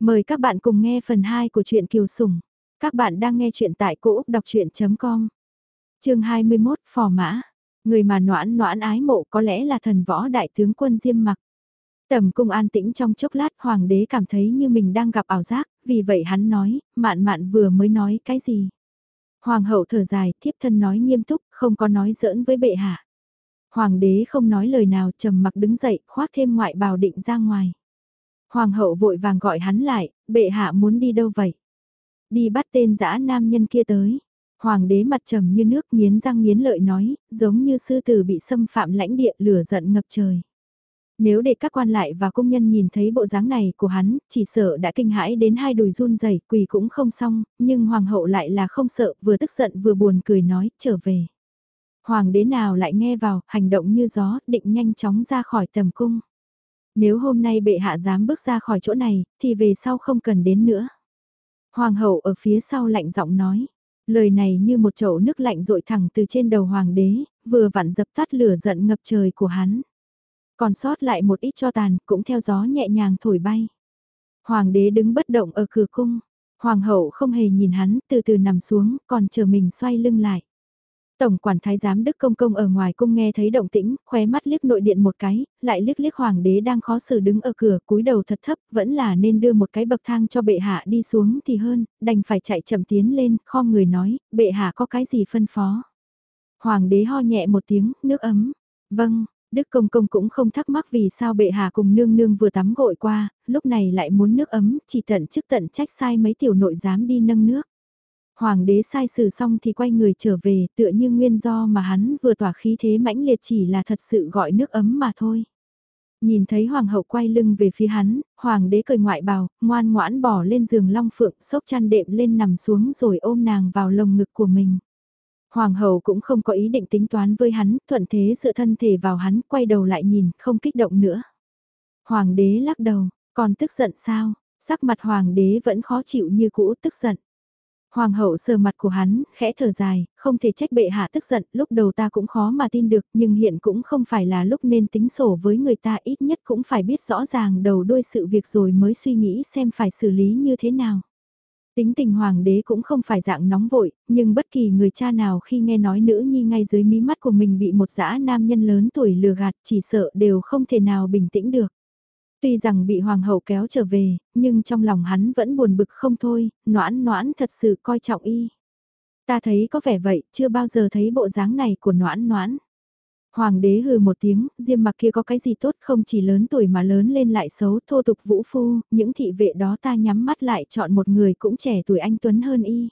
Mời các bạn cùng nghe phần 2 của truyện Kiều Sủng. Các bạn đang nghe truyện tại cỗ đọc chuyện.com. Trường 21 Phò Mã. Người mà noãn noãn ái mộ có lẽ là thần võ đại tướng quân Diêm Mặc. Tầm cung an tĩnh trong chốc lát hoàng đế cảm thấy như mình đang gặp ảo giác, vì vậy hắn nói, mạn mạn vừa mới nói cái gì. Hoàng hậu thở dài, thiếp thân nói nghiêm túc, không có nói giỡn với bệ hạ. Hoàng đế không nói lời nào trầm mặc đứng dậy, khoác thêm ngoại bào định ra ngoài. Hoàng hậu vội vàng gọi hắn lại, bệ hạ muốn đi đâu vậy? Đi bắt tên dã nam nhân kia tới. Hoàng đế mặt trầm như nước nghiến răng nghiến lợi nói, giống như sư tử bị xâm phạm lãnh địa lửa giận ngập trời. Nếu để các quan lại và công nhân nhìn thấy bộ dáng này của hắn, chỉ sợ đã kinh hãi đến hai đùi run rẩy, quỳ cũng không xong, nhưng hoàng hậu lại là không sợ, vừa tức giận vừa buồn cười nói, trở về. Hoàng đế nào lại nghe vào, hành động như gió, định nhanh chóng ra khỏi tầm cung. Nếu hôm nay bệ hạ dám bước ra khỏi chỗ này, thì về sau không cần đến nữa. Hoàng hậu ở phía sau lạnh giọng nói. Lời này như một chậu nước lạnh rội thẳng từ trên đầu hoàng đế, vừa vặn dập tắt lửa giận ngập trời của hắn. Còn sót lại một ít cho tàn, cũng theo gió nhẹ nhàng thổi bay. Hoàng đế đứng bất động ở cửa cung. Hoàng hậu không hề nhìn hắn, từ từ nằm xuống, còn chờ mình xoay lưng lại. Tổng quản thái giám Đức Công Công ở ngoài cung nghe thấy động tĩnh, khóe mắt liếc nội điện một cái, lại liếc liếc hoàng đế đang khó xử đứng ở cửa, cúi đầu thật thấp, vẫn là nên đưa một cái bậc thang cho bệ hạ đi xuống thì hơn, đành phải chạy chậm tiến lên, kho người nói, bệ hạ có cái gì phân phó. Hoàng đế ho nhẹ một tiếng, nước ấm. Vâng, Đức Công Công cũng không thắc mắc vì sao bệ hạ cùng nương nương vừa tắm gội qua, lúc này lại muốn nước ấm, chỉ tận chức tận trách sai mấy tiểu nội dám đi nâng nước. Hoàng đế sai xử xong thì quay người trở về tựa như nguyên do mà hắn vừa tỏa khí thế mãnh liệt chỉ là thật sự gọi nước ấm mà thôi. Nhìn thấy hoàng hậu quay lưng về phía hắn, hoàng đế cười ngoại bào, ngoan ngoãn bỏ lên giường long phượng, sốc chăn đệm lên nằm xuống rồi ôm nàng vào lồng ngực của mình. Hoàng hậu cũng không có ý định tính toán với hắn, thuận thế dựa thân thể vào hắn, quay đầu lại nhìn, không kích động nữa. Hoàng đế lắc đầu, còn tức giận sao? Sắc mặt hoàng đế vẫn khó chịu như cũ tức giận. Hoàng hậu sờ mặt của hắn, khẽ thở dài, không thể trách bệ hạ tức giận, lúc đầu ta cũng khó mà tin được, nhưng hiện cũng không phải là lúc nên tính sổ với người ta ít nhất cũng phải biết rõ ràng đầu đuôi sự việc rồi mới suy nghĩ xem phải xử lý như thế nào. Tính tình hoàng đế cũng không phải dạng nóng vội, nhưng bất kỳ người cha nào khi nghe nói nữ nhi ngay dưới mí mắt của mình bị một dã nam nhân lớn tuổi lừa gạt chỉ sợ đều không thể nào bình tĩnh được. Tuy rằng bị hoàng hậu kéo trở về, nhưng trong lòng hắn vẫn buồn bực không thôi, noãn noãn thật sự coi trọng y. Ta thấy có vẻ vậy, chưa bao giờ thấy bộ dáng này của noãn noãn. Hoàng đế hừ một tiếng, diêm mặc kia có cái gì tốt không chỉ lớn tuổi mà lớn lên lại xấu thô tục vũ phu, những thị vệ đó ta nhắm mắt lại chọn một người cũng trẻ tuổi anh Tuấn hơn y.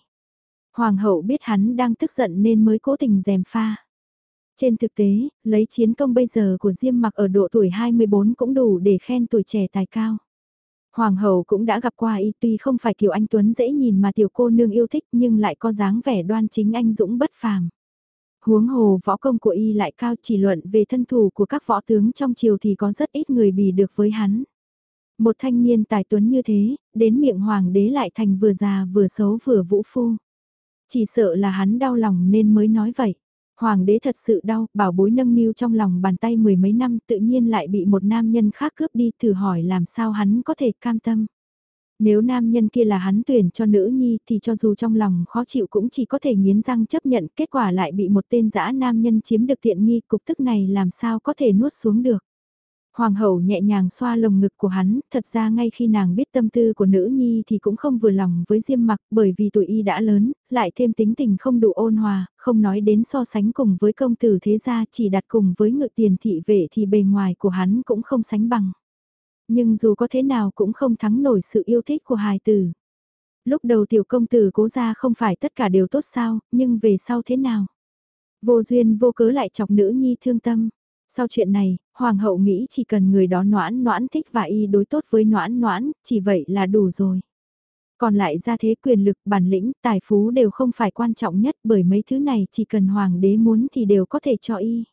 Hoàng hậu biết hắn đang tức giận nên mới cố tình dèm pha. Trên thực tế, lấy chiến công bây giờ của Diêm mặc ở độ tuổi 24 cũng đủ để khen tuổi trẻ tài cao. Hoàng hậu cũng đã gặp qua y tuy không phải kiểu anh Tuấn dễ nhìn mà tiểu cô nương yêu thích nhưng lại có dáng vẻ đoan chính anh dũng bất phàm. Huống hồ võ công của y lại cao chỉ luận về thân thủ của các võ tướng trong triều thì có rất ít người bì được với hắn. Một thanh niên tài tuấn như thế, đến miệng hoàng đế lại thành vừa già vừa xấu vừa vũ phu. Chỉ sợ là hắn đau lòng nên mới nói vậy. Hoàng đế thật sự đau, bảo bối nâng niu trong lòng bàn tay mười mấy năm tự nhiên lại bị một nam nhân khác cướp đi thử hỏi làm sao hắn có thể cam tâm. Nếu nam nhân kia là hắn tuyển cho nữ nhi thì cho dù trong lòng khó chịu cũng chỉ có thể nghiến răng chấp nhận kết quả lại bị một tên dã nam nhân chiếm được tiện nghi cục tức này làm sao có thể nuốt xuống được. Hoàng hậu nhẹ nhàng xoa lồng ngực của hắn, thật ra ngay khi nàng biết tâm tư của nữ nhi thì cũng không vừa lòng với Diêm mặc bởi vì tuổi y đã lớn, lại thêm tính tình không đủ ôn hòa, không nói đến so sánh cùng với công tử thế gia chỉ đặt cùng với ngự tiền thị vệ thì bề ngoài của hắn cũng không sánh bằng. Nhưng dù có thế nào cũng không thắng nổi sự yêu thích của hài tử. Lúc đầu tiểu công tử cố ra không phải tất cả đều tốt sao, nhưng về sau thế nào? Vô duyên vô cớ lại chọc nữ nhi thương tâm sau chuyện này, hoàng hậu nghĩ chỉ cần người đó noãn noãn thích và y đối tốt với noãn noãn, chỉ vậy là đủ rồi. Còn lại ra thế quyền lực, bản lĩnh, tài phú đều không phải quan trọng nhất bởi mấy thứ này chỉ cần hoàng đế muốn thì đều có thể cho y.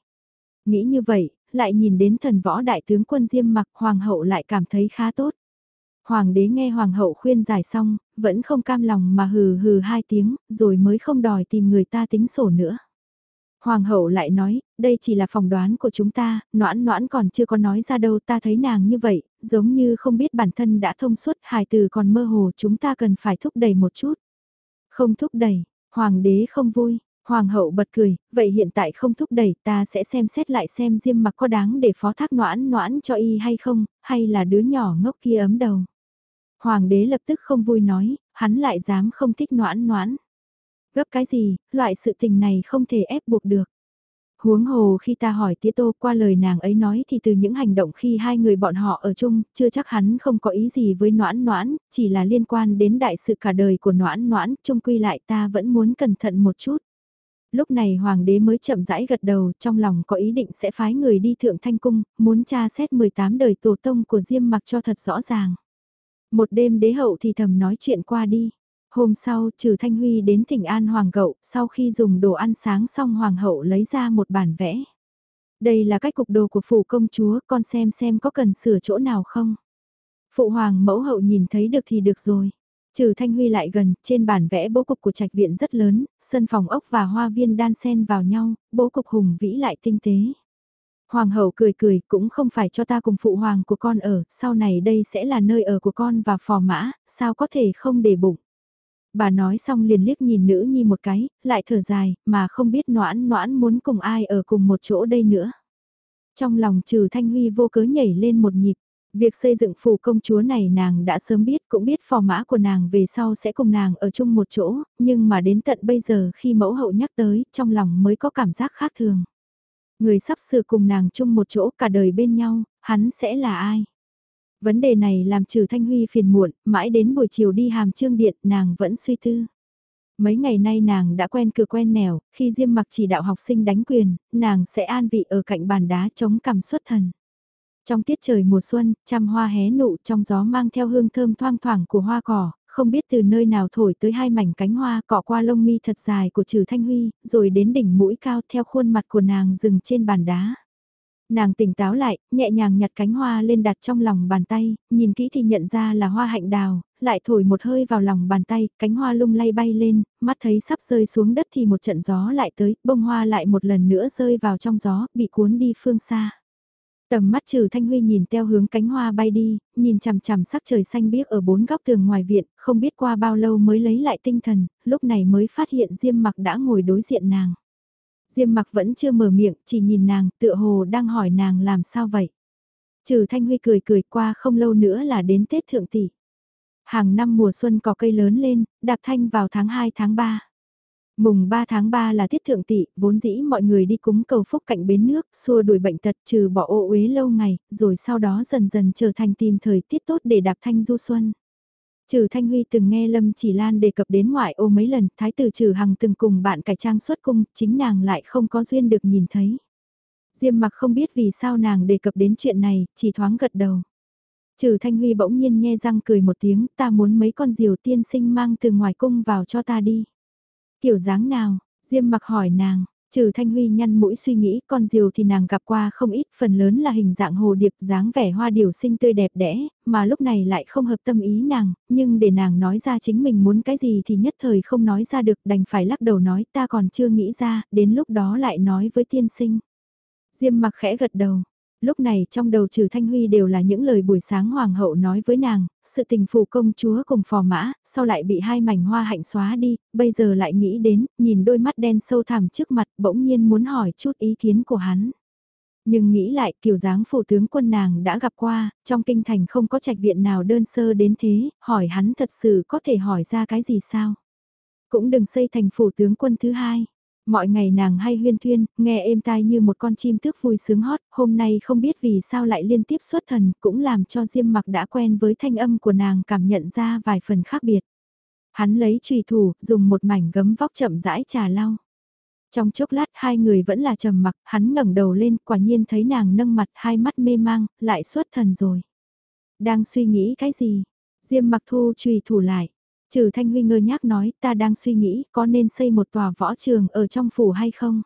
Nghĩ như vậy, lại nhìn đến thần võ đại tướng quân Diêm mặc hoàng hậu lại cảm thấy khá tốt. Hoàng đế nghe hoàng hậu khuyên giải xong, vẫn không cam lòng mà hừ hừ hai tiếng, rồi mới không đòi tìm người ta tính sổ nữa. Hoàng hậu lại nói, đây chỉ là phỏng đoán của chúng ta, noãn noãn còn chưa có nói ra đâu ta thấy nàng như vậy, giống như không biết bản thân đã thông suốt hài từ còn mơ hồ chúng ta cần phải thúc đẩy một chút. Không thúc đẩy, hoàng đế không vui, hoàng hậu bật cười, vậy hiện tại không thúc đẩy ta sẽ xem xét lại xem diêm mặc có đáng để phó thác noãn noãn cho y hay không, hay là đứa nhỏ ngốc kia ấm đầu. Hoàng đế lập tức không vui nói, hắn lại dám không thích noãn noãn. Gấp cái gì, loại sự tình này không thể ép buộc được. Huống hồ khi ta hỏi tía tô qua lời nàng ấy nói thì từ những hành động khi hai người bọn họ ở chung, chưa chắc hắn không có ý gì với noãn noãn, chỉ là liên quan đến đại sự cả đời của noãn noãn, chung quy lại ta vẫn muốn cẩn thận một chút. Lúc này hoàng đế mới chậm rãi gật đầu, trong lòng có ý định sẽ phái người đi thượng thanh cung, muốn tra xét 18 đời tổ tông của Diêm mặc cho thật rõ ràng. Một đêm đế hậu thì thầm nói chuyện qua đi. Hôm sau, trừ Thanh Huy đến thỉnh an Hoàng hậu, sau khi dùng đồ ăn sáng xong Hoàng hậu lấy ra một bản vẽ. Đây là cách cục đồ của phủ công chúa, con xem xem có cần sửa chỗ nào không. Phụ hoàng mẫu hậu nhìn thấy được thì được rồi. Trừ Thanh Huy lại gần, trên bản vẽ bố cục của trạch viện rất lớn, sân phòng ốc và hoa viên đan xen vào nhau, bố cục hùng vĩ lại tinh tế. Hoàng hậu cười cười, cũng không phải cho ta cùng phụ hoàng của con ở, sau này đây sẽ là nơi ở của con và phò mã, sao có thể không để bụng. Bà nói xong liền liếc nhìn nữ nhi một cái, lại thở dài, mà không biết noãn noãn muốn cùng ai ở cùng một chỗ đây nữa. Trong lòng trừ Thanh Huy vô cớ nhảy lên một nhịp. Việc xây dựng phủ công chúa này nàng đã sớm biết cũng biết phò mã của nàng về sau sẽ cùng nàng ở chung một chỗ, nhưng mà đến tận bây giờ khi mẫu hậu nhắc tới, trong lòng mới có cảm giác khác thường. Người sắp sửa cùng nàng chung một chỗ cả đời bên nhau, hắn sẽ là ai? Vấn đề này làm trừ Thanh Huy phiền muộn, mãi đến buổi chiều đi hàm trương điện nàng vẫn suy tư. Mấy ngày nay nàng đã quen cửa quen nẻo, khi Diêm mặc chỉ đạo học sinh đánh quyền, nàng sẽ an vị ở cạnh bàn đá chống cằm xuất thần. Trong tiết trời mùa xuân, trăm hoa hé nụ trong gió mang theo hương thơm thoang thoảng của hoa cỏ, không biết từ nơi nào thổi tới hai mảnh cánh hoa cọ qua lông mi thật dài của trừ Thanh Huy, rồi đến đỉnh mũi cao theo khuôn mặt của nàng dừng trên bàn đá. Nàng tỉnh táo lại, nhẹ nhàng nhặt cánh hoa lên đặt trong lòng bàn tay, nhìn kỹ thì nhận ra là hoa hạnh đào, lại thổi một hơi vào lòng bàn tay, cánh hoa lung lay bay lên, mắt thấy sắp rơi xuống đất thì một trận gió lại tới, bông hoa lại một lần nữa rơi vào trong gió, bị cuốn đi phương xa. Tầm mắt trừ Thanh Huy nhìn theo hướng cánh hoa bay đi, nhìn chằm chằm sắc trời xanh biếc ở bốn góc tường ngoài viện, không biết qua bao lâu mới lấy lại tinh thần, lúc này mới phát hiện Diêm mặc đã ngồi đối diện nàng. Diêm mặc vẫn chưa mở miệng, chỉ nhìn nàng, tựa hồ đang hỏi nàng làm sao vậy. Trừ Thanh Huy cười cười qua không lâu nữa là đến Tết Thượng Tỷ. Hàng năm mùa xuân có cây lớn lên, đạp thanh vào tháng 2 tháng 3. Mùng 3 tháng 3 là tiết thượng tỷ, vốn dĩ mọi người đi cúng cầu phúc cạnh bến nước, xua đuổi bệnh tật trừ bỏ ô uế lâu ngày, rồi sau đó dần dần trở thành tìm thời tiết tốt để đạp thanh du xuân. Trừ Thanh Huy từng nghe Lâm Chỉ Lan đề cập đến ngoại ô mấy lần, thái tử Trừ Hằng từng cùng bạn cải trang xuất cung, chính nàng lại không có duyên được nhìn thấy. Diêm mặc không biết vì sao nàng đề cập đến chuyện này, chỉ thoáng gật đầu. Trừ Thanh Huy bỗng nhiên nhe răng cười một tiếng, ta muốn mấy con diều tiên sinh mang từ ngoài cung vào cho ta đi. Kiểu dáng nào, Diêm mặc hỏi nàng, trừ Thanh Huy nhăn mũi suy nghĩ con diều thì nàng gặp qua không ít, phần lớn là hình dạng hồ điệp dáng vẻ hoa điều sinh tươi đẹp đẽ, mà lúc này lại không hợp tâm ý nàng, nhưng để nàng nói ra chính mình muốn cái gì thì nhất thời không nói ra được đành phải lắc đầu nói ta còn chưa nghĩ ra, đến lúc đó lại nói với tiên sinh. Diêm mặc khẽ gật đầu, Lúc này trong đầu trừ Thanh Huy đều là những lời buổi sáng hoàng hậu nói với nàng, sự tình phù công chúa cùng phò mã, sau lại bị hai mảnh hoa hạnh xóa đi, bây giờ lại nghĩ đến, nhìn đôi mắt đen sâu thẳm trước mặt bỗng nhiên muốn hỏi chút ý kiến của hắn. Nhưng nghĩ lại kiểu dáng phủ tướng quân nàng đã gặp qua, trong kinh thành không có trạch viện nào đơn sơ đến thế, hỏi hắn thật sự có thể hỏi ra cái gì sao? Cũng đừng xây thành phủ tướng quân thứ hai. Mọi ngày nàng hay huyên thuyên, nghe êm tai như một con chim tước vui sướng hót, hôm nay không biết vì sao lại liên tiếp xuất thần, cũng làm cho Diêm mặc đã quen với thanh âm của nàng cảm nhận ra vài phần khác biệt. Hắn lấy trùy thủ, dùng một mảnh gấm vóc chậm rãi trà lau. Trong chốc lát hai người vẫn là trầm mặc, hắn ngẩng đầu lên, quả nhiên thấy nàng nâng mặt hai mắt mê mang, lại xuất thần rồi. Đang suy nghĩ cái gì? Diêm mặc thu trùy thủ lại. Trừ Thanh Huy ngơ nhác nói ta đang suy nghĩ có nên xây một tòa võ trường ở trong phủ hay không.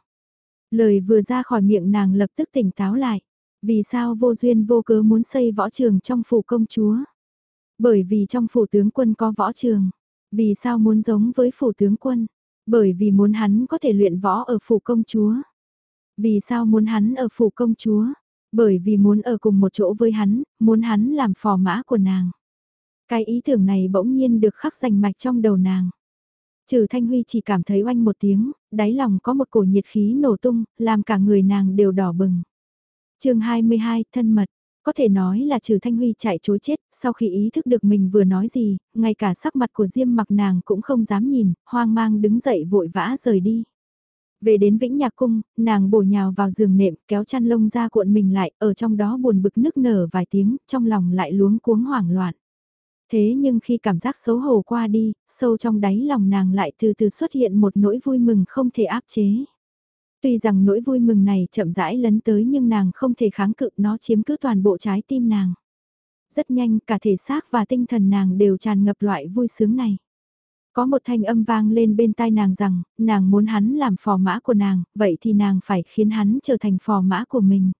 Lời vừa ra khỏi miệng nàng lập tức tỉnh táo lại. Vì sao vô duyên vô cớ muốn xây võ trường trong phủ công chúa? Bởi vì trong phủ tướng quân có võ trường. Vì sao muốn giống với phủ tướng quân? Bởi vì muốn hắn có thể luyện võ ở phủ công chúa. Vì sao muốn hắn ở phủ công chúa? Bởi vì muốn ở cùng một chỗ với hắn, muốn hắn làm phò mã của nàng. Cái ý tưởng này bỗng nhiên được khắc rành mạch trong đầu nàng. Trừ Thanh Huy chỉ cảm thấy oanh một tiếng, đáy lòng có một cổ nhiệt khí nổ tung, làm cả người nàng đều đỏ bừng. chương 22, thân mật. Có thể nói là trừ Thanh Huy chạy chối chết, sau khi ý thức được mình vừa nói gì, ngay cả sắc mặt của Diêm mặc nàng cũng không dám nhìn, hoang mang đứng dậy vội vã rời đi. Về đến Vĩnh Nhạc Cung, nàng bổ nhào vào giường nệm, kéo chăn lông ra cuộn mình lại, ở trong đó buồn bực nức nở vài tiếng, trong lòng lại luống cuống hoảng loạn. Thế nhưng khi cảm giác xấu hổ qua đi, sâu trong đáy lòng nàng lại từ từ xuất hiện một nỗi vui mừng không thể áp chế. Tuy rằng nỗi vui mừng này chậm rãi lấn tới nhưng nàng không thể kháng cự nó chiếm cứ toàn bộ trái tim nàng. Rất nhanh cả thể xác và tinh thần nàng đều tràn ngập loại vui sướng này. Có một thanh âm vang lên bên tai nàng rằng, nàng muốn hắn làm phò mã của nàng, vậy thì nàng phải khiến hắn trở thành phò mã của mình.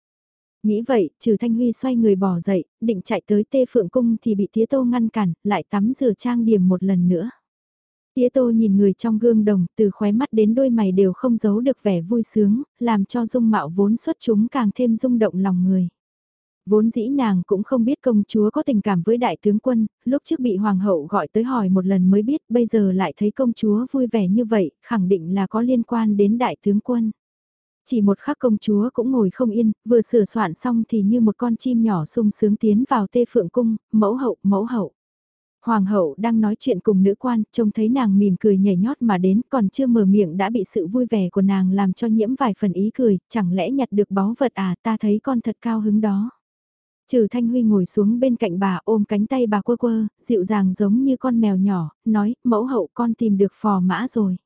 Nghĩ vậy, trừ Thanh Huy xoay người bỏ dậy, định chạy tới tê phượng cung thì bị tía tô ngăn cản, lại tắm rửa trang điểm một lần nữa. Tía tô nhìn người trong gương đồng, từ khóe mắt đến đôi mày đều không giấu được vẻ vui sướng, làm cho dung mạo vốn xuất chúng càng thêm rung động lòng người. Vốn dĩ nàng cũng không biết công chúa có tình cảm với đại tướng quân, lúc trước bị hoàng hậu gọi tới hỏi một lần mới biết, bây giờ lại thấy công chúa vui vẻ như vậy, khẳng định là có liên quan đến đại tướng quân. Chỉ một khắc công chúa cũng ngồi không yên, vừa sửa soạn xong thì như một con chim nhỏ sung sướng tiến vào tê phượng cung, mẫu hậu, mẫu hậu. Hoàng hậu đang nói chuyện cùng nữ quan, trông thấy nàng mỉm cười nhảy nhót mà đến, còn chưa mở miệng đã bị sự vui vẻ của nàng làm cho nhiễm vài phần ý cười, chẳng lẽ nhặt được báu vật à, ta thấy con thật cao hứng đó. Trừ Thanh Huy ngồi xuống bên cạnh bà ôm cánh tay bà quơ quơ, dịu dàng giống như con mèo nhỏ, nói, mẫu hậu con tìm được phò mã rồi.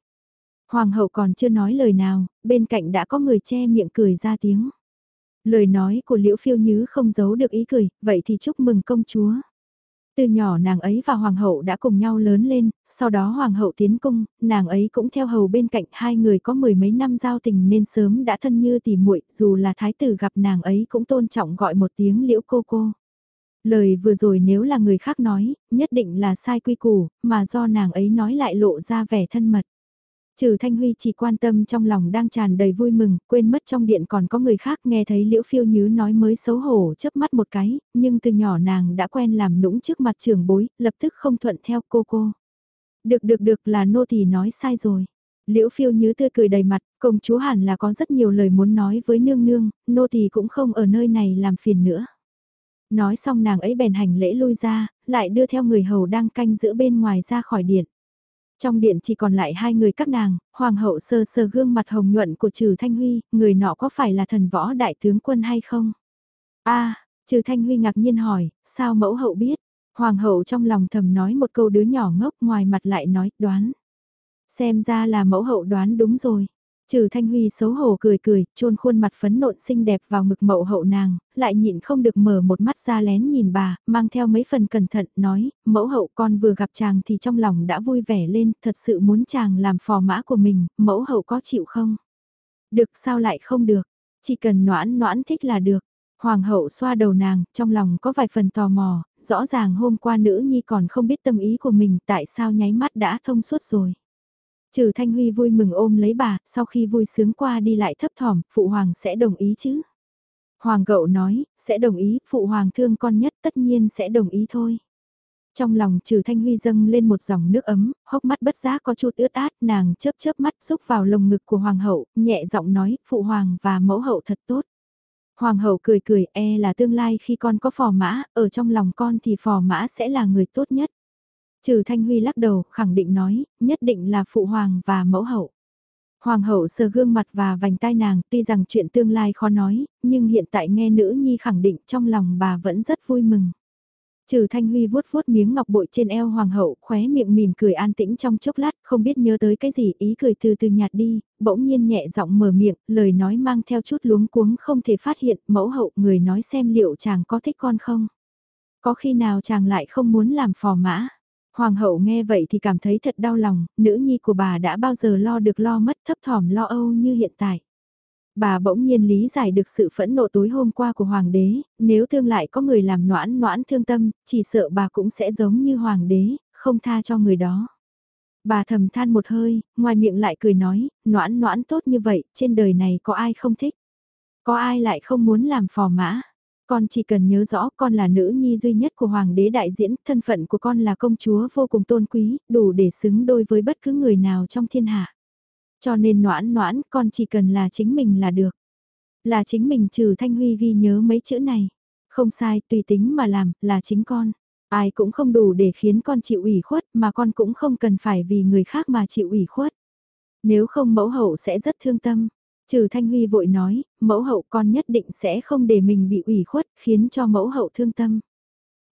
Hoàng hậu còn chưa nói lời nào, bên cạnh đã có người che miệng cười ra tiếng. Lời nói của Liễu Phiêu Nhứ không giấu được ý cười, vậy thì chúc mừng công chúa. Từ nhỏ nàng ấy và hoàng hậu đã cùng nhau lớn lên, sau đó hoàng hậu tiến cung, nàng ấy cũng theo hầu bên cạnh hai người có mười mấy năm giao tình nên sớm đã thân như tỉ muội, dù là thái tử gặp nàng ấy cũng tôn trọng gọi một tiếng liễu cô cô. Lời vừa rồi nếu là người khác nói, nhất định là sai quy củ, mà do nàng ấy nói lại lộ ra vẻ thân mật. Trừ Thanh Huy chỉ quan tâm trong lòng đang tràn đầy vui mừng, quên mất trong điện còn có người khác nghe thấy Liễu Phiêu Nhứ nói mới xấu hổ chớp mắt một cái, nhưng từ nhỏ nàng đã quen làm nũng trước mặt trưởng bối, lập tức không thuận theo cô cô. Được được được là nô tỳ nói sai rồi. Liễu Phiêu Nhứ tươi cười đầy mặt, công chúa hẳn là có rất nhiều lời muốn nói với nương nương, nô tỳ cũng không ở nơi này làm phiền nữa. Nói xong nàng ấy bèn hành lễ lui ra, lại đưa theo người hầu đang canh giữa bên ngoài ra khỏi điện. Trong điện chỉ còn lại hai người các nàng, hoàng hậu sơ sơ gương mặt hồng nhuận của Trừ Thanh Huy, người nọ có phải là thần võ đại tướng quân hay không? a Trừ Thanh Huy ngạc nhiên hỏi, sao mẫu hậu biết? Hoàng hậu trong lòng thầm nói một câu đứa nhỏ ngốc ngoài mặt lại nói, đoán. Xem ra là mẫu hậu đoán đúng rồi. Trừ Thanh Huy xấu hổ cười cười, trôn khuôn mặt phấn nộn xinh đẹp vào ngực mậu hậu nàng, lại nhịn không được mở một mắt ra lén nhìn bà, mang theo mấy phần cẩn thận, nói, mẫu hậu con vừa gặp chàng thì trong lòng đã vui vẻ lên, thật sự muốn chàng làm phò mã của mình, mẫu hậu có chịu không? Được sao lại không được, chỉ cần noãn noãn thích là được. Hoàng hậu xoa đầu nàng, trong lòng có vài phần tò mò, rõ ràng hôm qua nữ nhi còn không biết tâm ý của mình tại sao nháy mắt đã thông suốt rồi. Trừ Thanh Huy vui mừng ôm lấy bà, sau khi vui sướng qua đi lại thấp thỏm, phụ hoàng sẽ đồng ý chứ? Hoàng cậu nói, sẽ đồng ý, phụ hoàng thương con nhất tất nhiên sẽ đồng ý thôi. Trong lòng trừ Thanh Huy dâng lên một dòng nước ấm, hốc mắt bất giác có chút ướt át, nàng chớp chớp mắt xúc vào lồng ngực của hoàng hậu, nhẹ giọng nói, phụ hoàng và mẫu hậu thật tốt. Hoàng hậu cười cười, e là tương lai khi con có phò mã, ở trong lòng con thì phò mã sẽ là người tốt nhất. Trừ Thanh Huy lắc đầu, khẳng định nói, nhất định là phụ hoàng và mẫu hậu. Hoàng hậu sờ gương mặt và vành tai nàng, tuy rằng chuyện tương lai khó nói, nhưng hiện tại nghe nữ nhi khẳng định trong lòng bà vẫn rất vui mừng. Trừ Thanh Huy vuốt vuốt miếng ngọc bội trên eo hoàng hậu, khóe miệng mỉm cười an tĩnh trong chốc lát, không biết nhớ tới cái gì, ý cười từ từ nhạt đi, bỗng nhiên nhẹ giọng mở miệng, lời nói mang theo chút luống cuống không thể phát hiện, mẫu hậu người nói xem liệu chàng có thích con không. Có khi nào chàng lại không muốn làm phò mã. Hoàng hậu nghe vậy thì cảm thấy thật đau lòng, nữ nhi của bà đã bao giờ lo được lo mất thấp thỏm lo âu như hiện tại. Bà bỗng nhiên lý giải được sự phẫn nộ tối hôm qua của hoàng đế, nếu tương lại có người làm noãn noãn thương tâm, chỉ sợ bà cũng sẽ giống như hoàng đế, không tha cho người đó. Bà thầm than một hơi, ngoài miệng lại cười nói, noãn noãn tốt như vậy, trên đời này có ai không thích. Có ai lại không muốn làm phò mã? Con chỉ cần nhớ rõ con là nữ nhi duy nhất của hoàng đế đại diễn, thân phận của con là công chúa vô cùng tôn quý, đủ để xứng đôi với bất cứ người nào trong thiên hạ. Cho nên noãn noãn, con chỉ cần là chính mình là được. Là chính mình trừ Thanh Huy ghi nhớ mấy chữ này. Không sai, tùy tính mà làm, là chính con. Ai cũng không đủ để khiến con chịu ủy khuất, mà con cũng không cần phải vì người khác mà chịu ủy khuất. Nếu không mẫu hậu sẽ rất thương tâm. Trừ Thanh Huy vội nói, mẫu hậu con nhất định sẽ không để mình bị ủy khuất, khiến cho mẫu hậu thương tâm.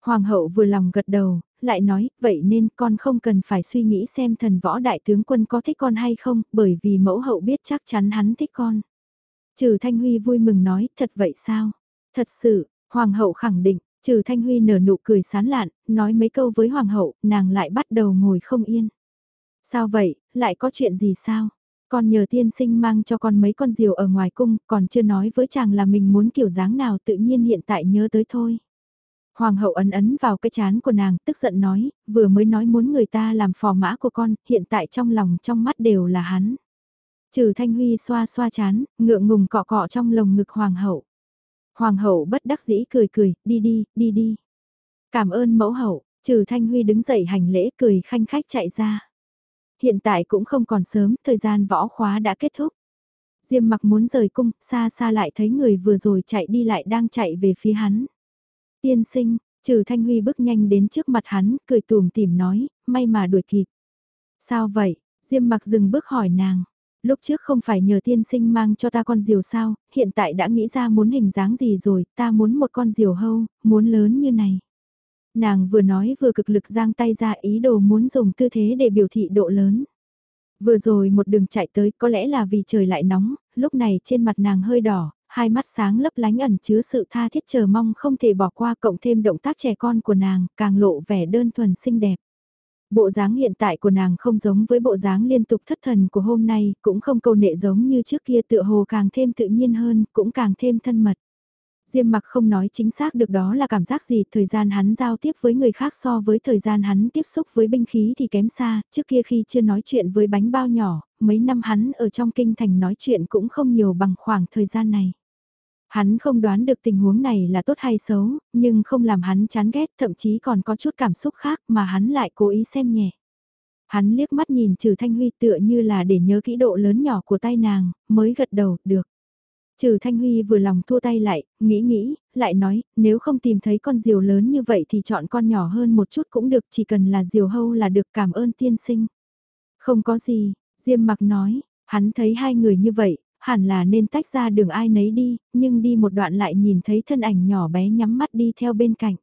Hoàng hậu vừa lòng gật đầu, lại nói, vậy nên con không cần phải suy nghĩ xem thần võ đại tướng quân có thích con hay không, bởi vì mẫu hậu biết chắc chắn hắn thích con. Trừ Thanh Huy vui mừng nói, thật vậy sao? Thật sự, Hoàng hậu khẳng định, trừ Thanh Huy nở nụ cười sán lạn, nói mấy câu với Hoàng hậu, nàng lại bắt đầu ngồi không yên. Sao vậy, lại có chuyện gì sao? Con nhờ tiên sinh mang cho con mấy con diều ở ngoài cung, còn chưa nói với chàng là mình muốn kiểu dáng nào tự nhiên hiện tại nhớ tới thôi. Hoàng hậu ấn ấn vào cái chán của nàng, tức giận nói, vừa mới nói muốn người ta làm phò mã của con, hiện tại trong lòng trong mắt đều là hắn. Trừ Thanh Huy xoa xoa chán, ngượng ngùng cọ cọ trong lồng ngực hoàng hậu. Hoàng hậu bất đắc dĩ cười cười, đi đi, đi đi. Cảm ơn mẫu hậu, trừ Thanh Huy đứng dậy hành lễ cười khanh khách chạy ra. Hiện tại cũng không còn sớm, thời gian võ khóa đã kết thúc. Diêm mặc muốn rời cung, xa xa lại thấy người vừa rồi chạy đi lại đang chạy về phía hắn. Tiên sinh, trừ Thanh Huy bước nhanh đến trước mặt hắn, cười tùm tìm nói, may mà đuổi kịp. Sao vậy? Diêm mặc dừng bước hỏi nàng. Lúc trước không phải nhờ tiên sinh mang cho ta con diều sao, hiện tại đã nghĩ ra muốn hình dáng gì rồi, ta muốn một con diều hâu, muốn lớn như này. Nàng vừa nói vừa cực lực giang tay ra ý đồ muốn dùng tư thế để biểu thị độ lớn. Vừa rồi một đường chạy tới có lẽ là vì trời lại nóng, lúc này trên mặt nàng hơi đỏ, hai mắt sáng lấp lánh ẩn chứa sự tha thiết chờ mong không thể bỏ qua cộng thêm động tác trẻ con của nàng, càng lộ vẻ đơn thuần xinh đẹp. Bộ dáng hiện tại của nàng không giống với bộ dáng liên tục thất thần của hôm nay, cũng không câu nệ giống như trước kia tựa hồ càng thêm tự nhiên hơn, cũng càng thêm thân mật. Diêm mặc không nói chính xác được đó là cảm giác gì, thời gian hắn giao tiếp với người khác so với thời gian hắn tiếp xúc với binh khí thì kém xa, trước kia khi chưa nói chuyện với bánh bao nhỏ, mấy năm hắn ở trong kinh thành nói chuyện cũng không nhiều bằng khoảng thời gian này. Hắn không đoán được tình huống này là tốt hay xấu, nhưng không làm hắn chán ghét, thậm chí còn có chút cảm xúc khác mà hắn lại cố ý xem nhẹ. Hắn liếc mắt nhìn trừ Thanh Huy tựa như là để nhớ kỹ độ lớn nhỏ của tay nàng, mới gật đầu, được. Trừ Thanh Huy vừa lòng thua tay lại, nghĩ nghĩ, lại nói, nếu không tìm thấy con diều lớn như vậy thì chọn con nhỏ hơn một chút cũng được, chỉ cần là diều hâu là được cảm ơn tiên sinh. Không có gì, Diêm mặc nói, hắn thấy hai người như vậy, hẳn là nên tách ra đường ai nấy đi, nhưng đi một đoạn lại nhìn thấy thân ảnh nhỏ bé nhắm mắt đi theo bên cạnh.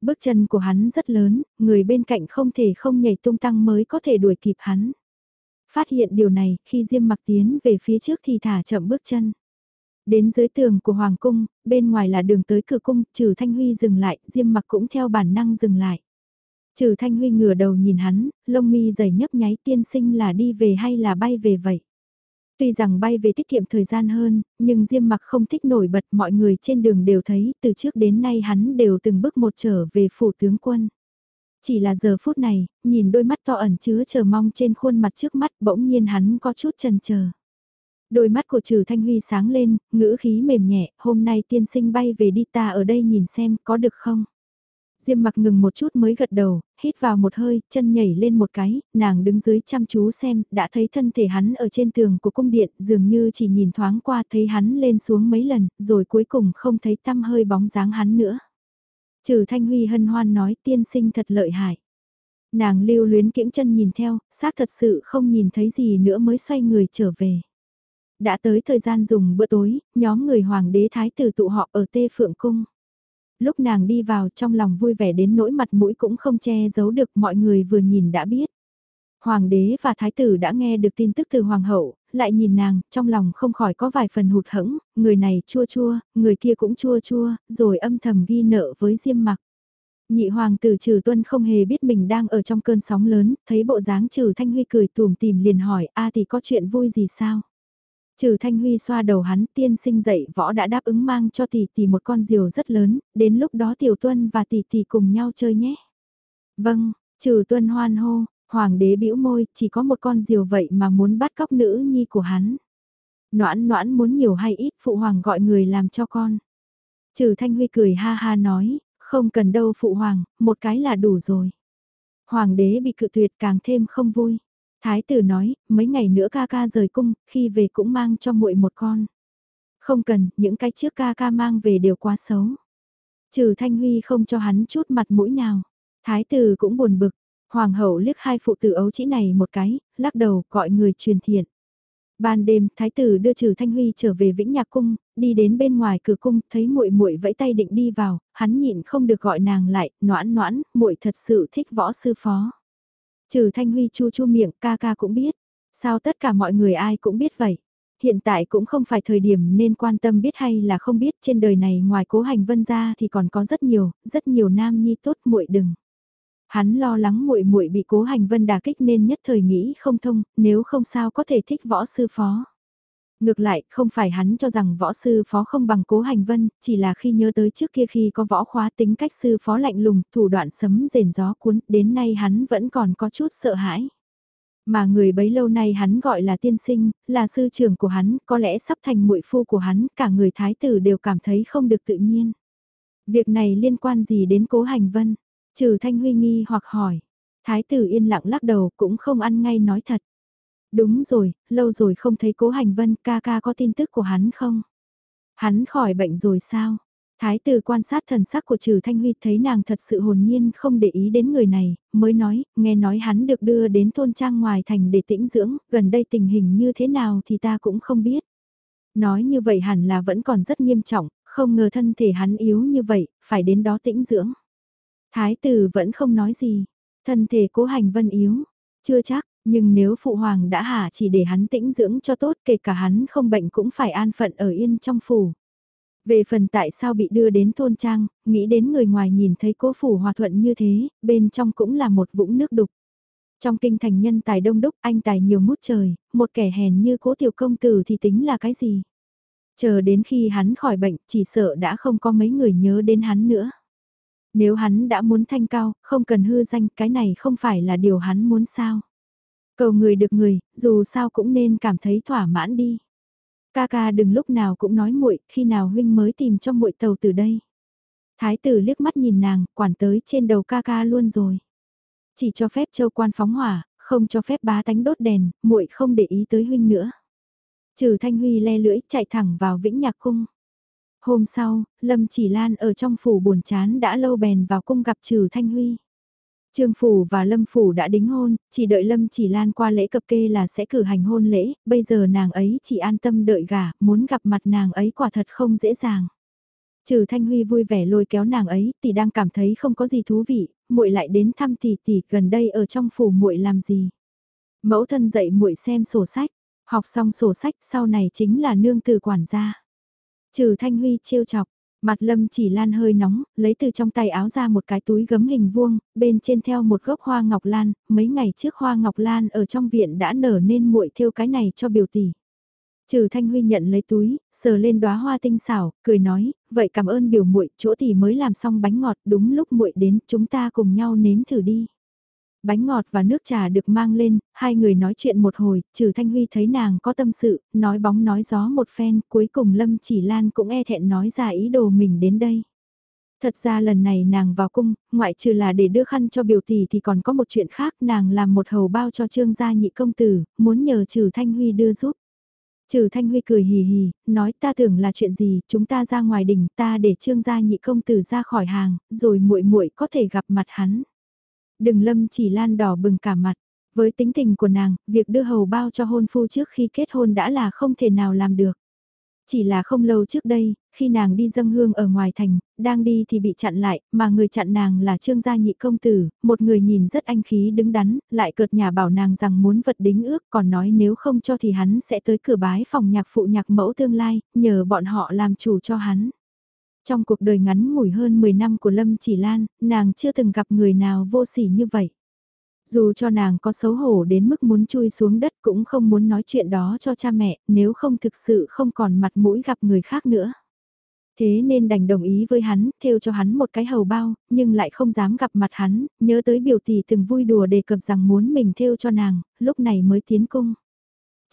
Bước chân của hắn rất lớn, người bên cạnh không thể không nhảy tung tăng mới có thể đuổi kịp hắn. Phát hiện điều này, khi Diêm mặc tiến về phía trước thì thả chậm bước chân. Đến dưới tường của Hoàng Cung, bên ngoài là đường tới cửa cung, trừ Thanh Huy dừng lại, Diêm mặc cũng theo bản năng dừng lại. Trừ Thanh Huy ngửa đầu nhìn hắn, lông mi dày nhấp nháy tiên sinh là đi về hay là bay về vậy. Tuy rằng bay về tiết kiệm thời gian hơn, nhưng Diêm mặc không thích nổi bật mọi người trên đường đều thấy từ trước đến nay hắn đều từng bước một trở về phủ tướng quân. Chỉ là giờ phút này, nhìn đôi mắt to ẩn chứa chờ mong trên khuôn mặt trước mắt bỗng nhiên hắn có chút chần chờ. Đôi mắt của trừ Thanh Huy sáng lên, ngữ khí mềm nhẹ, hôm nay tiên sinh bay về đi ta ở đây nhìn xem có được không? Diêm mặc ngừng một chút mới gật đầu, hít vào một hơi, chân nhảy lên một cái, nàng đứng dưới chăm chú xem, đã thấy thân thể hắn ở trên tường của cung điện, dường như chỉ nhìn thoáng qua thấy hắn lên xuống mấy lần, rồi cuối cùng không thấy tăm hơi bóng dáng hắn nữa. Trừ Thanh Huy hân hoan nói tiên sinh thật lợi hại. Nàng lưu luyến kiễng chân nhìn theo, xác thật sự không nhìn thấy gì nữa mới xoay người trở về. Đã tới thời gian dùng bữa tối, nhóm người hoàng đế thái tử tụ họp ở Tê Phượng Cung. Lúc nàng đi vào trong lòng vui vẻ đến nỗi mặt mũi cũng không che giấu được mọi người vừa nhìn đã biết. Hoàng đế và thái tử đã nghe được tin tức từ hoàng hậu, lại nhìn nàng, trong lòng không khỏi có vài phần hụt hẫng, người này chua chua, người kia cũng chua chua, rồi âm thầm ghi nợ với Diêm Mặc. Nhị hoàng tử Trừ Tuân không hề biết mình đang ở trong cơn sóng lớn, thấy bộ dáng Trừ Thanh Huy cười tùm tìm liền hỏi, a thì có chuyện vui gì sao? Trừ Thanh Huy xoa đầu hắn tiên sinh dậy võ đã đáp ứng mang cho tỷ tỷ một con diều rất lớn, đến lúc đó Tiểu Tuân và tỷ tỷ cùng nhau chơi nhé. Vâng, trừ Tuân hoan hô, hoàng đế bĩu môi, chỉ có một con diều vậy mà muốn bắt cóc nữ nhi của hắn. Noãn noãn muốn nhiều hay ít phụ hoàng gọi người làm cho con. Trừ Thanh Huy cười ha ha nói, không cần đâu phụ hoàng, một cái là đủ rồi. Hoàng đế bị cự tuyệt càng thêm không vui. Thái tử nói, mấy ngày nữa ca ca rời cung, khi về cũng mang cho muội một con. Không cần, những cái trước ca ca mang về đều quá xấu. Trừ Thanh Huy không cho hắn chút mặt mũi nào. Thái tử cũng buồn bực, hoàng hậu liếc hai phụ tử ấu chỉ này một cái, lắc đầu gọi người truyền thiện. Ban đêm, thái tử đưa Trừ Thanh Huy trở về Vĩnh Nhạc cung, đi đến bên ngoài cửa cung, thấy muội muội vẫy tay định đi vào, hắn nhịn không được gọi nàng lại, "Noãn Noãn, muội thật sự thích võ sư phó." Trừ Thanh Huy chu chu miệng, ca ca cũng biết. Sao tất cả mọi người ai cũng biết vậy? Hiện tại cũng không phải thời điểm nên quan tâm biết hay là không biết trên đời này ngoài cố hành vân ra thì còn có rất nhiều, rất nhiều nam nhi tốt muội đừng. Hắn lo lắng muội muội bị cố hành vân đả kích nên nhất thời nghĩ không thông, nếu không sao có thể thích võ sư phó. Ngược lại, không phải hắn cho rằng võ sư phó không bằng cố hành vân, chỉ là khi nhớ tới trước kia khi có võ khóa tính cách sư phó lạnh lùng, thủ đoạn sấm rền gió cuốn, đến nay hắn vẫn còn có chút sợ hãi. Mà người bấy lâu nay hắn gọi là tiên sinh, là sư trưởng của hắn, có lẽ sắp thành muội phu của hắn, cả người thái tử đều cảm thấy không được tự nhiên. Việc này liên quan gì đến cố hành vân? Trừ thanh huy nghi hoặc hỏi. Thái tử yên lặng lắc đầu cũng không ăn ngay nói thật. Đúng rồi, lâu rồi không thấy cố hành vân ca ca có tin tức của hắn không? Hắn khỏi bệnh rồi sao? Thái tử quan sát thần sắc của trừ Thanh Huy thấy nàng thật sự hồn nhiên không để ý đến người này, mới nói, nghe nói hắn được đưa đến thôn trang ngoài thành để tĩnh dưỡng, gần đây tình hình như thế nào thì ta cũng không biết. Nói như vậy hẳn là vẫn còn rất nghiêm trọng, không ngờ thân thể hắn yếu như vậy, phải đến đó tĩnh dưỡng. Thái tử vẫn không nói gì, thân thể cố hành vân yếu, chưa chắc, nhưng nếu phụ hoàng đã hạ chỉ để hắn tĩnh dưỡng cho tốt kể cả hắn không bệnh cũng phải an phận ở yên trong phủ. Về phần tại sao bị đưa đến thôn trang, nghĩ đến người ngoài nhìn thấy cố phủ hòa thuận như thế, bên trong cũng là một vũng nước đục. Trong kinh thành nhân tài đông đúc, anh tài nhiều mút trời, một kẻ hèn như cố tiểu công tử thì tính là cái gì? Chờ đến khi hắn khỏi bệnh, chỉ sợ đã không có mấy người nhớ đến hắn nữa. Nếu hắn đã muốn thanh cao, không cần hư danh, cái này không phải là điều hắn muốn sao? Cầu người được người, dù sao cũng nên cảm thấy thỏa mãn đi. Ca ca đừng lúc nào cũng nói muội, khi nào huynh mới tìm cho muội tàu từ đây. Thái tử liếc mắt nhìn nàng, quản tới trên đầu ca ca luôn rồi. Chỉ cho phép châu quan phóng hỏa, không cho phép bá tánh đốt đèn, muội không để ý tới huynh nữa. Trừ Thanh Huy le lưỡi chạy thẳng vào Vĩnh Nhạc Cung. Hôm sau, Lâm Chỉ Lan ở trong phủ buồn chán đã lâu bèn vào cung gặp Trừ Thanh Huy. Trương Phủ và Lâm Phủ đã đính hôn, chỉ đợi Lâm chỉ lan qua lễ cập kê là sẽ cử hành hôn lễ, bây giờ nàng ấy chỉ an tâm đợi gả, muốn gặp mặt nàng ấy quả thật không dễ dàng. Trừ Thanh Huy vui vẻ lôi kéo nàng ấy, tỷ đang cảm thấy không có gì thú vị, muội lại đến thăm tỷ tỷ gần đây ở trong phủ muội làm gì. Mẫu thân dạy muội xem sổ sách, học xong sổ sách sau này chính là nương từ quản gia. Trừ Thanh Huy trêu chọc, Mặt lâm chỉ lan hơi nóng, lấy từ trong tay áo ra một cái túi gấm hình vuông, bên trên theo một gốc hoa ngọc lan, mấy ngày trước hoa ngọc lan ở trong viện đã nở nên muội theo cái này cho biểu tỷ. Trừ Thanh Huy nhận lấy túi, sờ lên đóa hoa tinh xảo, cười nói, vậy cảm ơn biểu muội, chỗ tỷ mới làm xong bánh ngọt, đúng lúc muội đến, chúng ta cùng nhau nếm thử đi. Bánh ngọt và nước trà được mang lên, hai người nói chuyện một hồi, trừ Thanh Huy thấy nàng có tâm sự, nói bóng nói gió một phen, cuối cùng Lâm Chỉ Lan cũng e thẹn nói ra ý đồ mình đến đây. Thật ra lần này nàng vào cung, ngoại trừ là để đưa khăn cho biểu tỷ thì còn có một chuyện khác, nàng làm một hầu bao cho trương gia nhị công tử, muốn nhờ trừ Thanh Huy đưa giúp. Trừ Thanh Huy cười hì hì, nói ta tưởng là chuyện gì, chúng ta ra ngoài đỉnh, ta để trương gia nhị công tử ra khỏi hàng, rồi muội muội có thể gặp mặt hắn. Đừng lâm chỉ lan đỏ bừng cả mặt. Với tính tình của nàng, việc đưa hầu bao cho hôn phu trước khi kết hôn đã là không thể nào làm được. Chỉ là không lâu trước đây, khi nàng đi dâng hương ở ngoài thành, đang đi thì bị chặn lại, mà người chặn nàng là trương gia nhị công tử, một người nhìn rất anh khí đứng đắn, lại cợt nhà bảo nàng rằng muốn vật đính ước còn nói nếu không cho thì hắn sẽ tới cửa bái phòng nhạc phụ nhạc mẫu tương lai, nhờ bọn họ làm chủ cho hắn. Trong cuộc đời ngắn ngủi hơn 10 năm của Lâm Chỉ Lan, nàng chưa từng gặp người nào vô sỉ như vậy. Dù cho nàng có xấu hổ đến mức muốn chui xuống đất cũng không muốn nói chuyện đó cho cha mẹ, nếu không thực sự không còn mặt mũi gặp người khác nữa. Thế nên đành đồng ý với hắn, theo cho hắn một cái hầu bao, nhưng lại không dám gặp mặt hắn, nhớ tới biểu tỷ từng vui đùa đề cập rằng muốn mình theo cho nàng, lúc này mới tiến cung.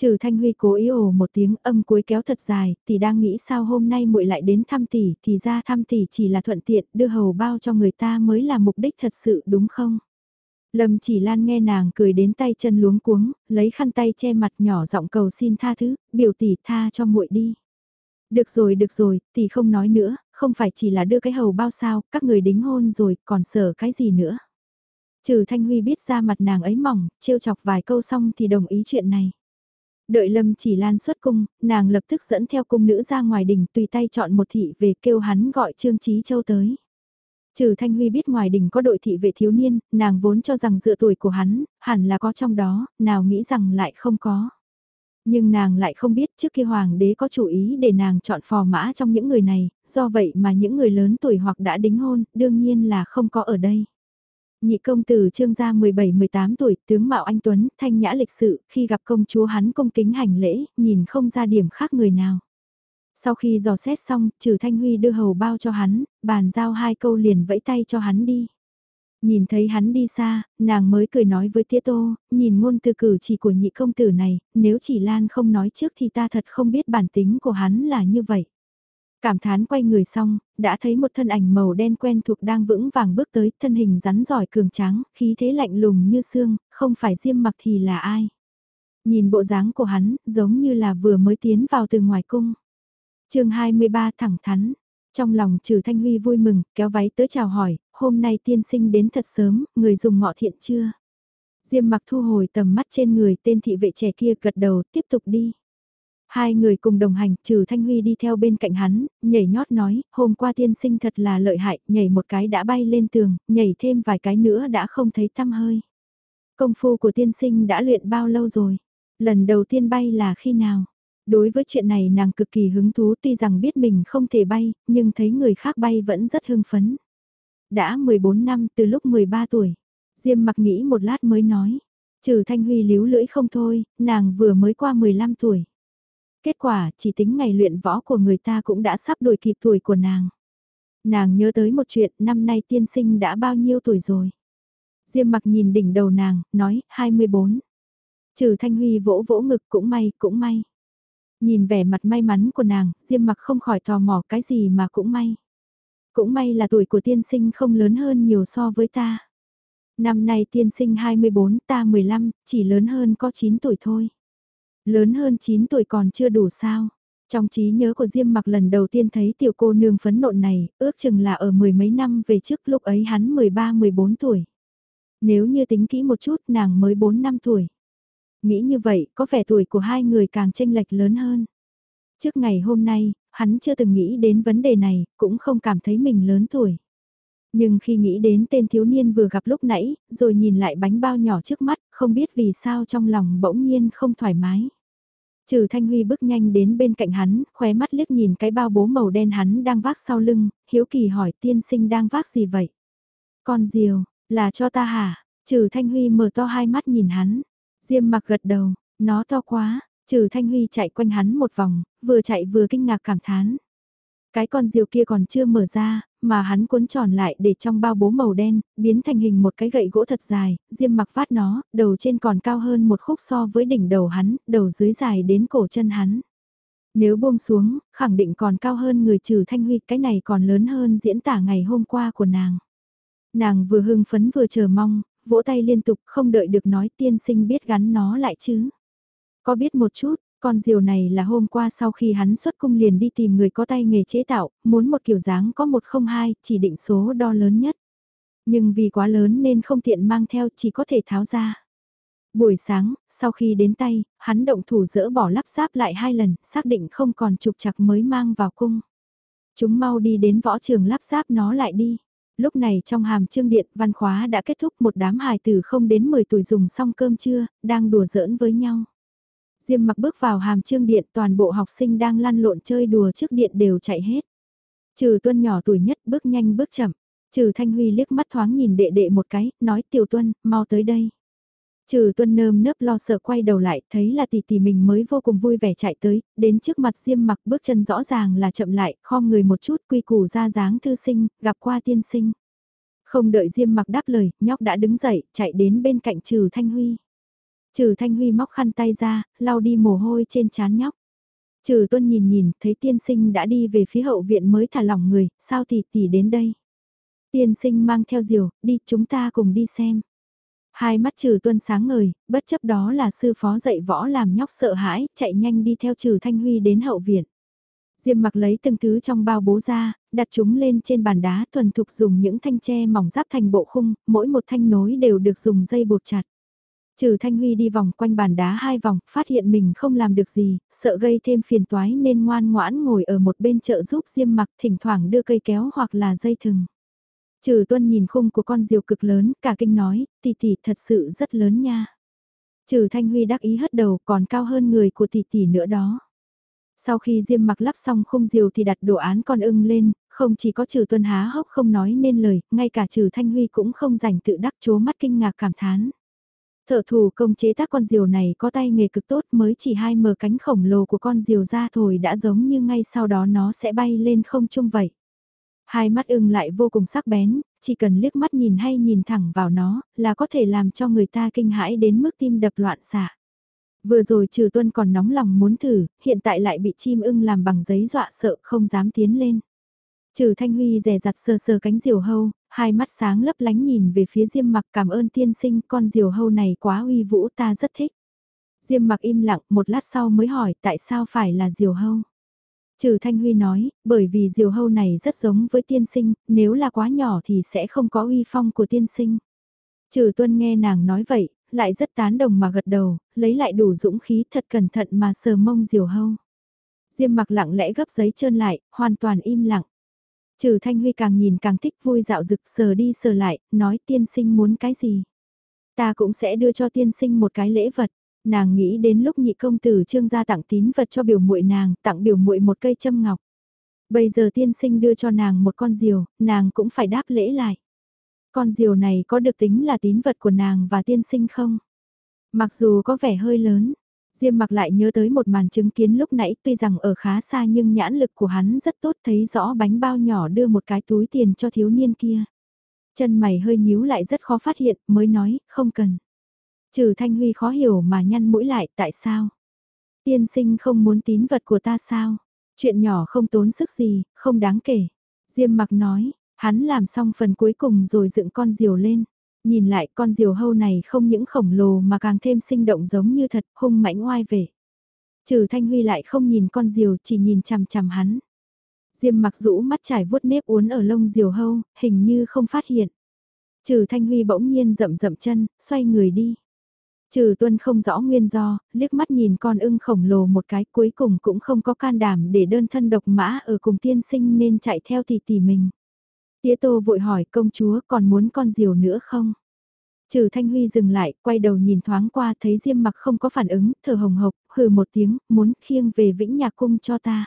Trừ Thanh Huy cố ý ồ một tiếng âm cuối kéo thật dài, tỷ đang nghĩ sao hôm nay muội lại đến thăm tỷ, thì ra thăm tỷ chỉ là thuận tiện, đưa hầu bao cho người ta mới là mục đích thật sự đúng không? Lâm chỉ lan nghe nàng cười đến tay chân luống cuống, lấy khăn tay che mặt nhỏ giọng cầu xin tha thứ, biểu tỷ tha cho muội đi. Được rồi được rồi, tỷ không nói nữa, không phải chỉ là đưa cái hầu bao sao, các người đính hôn rồi, còn sợ cái gì nữa. Trừ Thanh Huy biết ra mặt nàng ấy mỏng, trêu chọc vài câu xong thì đồng ý chuyện này. Đợi Lâm chỉ lan xuất cung, nàng lập tức dẫn theo cung nữ ra ngoài đình tùy tay chọn một thị về kêu hắn gọi Trương Trí Châu tới. Trừ Thanh Huy biết ngoài đình có đội thị vệ thiếu niên, nàng vốn cho rằng dựa tuổi của hắn, hẳn là có trong đó, nào nghĩ rằng lại không có. Nhưng nàng lại không biết trước kia hoàng đế có chủ ý để nàng chọn phò mã trong những người này, do vậy mà những người lớn tuổi hoặc đã đính hôn, đương nhiên là không có ở đây. Nhị công tử trương gia 17-18 tuổi, tướng Mạo Anh Tuấn, thanh nhã lịch sự, khi gặp công chúa hắn công kính hành lễ, nhìn không ra điểm khác người nào. Sau khi dò xét xong, trừ Thanh Huy đưa hầu bao cho hắn, bàn giao hai câu liền vẫy tay cho hắn đi. Nhìn thấy hắn đi xa, nàng mới cười nói với Tía Tô, nhìn ngôn từ cử chỉ của nhị công tử này, nếu chỉ Lan không nói trước thì ta thật không biết bản tính của hắn là như vậy. Cảm thán quay người xong, đã thấy một thân ảnh màu đen quen thuộc đang vững vàng bước tới, thân hình rắn giỏi cường tráng, khí thế lạnh lùng như xương, không phải diêm mặc thì là ai. Nhìn bộ dáng của hắn, giống như là vừa mới tiến vào từ ngoài cung. chương 23 thẳng thắn, trong lòng trừ Thanh Huy vui mừng, kéo váy tới chào hỏi, hôm nay tiên sinh đến thật sớm, người dùng ngọ thiện chưa? Diêm mặc thu hồi tầm mắt trên người tên thị vệ trẻ kia gật đầu, tiếp tục đi. Hai người cùng đồng hành, trừ Thanh Huy đi theo bên cạnh hắn, nhảy nhót nói, hôm qua tiên sinh thật là lợi hại, nhảy một cái đã bay lên tường, nhảy thêm vài cái nữa đã không thấy tăm hơi. Công phu của tiên sinh đã luyện bao lâu rồi? Lần đầu tiên bay là khi nào? Đối với chuyện này nàng cực kỳ hứng thú tuy rằng biết mình không thể bay, nhưng thấy người khác bay vẫn rất hưng phấn. Đã 14 năm từ lúc 13 tuổi, Diêm mặc nghĩ một lát mới nói. Trừ Thanh Huy líu lưỡi không thôi, nàng vừa mới qua 15 tuổi. Kết quả, chỉ tính ngày luyện võ của người ta cũng đã sắp đuổi kịp tuổi của nàng. Nàng nhớ tới một chuyện, năm nay tiên sinh đã bao nhiêu tuổi rồi? Diêm mặc nhìn đỉnh đầu nàng, nói, 24. Trừ Thanh Huy vỗ vỗ ngực cũng may, cũng may. Nhìn vẻ mặt may mắn của nàng, Diêm mặc không khỏi tò mò cái gì mà cũng may. Cũng may là tuổi của tiên sinh không lớn hơn nhiều so với ta. Năm nay tiên sinh 24, ta 15, chỉ lớn hơn có 9 tuổi thôi. Lớn hơn 9 tuổi còn chưa đủ sao. Trong trí nhớ của Diêm mặc lần đầu tiên thấy tiểu cô nương phấn nộn này, ước chừng là ở mười mấy năm về trước lúc ấy hắn 13-14 tuổi. Nếu như tính kỹ một chút nàng mới 4 năm tuổi. Nghĩ như vậy, có vẻ tuổi của hai người càng chênh lệch lớn hơn. Trước ngày hôm nay, hắn chưa từng nghĩ đến vấn đề này, cũng không cảm thấy mình lớn tuổi. Nhưng khi nghĩ đến tên thiếu niên vừa gặp lúc nãy, rồi nhìn lại bánh bao nhỏ trước mắt, không biết vì sao trong lòng bỗng nhiên không thoải mái. Trừ Thanh Huy bước nhanh đến bên cạnh hắn, khóe mắt liếc nhìn cái bao bố màu đen hắn đang vác sau lưng, hiếu kỳ hỏi tiên sinh đang vác gì vậy? Con diều, là cho ta hả? Trừ Thanh Huy mở to hai mắt nhìn hắn. Diêm mặc gật đầu, nó to quá, trừ Thanh Huy chạy quanh hắn một vòng, vừa chạy vừa kinh ngạc cảm thán. Cái con diều kia còn chưa mở ra, mà hắn cuốn tròn lại để trong bao bố màu đen, biến thành hình một cái gậy gỗ thật dài, diêm mặc phát nó, đầu trên còn cao hơn một khúc so với đỉnh đầu hắn, đầu dưới dài đến cổ chân hắn. Nếu buông xuống, khẳng định còn cao hơn người trừ thanh huy, cái này còn lớn hơn diễn tả ngày hôm qua của nàng. Nàng vừa hưng phấn vừa chờ mong, vỗ tay liên tục không đợi được nói tiên sinh biết gắn nó lại chứ. Có biết một chút, con diều này là hôm qua sau khi hắn xuất cung liền đi tìm người có tay nghề chế tạo, muốn một kiểu dáng có 102, chỉ định số đo lớn nhất. Nhưng vì quá lớn nên không tiện mang theo chỉ có thể tháo ra. Buổi sáng, sau khi đến tay, hắn động thủ dỡ bỏ lắp ráp lại hai lần, xác định không còn trục chặt mới mang vào cung. Chúng mau đi đến võ trường lắp ráp nó lại đi. Lúc này trong hàm trương điện văn khóa đã kết thúc một đám hài tử không đến 10 tuổi dùng xong cơm trưa, đang đùa giỡn với nhau. Diêm mặc bước vào hàm trương điện toàn bộ học sinh đang lăn lộn chơi đùa trước điện đều chạy hết. Trừ tuân nhỏ tuổi nhất bước nhanh bước chậm. Trừ Thanh Huy liếc mắt thoáng nhìn đệ đệ một cái, nói tiểu tuân, mau tới đây. Trừ tuân nơm nớp lo sợ quay đầu lại, thấy là tỷ tỷ mình mới vô cùng vui vẻ chạy tới, đến trước mặt Diêm mặc bước chân rõ ràng là chậm lại, khom người một chút quy củ ra dáng thư sinh, gặp qua tiên sinh. Không đợi Diêm mặc đáp lời, nhóc đã đứng dậy, chạy đến bên cạnh trừ Thanh Huy. Trừ Thanh Huy móc khăn tay ra, lau đi mồ hôi trên trán nhóc. Trừ Tuân nhìn nhìn, thấy tiên sinh đã đi về phía hậu viện mới thả lỏng người, sao tỷ tỷ đến đây? Tiên sinh mang theo diều, đi chúng ta cùng đi xem. Hai mắt trừ tuân sáng ngời, bất chấp đó là sư phó dạy võ làm nhóc sợ hãi, chạy nhanh đi theo trừ Thanh Huy đến hậu viện. Diêm mặc lấy từng thứ trong bao bố ra, đặt chúng lên trên bàn đá thuần thục dùng những thanh tre mỏng giáp thành bộ khung, mỗi một thanh nối đều được dùng dây buộc chặt. Trừ Thanh Huy đi vòng quanh bàn đá hai vòng, phát hiện mình không làm được gì, sợ gây thêm phiền toái nên ngoan ngoãn ngồi ở một bên chợ giúp Diêm mặc thỉnh thoảng đưa cây kéo hoặc là dây thừng. Trừ Tuân nhìn khung của con diều cực lớn, cả kinh nói, tỷ tỷ thật sự rất lớn nha. Trừ Thanh Huy đắc ý hất đầu còn cao hơn người của tỷ tỷ nữa đó. Sau khi Diêm mặc lắp xong khung diều thì đặt đồ án con ưng lên, không chỉ có trừ tuân há hốc không nói nên lời, ngay cả trừ Thanh Huy cũng không rảnh tự đắc chố mắt kinh ngạc cảm thán. Thợ thủ công chế tác con diều này có tay nghề cực tốt mới chỉ hai mờ cánh khổng lồ của con diều ra thổi đã giống như ngay sau đó nó sẽ bay lên không trung vậy. Hai mắt ưng lại vô cùng sắc bén, chỉ cần liếc mắt nhìn hay nhìn thẳng vào nó là có thể làm cho người ta kinh hãi đến mức tim đập loạn xạ. Vừa rồi trừ tuân còn nóng lòng muốn thử, hiện tại lại bị chim ưng làm bằng giấy dọa sợ không dám tiến lên. Trừ Thanh Huy rè rặt sờ sờ cánh diều hâu, hai mắt sáng lấp lánh nhìn về phía Diêm mặc cảm ơn tiên sinh con diều hâu này quá uy vũ ta rất thích. Diêm mặc im lặng một lát sau mới hỏi tại sao phải là diều hâu. Trừ Thanh Huy nói, bởi vì diều hâu này rất giống với tiên sinh, nếu là quá nhỏ thì sẽ không có uy phong của tiên sinh. Trừ Tuân nghe nàng nói vậy, lại rất tán đồng mà gật đầu, lấy lại đủ dũng khí thật cẩn thận mà sờ mông diều hâu. Diêm mặc lặng lẽ gấp giấy trơn lại, hoàn toàn im lặng. Trừ Thanh Huy càng nhìn càng thích vui dạo rực sờ đi sờ lại, nói tiên sinh muốn cái gì. Ta cũng sẽ đưa cho tiên sinh một cái lễ vật. Nàng nghĩ đến lúc nhị công tử trương gia tặng tín vật cho biểu muội nàng, tặng biểu muội một cây châm ngọc. Bây giờ tiên sinh đưa cho nàng một con diều, nàng cũng phải đáp lễ lại. Con diều này có được tính là tín vật của nàng và tiên sinh không? Mặc dù có vẻ hơi lớn, Diêm mặc lại nhớ tới một màn chứng kiến lúc nãy tuy rằng ở khá xa nhưng nhãn lực của hắn rất tốt thấy rõ bánh bao nhỏ đưa một cái túi tiền cho thiếu niên kia. Chân mày hơi nhíu lại rất khó phát hiện mới nói không cần. Trừ Thanh Huy khó hiểu mà nhăn mũi lại tại sao? Tiên sinh không muốn tín vật của ta sao? Chuyện nhỏ không tốn sức gì, không đáng kể. Diêm mặc nói, hắn làm xong phần cuối cùng rồi dựng con diều lên. Nhìn lại con diều hâu này không những khổng lồ mà càng thêm sinh động giống như thật hung mãnh oai về. Trừ Thanh Huy lại không nhìn con diều chỉ nhìn chằm chằm hắn. Diêm mặc rũ mắt trải vuốt nếp uốn ở lông diều hâu, hình như không phát hiện. Trừ Thanh Huy bỗng nhiên rậm rậm chân, xoay người đi. Trừ tuân không rõ nguyên do, liếc mắt nhìn con ưng khổng lồ một cái cuối cùng cũng không có can đảm để đơn thân độc mã ở cùng tiên sinh nên chạy theo tỷ tỷ mình. Tía tô vội hỏi công chúa còn muốn con diều nữa không? Trừ Thanh Huy dừng lại, quay đầu nhìn thoáng qua thấy Diêm mặc không có phản ứng, thở hồng hộc, hừ một tiếng, muốn khiêng về Vĩnh Nhạc Cung cho ta.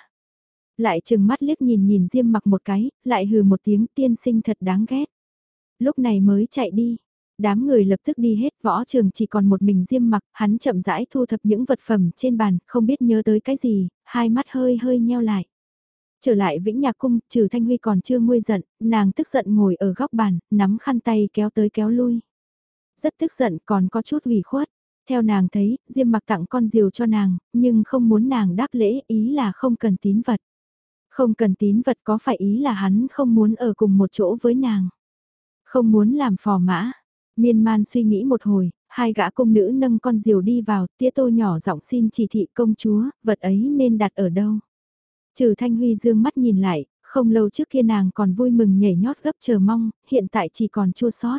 Lại chừng mắt liếc nhìn nhìn Diêm mặc một cái, lại hừ một tiếng tiên sinh thật đáng ghét. Lúc này mới chạy đi, đám người lập tức đi hết, võ trường chỉ còn một mình Diêm mặc, hắn chậm rãi thu thập những vật phẩm trên bàn, không biết nhớ tới cái gì, hai mắt hơi hơi nheo lại. Trở lại Vĩnh Nhạc Cung, trừ Thanh Huy còn chưa nguôi giận, nàng tức giận ngồi ở góc bàn, nắm khăn tay kéo tới kéo lui. Rất tức giận còn có chút ủy khuất. Theo nàng thấy, Diêm mặc tặng con diều cho nàng, nhưng không muốn nàng đáp lễ ý là không cần tín vật. Không cần tín vật có phải ý là hắn không muốn ở cùng một chỗ với nàng. Không muốn làm phò mã. Miên man suy nghĩ một hồi, hai gã công nữ nâng con diều đi vào, tía tô nhỏ giọng xin chỉ thị công chúa, vật ấy nên đặt ở đâu. Trừ Thanh Huy dương mắt nhìn lại, không lâu trước kia nàng còn vui mừng nhảy nhót gấp chờ mong, hiện tại chỉ còn chua sót.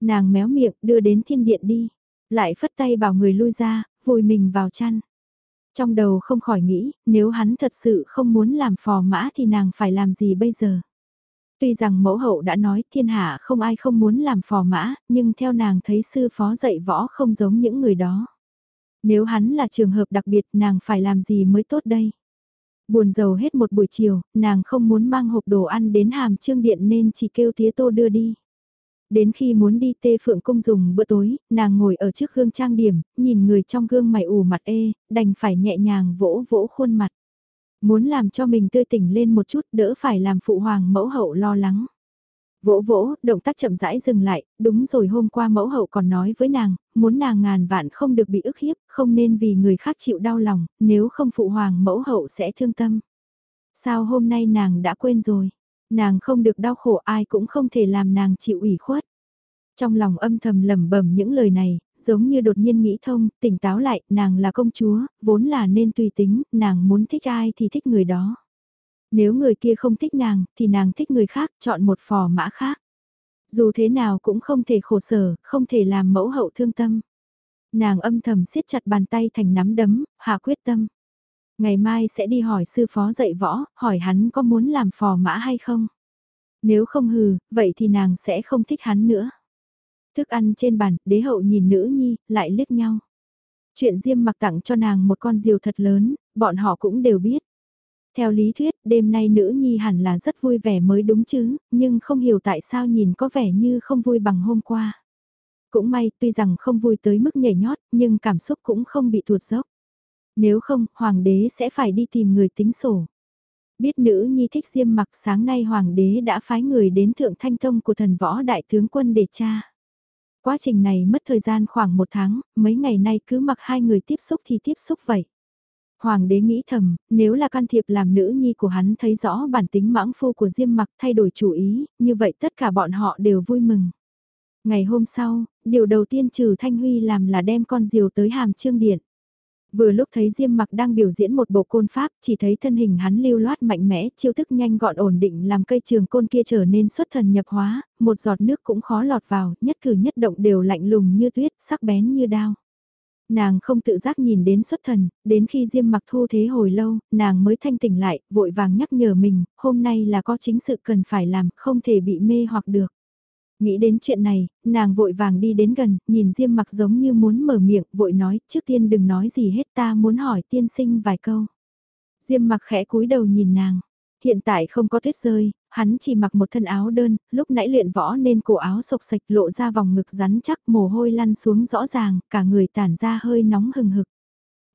Nàng méo miệng đưa đến thiên điện đi, lại phất tay bảo người lui ra, vùi mình vào chăn. Trong đầu không khỏi nghĩ, nếu hắn thật sự không muốn làm phò mã thì nàng phải làm gì bây giờ? Tuy rằng mẫu hậu đã nói thiên hạ không ai không muốn làm phò mã, nhưng theo nàng thấy sư phó dạy võ không giống những người đó. Nếu hắn là trường hợp đặc biệt nàng phải làm gì mới tốt đây? Buồn giàu hết một buổi chiều, nàng không muốn mang hộp đồ ăn đến hàm trương điện nên chỉ kêu tía tô đưa đi. Đến khi muốn đi tê phượng cung dùng bữa tối, nàng ngồi ở trước gương trang điểm, nhìn người trong gương mày ủ mặt ê, đành phải nhẹ nhàng vỗ vỗ khuôn mặt. Muốn làm cho mình tươi tỉnh lên một chút đỡ phải làm phụ hoàng mẫu hậu lo lắng. Vỗ vỗ, động tác chậm rãi dừng lại, đúng rồi hôm qua mẫu hậu còn nói với nàng, muốn nàng ngàn vạn không được bị ức hiếp, không nên vì người khác chịu đau lòng, nếu không phụ hoàng mẫu hậu sẽ thương tâm. Sao hôm nay nàng đã quên rồi, nàng không được đau khổ ai cũng không thể làm nàng chịu ủy khuất. Trong lòng âm thầm lẩm bẩm những lời này, giống như đột nhiên nghĩ thông, tỉnh táo lại, nàng là công chúa, vốn là nên tùy tính, nàng muốn thích ai thì thích người đó. Nếu người kia không thích nàng, thì nàng thích người khác, chọn một phò mã khác. Dù thế nào cũng không thể khổ sở, không thể làm mẫu hậu thương tâm. Nàng âm thầm siết chặt bàn tay thành nắm đấm, hạ quyết tâm. Ngày mai sẽ đi hỏi sư phó dạy võ, hỏi hắn có muốn làm phò mã hay không. Nếu không hừ, vậy thì nàng sẽ không thích hắn nữa. Thức ăn trên bàn, đế hậu nhìn nữ nhi, lại liếc nhau. Chuyện Diêm mặc tặng cho nàng một con diều thật lớn, bọn họ cũng đều biết. Theo lý thuyết, đêm nay nữ nhi hẳn là rất vui vẻ mới đúng chứ, nhưng không hiểu tại sao nhìn có vẻ như không vui bằng hôm qua. Cũng may, tuy rằng không vui tới mức nhảy nhót, nhưng cảm xúc cũng không bị tuột dốc. Nếu không, hoàng đế sẽ phải đi tìm người tính sổ. Biết nữ nhi thích diêm mặc sáng nay hoàng đế đã phái người đến thượng thanh tông của thần võ đại tướng quân để tra. Quá trình này mất thời gian khoảng một tháng, mấy ngày nay cứ mặc hai người tiếp xúc thì tiếp xúc vậy. Hoàng đế nghĩ thầm, nếu là can thiệp làm nữ nhi của hắn thấy rõ bản tính mãng phu của Diêm mặc thay đổi chủ ý, như vậy tất cả bọn họ đều vui mừng. Ngày hôm sau, điều đầu tiên trừ Thanh Huy làm là đem con diều tới hàm trương điện. Vừa lúc thấy Diêm Mặc đang biểu diễn một bộ côn pháp, chỉ thấy thân hình hắn lưu loát mạnh mẽ, chiêu thức nhanh gọn ổn định làm cây trường côn kia trở nên xuất thần nhập hóa, một giọt nước cũng khó lọt vào, nhất cử nhất động đều lạnh lùng như tuyết, sắc bén như đao. Nàng không tự giác nhìn đến xuất thần, đến khi Diêm Mặc thu thế hồi lâu, nàng mới thanh tỉnh lại, vội vàng nhắc nhở mình, hôm nay là có chính sự cần phải làm, không thể bị mê hoặc được. Nghĩ đến chuyện này, nàng vội vàng đi đến gần, nhìn Diêm mặc giống như muốn mở miệng, vội nói, trước tiên đừng nói gì hết ta muốn hỏi tiên sinh vài câu. Diêm mặc khẽ cúi đầu nhìn nàng. Hiện tại không có tuyết rơi, hắn chỉ mặc một thân áo đơn, lúc nãy luyện võ nên cổ áo sộc sạch lộ ra vòng ngực rắn chắc mồ hôi lăn xuống rõ ràng, cả người tản ra hơi nóng hừng hực.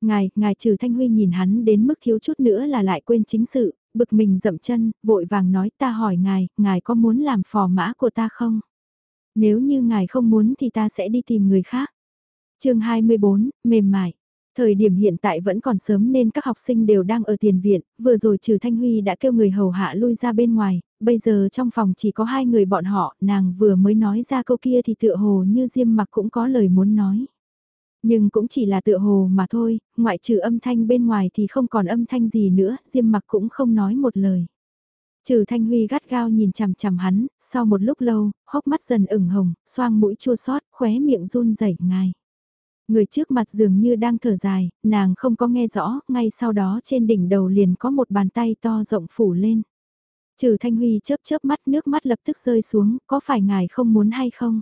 Ngài, ngài trừ Thanh Huy nhìn hắn đến mức thiếu chút nữa là lại quên chính sự, bực mình dậm chân, vội vàng nói ta hỏi ngài, ngài có muốn làm phò mã của ta không? Nếu như ngài không muốn thì ta sẽ đi tìm người khác. chương 24, mềm mại. Thời điểm hiện tại vẫn còn sớm nên các học sinh đều đang ở tiền viện, vừa rồi trừ Thanh Huy đã kêu người hầu hạ lui ra bên ngoài, bây giờ trong phòng chỉ có hai người bọn họ, nàng vừa mới nói ra câu kia thì tựa hồ như Diêm mặc cũng có lời muốn nói. Nhưng cũng chỉ là tựa hồ mà thôi, ngoại trừ âm thanh bên ngoài thì không còn âm thanh gì nữa, Diêm mặc cũng không nói một lời. Trừ Thanh Huy gắt gao nhìn chằm chằm hắn, sau một lúc lâu, hốc mắt dần ửng hồng, xoang mũi chua xót, khóe miệng run rẩy ngài. Người trước mặt dường như đang thở dài, nàng không có nghe rõ, ngay sau đó trên đỉnh đầu liền có một bàn tay to rộng phủ lên. Trừ Thanh Huy chớp chớp mắt nước mắt lập tức rơi xuống, có phải ngài không muốn hay không?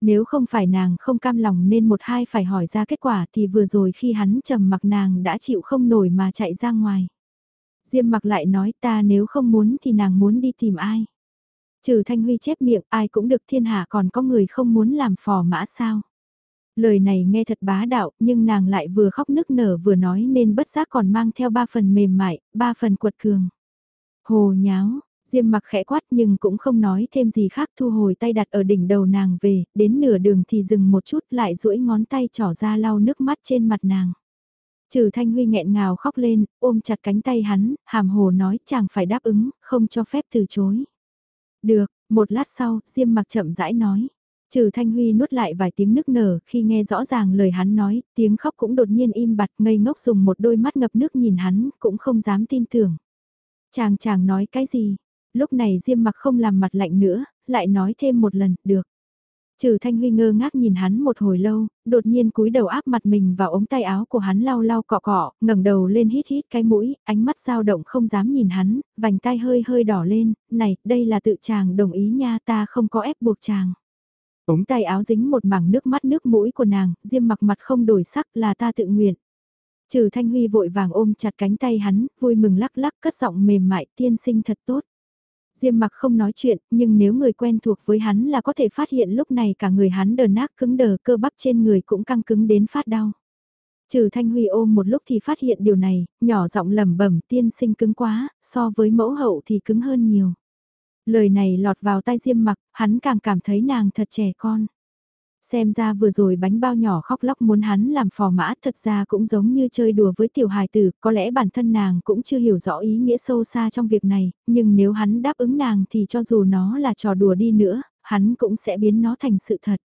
Nếu không phải nàng không cam lòng nên một hai phải hỏi ra kết quả thì vừa rồi khi hắn trầm mặc nàng đã chịu không nổi mà chạy ra ngoài. Diêm mặc lại nói ta nếu không muốn thì nàng muốn đi tìm ai. Trừ Thanh Huy chép miệng ai cũng được thiên hạ còn có người không muốn làm phò mã sao. Lời này nghe thật bá đạo nhưng nàng lại vừa khóc nức nở vừa nói nên bất giác còn mang theo ba phần mềm mại, ba phần quật cường. Hồ nháo, Diêm mặc khẽ quát nhưng cũng không nói thêm gì khác thu hồi tay đặt ở đỉnh đầu nàng về, đến nửa đường thì dừng một chút lại duỗi ngón tay trỏ ra lau nước mắt trên mặt nàng. Trừ Thanh Huy nghẹn ngào khóc lên, ôm chặt cánh tay hắn, hàm hồ nói chàng phải đáp ứng, không cho phép từ chối. Được, một lát sau, Diêm mặc chậm rãi nói. Trừ Thanh Huy nuốt lại vài tiếng nức nở khi nghe rõ ràng lời hắn nói, tiếng khóc cũng đột nhiên im bặt ngây ngốc dùng một đôi mắt ngập nước nhìn hắn, cũng không dám tin tưởng. Chàng chàng nói cái gì? Lúc này Diêm mặc không làm mặt lạnh nữa, lại nói thêm một lần, được. Trừ Thanh Huy ngơ ngác nhìn hắn một hồi lâu, đột nhiên cúi đầu áp mặt mình vào ống tay áo của hắn lau lau cọ cọ, ngẩng đầu lên hít hít cái mũi, ánh mắt dao động không dám nhìn hắn, vành tai hơi hơi đỏ lên, này, đây là tự chàng đồng ý nha ta không có ép buộc chàng. Ống tay áo dính một mảng nước mắt nước mũi của nàng, diêm mặc mặt không đổi sắc là ta tự nguyện. Trừ Thanh Huy vội vàng ôm chặt cánh tay hắn, vui mừng lắc lắc cất giọng mềm mại tiên sinh thật tốt. Diêm mặc không nói chuyện, nhưng nếu người quen thuộc với hắn là có thể phát hiện lúc này cả người hắn đờ nát cứng đờ cơ bắp trên người cũng căng cứng đến phát đau. Trừ Thanh Huy ôm một lúc thì phát hiện điều này, nhỏ giọng lẩm bẩm tiên sinh cứng quá, so với mẫu hậu thì cứng hơn nhiều. Lời này lọt vào tai Diêm mặc, hắn càng cảm thấy nàng thật trẻ con. Xem ra vừa rồi bánh bao nhỏ khóc lóc muốn hắn làm phò mã thật ra cũng giống như chơi đùa với tiểu hài tử, có lẽ bản thân nàng cũng chưa hiểu rõ ý nghĩa sâu xa trong việc này, nhưng nếu hắn đáp ứng nàng thì cho dù nó là trò đùa đi nữa, hắn cũng sẽ biến nó thành sự thật.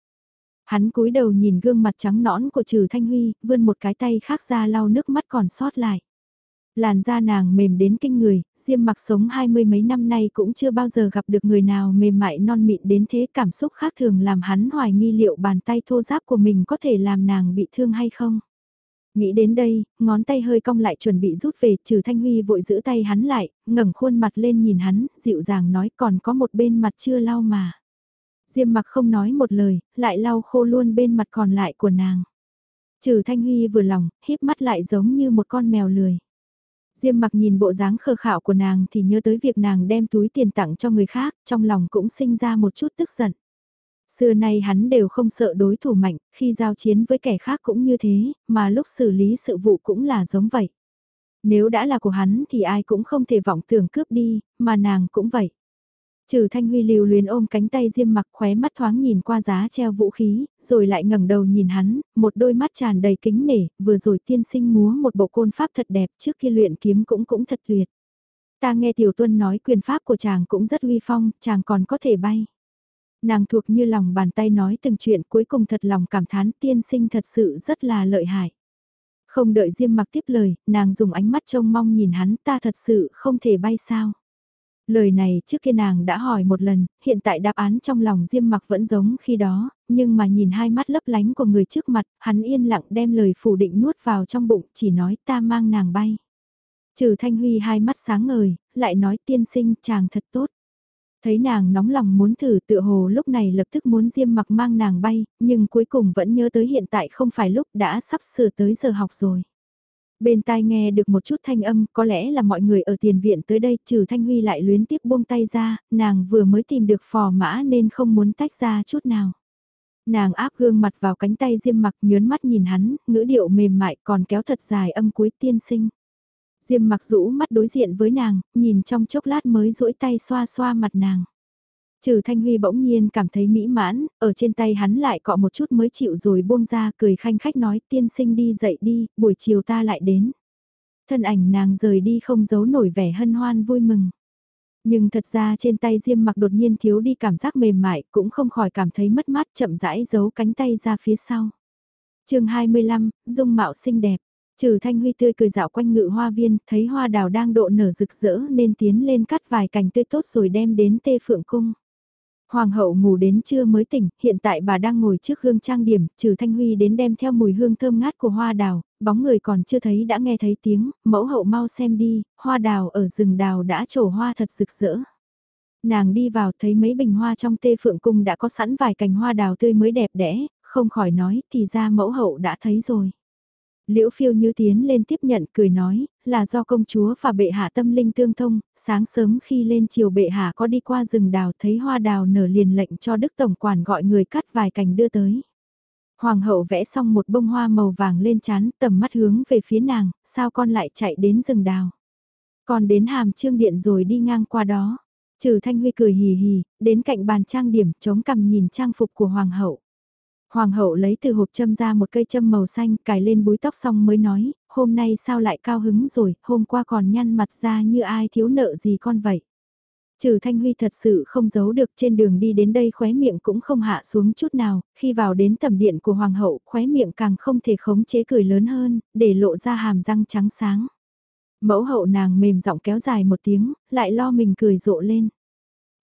Hắn cúi đầu nhìn gương mặt trắng nõn của Trừ Thanh Huy, vươn một cái tay khác ra lau nước mắt còn sót lại. Làn da nàng mềm đến kinh người, Diêm mặc sống hai mươi mấy năm nay cũng chưa bao giờ gặp được người nào mềm mại non mịn đến thế cảm xúc khác thường làm hắn hoài nghi liệu bàn tay thô giáp của mình có thể làm nàng bị thương hay không. Nghĩ đến đây, ngón tay hơi cong lại chuẩn bị rút về, trừ Thanh Huy vội giữ tay hắn lại, ngẩng khuôn mặt lên nhìn hắn, dịu dàng nói còn có một bên mặt chưa lau mà. Diêm mặc không nói một lời, lại lau khô luôn bên mặt còn lại của nàng. Trừ Thanh Huy vừa lòng, híp mắt lại giống như một con mèo lười. Diêm mặc nhìn bộ dáng khờ khạo của nàng thì nhớ tới việc nàng đem túi tiền tặng cho người khác, trong lòng cũng sinh ra một chút tức giận. Xưa nay hắn đều không sợ đối thủ mạnh, khi giao chiến với kẻ khác cũng như thế, mà lúc xử lý sự vụ cũng là giống vậy. Nếu đã là của hắn thì ai cũng không thể vọng tưởng cướp đi, mà nàng cũng vậy. Trừ Thanh Huy liều luyến ôm cánh tay Diêm mặc khóe mắt thoáng nhìn qua giá treo vũ khí, rồi lại ngẩng đầu nhìn hắn, một đôi mắt tràn đầy kính nể, vừa rồi tiên sinh múa một bộ côn pháp thật đẹp trước khi luyện kiếm cũng cũng thật tuyệt. Ta nghe Tiểu Tuân nói quyền pháp của chàng cũng rất uy phong, chàng còn có thể bay. Nàng thuộc như lòng bàn tay nói từng chuyện cuối cùng thật lòng cảm thán tiên sinh thật sự rất là lợi hại. Không đợi Diêm mặc tiếp lời, nàng dùng ánh mắt trông mong nhìn hắn ta thật sự không thể bay sao. Lời này trước kia nàng đã hỏi một lần, hiện tại đáp án trong lòng Diêm mặc vẫn giống khi đó, nhưng mà nhìn hai mắt lấp lánh của người trước mặt, hắn yên lặng đem lời phủ định nuốt vào trong bụng, chỉ nói ta mang nàng bay. Trừ Thanh Huy hai mắt sáng ngời, lại nói tiên sinh chàng thật tốt. Thấy nàng nóng lòng muốn thử tựa hồ lúc này lập tức muốn Diêm mặc mang nàng bay, nhưng cuối cùng vẫn nhớ tới hiện tại không phải lúc đã sắp sửa tới giờ học rồi. Bên tai nghe được một chút thanh âm, có lẽ là mọi người ở tiền viện tới đây, trừ Thanh Huy lại luyến tiếc buông tay ra, nàng vừa mới tìm được phò mã nên không muốn tách ra chút nào. Nàng áp gương mặt vào cánh tay diêm mặc nhớn mắt nhìn hắn, ngữ điệu mềm mại còn kéo thật dài âm cuối tiên sinh. Diêm mặc rũ mắt đối diện với nàng, nhìn trong chốc lát mới duỗi tay xoa xoa mặt nàng. Trừ Thanh Huy bỗng nhiên cảm thấy mỹ mãn, ở trên tay hắn lại cọ một chút mới chịu rồi buông ra cười khanh khách nói tiên sinh đi dậy đi, buổi chiều ta lại đến. Thân ảnh nàng rời đi không giấu nổi vẻ hân hoan vui mừng. Nhưng thật ra trên tay Diêm mặc đột nhiên thiếu đi cảm giác mềm mại cũng không khỏi cảm thấy mất mát chậm rãi giấu cánh tay ra phía sau. chương 25, dung mạo xinh đẹp. Trừ Thanh Huy tươi cười dạo quanh ngự hoa viên, thấy hoa đào đang độ nở rực rỡ nên tiến lên cắt vài cành tươi tốt rồi đem đến tê phượng cung. Hoàng hậu ngủ đến trưa mới tỉnh, hiện tại bà đang ngồi trước gương trang điểm, trừ Thanh Huy đến đem theo mùi hương thơm ngát của hoa đào, bóng người còn chưa thấy đã nghe thấy tiếng, mẫu hậu mau xem đi, hoa đào ở rừng đào đã trổ hoa thật rực rỡ. Nàng đi vào thấy mấy bình hoa trong tê phượng cung đã có sẵn vài cành hoa đào tươi mới đẹp đẽ, không khỏi nói thì ra mẫu hậu đã thấy rồi. Liễu phiêu như tiến lên tiếp nhận cười nói, là do công chúa và bệ hạ tâm linh tương thông, sáng sớm khi lên chiều bệ hạ có đi qua rừng đào thấy hoa đào nở liền lệnh cho đức tổng quản gọi người cắt vài cành đưa tới. Hoàng hậu vẽ xong một bông hoa màu vàng lên chán tầm mắt hướng về phía nàng, sao con lại chạy đến rừng đào. Còn đến hàm trương điện rồi đi ngang qua đó. Trừ Thanh Huy cười hì hì, đến cạnh bàn trang điểm chống cằm nhìn trang phục của Hoàng hậu. Hoàng hậu lấy từ hộp châm ra một cây châm màu xanh cài lên búi tóc xong mới nói, hôm nay sao lại cao hứng rồi, hôm qua còn nhăn mặt ra như ai thiếu nợ gì con vậy. Trừ Thanh Huy thật sự không giấu được trên đường đi đến đây khóe miệng cũng không hạ xuống chút nào, khi vào đến tầm điện của Hoàng hậu khóe miệng càng không thể khống chế cười lớn hơn, để lộ ra hàm răng trắng sáng. Mẫu hậu nàng mềm giọng kéo dài một tiếng, lại lo mình cười rộ lên.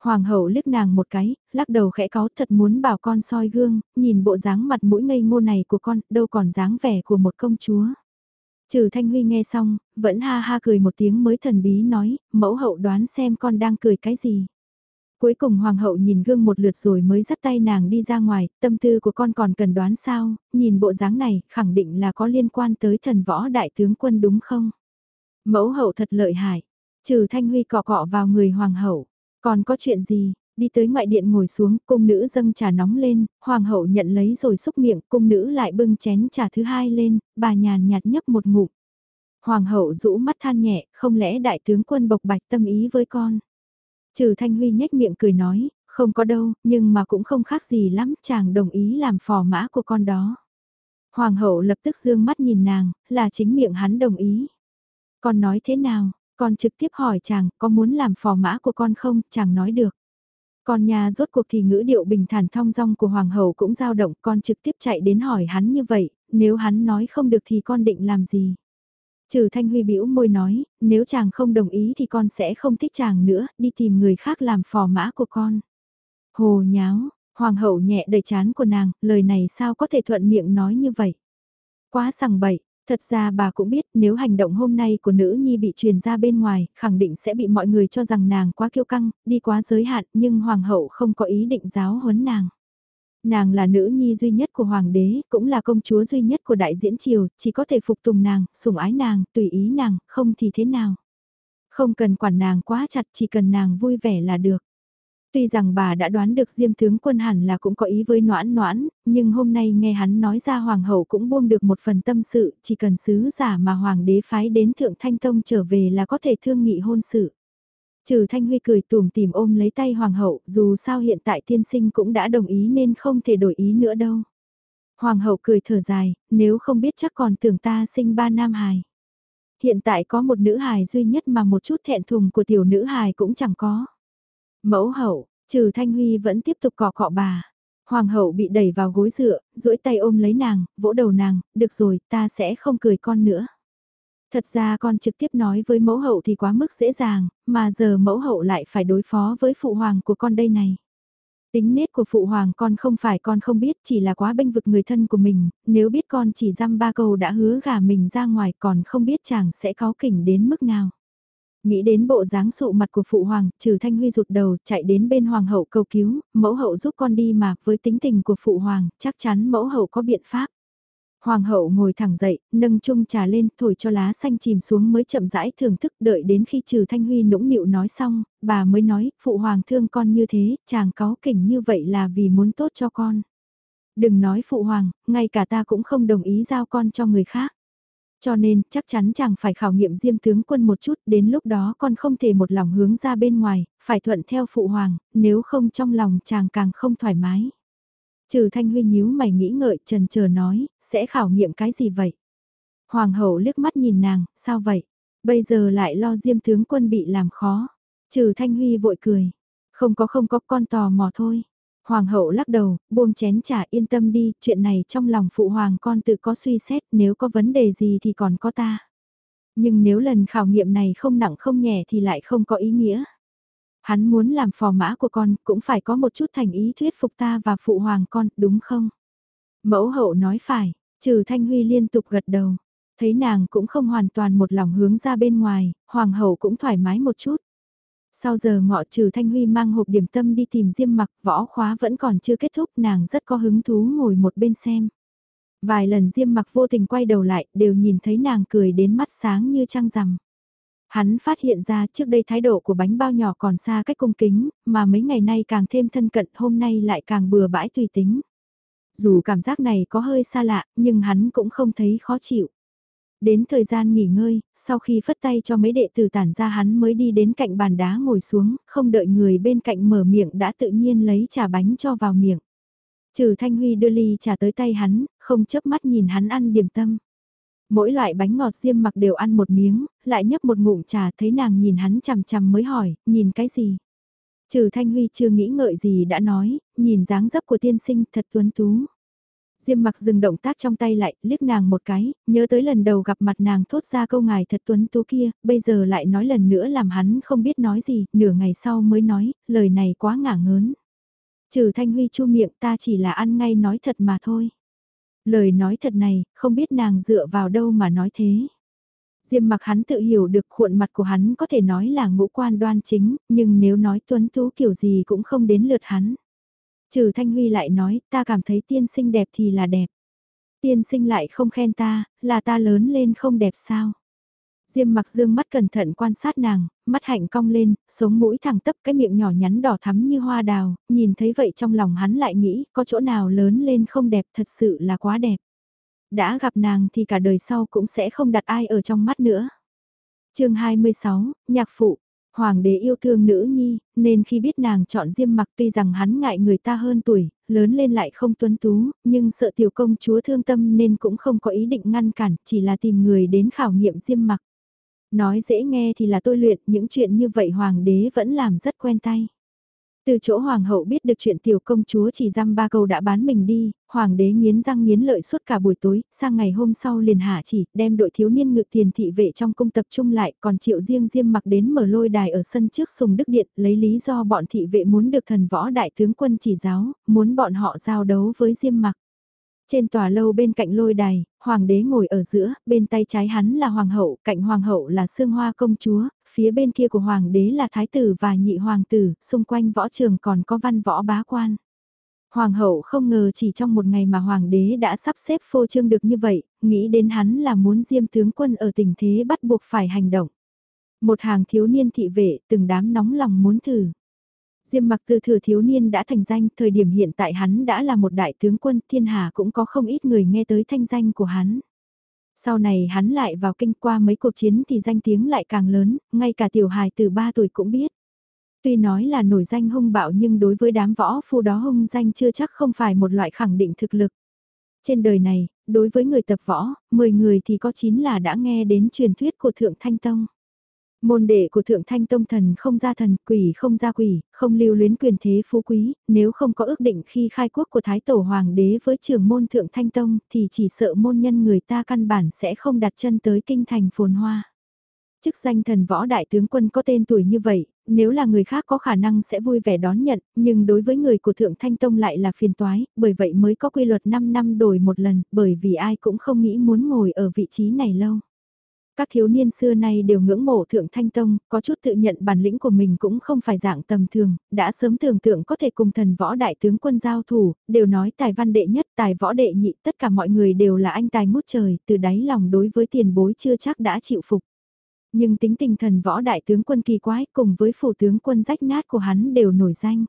Hoàng hậu liếc nàng một cái, lắc đầu khẽ có thật muốn bảo con soi gương, nhìn bộ dáng mặt mũi ngây ngô này của con, đâu còn dáng vẻ của một công chúa. Trừ Thanh Huy nghe xong, vẫn ha ha cười một tiếng mới thần bí nói, mẫu hậu đoán xem con đang cười cái gì. Cuối cùng hoàng hậu nhìn gương một lượt rồi mới dắt tay nàng đi ra ngoài, tâm tư của con còn cần đoán sao, nhìn bộ dáng này, khẳng định là có liên quan tới thần võ đại tướng quân đúng không? Mẫu hậu thật lợi hại, trừ Thanh Huy cọ cọ vào người hoàng hậu. Còn có chuyện gì, đi tới ngoại điện ngồi xuống, cung nữ dâng trà nóng lên, hoàng hậu nhận lấy rồi xúc miệng, cung nữ lại bưng chén trà thứ hai lên, bà nhàn nhạt nhấp một ngụm. Hoàng hậu rũ mắt than nhẹ, không lẽ đại tướng quân bộc bạch tâm ý với con. Trừ Thanh Huy nhếch miệng cười nói, không có đâu, nhưng mà cũng không khác gì lắm, chàng đồng ý làm phò mã của con đó. Hoàng hậu lập tức dương mắt nhìn nàng, là chính miệng hắn đồng ý. Con nói thế nào, con trực tiếp hỏi chàng, có muốn làm phò mã của con không, chàng nói được. Con nhà rốt cuộc thì ngữ điệu bình thản thong dong của hoàng hậu cũng dao động, con trực tiếp chạy đến hỏi hắn như vậy, nếu hắn nói không được thì con định làm gì. Trừ Thanh Huy bĩu môi nói, nếu chàng không đồng ý thì con sẽ không thích chàng nữa, đi tìm người khác làm phò mã của con. Hồ nháo, hoàng hậu nhẹ đầy chán của nàng, lời này sao có thể thuận miệng nói như vậy. Quá sằng bậy, thật ra bà cũng biết nếu hành động hôm nay của nữ nhi bị truyền ra bên ngoài, khẳng định sẽ bị mọi người cho rằng nàng quá kiêu căng, đi quá giới hạn, nhưng hoàng hậu không có ý định giáo huấn nàng. Nàng là nữ nhi duy nhất của hoàng đế, cũng là công chúa duy nhất của đại diễn triều, chỉ có thể phục tùng nàng, sủng ái nàng, tùy ý nàng, không thì thế nào. Không cần quản nàng quá chặt, chỉ cần nàng vui vẻ là được. Tuy rằng bà đã đoán được Diêm tướng quân hẳn là cũng có ý với noãn noãn, nhưng hôm nay nghe hắn nói ra hoàng hậu cũng buông được một phần tâm sự, chỉ cần sứ giả mà hoàng đế phái đến thượng thanh tông trở về là có thể thương nghị hôn sự. Trừ Thanh Huy cười tùm tìm ôm lấy tay hoàng hậu, dù sao hiện tại tiên sinh cũng đã đồng ý nên không thể đổi ý nữa đâu. Hoàng hậu cười thở dài, nếu không biết chắc còn tưởng ta sinh ba nam hài. Hiện tại có một nữ hài duy nhất mà một chút thẹn thùng của tiểu nữ hài cũng chẳng có. Mẫu hậu, trừ Thanh Huy vẫn tiếp tục cọ cọ bà. Hoàng hậu bị đẩy vào gối dựa, duỗi tay ôm lấy nàng, vỗ đầu nàng, được rồi, ta sẽ không cười con nữa. Thật ra con trực tiếp nói với mẫu hậu thì quá mức dễ dàng, mà giờ mẫu hậu lại phải đối phó với phụ hoàng của con đây này. Tính nết của phụ hoàng con không phải con không biết chỉ là quá bênh vực người thân của mình, nếu biết con chỉ dăm ba câu đã hứa gả mình ra ngoài còn không biết chàng sẽ có kỉnh đến mức nào. Nghĩ đến bộ dáng sụ mặt của phụ hoàng, trừ thanh huy rụt đầu, chạy đến bên hoàng hậu cầu cứu, mẫu hậu giúp con đi mà, với tính tình của phụ hoàng, chắc chắn mẫu hậu có biện pháp. Hoàng hậu ngồi thẳng dậy, nâng chung trà lên, thổi cho lá xanh chìm xuống mới chậm rãi thưởng thức đợi đến khi trừ thanh huy nũng nịu nói xong, bà mới nói, phụ hoàng thương con như thế, chàng có kỉnh như vậy là vì muốn tốt cho con. Đừng nói phụ hoàng, ngay cả ta cũng không đồng ý giao con cho người khác. Cho nên, chắc chắn chàng phải khảo nghiệm diêm tướng quân một chút, đến lúc đó con không thể một lòng hướng ra bên ngoài, phải thuận theo phụ hoàng, nếu không trong lòng chàng càng không thoải mái. Trừ thanh huy nhíu mày nghĩ ngợi trần chờ nói, sẽ khảo nghiệm cái gì vậy? Hoàng hậu liếc mắt nhìn nàng, sao vậy? Bây giờ lại lo diêm tướng quân bị làm khó. Trừ thanh huy vội cười. Không có không có con tò mò thôi. Hoàng hậu lắc đầu, buông chén trà yên tâm đi, chuyện này trong lòng phụ hoàng con tự có suy xét, nếu có vấn đề gì thì còn có ta. Nhưng nếu lần khảo nghiệm này không nặng không nhẹ thì lại không có ý nghĩa. Hắn muốn làm phò mã của con, cũng phải có một chút thành ý thuyết phục ta và phụ hoàng con, đúng không? Mẫu hậu nói phải, trừ Thanh Huy liên tục gật đầu. Thấy nàng cũng không hoàn toàn một lòng hướng ra bên ngoài, hoàng hậu cũng thoải mái một chút. Sau giờ ngọ trừ Thanh Huy mang hộp điểm tâm đi tìm Diêm mặc võ khóa vẫn còn chưa kết thúc nàng rất có hứng thú ngồi một bên xem. Vài lần Diêm mặc vô tình quay đầu lại đều nhìn thấy nàng cười đến mắt sáng như trăng rằm. Hắn phát hiện ra trước đây thái độ của bánh bao nhỏ còn xa cách cung kính, mà mấy ngày nay càng thêm thân cận hôm nay lại càng bừa bãi tùy tính. Dù cảm giác này có hơi xa lạ, nhưng hắn cũng không thấy khó chịu. Đến thời gian nghỉ ngơi, sau khi phất tay cho mấy đệ tử tản ra hắn mới đi đến cạnh bàn đá ngồi xuống, không đợi người bên cạnh mở miệng đã tự nhiên lấy trà bánh cho vào miệng. Trừ Thanh Huy đưa ly trà tới tay hắn, không chớp mắt nhìn hắn ăn điểm tâm. Mỗi loại bánh ngọt diêm mặc đều ăn một miếng, lại nhấp một ngụm trà thấy nàng nhìn hắn chằm chằm mới hỏi, nhìn cái gì? Trừ Thanh Huy chưa nghĩ ngợi gì đã nói, nhìn dáng dấp của tiên sinh thật tuấn tú. Diêm mặc dừng động tác trong tay lại, liếc nàng một cái, nhớ tới lần đầu gặp mặt nàng thốt ra câu ngài thật tuấn tú kia, bây giờ lại nói lần nữa làm hắn không biết nói gì, nửa ngày sau mới nói, lời này quá ngả ngớn. Trừ Thanh Huy chu miệng ta chỉ là ăn ngay nói thật mà thôi. Lời nói thật này, không biết nàng dựa vào đâu mà nói thế. Diêm mặc hắn tự hiểu được khuôn mặt của hắn có thể nói là ngũ quan đoan chính, nhưng nếu nói tuấn tú kiểu gì cũng không đến lượt hắn. Trừ Thanh Huy lại nói, ta cảm thấy tiên sinh đẹp thì là đẹp. Tiên sinh lại không khen ta, là ta lớn lên không đẹp sao. Diêm mặc dương mắt cẩn thận quan sát nàng, mắt hạnh cong lên, sống mũi thẳng tấp cái miệng nhỏ nhắn đỏ thắm như hoa đào, nhìn thấy vậy trong lòng hắn lại nghĩ có chỗ nào lớn lên không đẹp thật sự là quá đẹp. Đã gặp nàng thì cả đời sau cũng sẽ không đặt ai ở trong mắt nữa. chương 26, Nhạc Phụ Hoàng đế yêu thương nữ nhi, nên khi biết nàng chọn diêm mặc tuy rằng hắn ngại người ta hơn tuổi, lớn lên lại không tuấn tú, nhưng sợ tiểu công chúa thương tâm nên cũng không có ý định ngăn cản, chỉ là tìm người đến khảo nghiệm diêm mặc. Nói dễ nghe thì là tôi luyện, những chuyện như vậy hoàng đế vẫn làm rất quen tay. Từ chỗ hoàng hậu biết được chuyện tiểu công chúa chỉ dăm ba câu đã bán mình đi, hoàng đế nghiến răng nghiến lợi suốt cả buổi tối, sang ngày hôm sau liền hạ chỉ, đem đội thiếu niên ngự tiền thị vệ trong cung tập trung lại, còn triệu riêng diêm mặc đến mở lôi đài ở sân trước sùng đức điện, lấy lý do bọn thị vệ muốn được thần võ đại tướng quân chỉ giáo, muốn bọn họ giao đấu với diêm mặc. Trên tòa lâu bên cạnh lôi đài, hoàng đế ngồi ở giữa, bên tay trái hắn là hoàng hậu, cạnh hoàng hậu là sương hoa công chúa, phía bên kia của hoàng đế là thái tử và nhị hoàng tử, xung quanh võ trường còn có văn võ bá quan. Hoàng hậu không ngờ chỉ trong một ngày mà hoàng đế đã sắp xếp phô trương được như vậy, nghĩ đến hắn là muốn diêm tướng quân ở tình thế bắt buộc phải hành động. Một hàng thiếu niên thị vệ từng đám nóng lòng muốn thử. Diêm mặc từ thừa thiếu niên đã thành danh, thời điểm hiện tại hắn đã là một đại tướng quân, thiên hà cũng có không ít người nghe tới thanh danh của hắn. Sau này hắn lại vào kinh qua mấy cuộc chiến thì danh tiếng lại càng lớn, ngay cả tiểu hài từ 3 tuổi cũng biết. Tuy nói là nổi danh hung bạo nhưng đối với đám võ phu đó hung danh chưa chắc không phải một loại khẳng định thực lực. Trên đời này, đối với người tập võ, 10 người thì có 9 là đã nghe đến truyền thuyết của Thượng Thanh Tông. Môn đệ của Thượng Thanh Tông thần không ra thần, quỷ không ra quỷ, không lưu luyến quyền thế phú quý, nếu không có ước định khi khai quốc của Thái Tổ Hoàng đế với trưởng môn Thượng Thanh Tông thì chỉ sợ môn nhân người ta căn bản sẽ không đặt chân tới kinh thành phồn hoa. Chức danh thần võ đại tướng quân có tên tuổi như vậy, nếu là người khác có khả năng sẽ vui vẻ đón nhận, nhưng đối với người của Thượng Thanh Tông lại là phiền toái, bởi vậy mới có quy luật 5 năm đổi một lần, bởi vì ai cũng không nghĩ muốn ngồi ở vị trí này lâu. Các thiếu niên xưa nay đều ngưỡng mộ Thượng Thanh Tông, có chút tự nhận bản lĩnh của mình cũng không phải dạng tầm thường, đã sớm tưởng tượng có thể cùng thần võ đại tướng quân giao thủ, đều nói tài văn đệ nhất, tài võ đệ nhị, tất cả mọi người đều là anh tài ngút trời, từ đáy lòng đối với tiền bối chưa chắc đã chịu phục. Nhưng tính tình thần võ đại tướng quân kỳ quái cùng với phủ tướng quân rách nát của hắn đều nổi danh.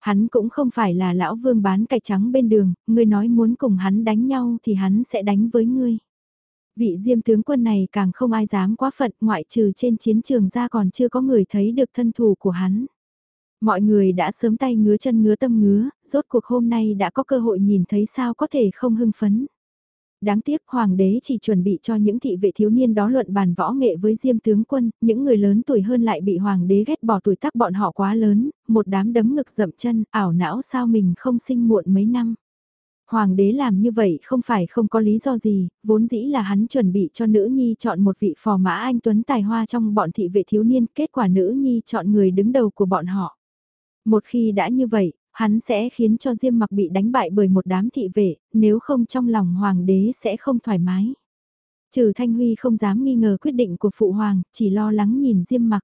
Hắn cũng không phải là lão vương bán cải trắng bên đường, ngươi nói muốn cùng hắn đánh nhau thì hắn sẽ đánh với ngươi. Vị diêm tướng quân này càng không ai dám quá phận ngoại trừ trên chiến trường ra còn chưa có người thấy được thân thủ của hắn. Mọi người đã sớm tay ngứa chân ngứa tâm ngứa, rốt cuộc hôm nay đã có cơ hội nhìn thấy sao có thể không hưng phấn. Đáng tiếc hoàng đế chỉ chuẩn bị cho những thị vệ thiếu niên đó luận bàn võ nghệ với diêm tướng quân, những người lớn tuổi hơn lại bị hoàng đế ghét bỏ tuổi tác bọn họ quá lớn, một đám đấm ngực dậm chân, ảo não sao mình không sinh muộn mấy năm. Hoàng đế làm như vậy không phải không có lý do gì, vốn dĩ là hắn chuẩn bị cho nữ nhi chọn một vị phò mã anh Tuấn tài hoa trong bọn thị vệ thiếu niên, kết quả nữ nhi chọn người đứng đầu của bọn họ. Một khi đã như vậy, hắn sẽ khiến cho Diêm mặc bị đánh bại bởi một đám thị vệ, nếu không trong lòng hoàng đế sẽ không thoải mái. Trừ Thanh Huy không dám nghi ngờ quyết định của phụ hoàng, chỉ lo lắng nhìn Diêm mặc.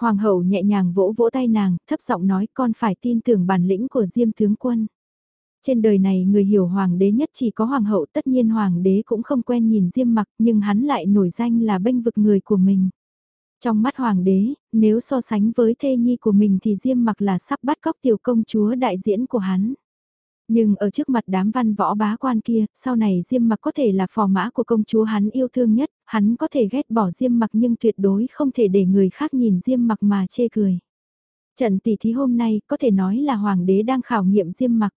Hoàng hậu nhẹ nhàng vỗ vỗ tay nàng, thấp giọng nói con phải tin tưởng bản lĩnh của Diêm tướng quân. Trên đời này người hiểu hoàng đế nhất chỉ có hoàng hậu tất nhiên hoàng đế cũng không quen nhìn diêm mặc nhưng hắn lại nổi danh là bênh vực người của mình. Trong mắt hoàng đế, nếu so sánh với thê nhi của mình thì diêm mặc là sắp bắt cóc tiểu công chúa đại diễn của hắn. Nhưng ở trước mặt đám văn võ bá quan kia, sau này Diêm mặc có thể là phò mã của công chúa hắn yêu thương nhất, hắn có thể ghét bỏ Diêm mặc nhưng tuyệt đối không thể để người khác nhìn Diêm mặc mà chê cười. Trận tỷ thí hôm nay có thể nói là hoàng đế đang khảo nghiệm Diêm mặc.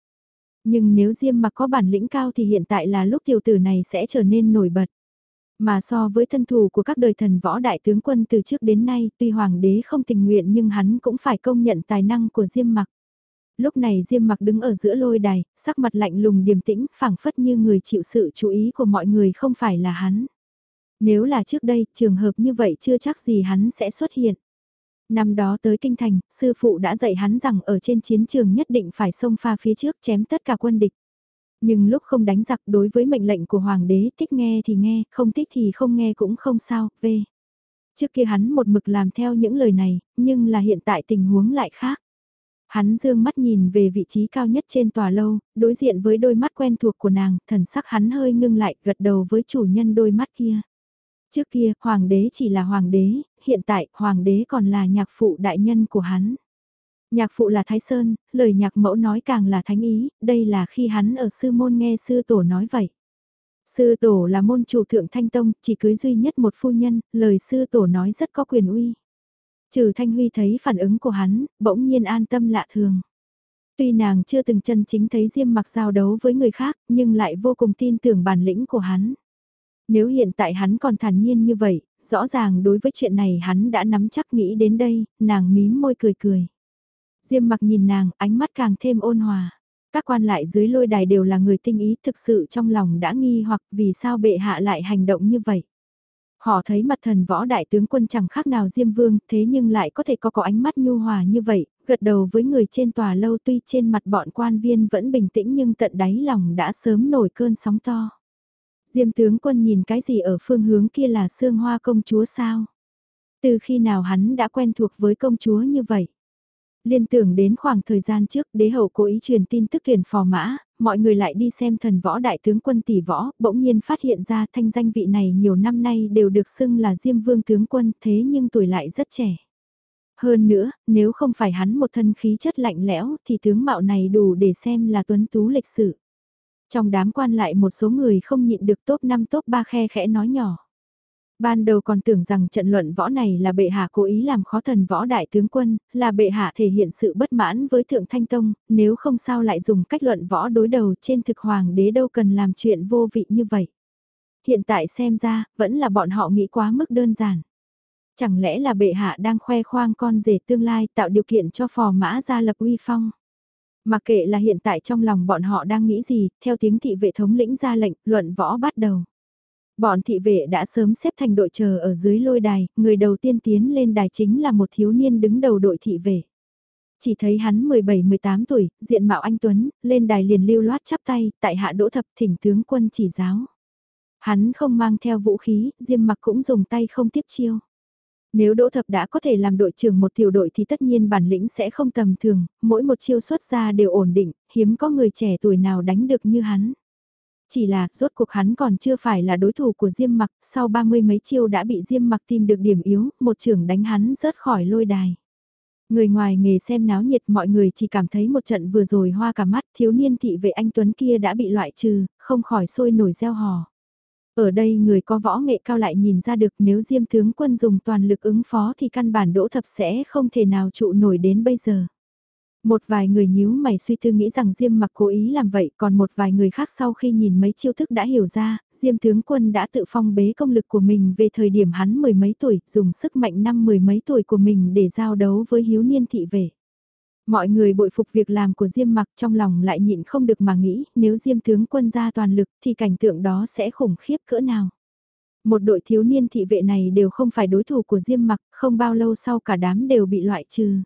Nhưng nếu Diêm mặc có bản lĩnh cao thì hiện tại là lúc tiểu tử này sẽ trở nên nổi bật. Mà so với thân thủ của các đời thần võ đại tướng quân từ trước đến nay, tuy hoàng đế không tình nguyện nhưng hắn cũng phải công nhận tài năng của Diêm mặc. Lúc này Diêm mặc đứng ở giữa lôi đài, sắc mặt lạnh lùng điềm tĩnh, phảng phất như người chịu sự chú ý của mọi người không phải là hắn. Nếu là trước đây, trường hợp như vậy chưa chắc gì hắn sẽ xuất hiện. Năm đó tới kinh thành, sư phụ đã dạy hắn rằng ở trên chiến trường nhất định phải xông pha phía trước chém tất cả quân địch. Nhưng lúc không đánh giặc đối với mệnh lệnh của hoàng đế thích nghe thì nghe, không thích thì không nghe cũng không sao, v. Trước kia hắn một mực làm theo những lời này, nhưng là hiện tại tình huống lại khác. Hắn dương mắt nhìn về vị trí cao nhất trên tòa lâu, đối diện với đôi mắt quen thuộc của nàng, thần sắc hắn hơi ngưng lại gật đầu với chủ nhân đôi mắt kia. Trước kia, hoàng đế chỉ là hoàng đế, hiện tại, hoàng đế còn là nhạc phụ đại nhân của hắn. Nhạc phụ là Thái Sơn, lời nhạc mẫu nói càng là thánh ý, đây là khi hắn ở sư môn nghe sư tổ nói vậy. Sư tổ là môn chủ thượng thanh tông, chỉ cưới duy nhất một phu nhân, lời sư tổ nói rất có quyền uy. Trừ Thanh Huy thấy phản ứng của hắn, bỗng nhiên an tâm lạ thường. Tuy nàng chưa từng chân chính thấy Diêm mặc giao đấu với người khác, nhưng lại vô cùng tin tưởng bản lĩnh của hắn. Nếu hiện tại hắn còn thản nhiên như vậy, rõ ràng đối với chuyện này hắn đã nắm chắc nghĩ đến đây, nàng mím môi cười cười. Diêm mặc nhìn nàng, ánh mắt càng thêm ôn hòa. Các quan lại dưới lôi đài đều là người tinh ý thực sự trong lòng đã nghi hoặc vì sao bệ hạ lại hành động như vậy. Họ thấy mặt thần võ đại tướng quân chẳng khác nào Diêm Vương, thế nhưng lại có thể có có ánh mắt nhu hòa như vậy, gật đầu với người trên tòa lâu tuy trên mặt bọn quan viên vẫn bình tĩnh nhưng tận đáy lòng đã sớm nổi cơn sóng to. Diêm tướng quân nhìn cái gì ở phương hướng kia là xương hoa công chúa sao? Từ khi nào hắn đã quen thuộc với công chúa như vậy? Liên tưởng đến khoảng thời gian trước đế hậu cố ý truyền tin tức tuyển phò mã, mọi người lại đi xem thần võ đại tướng quân tỷ võ, bỗng nhiên phát hiện ra thanh danh vị này nhiều năm nay đều được xưng là Diêm Vương tướng quân thế nhưng tuổi lại rất trẻ. Hơn nữa, nếu không phải hắn một thân khí chất lạnh lẽo thì tướng mạo này đủ để xem là tuấn tú lịch sử. Trong đám quan lại một số người không nhịn được top 5 top 3 khe khẽ nói nhỏ. Ban đầu còn tưởng rằng trận luận võ này là bệ hạ cố ý làm khó thần võ đại tướng quân, là bệ hạ thể hiện sự bất mãn với thượng thanh tông, nếu không sao lại dùng cách luận võ đối đầu trên thực hoàng đế đâu cần làm chuyện vô vị như vậy. Hiện tại xem ra, vẫn là bọn họ nghĩ quá mức đơn giản. Chẳng lẽ là bệ hạ đang khoe khoang con rể tương lai tạo điều kiện cho phò mã ra lập uy phong. Mặc kệ là hiện tại trong lòng bọn họ đang nghĩ gì, theo tiếng thị vệ thống lĩnh ra lệnh, luận võ bắt đầu. Bọn thị vệ đã sớm xếp thành đội chờ ở dưới lôi đài, người đầu tiên tiến lên đài chính là một thiếu niên đứng đầu đội thị vệ. Chỉ thấy hắn 17-18 tuổi, diện mạo anh Tuấn, lên đài liền lưu loát chắp tay, tại hạ đỗ thập thỉnh tướng quân chỉ giáo. Hắn không mang theo vũ khí, diêm mặc cũng dùng tay không tiếp chiêu. Nếu Đỗ Thập đã có thể làm đội trưởng một tiểu đội thì tất nhiên bản lĩnh sẽ không tầm thường, mỗi một chiêu xuất ra đều ổn định, hiếm có người trẻ tuổi nào đánh được như hắn. Chỉ là, rốt cuộc hắn còn chưa phải là đối thủ của Diêm Mặc, sau ba mươi mấy chiêu đã bị Diêm Mặc tìm được điểm yếu, một trưởng đánh hắn rớt khỏi lôi đài. Người ngoài nghề xem náo nhiệt mọi người chỉ cảm thấy một trận vừa rồi hoa cả mắt thiếu niên thị vệ anh Tuấn kia đã bị loại trừ, không khỏi sôi nổi gieo hò. Ở đây người có võ nghệ cao lại nhìn ra được nếu Diêm tướng quân dùng toàn lực ứng phó thì căn bản đỗ thập sẽ không thể nào trụ nổi đến bây giờ. Một vài người nhíu mày suy tư nghĩ rằng Diêm mặc cố ý làm vậy còn một vài người khác sau khi nhìn mấy chiêu thức đã hiểu ra, Diêm tướng quân đã tự phong bế công lực của mình về thời điểm hắn mười mấy tuổi, dùng sức mạnh năm mười mấy tuổi của mình để giao đấu với hiếu niên thị vệ. Mọi người bội phục việc làm của Diêm mặc trong lòng lại nhịn không được mà nghĩ nếu Diêm tướng quân ra toàn lực thì cảnh tượng đó sẽ khủng khiếp cỡ nào. Một đội thiếu niên thị vệ này đều không phải đối thủ của Diêm mặc, không bao lâu sau cả đám đều bị loại trừ.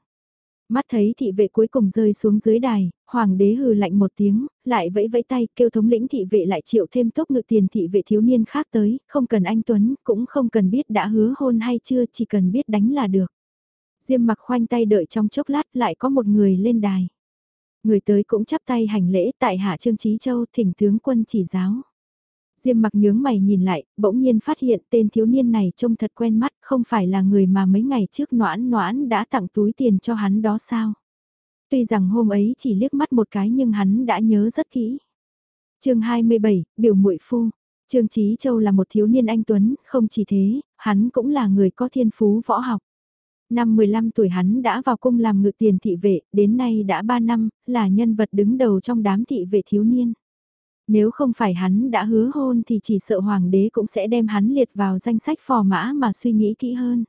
Mắt thấy thị vệ cuối cùng rơi xuống dưới đài, hoàng đế hừ lạnh một tiếng, lại vẫy vẫy tay kêu thống lĩnh thị vệ lại chịu thêm tốc ngự tiền thị vệ thiếu niên khác tới, không cần anh Tuấn, cũng không cần biết đã hứa hôn hay chưa, chỉ cần biết đánh là được. Diêm mặc khoanh tay đợi trong chốc lát lại có một người lên đài. Người tới cũng chắp tay hành lễ tại hạ Trương Trí Châu thỉnh tướng quân chỉ giáo. Diêm mặc nhướng mày nhìn lại, bỗng nhiên phát hiện tên thiếu niên này trông thật quen mắt, không phải là người mà mấy ngày trước noãn noãn đã tặng túi tiền cho hắn đó sao. Tuy rằng hôm ấy chỉ liếc mắt một cái nhưng hắn đã nhớ rất kỹ. chương 27, biểu muội phu. Trương Trí Châu là một thiếu niên anh Tuấn, không chỉ thế, hắn cũng là người có thiên phú võ học. Năm 15 tuổi hắn đã vào cung làm ngự tiền thị vệ, đến nay đã 3 năm, là nhân vật đứng đầu trong đám thị vệ thiếu niên. Nếu không phải hắn đã hứa hôn thì chỉ sợ hoàng đế cũng sẽ đem hắn liệt vào danh sách phò mã mà suy nghĩ kỹ hơn.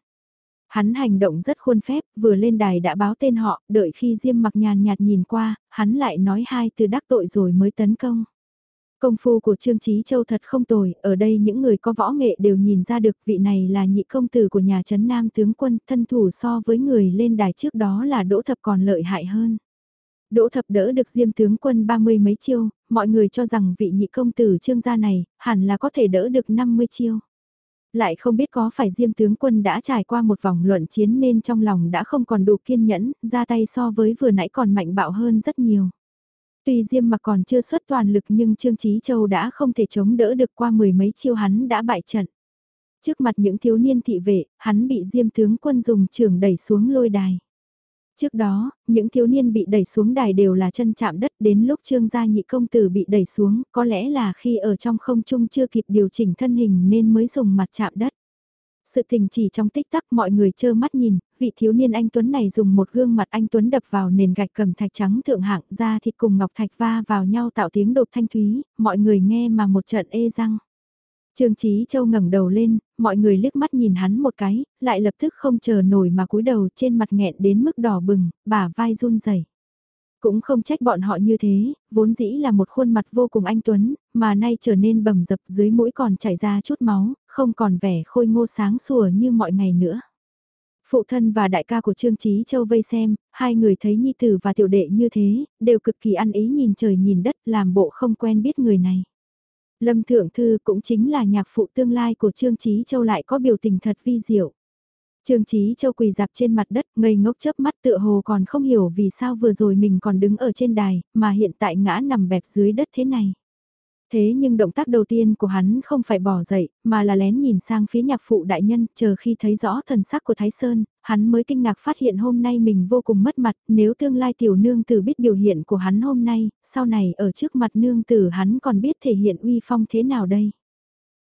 Hắn hành động rất khuôn phép, vừa lên đài đã báo tên họ, đợi khi Diêm mặc nhàn nhạt nhìn qua, hắn lại nói hai từ đắc tội rồi mới tấn công. Công phu của Trương chí Châu thật không tồi, ở đây những người có võ nghệ đều nhìn ra được vị này là nhị công tử của nhà Trấn Nam tướng quân, thân thủ so với người lên đài trước đó là Đỗ Thập còn lợi hại hơn. Đỗ Thập đỡ được Diêm tướng quân ba mươi mấy chiêu, mọi người cho rằng vị nhị công tử Trương gia này, hẳn là có thể đỡ được 50 chiêu. Lại không biết có phải Diêm tướng quân đã trải qua một vòng luận chiến nên trong lòng đã không còn đủ kiên nhẫn, ra tay so với vừa nãy còn mạnh bạo hơn rất nhiều. Tuy Diêm mặc còn chưa xuất toàn lực nhưng Trương Chí Châu đã không thể chống đỡ được qua mười mấy chiêu hắn đã bại trận. Trước mặt những thiếu niên thị vệ, hắn bị Diêm tướng quân dùng trường đẩy xuống lôi đài. Trước đó, những thiếu niên bị đẩy xuống đài đều là chân chạm đất đến lúc trương gia nhị công tử bị đẩy xuống, có lẽ là khi ở trong không trung chưa kịp điều chỉnh thân hình nên mới dùng mặt chạm đất. Sự tình chỉ trong tích tắc mọi người trơ mắt nhìn, vị thiếu niên anh Tuấn này dùng một gương mặt anh Tuấn đập vào nền gạch cầm thạch trắng thượng hạng ra thịt cùng ngọc thạch va vào nhau tạo tiếng đột thanh thúy, mọi người nghe mà một trận ê răng. Trương Chí Châu ngẩng đầu lên, mọi người liếc mắt nhìn hắn một cái, lại lập tức không chờ nổi mà cúi đầu trên mặt nghẹn đến mức đỏ bừng, bả vai run rẩy. Cũng không trách bọn họ như thế, vốn dĩ là một khuôn mặt vô cùng anh tuấn, mà nay trở nên bầm dập dưới mũi còn chảy ra chút máu, không còn vẻ khôi ngô sáng sủa như mọi ngày nữa. Phụ thân và đại ca của Trương Chí Châu vây xem, hai người thấy Nhi Tử và Tiểu Đệ như thế, đều cực kỳ ăn ý nhìn trời nhìn đất làm bộ không quen biết người này. Lâm Thượng Thư cũng chính là nhạc phụ tương lai của Trương Chí Châu lại có biểu tình thật vi diệu. Trương Chí Châu quỳ dạp trên mặt đất, ngây ngốc chớp mắt tựa hồ còn không hiểu vì sao vừa rồi mình còn đứng ở trên đài, mà hiện tại ngã nằm bẹp dưới đất thế này. Thế nhưng động tác đầu tiên của hắn không phải bỏ dậy, mà là lén nhìn sang phía nhạc phụ đại nhân, chờ khi thấy rõ thần sắc của Thái Sơn, hắn mới kinh ngạc phát hiện hôm nay mình vô cùng mất mặt, nếu tương lai tiểu nương tử biết biểu hiện của hắn hôm nay, sau này ở trước mặt nương tử hắn còn biết thể hiện uy phong thế nào đây.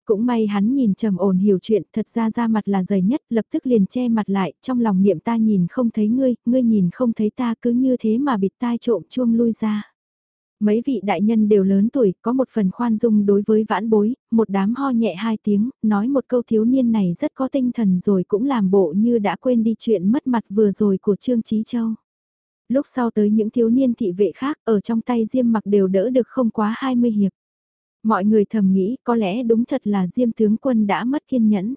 Cũng may hắn nhìn trầm ổn hiểu chuyện, thật ra ra mặt là dày nhất, lập tức liền che mặt lại, trong lòng niệm ta nhìn không thấy ngươi, ngươi nhìn không thấy ta cứ như thế mà bịt tai trộm chuông lui ra. Mấy vị đại nhân đều lớn tuổi, có một phần khoan dung đối với vãn bối, một đám ho nhẹ hai tiếng, nói một câu thiếu niên này rất có tinh thần rồi cũng làm bộ như đã quên đi chuyện mất mặt vừa rồi của Trương Trí Châu. Lúc sau tới những thiếu niên thị vệ khác ở trong tay Diêm mặc đều đỡ được không quá 20 hiệp. Mọi người thầm nghĩ có lẽ đúng thật là Diêm tướng quân đã mất kiên nhẫn.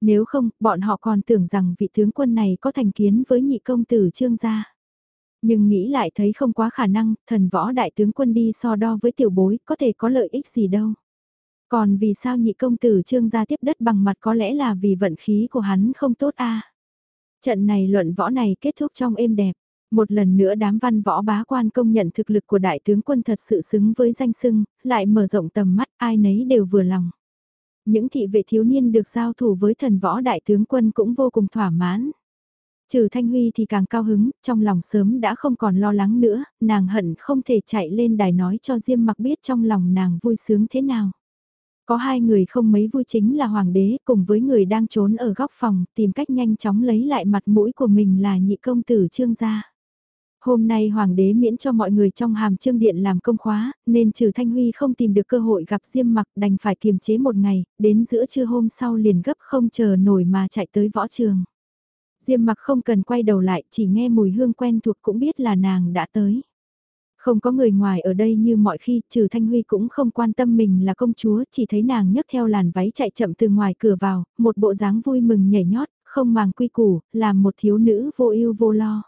Nếu không, bọn họ còn tưởng rằng vị tướng quân này có thành kiến với nhị công tử Trương gia. Nhưng nghĩ lại thấy không quá khả năng, thần võ đại tướng quân đi so đo với tiểu bối, có thể có lợi ích gì đâu. Còn vì sao nhị công tử trương gia tiếp đất bằng mặt có lẽ là vì vận khí của hắn không tốt a Trận này luận võ này kết thúc trong êm đẹp. Một lần nữa đám văn võ bá quan công nhận thực lực của đại tướng quân thật sự xứng với danh sưng, lại mở rộng tầm mắt ai nấy đều vừa lòng. Những thị vệ thiếu niên được giao thủ với thần võ đại tướng quân cũng vô cùng thỏa mãn. Trừ Thanh Huy thì càng cao hứng, trong lòng sớm đã không còn lo lắng nữa, nàng hận không thể chạy lên đài nói cho Diêm mặc biết trong lòng nàng vui sướng thế nào. Có hai người không mấy vui chính là Hoàng đế cùng với người đang trốn ở góc phòng tìm cách nhanh chóng lấy lại mặt mũi của mình là nhị công tử trương gia. Hôm nay Hoàng đế miễn cho mọi người trong hàm trương điện làm công khóa, nên trừ Thanh Huy không tìm được cơ hội gặp Diêm mặc đành phải kiềm chế một ngày, đến giữa trưa hôm sau liền gấp không chờ nổi mà chạy tới võ trường. Diêm mặc không cần quay đầu lại, chỉ nghe mùi hương quen thuộc cũng biết là nàng đã tới. Không có người ngoài ở đây như mọi khi, trừ Thanh Huy cũng không quan tâm mình là công chúa, chỉ thấy nàng nhấc theo làn váy chạy chậm từ ngoài cửa vào, một bộ dáng vui mừng nhảy nhót, không màng quy củ, làm một thiếu nữ vô ưu vô lo.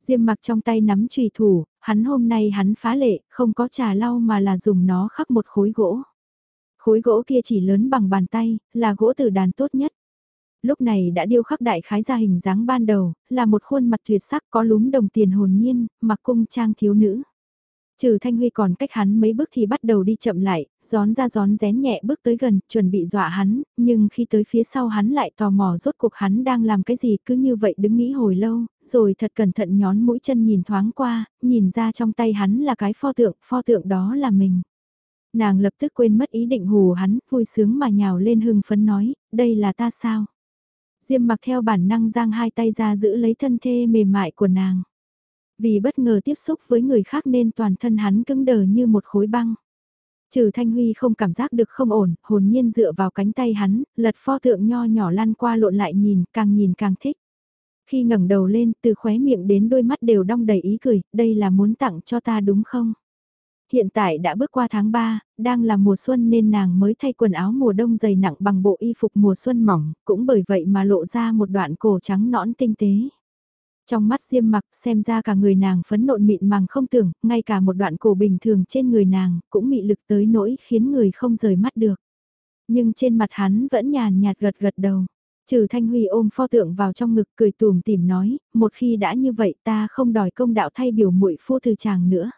Diêm mặc trong tay nắm trùy thủ, hắn hôm nay hắn phá lệ, không có trà lau mà là dùng nó khắc một khối gỗ. Khối gỗ kia chỉ lớn bằng bàn tay, là gỗ từ đàn tốt nhất lúc này đã điêu khắc đại khái ra hình dáng ban đầu, là một khuôn mặt tuyệt sắc có lúm đồng tiền hồn nhiên, mặc cung trang thiếu nữ. Trừ Thanh Huy còn cách hắn mấy bước thì bắt đầu đi chậm lại, gión ra gión rén nhẹ bước tới gần, chuẩn bị dọa hắn, nhưng khi tới phía sau hắn lại tò mò rốt cuộc hắn đang làm cái gì cứ như vậy đứng nghĩ hồi lâu, rồi thật cẩn thận nhón mũi chân nhìn thoáng qua, nhìn ra trong tay hắn là cái pho tượng, pho tượng đó là mình. Nàng lập tức quên mất ý định hù hắn, vui sướng mà nhào lên hưng phấn nói, đây là ta sao? Diêm mặc theo bản năng giang hai tay ra giữ lấy thân thê mềm mại của nàng. Vì bất ngờ tiếp xúc với người khác nên toàn thân hắn cứng đờ như một khối băng. Trừ Thanh Huy không cảm giác được không ổn, hồn nhiên dựa vào cánh tay hắn, lật pho tượng nho nhỏ lăn qua lộn lại nhìn, càng nhìn càng thích. Khi ngẩng đầu lên, từ khóe miệng đến đôi mắt đều đong đầy ý cười, đây là muốn tặng cho ta đúng không? Hiện tại đã bước qua tháng 3, đang là mùa xuân nên nàng mới thay quần áo mùa đông dày nặng bằng bộ y phục mùa xuân mỏng, cũng bởi vậy mà lộ ra một đoạn cổ trắng nõn tinh tế. Trong mắt diêm mặc xem ra cả người nàng phấn nộn mịn màng không tưởng, ngay cả một đoạn cổ bình thường trên người nàng cũng mị lực tới nỗi khiến người không rời mắt được. Nhưng trên mặt hắn vẫn nhàn nhạt gật gật đầu. Trừ Thanh Huy ôm pho tượng vào trong ngực cười tùm tìm nói, một khi đã như vậy ta không đòi công đạo thay biểu muội phu từ chàng nữa.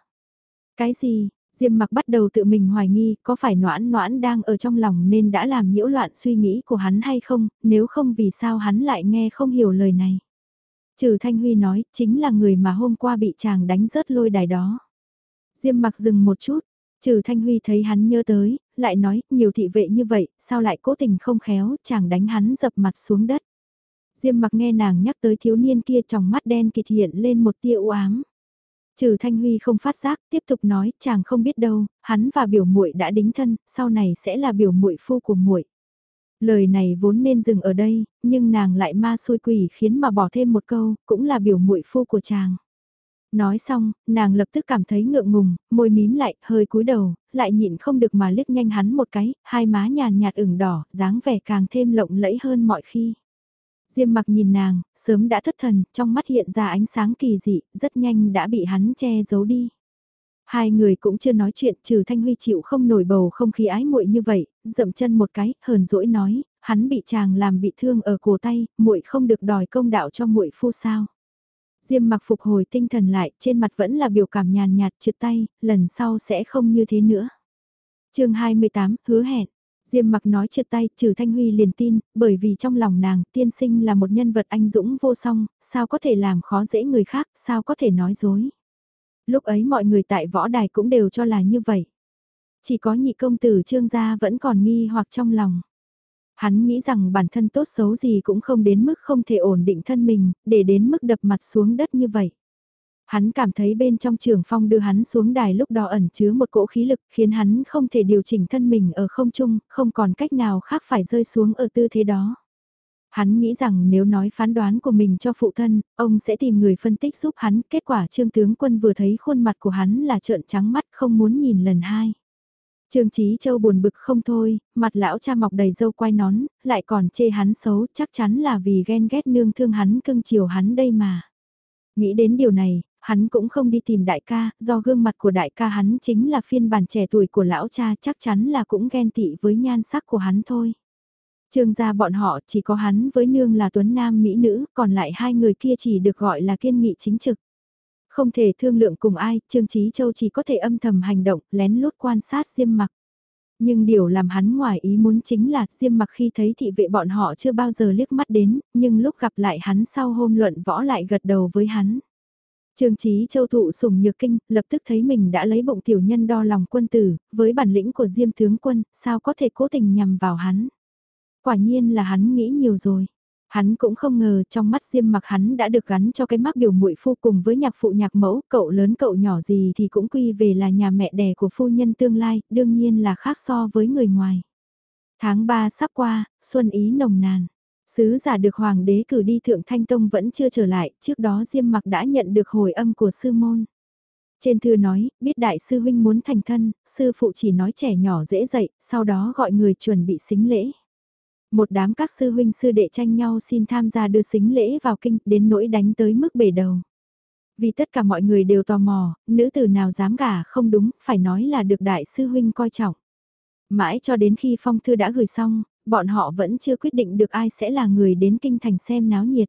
Cái gì, Diêm mặc bắt đầu tự mình hoài nghi có phải noãn noãn đang ở trong lòng nên đã làm nhiễu loạn suy nghĩ của hắn hay không, nếu không vì sao hắn lại nghe không hiểu lời này. Trừ Thanh Huy nói, chính là người mà hôm qua bị chàng đánh rớt lôi đài đó. Diêm mặc dừng một chút, Trừ Thanh Huy thấy hắn nhớ tới, lại nói, nhiều thị vệ như vậy, sao lại cố tình không khéo, chàng đánh hắn dập mặt xuống đất. Diêm mặc nghe nàng nhắc tới thiếu niên kia trong mắt đen kịt hiện lên một tia u ám. Trừ Thanh Huy không phát giác, tiếp tục nói, chàng không biết đâu, hắn và biểu muội đã đính thân, sau này sẽ là biểu muội phu của muội. Lời này vốn nên dừng ở đây, nhưng nàng lại ma xui quỷ khiến mà bỏ thêm một câu, cũng là biểu muội phu của chàng. Nói xong, nàng lập tức cảm thấy ngượng ngùng, môi mím lại, hơi cúi đầu, lại nhịn không được mà liếc nhanh hắn một cái, hai má nhàn nhạt ửng đỏ, dáng vẻ càng thêm lộng lẫy hơn mọi khi. Diêm mặc nhìn nàng, sớm đã thất thần, trong mắt hiện ra ánh sáng kỳ dị, rất nhanh đã bị hắn che giấu đi. Hai người cũng chưa nói chuyện trừ Thanh Huy chịu không nổi bầu không khí ái muội như vậy, dậm chân một cái, hờn dỗi nói, hắn bị chàng làm bị thương ở cổ tay, muội không được đòi công đạo cho muội phu sao. Diêm mặc phục hồi tinh thần lại, trên mặt vẫn là biểu cảm nhàn nhạt trượt tay, lần sau sẽ không như thế nữa. chương 28, hứa hẹn. Diêm mặc nói trượt tay, trừ Thanh Huy liền tin, bởi vì trong lòng nàng, tiên sinh là một nhân vật anh dũng vô song, sao có thể làm khó dễ người khác, sao có thể nói dối. Lúc ấy mọi người tại võ đài cũng đều cho là như vậy. Chỉ có nhị công tử trương gia vẫn còn nghi hoặc trong lòng. Hắn nghĩ rằng bản thân tốt xấu gì cũng không đến mức không thể ổn định thân mình, để đến mức đập mặt xuống đất như vậy. Hắn cảm thấy bên trong trường phong đưa hắn xuống đài lúc đó ẩn chứa một cỗ khí lực khiến hắn không thể điều chỉnh thân mình ở không trung, không còn cách nào khác phải rơi xuống ở tư thế đó. Hắn nghĩ rằng nếu nói phán đoán của mình cho phụ thân, ông sẽ tìm người phân tích giúp hắn, kết quả trương tướng quân vừa thấy khuôn mặt của hắn là trợn trắng mắt không muốn nhìn lần hai. Trương Chí Châu buồn bực không thôi, mặt lão cha mọc đầy râu quai nón, lại còn chê hắn xấu, chắc chắn là vì ghen ghét nương thương hắn cưng chiều hắn đây mà. Nghĩ đến điều này, hắn cũng không đi tìm đại ca, do gương mặt của đại ca hắn chính là phiên bản trẻ tuổi của lão cha chắc chắn là cũng ghen tị với nhan sắc của hắn thôi. Trương gia bọn họ chỉ có hắn với nương là tuấn nam mỹ nữ, còn lại hai người kia chỉ được gọi là kiên nghị chính trực. Không thể thương lượng cùng ai, Trương Chí Châu chỉ có thể âm thầm hành động, lén lút quan sát Diêm Mặc. Nhưng điều làm hắn ngoài ý muốn chính là Diêm Mặc khi thấy thị vệ bọn họ chưa bao giờ liếc mắt đến, nhưng lúc gặp lại hắn sau hôm luận võ lại gật đầu với hắn. Trương Chí Châu thụ sủng nhược kinh, lập tức thấy mình đã lấy bụng tiểu nhân đo lòng quân tử, với bản lĩnh của Diêm tướng quân, sao có thể cố tình nhằm vào hắn. Quả nhiên là hắn nghĩ nhiều rồi. Hắn cũng không ngờ trong mắt Diêm mặc hắn đã được gắn cho cái mắc biểu muội phu cùng với nhạc phụ nhạc mẫu, cậu lớn cậu nhỏ gì thì cũng quy về là nhà mẹ đẻ của phu nhân tương lai, đương nhiên là khác so với người ngoài. Tháng 3 sắp qua, xuân ý nồng nàn. Sứ giả được hoàng đế cử đi thượng thanh tông vẫn chưa trở lại, trước đó Diêm mặc đã nhận được hồi âm của sư môn. Trên thư nói, biết đại sư huynh muốn thành thân, sư phụ chỉ nói trẻ nhỏ dễ dậy, sau đó gọi người chuẩn bị xính lễ. Một đám các sư huynh sư đệ tranh nhau xin tham gia đưa xính lễ vào kinh đến nỗi đánh tới mức bể đầu. Vì tất cả mọi người đều tò mò, nữ tử nào dám gả không đúng, phải nói là được đại sư huynh coi trọng. Mãi cho đến khi phong thư đã gửi xong, bọn họ vẫn chưa quyết định được ai sẽ là người đến kinh thành xem náo nhiệt.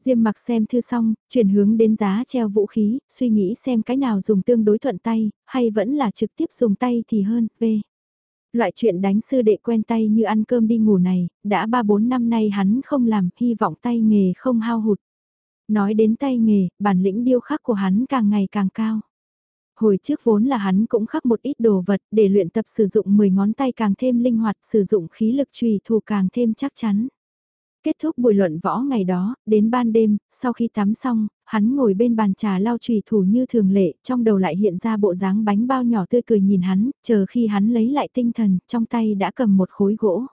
Diêm mặc xem thư xong, chuyển hướng đến giá treo vũ khí, suy nghĩ xem cái nào dùng tương đối thuận tay, hay vẫn là trực tiếp dùng tay thì hơn, v. Loại chuyện đánh sư đệ quen tay như ăn cơm đi ngủ này, đã 3-4 năm nay hắn không làm, hy vọng tay nghề không hao hụt. Nói đến tay nghề, bản lĩnh điêu khắc của hắn càng ngày càng cao. Hồi trước vốn là hắn cũng khắc một ít đồ vật để luyện tập sử dụng 10 ngón tay càng thêm linh hoạt, sử dụng khí lực trùy thủ càng thêm chắc chắn. Kết thúc buổi luận võ ngày đó, đến ban đêm, sau khi tắm xong, hắn ngồi bên bàn trà lao trùy thủ như thường lệ, trong đầu lại hiện ra bộ dáng bánh bao nhỏ tươi cười nhìn hắn, chờ khi hắn lấy lại tinh thần, trong tay đã cầm một khối gỗ.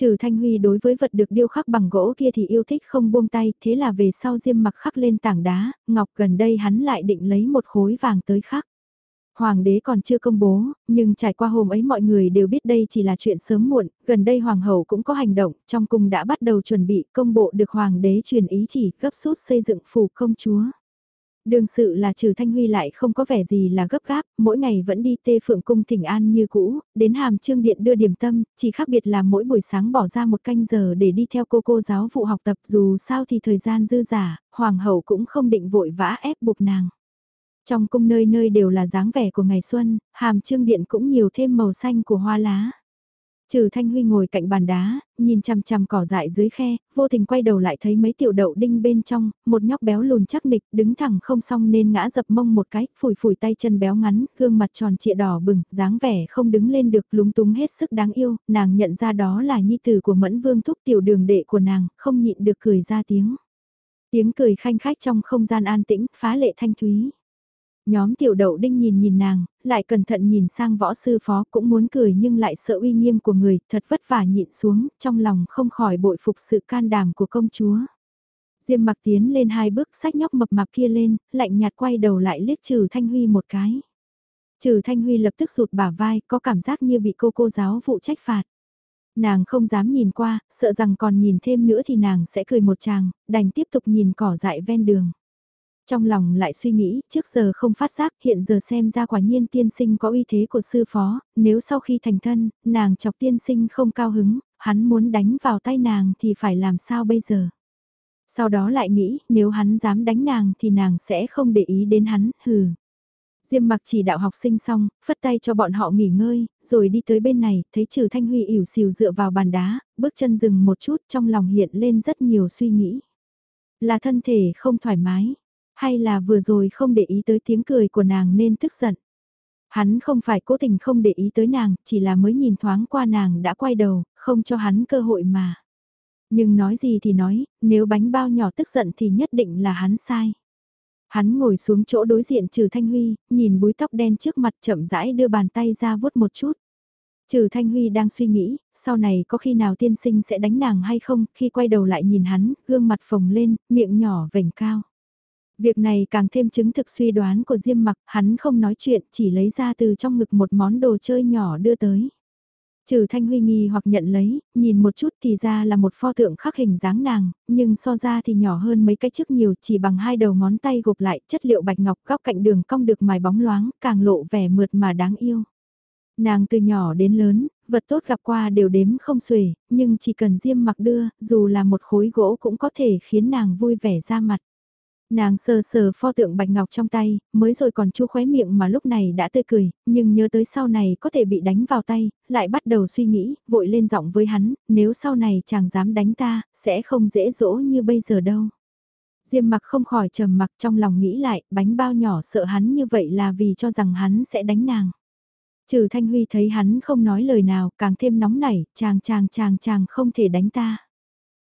Trừ Thanh Huy đối với vật được điêu khắc bằng gỗ kia thì yêu thích không buông tay, thế là về sau diêm mặc khắc lên tảng đá, ngọc gần đây hắn lại định lấy một khối vàng tới khắc. Hoàng đế còn chưa công bố, nhưng trải qua hôm ấy mọi người đều biết đây chỉ là chuyện sớm muộn, gần đây hoàng hậu cũng có hành động, trong cung đã bắt đầu chuẩn bị công bộ được hoàng đế truyền ý chỉ gấp rút xây dựng phủ công chúa. Đương sự là trừ Thanh Huy lại không có vẻ gì là gấp gáp, mỗi ngày vẫn đi tê phượng cung thỉnh an như cũ, đến hàm trương điện đưa điểm tâm, chỉ khác biệt là mỗi buổi sáng bỏ ra một canh giờ để đi theo cô cô giáo vụ học tập dù sao thì thời gian dư giả, hoàng hậu cũng không định vội vã ép buộc nàng. Trong cung nơi nơi đều là dáng vẻ của ngày xuân, hàm trương điện cũng nhiều thêm màu xanh của hoa lá. Trừ Thanh Huy ngồi cạnh bàn đá, nhìn chằm chằm cỏ dại dưới khe, vô tình quay đầu lại thấy mấy tiểu đậu đinh bên trong, một nhóc béo lùn chắc nịch, đứng thẳng không xong nên ngã dập mông một cái, phủi phủi tay chân béo ngắn, gương mặt tròn trịa đỏ bừng, dáng vẻ không đứng lên được, lúng túng hết sức đáng yêu, nàng nhận ra đó là nhi tử của Mẫn Vương thúc tiểu đường đệ của nàng, không nhịn được cười ra tiếng. Tiếng cười khanh khách trong không gian an tĩnh, phá lệ thanh thúy. Nhóm tiểu đậu đinh nhìn nhìn nàng, lại cẩn thận nhìn sang võ sư phó cũng muốn cười nhưng lại sợ uy nghiêm của người, thật vất vả nhịn xuống, trong lòng không khỏi bội phục sự can đảm của công chúa. Diêm mặc tiến lên hai bước sách nhóc mập mạp kia lên, lạnh nhạt quay đầu lại liếc trừ Thanh Huy một cái. Trừ Thanh Huy lập tức rụt bả vai, có cảm giác như bị cô cô giáo vụ trách phạt. Nàng không dám nhìn qua, sợ rằng còn nhìn thêm nữa thì nàng sẽ cười một chàng, đành tiếp tục nhìn cỏ dại ven đường. Trong lòng lại suy nghĩ, trước giờ không phát giác, hiện giờ xem ra quả nhiên tiên sinh có uy thế của sư phó, nếu sau khi thành thân, nàng chọc tiên sinh không cao hứng, hắn muốn đánh vào tay nàng thì phải làm sao bây giờ. Sau đó lại nghĩ, nếu hắn dám đánh nàng thì nàng sẽ không để ý đến hắn, hừ. Diêm mặc chỉ đạo học sinh xong, phất tay cho bọn họ nghỉ ngơi, rồi đi tới bên này, thấy trừ Thanh Huy ỉu xìu dựa vào bàn đá, bước chân dừng một chút trong lòng hiện lên rất nhiều suy nghĩ. Là thân thể không thoải mái, hay là vừa rồi không để ý tới tiếng cười của nàng nên tức giận. Hắn không phải cố tình không để ý tới nàng, chỉ là mới nhìn thoáng qua nàng đã quay đầu, không cho hắn cơ hội mà. Nhưng nói gì thì nói, nếu bánh bao nhỏ tức giận thì nhất định là hắn sai. Hắn ngồi xuống chỗ đối diện trừ Thanh Huy, nhìn búi tóc đen trước mặt chậm rãi đưa bàn tay ra vuốt một chút. Trừ Thanh Huy đang suy nghĩ, sau này có khi nào tiên sinh sẽ đánh nàng hay không, khi quay đầu lại nhìn hắn, gương mặt phồng lên, miệng nhỏ vểnh cao. Việc này càng thêm chứng thực suy đoán của Diêm mặc, hắn không nói chuyện, chỉ lấy ra từ trong ngực một món đồ chơi nhỏ đưa tới. Trừ Thanh Huy nghi hoặc nhận lấy, nhìn một chút thì ra là một pho tượng khắc hình dáng nàng, nhưng so ra thì nhỏ hơn mấy cái trước nhiều chỉ bằng hai đầu ngón tay gộp lại chất liệu bạch ngọc góc cạnh đường cong được mài bóng loáng, càng lộ vẻ mượt mà đáng yêu. Nàng từ nhỏ đến lớn, vật tốt gặp qua đều đếm không xuể, nhưng chỉ cần Diêm mặc đưa, dù là một khối gỗ cũng có thể khiến nàng vui vẻ ra mặt. Nàng sờ sờ pho tượng bạch ngọc trong tay, mới rồi còn chu khóe miệng mà lúc này đã tươi cười, nhưng nhớ tới sau này có thể bị đánh vào tay, lại bắt đầu suy nghĩ, vội lên giọng với hắn, nếu sau này chàng dám đánh ta, sẽ không dễ dỗ như bây giờ đâu. Diêm mặc không khỏi trầm mặc trong lòng nghĩ lại, bánh bao nhỏ sợ hắn như vậy là vì cho rằng hắn sẽ đánh nàng. Trừ Thanh Huy thấy hắn không nói lời nào, càng thêm nóng nảy, chàng chàng chàng chàng không thể đánh ta.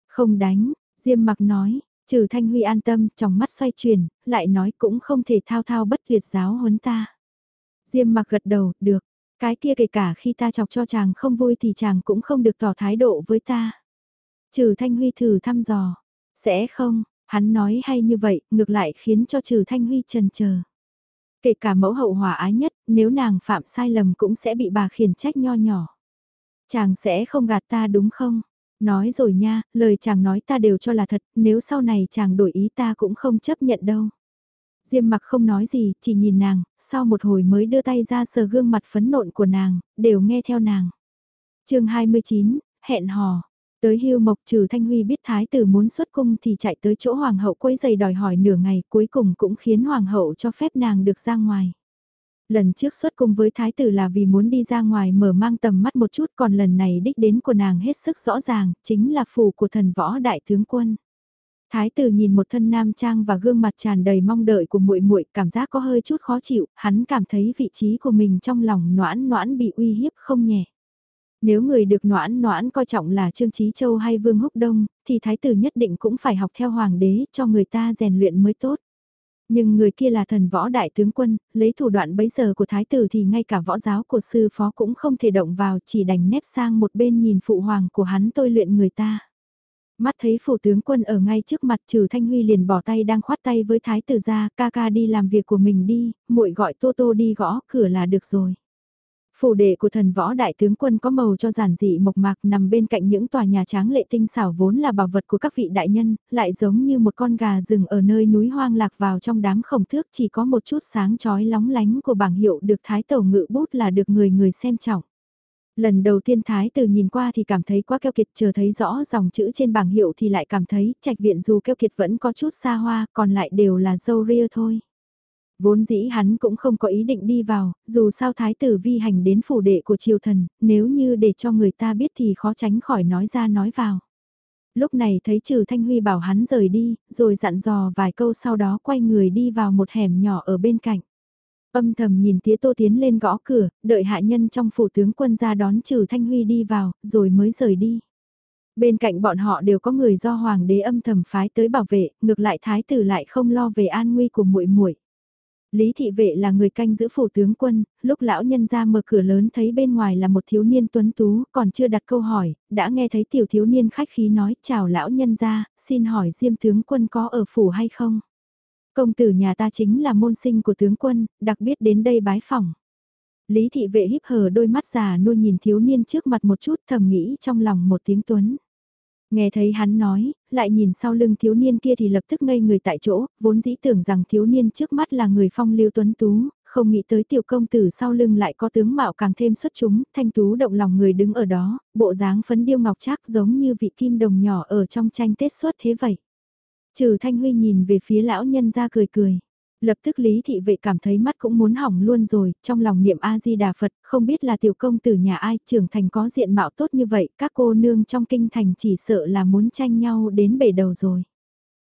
Không đánh, Diêm mặc nói, Trừ Thanh Huy an tâm, trong mắt xoay chuyển, lại nói cũng không thể thao thao bất tuyệt giáo huấn ta. Diêm mặc gật đầu, được, cái kia kể cả khi ta chọc cho chàng không vui thì chàng cũng không được tỏ thái độ với ta. Trừ Thanh Huy thử thăm dò, sẽ không, hắn nói hay như vậy, ngược lại khiến cho Trừ Thanh Huy trần chờ. Kể cả mẫu hậu hòa ái nhất, nếu nàng phạm sai lầm cũng sẽ bị bà khiển trách nho nhỏ. Chàng sẽ không gạt ta đúng không? Nói rồi nha, lời chàng nói ta đều cho là thật, nếu sau này chàng đổi ý ta cũng không chấp nhận đâu. Diêm mặc không nói gì, chỉ nhìn nàng, sau một hồi mới đưa tay ra sờ gương mặt phấn nộn của nàng, đều nghe theo nàng. chương 29, hẹn hò. Tới hưu mộc trừ Thanh Huy biết thái tử muốn xuất cung thì chạy tới chỗ hoàng hậu quấy giày đòi hỏi nửa ngày cuối cùng cũng khiến hoàng hậu cho phép nàng được ra ngoài. Lần trước xuất cung với thái tử là vì muốn đi ra ngoài mở mang tầm mắt một chút còn lần này đích đến của nàng hết sức rõ ràng, chính là phù của thần võ đại tướng quân. Thái tử nhìn một thân nam trang và gương mặt tràn đầy mong đợi của muội muội, cảm giác có hơi chút khó chịu, hắn cảm thấy vị trí của mình trong lòng noãn noãn bị uy hiếp không nhẹ. Nếu người được noãn noãn coi trọng là Trương Chí Châu hay Vương Húc Đông, thì thái tử nhất định cũng phải học theo hoàng đế cho người ta rèn luyện mới tốt. Nhưng người kia là thần võ đại tướng quân, lấy thủ đoạn bấy giờ của thái tử thì ngay cả võ giáo của sư phó cũng không thể động vào chỉ đành nép sang một bên nhìn phụ hoàng của hắn tôi luyện người ta. Mắt thấy phủ tướng quân ở ngay trước mặt trừ Thanh Huy liền bỏ tay đang khoát tay với thái tử ra ca ca đi làm việc của mình đi, muội gọi Tô Tô đi gõ cửa là được rồi. Phủ đệ của thần võ đại tướng quân có màu cho giản dị mộc mạc nằm bên cạnh những tòa nhà tráng lệ tinh xảo vốn là bảo vật của các vị đại nhân, lại giống như một con gà rừng ở nơi núi hoang lạc vào trong đám khổng thước chỉ có một chút sáng chói lóng lánh của bảng hiệu được thái tẩu ngự bút là được người người xem trọng. Lần đầu tiên thái tử nhìn qua thì cảm thấy quá keo kiệt chờ thấy rõ dòng chữ trên bảng hiệu thì lại cảm thấy trạch viện dù keo kiệt vẫn có chút xa hoa còn lại đều là dâu ria thôi. Vốn dĩ hắn cũng không có ý định đi vào, dù sao thái tử vi hành đến phủ đệ của triều thần, nếu như để cho người ta biết thì khó tránh khỏi nói ra nói vào. Lúc này thấy trừ Thanh Huy bảo hắn rời đi, rồi dặn dò vài câu sau đó quay người đi vào một hẻm nhỏ ở bên cạnh. Âm thầm nhìn tía tô tiến lên gõ cửa, đợi hạ nhân trong phủ tướng quân ra đón trừ Thanh Huy đi vào, rồi mới rời đi. Bên cạnh bọn họ đều có người do hoàng đế âm thầm phái tới bảo vệ, ngược lại thái tử lại không lo về an nguy của muội muội. Lý thị vệ là người canh giữ phủ tướng quân, lúc lão nhân ra mở cửa lớn thấy bên ngoài là một thiếu niên tuấn tú, còn chưa đặt câu hỏi, đã nghe thấy tiểu thiếu niên khách khí nói chào lão nhân ra, xin hỏi diêm tướng quân có ở phủ hay không? Công tử nhà ta chính là môn sinh của tướng quân, đặc biệt đến đây bái phỏng. Lý thị vệ híp hờ đôi mắt già nuôi nhìn thiếu niên trước mặt một chút thầm nghĩ trong lòng một tiếng tuấn. Nghe thấy hắn nói, lại nhìn sau lưng thiếu niên kia thì lập tức ngây người tại chỗ, vốn dĩ tưởng rằng thiếu niên trước mắt là người phong lưu tuấn tú, không nghĩ tới tiểu công tử sau lưng lại có tướng mạo càng thêm xuất chúng, thanh tú động lòng người đứng ở đó, bộ dáng phấn điêu ngọc trác giống như vị kim đồng nhỏ ở trong tranh Tết suốt thế vậy. Trừ Thanh Huy nhìn về phía lão nhân ra cười cười. Lập tức Lý Thị Vệ cảm thấy mắt cũng muốn hỏng luôn rồi, trong lòng niệm A-di-đà Phật, không biết là tiểu công tử nhà ai, trưởng thành có diện mạo tốt như vậy, các cô nương trong kinh thành chỉ sợ là muốn tranh nhau đến bể đầu rồi.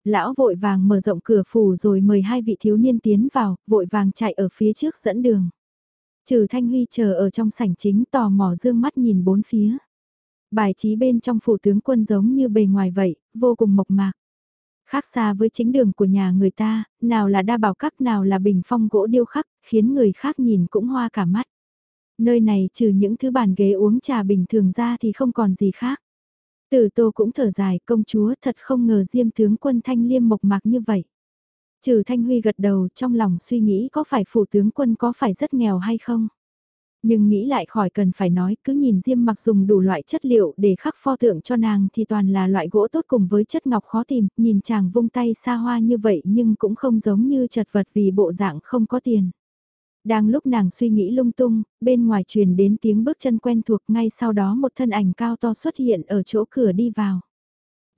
Lão vội vàng mở rộng cửa phủ rồi mời hai vị thiếu niên tiến vào, vội vàng chạy ở phía trước dẫn đường. Trừ Thanh Huy chờ ở trong sảnh chính tò mò dương mắt nhìn bốn phía. Bài trí bên trong phủ tướng quân giống như bề ngoài vậy, vô cùng mộc mạc. Khác xa với chính đường của nhà người ta, nào là đa bảo các nào là bình phong gỗ điêu khắc, khiến người khác nhìn cũng hoa cả mắt. Nơi này trừ những thứ bàn ghế uống trà bình thường ra thì không còn gì khác. Tử tô cũng thở dài công chúa thật không ngờ diêm tướng quân thanh liêm mộc mạc như vậy. Trừ thanh huy gật đầu trong lòng suy nghĩ có phải phủ tướng quân có phải rất nghèo hay không. Nhưng nghĩ lại khỏi cần phải nói, cứ nhìn Diêm mặc dùng đủ loại chất liệu để khắc pho tượng cho nàng thì toàn là loại gỗ tốt cùng với chất ngọc khó tìm, nhìn chàng vung tay xa hoa như vậy nhưng cũng không giống như chật vật vì bộ dạng không có tiền. Đang lúc nàng suy nghĩ lung tung, bên ngoài truyền đến tiếng bước chân quen thuộc ngay sau đó một thân ảnh cao to xuất hiện ở chỗ cửa đi vào.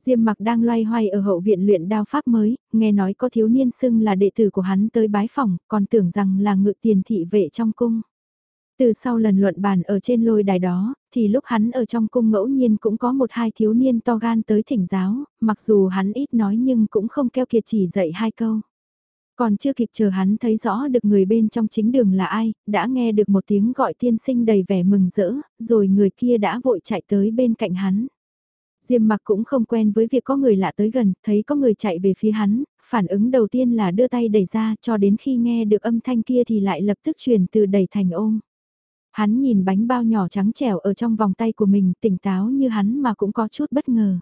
Diêm mặc đang loay hoay ở hậu viện luyện đao pháp mới, nghe nói có thiếu niên xưng là đệ tử của hắn tới bái phòng, còn tưởng rằng là ngự tiền thị vệ trong cung. Từ sau lần luận bàn ở trên lôi đài đó, thì lúc hắn ở trong cung ngẫu nhiên cũng có một hai thiếu niên to gan tới thỉnh giáo, mặc dù hắn ít nói nhưng cũng không keo kiệt chỉ dạy hai câu. Còn chưa kịp chờ hắn thấy rõ được người bên trong chính đường là ai, đã nghe được một tiếng gọi tiên sinh đầy vẻ mừng rỡ, rồi người kia đã vội chạy tới bên cạnh hắn. Diêm mặc cũng không quen với việc có người lạ tới gần, thấy có người chạy về phía hắn, phản ứng đầu tiên là đưa tay đẩy ra cho đến khi nghe được âm thanh kia thì lại lập tức chuyển từ đẩy thành ôm. Hắn nhìn bánh bao nhỏ trắng trẻo ở trong vòng tay của mình tỉnh táo như hắn mà cũng có chút bất ngờ.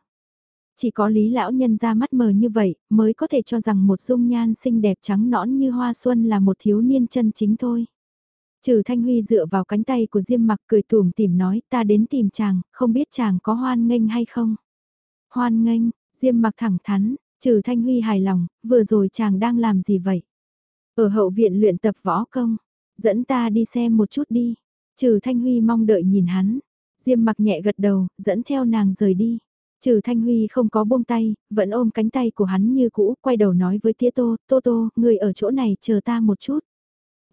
Chỉ có lý lão nhân ra mắt mờ như vậy mới có thể cho rằng một dung nhan xinh đẹp trắng nõn như hoa xuân là một thiếu niên chân chính thôi. Trừ Thanh Huy dựa vào cánh tay của Diêm mặc cười tùm tìm nói ta đến tìm chàng, không biết chàng có hoan nghênh hay không. Hoan nghênh, Diêm mặc thẳng thắn, trừ Thanh Huy hài lòng, vừa rồi chàng đang làm gì vậy? Ở hậu viện luyện tập võ công, dẫn ta đi xem một chút đi. Trừ Thanh Huy mong đợi nhìn hắn. Diêm mặc nhẹ gật đầu, dẫn theo nàng rời đi. Trừ Thanh Huy không có buông tay, vẫn ôm cánh tay của hắn như cũ, quay đầu nói với tía Tô, Tô Tô, người ở chỗ này chờ ta một chút.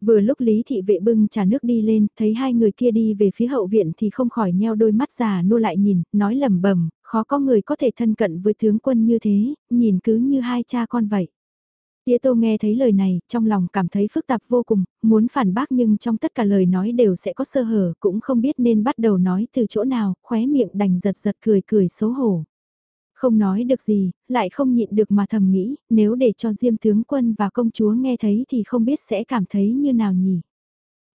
Vừa lúc Lý Thị Vệ bưng trà nước đi lên, thấy hai người kia đi về phía hậu viện thì không khỏi nheo đôi mắt già nua lại nhìn, nói lẩm bẩm khó có người có thể thân cận với tướng quân như thế, nhìn cứ như hai cha con vậy. Tía Tô nghe thấy lời này, trong lòng cảm thấy phức tạp vô cùng, muốn phản bác nhưng trong tất cả lời nói đều sẽ có sơ hở, cũng không biết nên bắt đầu nói từ chỗ nào, khóe miệng đành giật giật cười cười xấu hổ. Không nói được gì, lại không nhịn được mà thầm nghĩ, nếu để cho Diêm tướng quân và công chúa nghe thấy thì không biết sẽ cảm thấy như nào nhỉ.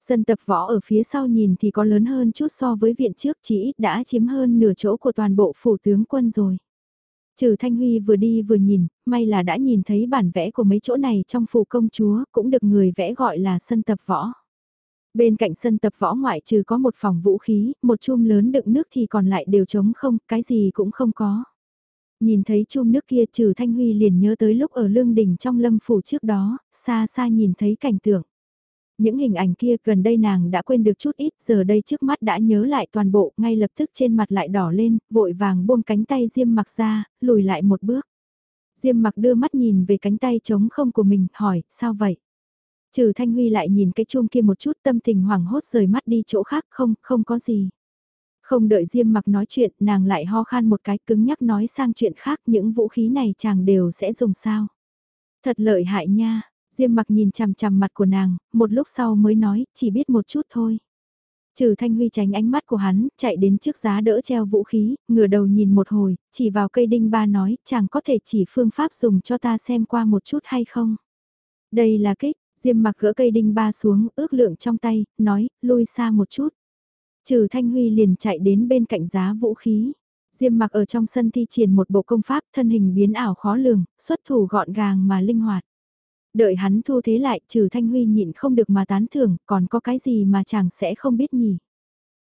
Sân tập võ ở phía sau nhìn thì có lớn hơn chút so với viện trước chỉ ít đã chiếm hơn nửa chỗ của toàn bộ phủ tướng quân rồi. Trừ Thanh Huy vừa đi vừa nhìn, may là đã nhìn thấy bản vẽ của mấy chỗ này trong phủ công chúa, cũng được người vẽ gọi là sân tập võ. Bên cạnh sân tập võ ngoại trừ có một phòng vũ khí, một chum lớn đựng nước thì còn lại đều trống không, cái gì cũng không có. Nhìn thấy chum nước kia trừ Thanh Huy liền nhớ tới lúc ở lương đỉnh trong lâm phủ trước đó, xa xa nhìn thấy cảnh tượng. Những hình ảnh kia gần đây nàng đã quên được chút ít, giờ đây trước mắt đã nhớ lại toàn bộ, ngay lập tức trên mặt lại đỏ lên, vội vàng buông cánh tay Diêm mặc ra, lùi lại một bước. Diêm mặc đưa mắt nhìn về cánh tay trống không của mình, hỏi, sao vậy? Trừ Thanh Huy lại nhìn cái chuông kia một chút tâm tình hoảng hốt rời mắt đi chỗ khác không, không có gì. Không đợi Diêm mặc nói chuyện, nàng lại ho khan một cái cứng nhắc nói sang chuyện khác những vũ khí này chàng đều sẽ dùng sao. Thật lợi hại nha, Diêm mặc nhìn chằm chằm mặt của nàng, một lúc sau mới nói, chỉ biết một chút thôi. Trừ Thanh Huy tránh ánh mắt của hắn, chạy đến trước giá đỡ treo vũ khí, ngửa đầu nhìn một hồi, chỉ vào cây đinh ba nói, chàng có thể chỉ phương pháp dùng cho ta xem qua một chút hay không. Đây là kích, Diêm mặc gỡ cây đinh ba xuống, ước lượng trong tay, nói, lui xa một chút. Trừ Thanh Huy liền chạy đến bên cạnh giá vũ khí. Diêm mặc ở trong sân thi triển một bộ công pháp thân hình biến ảo khó lường, xuất thủ gọn gàng mà linh hoạt. Đợi hắn thu thế lại trừ Thanh Huy nhịn không được mà tán thưởng, còn có cái gì mà chàng sẽ không biết nhỉ.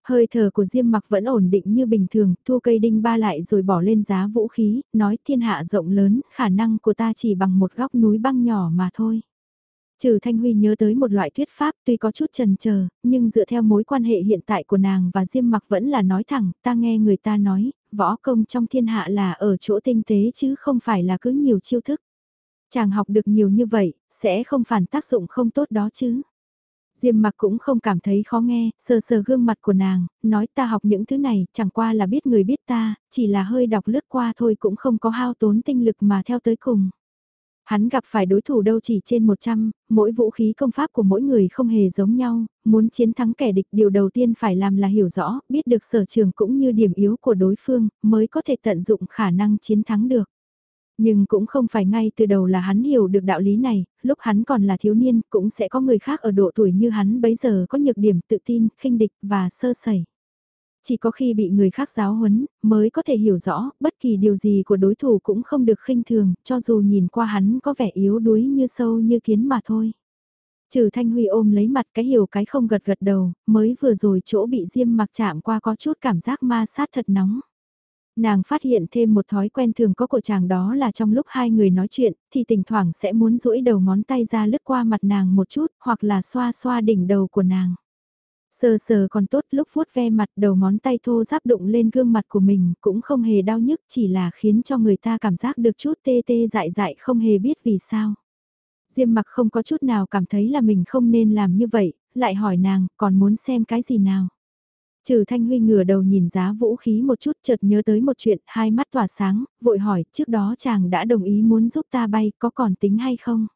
Hơi thở của Diêm mặc vẫn ổn định như bình thường, thu cây đinh ba lại rồi bỏ lên giá vũ khí, nói thiên hạ rộng lớn, khả năng của ta chỉ bằng một góc núi băng nhỏ mà thôi. Trừ Thanh Huy nhớ tới một loại thuyết pháp tuy có chút trần chờ nhưng dựa theo mối quan hệ hiện tại của nàng và Diêm mặc vẫn là nói thẳng, ta nghe người ta nói, võ công trong thiên hạ là ở chỗ tinh tế chứ không phải là cứ nhiều chiêu thức. Chàng học được nhiều như vậy, sẽ không phản tác dụng không tốt đó chứ. Diêm mặc cũng không cảm thấy khó nghe, sờ sờ gương mặt của nàng, nói ta học những thứ này, chẳng qua là biết người biết ta, chỉ là hơi đọc lướt qua thôi cũng không có hao tốn tinh lực mà theo tới cùng. Hắn gặp phải đối thủ đâu chỉ trên 100, mỗi vũ khí công pháp của mỗi người không hề giống nhau, muốn chiến thắng kẻ địch điều đầu tiên phải làm là hiểu rõ, biết được sở trường cũng như điểm yếu của đối phương, mới có thể tận dụng khả năng chiến thắng được. Nhưng cũng không phải ngay từ đầu là hắn hiểu được đạo lý này, lúc hắn còn là thiếu niên cũng sẽ có người khác ở độ tuổi như hắn bấy giờ có nhược điểm tự tin, khinh địch và sơ sẩy. Chỉ có khi bị người khác giáo huấn, mới có thể hiểu rõ, bất kỳ điều gì của đối thủ cũng không được khinh thường, cho dù nhìn qua hắn có vẻ yếu đuối như sâu như kiến mà thôi. Trừ Thanh Huy ôm lấy mặt cái hiểu cái không gật gật đầu, mới vừa rồi chỗ bị diêm mặc chạm qua có chút cảm giác ma sát thật nóng. Nàng phát hiện thêm một thói quen thường có của chàng đó là trong lúc hai người nói chuyện, thì thỉnh thoảng sẽ muốn duỗi đầu ngón tay ra lướt qua mặt nàng một chút, hoặc là xoa xoa đỉnh đầu của nàng. Sờ sờ còn tốt lúc vuốt ve mặt đầu ngón tay thô giáp đụng lên gương mặt của mình cũng không hề đau nhức chỉ là khiến cho người ta cảm giác được chút tê tê dại dại không hề biết vì sao. Diêm mặc không có chút nào cảm thấy là mình không nên làm như vậy, lại hỏi nàng còn muốn xem cái gì nào. Trừ Thanh Huy ngửa đầu nhìn giá vũ khí một chút chợt nhớ tới một chuyện, hai mắt tỏa sáng, vội hỏi, trước đó chàng đã đồng ý muốn giúp ta bay, có còn tính hay không?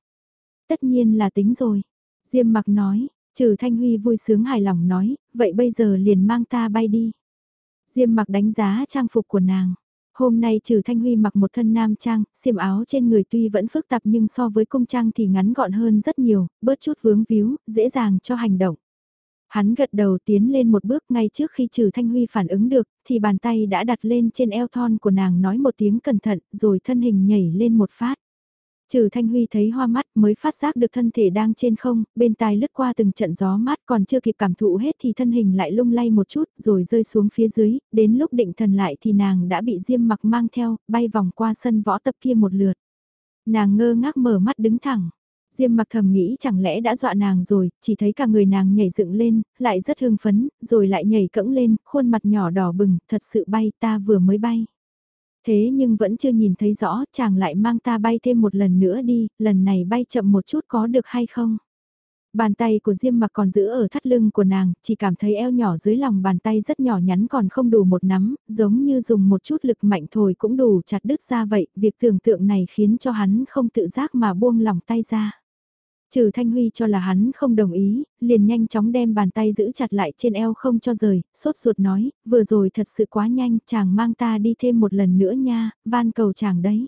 Tất nhiên là tính rồi. Diêm mặc nói, trừ Thanh Huy vui sướng hài lòng nói, vậy bây giờ liền mang ta bay đi. Diêm mặc đánh giá trang phục của nàng. Hôm nay trừ Thanh Huy mặc một thân nam trang, xiêm áo trên người tuy vẫn phức tạp nhưng so với cung trang thì ngắn gọn hơn rất nhiều, bớt chút vướng víu, dễ dàng cho hành động. Hắn gật đầu tiến lên một bước ngay trước khi trừ Thanh Huy phản ứng được, thì bàn tay đã đặt lên trên eo thon của nàng nói một tiếng cẩn thận, rồi thân hình nhảy lên một phát. Trừ Thanh Huy thấy hoa mắt mới phát giác được thân thể đang trên không, bên tai lướt qua từng trận gió mát còn chưa kịp cảm thụ hết thì thân hình lại lung lay một chút rồi rơi xuống phía dưới, đến lúc định thần lại thì nàng đã bị diêm mặc mang theo, bay vòng qua sân võ tập kia một lượt. Nàng ngơ ngác mở mắt đứng thẳng. Diêm mặc thầm nghĩ chẳng lẽ đã dọa nàng rồi, chỉ thấy cả người nàng nhảy dựng lên, lại rất hưng phấn, rồi lại nhảy cẫng lên, khuôn mặt nhỏ đỏ bừng, thật sự bay ta vừa mới bay. Thế nhưng vẫn chưa nhìn thấy rõ, chàng lại mang ta bay thêm một lần nữa đi, lần này bay chậm một chút có được hay không? Bàn tay của Diêm mặc còn giữ ở thắt lưng của nàng, chỉ cảm thấy eo nhỏ dưới lòng bàn tay rất nhỏ nhắn còn không đủ một nắm, giống như dùng một chút lực mạnh thôi cũng đủ chặt đứt ra vậy, việc tưởng tượng này khiến cho hắn không tự giác mà buông lòng tay ra. Trừ Thanh Huy cho là hắn không đồng ý, liền nhanh chóng đem bàn tay giữ chặt lại trên eo không cho rời, sốt ruột nói, vừa rồi thật sự quá nhanh, chàng mang ta đi thêm một lần nữa nha, van cầu chàng đấy.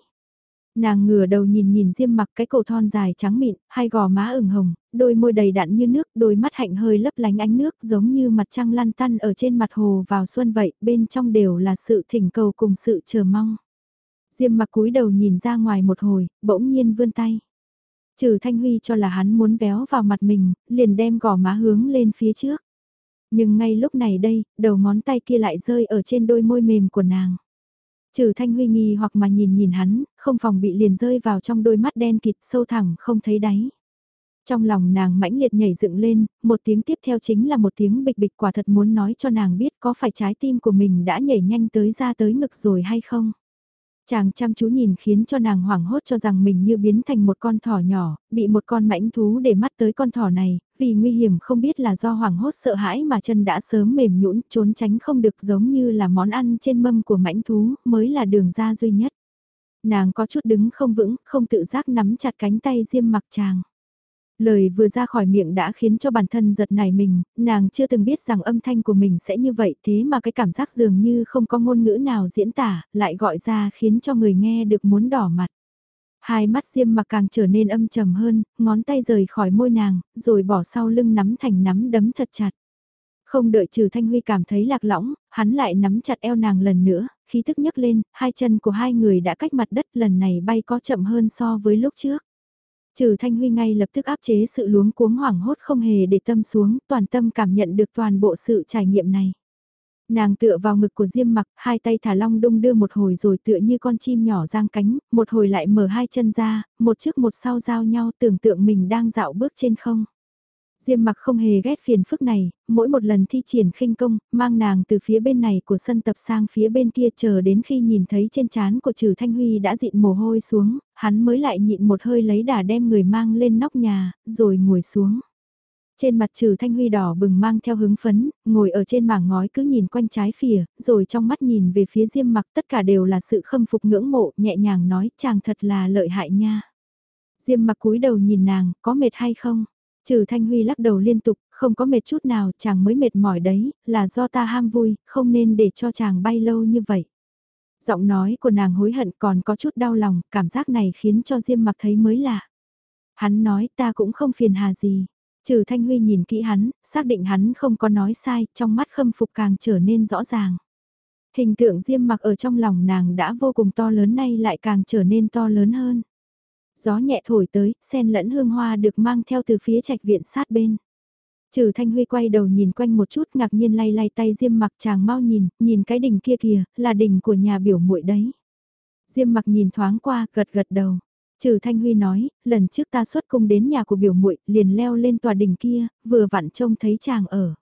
Nàng ngửa đầu nhìn nhìn diêm mặc cái cổ thon dài trắng mịn, hai gò má ửng hồng, đôi môi đầy đặn như nước, đôi mắt hạnh hơi lấp lánh ánh nước giống như mặt trăng lăn tăn ở trên mặt hồ vào xuân vậy, bên trong đều là sự thỉnh cầu cùng sự chờ mong. Diêm mặc cúi đầu nhìn ra ngoài một hồi, bỗng nhiên vươn tay. Trừ Thanh Huy cho là hắn muốn véo vào mặt mình, liền đem gò má hướng lên phía trước. Nhưng ngay lúc này đây, đầu ngón tay kia lại rơi ở trên đôi môi mềm của nàng. Trừ Thanh Huy nghi hoặc mà nhìn nhìn hắn, không phòng bị liền rơi vào trong đôi mắt đen kịt sâu thẳng không thấy đáy. Trong lòng nàng mãnh liệt nhảy dựng lên, một tiếng tiếp theo chính là một tiếng bịch bịch quả thật muốn nói cho nàng biết có phải trái tim của mình đã nhảy nhanh tới ra tới ngực rồi hay không. Chàng chăm chú nhìn khiến cho nàng hoảng hốt cho rằng mình như biến thành một con thỏ nhỏ, bị một con mãnh thú để mắt tới con thỏ này, vì nguy hiểm không biết là do hoảng hốt sợ hãi mà chân đã sớm mềm nhũn trốn tránh không được giống như là món ăn trên mâm của mãnh thú mới là đường ra duy nhất. Nàng có chút đứng không vững, không tự giác nắm chặt cánh tay diêm mặc chàng. Lời vừa ra khỏi miệng đã khiến cho bản thân giật nảy mình, nàng chưa từng biết rằng âm thanh của mình sẽ như vậy thế mà cái cảm giác dường như không có ngôn ngữ nào diễn tả, lại gọi ra khiến cho người nghe được muốn đỏ mặt. Hai mắt diêm mặc càng trở nên âm trầm hơn, ngón tay rời khỏi môi nàng, rồi bỏ sau lưng nắm thành nắm đấm thật chặt. Không đợi trừ Thanh Huy cảm thấy lạc lõng, hắn lại nắm chặt eo nàng lần nữa, khí thức nhấc lên, hai chân của hai người đã cách mặt đất lần này bay có chậm hơn so với lúc trước. Trừ Thanh Huy ngay lập tức áp chế sự luống cuống hoảng hốt không hề để tâm xuống, toàn tâm cảm nhận được toàn bộ sự trải nghiệm này. Nàng tựa vào ngực của Diêm mặc, hai tay thả long đung đưa một hồi rồi tựa như con chim nhỏ giang cánh, một hồi lại mở hai chân ra, một trước một sau giao nhau tưởng tượng mình đang dạo bước trên không. Diêm mặc không hề ghét phiền phức này, mỗi một lần thi triển khinh công, mang nàng từ phía bên này của sân tập sang phía bên kia chờ đến khi nhìn thấy trên trán của trừ Thanh Huy đã dịn mồ hôi xuống, hắn mới lại nhịn một hơi lấy đà đem người mang lên nóc nhà, rồi ngồi xuống. Trên mặt trừ Thanh Huy đỏ bừng mang theo hứng phấn, ngồi ở trên mảng ngói cứ nhìn quanh trái phìa, rồi trong mắt nhìn về phía diêm mặc tất cả đều là sự khâm phục ngưỡng mộ, nhẹ nhàng nói chàng thật là lợi hại nha. Diêm mặc cúi đầu nhìn nàng, có mệt hay không? Trừ Thanh Huy lắc đầu liên tục, không có mệt chút nào, chàng mới mệt mỏi đấy, là do ta ham vui, không nên để cho chàng bay lâu như vậy. Giọng nói của nàng hối hận còn có chút đau lòng, cảm giác này khiến cho Diêm mặc thấy mới lạ. Hắn nói ta cũng không phiền hà gì. Trừ Thanh Huy nhìn kỹ hắn, xác định hắn không có nói sai, trong mắt khâm phục càng trở nên rõ ràng. Hình tượng Diêm mặc ở trong lòng nàng đã vô cùng to lớn nay lại càng trở nên to lớn hơn. Gió nhẹ thổi tới, sen lẫn hương hoa được mang theo từ phía trạch viện sát bên. Trừ Thanh Huy quay đầu nhìn quanh một chút ngạc nhiên lay lay tay Diêm mặc chàng mau nhìn, nhìn cái đỉnh kia kìa, là đỉnh của nhà biểu muội đấy. Diêm mặc nhìn thoáng qua, gật gật đầu. Trừ Thanh Huy nói, lần trước ta xuất cung đến nhà của biểu muội liền leo lên tòa đỉnh kia, vừa vặn trông thấy chàng ở.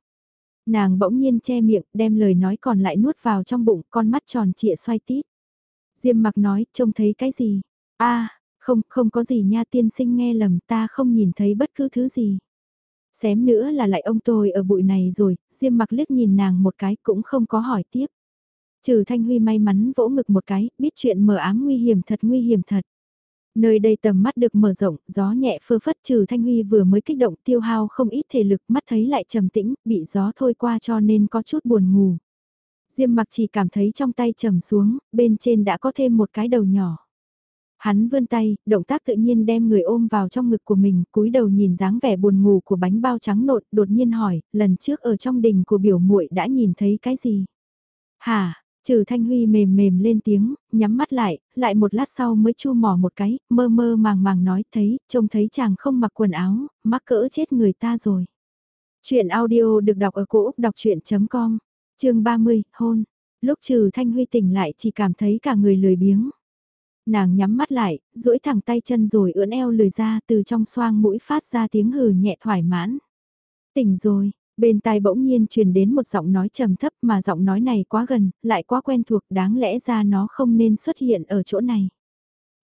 Nàng bỗng nhiên che miệng, đem lời nói còn lại nuốt vào trong bụng, con mắt tròn trịa xoay tít. Diêm mặc nói, trông thấy cái gì? a không, không có gì nha tiên sinh nghe lầm ta không nhìn thấy bất cứ thứ gì. Xém nữa là lại ông tôi ở bụi này rồi, Diêm mặc liếc nhìn nàng một cái cũng không có hỏi tiếp. Trừ Thanh Huy may mắn vỗ ngực một cái, biết chuyện mờ ám nguy hiểm thật nguy hiểm thật. Nơi đây tầm mắt được mở rộng, gió nhẹ phơ phất trừ Thanh Huy vừa mới kích động tiêu hao không ít thể lực mắt thấy lại trầm tĩnh, bị gió thôi qua cho nên có chút buồn ngủ. Diêm mặc chỉ cảm thấy trong tay trầm xuống, bên trên đã có thêm một cái đầu nhỏ. Hắn vươn tay, động tác tự nhiên đem người ôm vào trong ngực của mình, cúi đầu nhìn dáng vẻ buồn ngủ của bánh bao trắng nộn, đột nhiên hỏi, lần trước ở trong đình của biểu muội đã nhìn thấy cái gì? Hả? Trừ Thanh Huy mềm mềm lên tiếng, nhắm mắt lại, lại một lát sau mới chu mỏ một cái, mơ mơ màng màng nói thấy, trông thấy chàng không mặc quần áo, mắc cỡ chết người ta rồi. Chuyện audio được đọc ở cổ Úc đọc chuyện.com, chương 30, hôn. Lúc trừ Thanh Huy tỉnh lại chỉ cảm thấy cả người lười biếng. Nàng nhắm mắt lại, duỗi thẳng tay chân rồi ưỡn eo lười ra từ trong xoang mũi phát ra tiếng hừ nhẹ thoải mãn. Tỉnh rồi, bên tai bỗng nhiên truyền đến một giọng nói trầm thấp mà giọng nói này quá gần, lại quá quen thuộc đáng lẽ ra nó không nên xuất hiện ở chỗ này.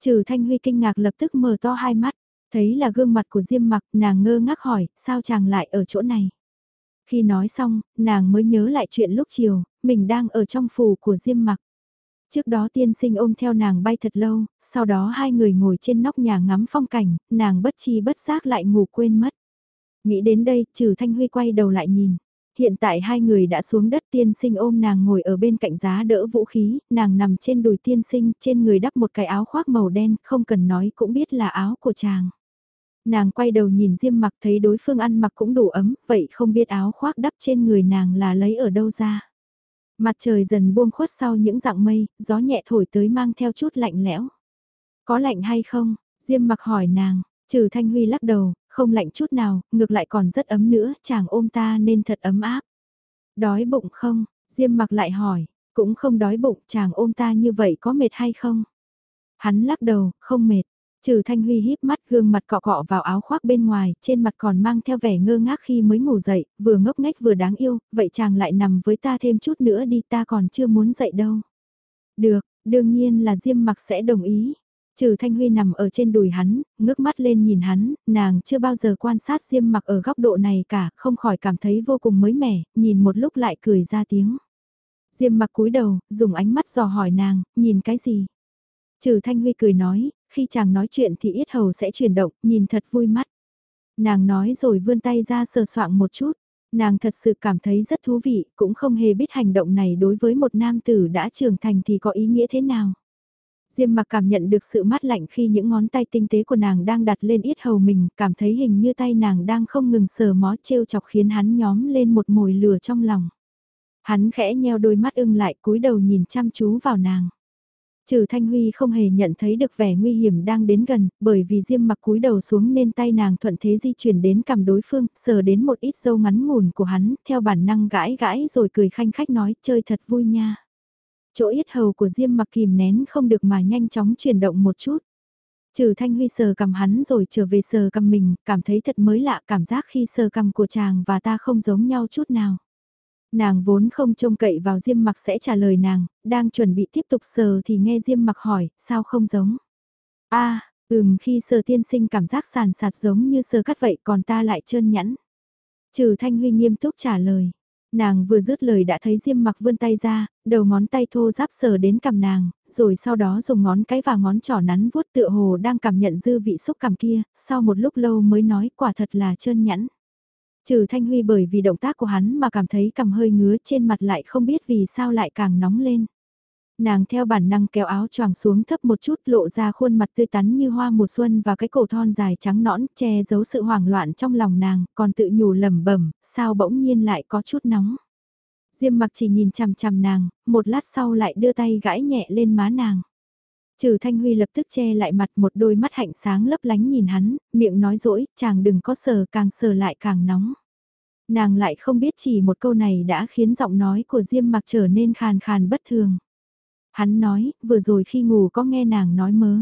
Trừ Thanh Huy kinh ngạc lập tức mở to hai mắt, thấy là gương mặt của Diêm mặc nàng ngơ ngác hỏi, sao chàng lại ở chỗ này? Khi nói xong, nàng mới nhớ lại chuyện lúc chiều, mình đang ở trong phủ của Diêm mặc. Trước đó tiên sinh ôm theo nàng bay thật lâu, sau đó hai người ngồi trên nóc nhà ngắm phong cảnh, nàng bất chi bất giác lại ngủ quên mất. Nghĩ đến đây, trừ Thanh Huy quay đầu lại nhìn. Hiện tại hai người đã xuống đất tiên sinh ôm nàng ngồi ở bên cạnh giá đỡ vũ khí, nàng nằm trên đùi tiên sinh, trên người đắp một cái áo khoác màu đen, không cần nói cũng biết là áo của chàng. Nàng quay đầu nhìn Diêm mặc thấy đối phương ăn mặc cũng đủ ấm, vậy không biết áo khoác đắp trên người nàng là lấy ở đâu ra. Mặt trời dần buông khuất sau những dạng mây, gió nhẹ thổi tới mang theo chút lạnh lẽo. Có lạnh hay không? Diêm mặc hỏi nàng, trừ Thanh Huy lắc đầu, không lạnh chút nào, ngược lại còn rất ấm nữa, chàng ôm ta nên thật ấm áp. Đói bụng không? Diêm mặc lại hỏi, cũng không đói bụng, chàng ôm ta như vậy có mệt hay không? Hắn lắc đầu, không mệt. Trừ Thanh Huy híp mắt gương mặt cọ cọ vào áo khoác bên ngoài, trên mặt còn mang theo vẻ ngơ ngác khi mới ngủ dậy, vừa ngốc nghếch vừa đáng yêu, vậy chàng lại nằm với ta thêm chút nữa đi ta còn chưa muốn dậy đâu. Được, Đương nhiên là Diêm mặc sẽ đồng ý. Trừ Thanh Huy nằm ở trên đùi hắn, ngước mắt lên nhìn hắn, nàng chưa bao giờ quan sát Diêm mặc ở góc độ này cả, không khỏi cảm thấy vô cùng mới mẻ, nhìn một lúc lại cười ra tiếng. Diêm mặc cúi đầu, dùng ánh mắt dò hỏi nàng, nhìn cái gì? Trừ Thanh Huy cười nói, khi chàng nói chuyện thì yết hầu sẽ chuyển động, nhìn thật vui mắt. Nàng nói rồi vươn tay ra sờ soạng một chút. Nàng thật sự cảm thấy rất thú vị, cũng không hề biết hành động này đối với một nam tử đã trưởng thành thì có ý nghĩa thế nào. Diêm mặc cảm nhận được sự mát lạnh khi những ngón tay tinh tế của nàng đang đặt lên yết hầu mình, cảm thấy hình như tay nàng đang không ngừng sờ mó trêu chọc khiến hắn nhóm lên một mồi lửa trong lòng. Hắn khẽ nheo đôi mắt ưng lại cúi đầu nhìn chăm chú vào nàng. Trừ Thanh Huy không hề nhận thấy được vẻ nguy hiểm đang đến gần, bởi vì Diêm mặc cúi đầu xuống nên tay nàng thuận thế di chuyển đến cầm đối phương, sờ đến một ít dâu ngắn ngủn của hắn, theo bản năng gãi gãi rồi cười khanh khách nói chơi thật vui nha. Chỗ yết hầu của Diêm mặc kìm nén không được mà nhanh chóng chuyển động một chút. Trừ Thanh Huy sờ cầm hắn rồi trở về sờ cầm mình, cảm thấy thật mới lạ cảm giác khi sờ cầm của chàng và ta không giống nhau chút nào. Nàng vốn không trông cậy vào Diêm mặc sẽ trả lời nàng, đang chuẩn bị tiếp tục sờ thì nghe Diêm mặc hỏi, sao không giống? a à, ừm khi sờ tiên sinh cảm giác sàn sạt giống như sờ cắt vậy còn ta lại trơn nhẵn. Trừ Thanh Huy nghiêm túc trả lời. Nàng vừa dứt lời đã thấy Diêm mặc vươn tay ra, đầu ngón tay thô giáp sờ đến cầm nàng, rồi sau đó dùng ngón cái và ngón trỏ nắn vuốt tựa hồ đang cảm nhận dư vị xúc cảm kia, sau một lúc lâu mới nói quả thật là trơn nhẵn. Trừ Thanh Huy bởi vì động tác của hắn mà cảm thấy cầm hơi ngứa trên mặt lại không biết vì sao lại càng nóng lên. Nàng theo bản năng kéo áo choàng xuống thấp một chút lộ ra khuôn mặt tươi tắn như hoa mùa xuân và cái cổ thon dài trắng nõn che giấu sự hoảng loạn trong lòng nàng, còn tự nhủ lẩm bẩm sao bỗng nhiên lại có chút nóng. Diêm mặc chỉ nhìn chằm chằm nàng, một lát sau lại đưa tay gãi nhẹ lên má nàng. Trừ Thanh Huy lập tức che lại mặt một đôi mắt hạnh sáng lấp lánh nhìn hắn, miệng nói dỗi, chàng đừng có sờ càng sờ lại càng nóng. Nàng lại không biết chỉ một câu này đã khiến giọng nói của Diêm mặc trở nên khàn khàn bất thường. Hắn nói, vừa rồi khi ngủ có nghe nàng nói mớ.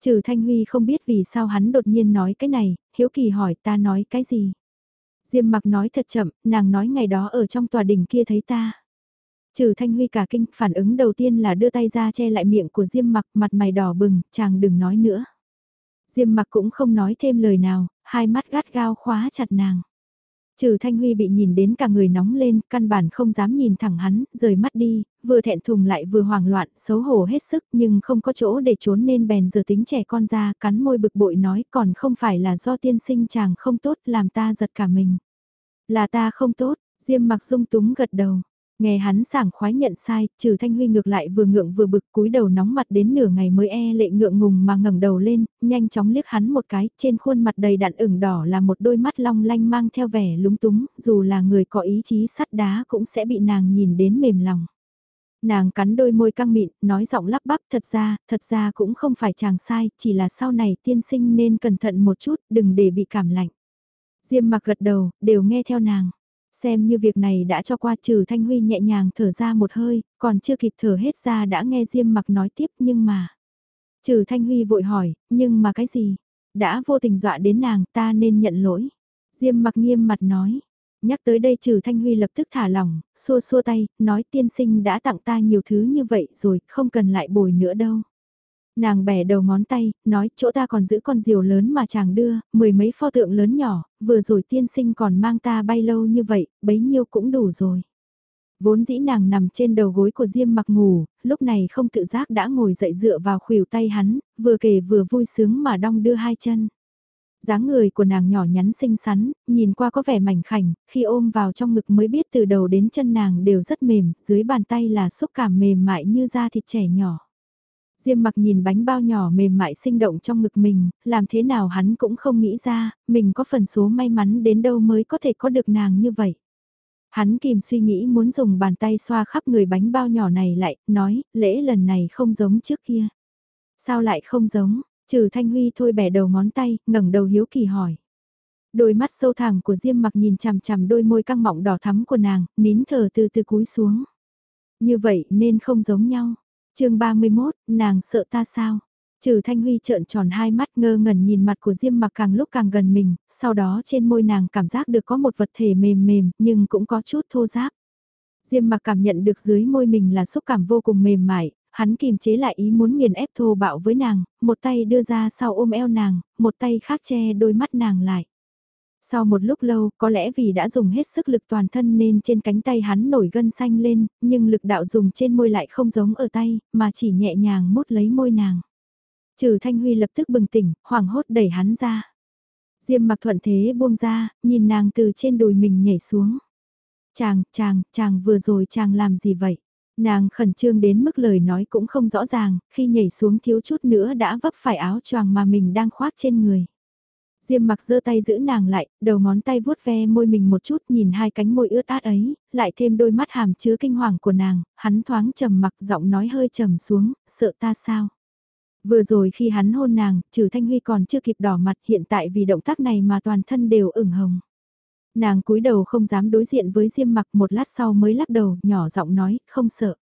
Trừ Thanh Huy không biết vì sao hắn đột nhiên nói cái này, hiếu kỳ hỏi ta nói cái gì. Diêm mặc nói thật chậm, nàng nói ngày đó ở trong tòa đình kia thấy ta. Trừ Thanh Huy cả kinh, phản ứng đầu tiên là đưa tay ra che lại miệng của Diêm mặc, mặt mày đỏ bừng, chàng đừng nói nữa. Diêm mặc cũng không nói thêm lời nào, hai mắt gắt gao khóa chặt nàng. Trừ Thanh Huy bị nhìn đến cả người nóng lên, căn bản không dám nhìn thẳng hắn, rời mắt đi, vừa thẹn thùng lại vừa hoảng loạn, xấu hổ hết sức nhưng không có chỗ để trốn nên bèn giờ tính trẻ con ra, cắn môi bực bội nói còn không phải là do tiên sinh chàng không tốt làm ta giật cả mình. Là ta không tốt, Diêm mặc sung túng gật đầu. Nghe hắn sảng khoái nhận sai, trừ Thanh Huy ngược lại vừa ngượng vừa bực cúi đầu nóng mặt đến nửa ngày mới e lệ ngượng ngùng mà ngẩng đầu lên, nhanh chóng liếc hắn một cái, trên khuôn mặt đầy đạn ửng đỏ là một đôi mắt long lanh mang theo vẻ lúng túng, dù là người có ý chí sắt đá cũng sẽ bị nàng nhìn đến mềm lòng. Nàng cắn đôi môi căng mịn, nói giọng lắp bắp thật ra, thật ra cũng không phải chàng sai, chỉ là sau này tiên sinh nên cẩn thận một chút, đừng để bị cảm lạnh. Diêm mặc gật đầu, đều nghe theo nàng. Xem như việc này đã cho qua trừ Thanh Huy nhẹ nhàng thở ra một hơi, còn chưa kịp thở hết ra đã nghe Diêm mặc nói tiếp nhưng mà. Trừ Thanh Huy vội hỏi, nhưng mà cái gì? Đã vô tình dọa đến nàng ta nên nhận lỗi. Diêm mặc nghiêm mặt nói. Nhắc tới đây trừ Thanh Huy lập tức thả lỏng, xua xua tay, nói tiên sinh đã tặng ta nhiều thứ như vậy rồi, không cần lại bồi nữa đâu. Nàng bẻ đầu ngón tay, nói chỗ ta còn giữ con diều lớn mà chàng đưa, mười mấy pho tượng lớn nhỏ, vừa rồi tiên sinh còn mang ta bay lâu như vậy, bấy nhiêu cũng đủ rồi. Vốn dĩ nàng nằm trên đầu gối của Diêm mặc ngủ, lúc này không tự giác đã ngồi dậy dựa vào khuỷu tay hắn, vừa kể vừa vui sướng mà đong đưa hai chân. dáng người của nàng nhỏ nhắn xinh xắn, nhìn qua có vẻ mảnh khảnh, khi ôm vào trong ngực mới biết từ đầu đến chân nàng đều rất mềm, dưới bàn tay là xúc cảm mềm mại như da thịt trẻ nhỏ. Diêm mặc nhìn bánh bao nhỏ mềm mại sinh động trong ngực mình, làm thế nào hắn cũng không nghĩ ra, mình có phần số may mắn đến đâu mới có thể có được nàng như vậy. Hắn kìm suy nghĩ muốn dùng bàn tay xoa khắp người bánh bao nhỏ này lại, nói, lễ lần này không giống trước kia. Sao lại không giống, trừ Thanh Huy thôi bẻ đầu ngón tay, ngẩng đầu hiếu kỳ hỏi. Đôi mắt sâu thẳm của Diêm mặc nhìn chằm chằm đôi môi căng mọng đỏ thắm của nàng, nín thở từ từ cúi xuống. Như vậy nên không giống nhau chương 31, nàng sợ ta sao? Trừ Thanh Huy trợn tròn hai mắt ngơ ngẩn nhìn mặt của Diêm mặc càng lúc càng gần mình, sau đó trên môi nàng cảm giác được có một vật thể mềm mềm nhưng cũng có chút thô ráp. Diêm mặc cảm nhận được dưới môi mình là xúc cảm vô cùng mềm mại, Hắn kìm chế lại ý muốn nghiền ép thô bạo với nàng, một tay đưa ra sau ôm eo nàng, một tay khác che đôi mắt nàng lại. Sau một lúc lâu, có lẽ vì đã dùng hết sức lực toàn thân nên trên cánh tay hắn nổi gân xanh lên, nhưng lực đạo dùng trên môi lại không giống ở tay, mà chỉ nhẹ nhàng mút lấy môi nàng. Trừ Thanh Huy lập tức bừng tỉnh, hoảng hốt đẩy hắn ra. Diêm mặc thuận thế buông ra, nhìn nàng từ trên đùi mình nhảy xuống. Chàng, chàng, chàng vừa rồi chàng làm gì vậy? Nàng khẩn trương đến mức lời nói cũng không rõ ràng, khi nhảy xuống thiếu chút nữa đã vấp phải áo choàng mà mình đang khoác trên người. Diêm mặc giơ tay giữ nàng lại, đầu ngón tay vuốt ve môi mình một chút nhìn hai cánh môi ướt át ấy, lại thêm đôi mắt hàm chứa kinh hoàng của nàng, hắn thoáng trầm mặc giọng nói hơi trầm xuống, sợ ta sao? Vừa rồi khi hắn hôn nàng, trừ Thanh Huy còn chưa kịp đỏ mặt hiện tại vì động tác này mà toàn thân đều ửng hồng. Nàng cúi đầu không dám đối diện với Diêm mặc một lát sau mới lắc đầu, nhỏ giọng nói, không sợ.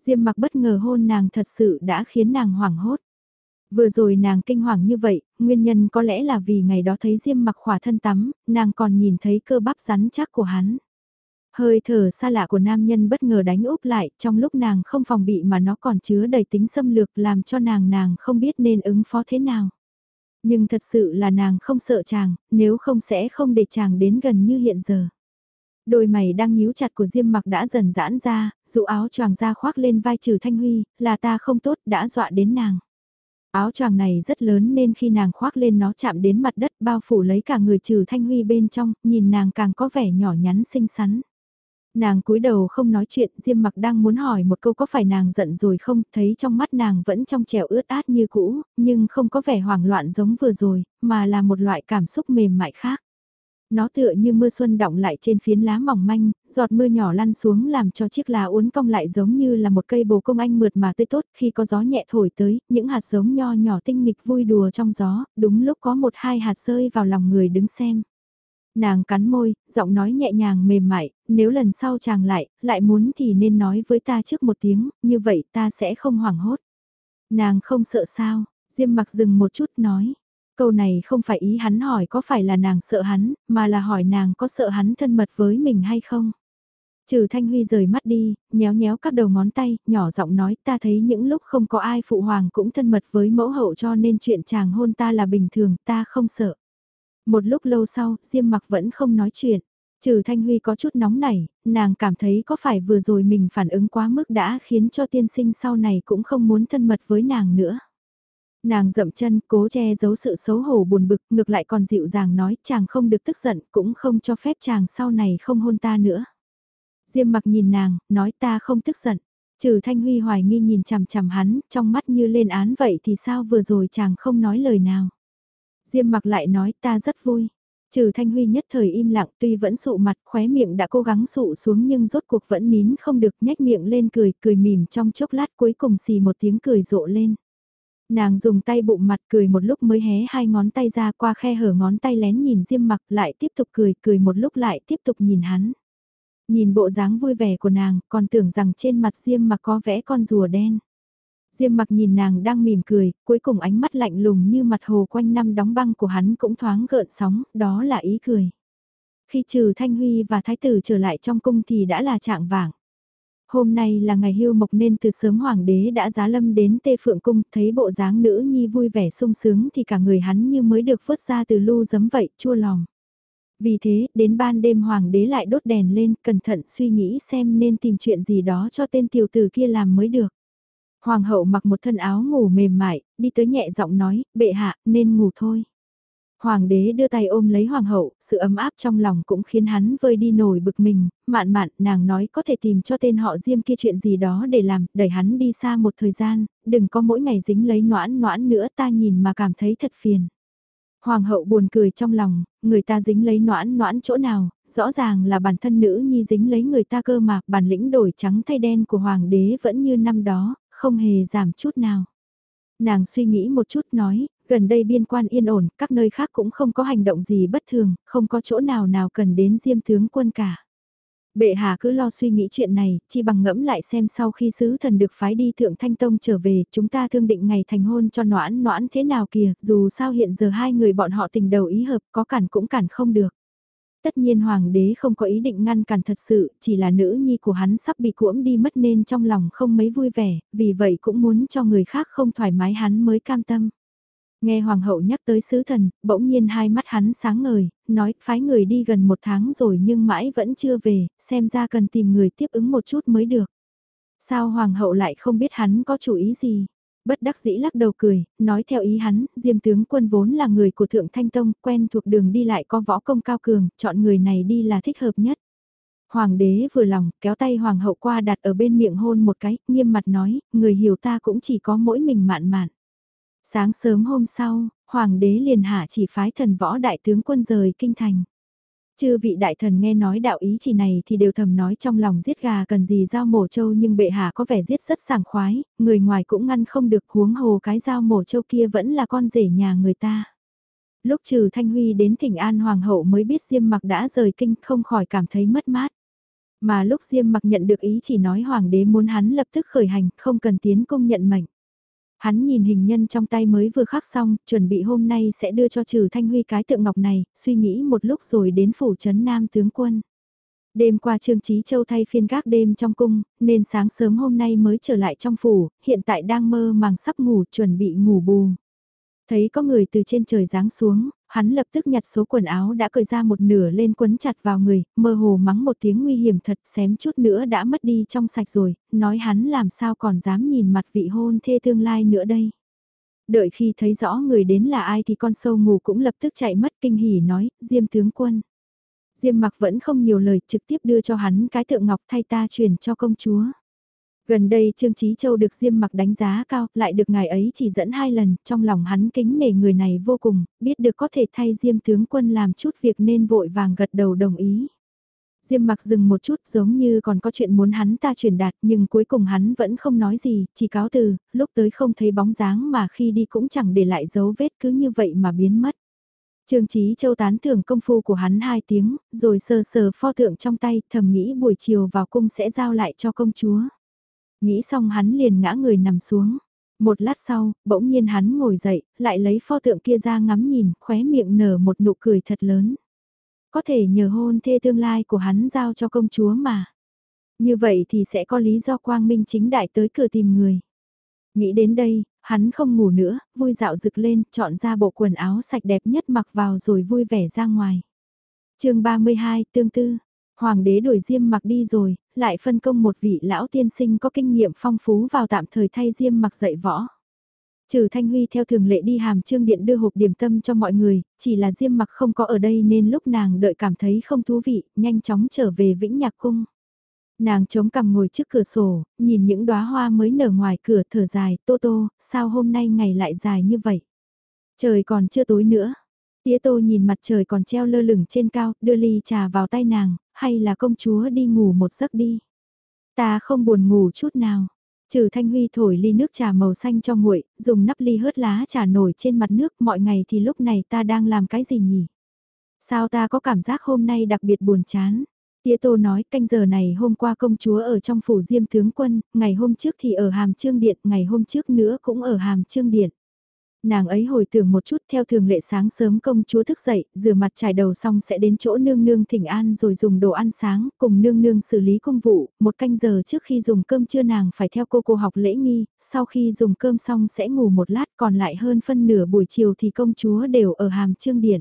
Diêm mặc bất ngờ hôn nàng thật sự đã khiến nàng hoảng hốt. Vừa rồi nàng kinh hoàng như vậy, nguyên nhân có lẽ là vì ngày đó thấy Diêm mặc khỏa thân tắm, nàng còn nhìn thấy cơ bắp rắn chắc của hắn. Hơi thở xa lạ của nam nhân bất ngờ đánh úp lại, trong lúc nàng không phòng bị mà nó còn chứa đầy tính xâm lược làm cho nàng nàng không biết nên ứng phó thế nào. Nhưng thật sự là nàng không sợ chàng, nếu không sẽ không để chàng đến gần như hiện giờ. Đôi mày đang nhíu chặt của Diêm mặc đã dần giãn ra, dụ áo choàng ra khoác lên vai trừ Thanh Huy, là ta không tốt đã dọa đến nàng. Áo choàng này rất lớn nên khi nàng khoác lên nó chạm đến mặt đất bao phủ lấy cả người trừ Thanh Huy bên trong, nhìn nàng càng có vẻ nhỏ nhắn xinh xắn. Nàng cúi đầu không nói chuyện, Diêm mặc đang muốn hỏi một câu có phải nàng giận rồi không, thấy trong mắt nàng vẫn trong trẻo ướt át như cũ, nhưng không có vẻ hoảng loạn giống vừa rồi, mà là một loại cảm xúc mềm mại khác. Nó tựa như mưa xuân đọng lại trên phiến lá mỏng manh, giọt mưa nhỏ lăn xuống làm cho chiếc lá uốn cong lại giống như là một cây bồ công anh mượt mà tươi tốt khi có gió nhẹ thổi tới, những hạt giống nho nhỏ tinh nghịch vui đùa trong gió, đúng lúc có một hai hạt rơi vào lòng người đứng xem. Nàng cắn môi, giọng nói nhẹ nhàng mềm mại, nếu lần sau chàng lại, lại muốn thì nên nói với ta trước một tiếng, như vậy ta sẽ không hoảng hốt. Nàng không sợ sao, Diêm mặc dừng một chút nói. Câu này không phải ý hắn hỏi có phải là nàng sợ hắn, mà là hỏi nàng có sợ hắn thân mật với mình hay không. Trừ Thanh Huy rời mắt đi, nhéo nhéo các đầu ngón tay, nhỏ giọng nói ta thấy những lúc không có ai phụ hoàng cũng thân mật với mẫu hậu cho nên chuyện chàng hôn ta là bình thường, ta không sợ. Một lúc lâu sau, Diêm mặc vẫn không nói chuyện. Trừ Thanh Huy có chút nóng nảy, nàng cảm thấy có phải vừa rồi mình phản ứng quá mức đã khiến cho tiên sinh sau này cũng không muốn thân mật với nàng nữa. Nàng dậm chân cố che giấu sự xấu hổ buồn bực ngược lại còn dịu dàng nói chàng không được tức giận cũng không cho phép chàng sau này không hôn ta nữa. Diêm mặc nhìn nàng, nói ta không tức giận. Trừ Thanh Huy hoài nghi nhìn chằm chằm hắn, trong mắt như lên án vậy thì sao vừa rồi chàng không nói lời nào. Diêm mặc lại nói ta rất vui. Trừ Thanh Huy nhất thời im lặng tuy vẫn sụ mặt khóe miệng đã cố gắng sụ xuống nhưng rốt cuộc vẫn nín không được nhếch miệng lên cười cười mỉm trong chốc lát cuối cùng xì một tiếng cười rộ lên. Nàng dùng tay bụng mặt cười một lúc mới hé hai ngón tay ra qua khe hở ngón tay lén nhìn Diêm mặc lại tiếp tục cười cười một lúc lại tiếp tục nhìn hắn. Nhìn bộ dáng vui vẻ của nàng còn tưởng rằng trên mặt Diêm mặc có vẽ con rùa đen. Diêm mặc nhìn nàng đang mỉm cười, cuối cùng ánh mắt lạnh lùng như mặt hồ quanh năm đóng băng của hắn cũng thoáng gợn sóng, đó là ý cười. Khi trừ Thanh Huy và Thái tử trở lại trong cung thì đã là trạng vàng. Hôm nay là ngày hưu mộc nên từ sớm hoàng đế đã giá lâm đến tê phượng cung, thấy bộ dáng nữ nhi vui vẻ sung sướng thì cả người hắn như mới được vớt ra từ lu giấm vậy, chua lòng. Vì thế, đến ban đêm hoàng đế lại đốt đèn lên, cẩn thận suy nghĩ xem nên tìm chuyện gì đó cho tên tiểu tử kia làm mới được. Hoàng hậu mặc một thân áo ngủ mềm mại, đi tới nhẹ giọng nói, bệ hạ, nên ngủ thôi. Hoàng đế đưa tay ôm lấy hoàng hậu, sự ấm áp trong lòng cũng khiến hắn vơi đi nổi bực mình, mạn mạn, nàng nói có thể tìm cho tên họ diêm kia chuyện gì đó để làm, đẩy hắn đi xa một thời gian, đừng có mỗi ngày dính lấy noãn noãn nữa ta nhìn mà cảm thấy thật phiền. Hoàng hậu buồn cười trong lòng, người ta dính lấy noãn noãn chỗ nào, rõ ràng là bản thân nữ nhi dính lấy người ta cơ mà, bản lĩnh đổi trắng thay đen của hoàng đế vẫn như năm đó, không hề giảm chút nào. Nàng suy nghĩ một chút nói, gần đây biên quan yên ổn, các nơi khác cũng không có hành động gì bất thường, không có chỗ nào nào cần đến diêm tướng quân cả. Bệ hạ cứ lo suy nghĩ chuyện này, chỉ bằng ngẫm lại xem sau khi sứ thần được phái đi thượng thanh tông trở về, chúng ta thương định ngày thành hôn cho noãn noãn thế nào kìa, dù sao hiện giờ hai người bọn họ tình đầu ý hợp có cản cũng cản không được. Tất nhiên hoàng đế không có ý định ngăn cản thật sự, chỉ là nữ nhi của hắn sắp bị cuỗm đi mất nên trong lòng không mấy vui vẻ, vì vậy cũng muốn cho người khác không thoải mái hắn mới cam tâm. Nghe hoàng hậu nhắc tới sứ thần, bỗng nhiên hai mắt hắn sáng ngời, nói phái người đi gần một tháng rồi nhưng mãi vẫn chưa về, xem ra cần tìm người tiếp ứng một chút mới được. Sao hoàng hậu lại không biết hắn có chủ ý gì? Bất đắc dĩ lắc đầu cười, nói theo ý hắn, Diêm tướng quân vốn là người của Thượng Thanh Tông, quen thuộc đường đi lại có võ công cao cường, chọn người này đi là thích hợp nhất. Hoàng đế vừa lòng, kéo tay hoàng hậu qua đặt ở bên miệng hôn một cái, nghiêm mặt nói, người hiểu ta cũng chỉ có mỗi mình mạn mạn. Sáng sớm hôm sau, hoàng đế liền hạ chỉ phái thần võ đại tướng quân rời kinh thành. Chư vị đại thần nghe nói đạo ý chỉ này thì đều thầm nói trong lòng giết gà cần gì dao mổ trâu nhưng bệ hạ có vẻ giết rất sảng khoái, người ngoài cũng ngăn không được huống hồ cái dao mổ trâu kia vẫn là con rể nhà người ta. Lúc trừ Thanh Huy đến thỉnh An Hoàng hậu mới biết Diêm mặc đã rời kinh không khỏi cảm thấy mất mát. Mà lúc Diêm mặc nhận được ý chỉ nói Hoàng đế muốn hắn lập tức khởi hành không cần tiến công nhận mệnh. Hắn nhìn hình nhân trong tay mới vừa khắc xong, chuẩn bị hôm nay sẽ đưa cho trừ Thanh Huy cái tượng ngọc này, suy nghĩ một lúc rồi đến phủ trấn Nam tướng quân. Đêm qua Trương Chí Châu thay phiên gác đêm trong cung, nên sáng sớm hôm nay mới trở lại trong phủ, hiện tại đang mơ màng sắp ngủ chuẩn bị ngủ bù. Thấy có người từ trên trời giáng xuống, hắn lập tức nhặt số quần áo đã cởi ra một nửa lên quấn chặt vào người, mơ hồ mắng một tiếng nguy hiểm thật xém chút nữa đã mất đi trong sạch rồi, nói hắn làm sao còn dám nhìn mặt vị hôn thê tương lai nữa đây. Đợi khi thấy rõ người đến là ai thì con sâu ngủ cũng lập tức chạy mất kinh hỉ nói, Diêm tướng quân. Diêm mặc vẫn không nhiều lời trực tiếp đưa cho hắn cái tượng ngọc thay ta truyền cho công chúa. Gần đây Trương Chí Châu được Diêm mặc đánh giá cao, lại được ngài ấy chỉ dẫn hai lần, trong lòng hắn kính nể người này vô cùng, biết được có thể thay Diêm tướng quân làm chút việc nên vội vàng gật đầu đồng ý. Diêm mặc dừng một chút giống như còn có chuyện muốn hắn ta truyền đạt nhưng cuối cùng hắn vẫn không nói gì, chỉ cáo từ, lúc tới không thấy bóng dáng mà khi đi cũng chẳng để lại dấu vết cứ như vậy mà biến mất. Trương Chí Châu tán thưởng công phu của hắn hai tiếng, rồi sờ sờ pho tượng trong tay thầm nghĩ buổi chiều vào cung sẽ giao lại cho công chúa. Nghĩ xong hắn liền ngã người nằm xuống. Một lát sau, bỗng nhiên hắn ngồi dậy, lại lấy pho tượng kia ra ngắm nhìn, khóe miệng nở một nụ cười thật lớn. Có thể nhờ hôn thê tương lai của hắn giao cho công chúa mà. Như vậy thì sẽ có lý do quang minh chính đại tới cửa tìm người. Nghĩ đến đây, hắn không ngủ nữa, vui dạo rực lên, chọn ra bộ quần áo sạch đẹp nhất mặc vào rồi vui vẻ ra ngoài. chương 32, tương tư. Hoàng đế đuổi Diêm mặc đi rồi, lại phân công một vị lão tiên sinh có kinh nghiệm phong phú vào tạm thời thay Diêm mặc dạy võ. Trừ Thanh Huy theo thường lệ đi hàm trương điện đưa hộp điểm tâm cho mọi người, chỉ là Diêm mặc không có ở đây nên lúc nàng đợi cảm thấy không thú vị, nhanh chóng trở về Vĩnh Nhạc Cung. Nàng chống cằm ngồi trước cửa sổ, nhìn những đóa hoa mới nở ngoài cửa thở dài, tô tô, sao hôm nay ngày lại dài như vậy? Trời còn chưa tối nữa. Tía tô nhìn mặt trời còn treo lơ lửng trên cao, đưa ly trà vào tay nàng, hay là công chúa đi ngủ một giấc đi. Ta không buồn ngủ chút nào. Trừ Thanh Huy thổi ly nước trà màu xanh cho nguội, dùng nắp ly hớt lá trà nổi trên mặt nước mọi ngày thì lúc này ta đang làm cái gì nhỉ? Sao ta có cảm giác hôm nay đặc biệt buồn chán? Tía Tô nói canh giờ này hôm qua công chúa ở trong phủ diêm tướng quân, ngày hôm trước thì ở hàm trương điện, ngày hôm trước nữa cũng ở hàm trương điện. Nàng ấy hồi tưởng một chút theo thường lệ sáng sớm công chúa thức dậy, rửa mặt trải đầu xong sẽ đến chỗ nương nương thỉnh an rồi dùng đồ ăn sáng, cùng nương nương xử lý công vụ, một canh giờ trước khi dùng cơm trưa nàng phải theo cô cô học lễ nghi, sau khi dùng cơm xong sẽ ngủ một lát còn lại hơn phân nửa buổi chiều thì công chúa đều ở hàm trương điện.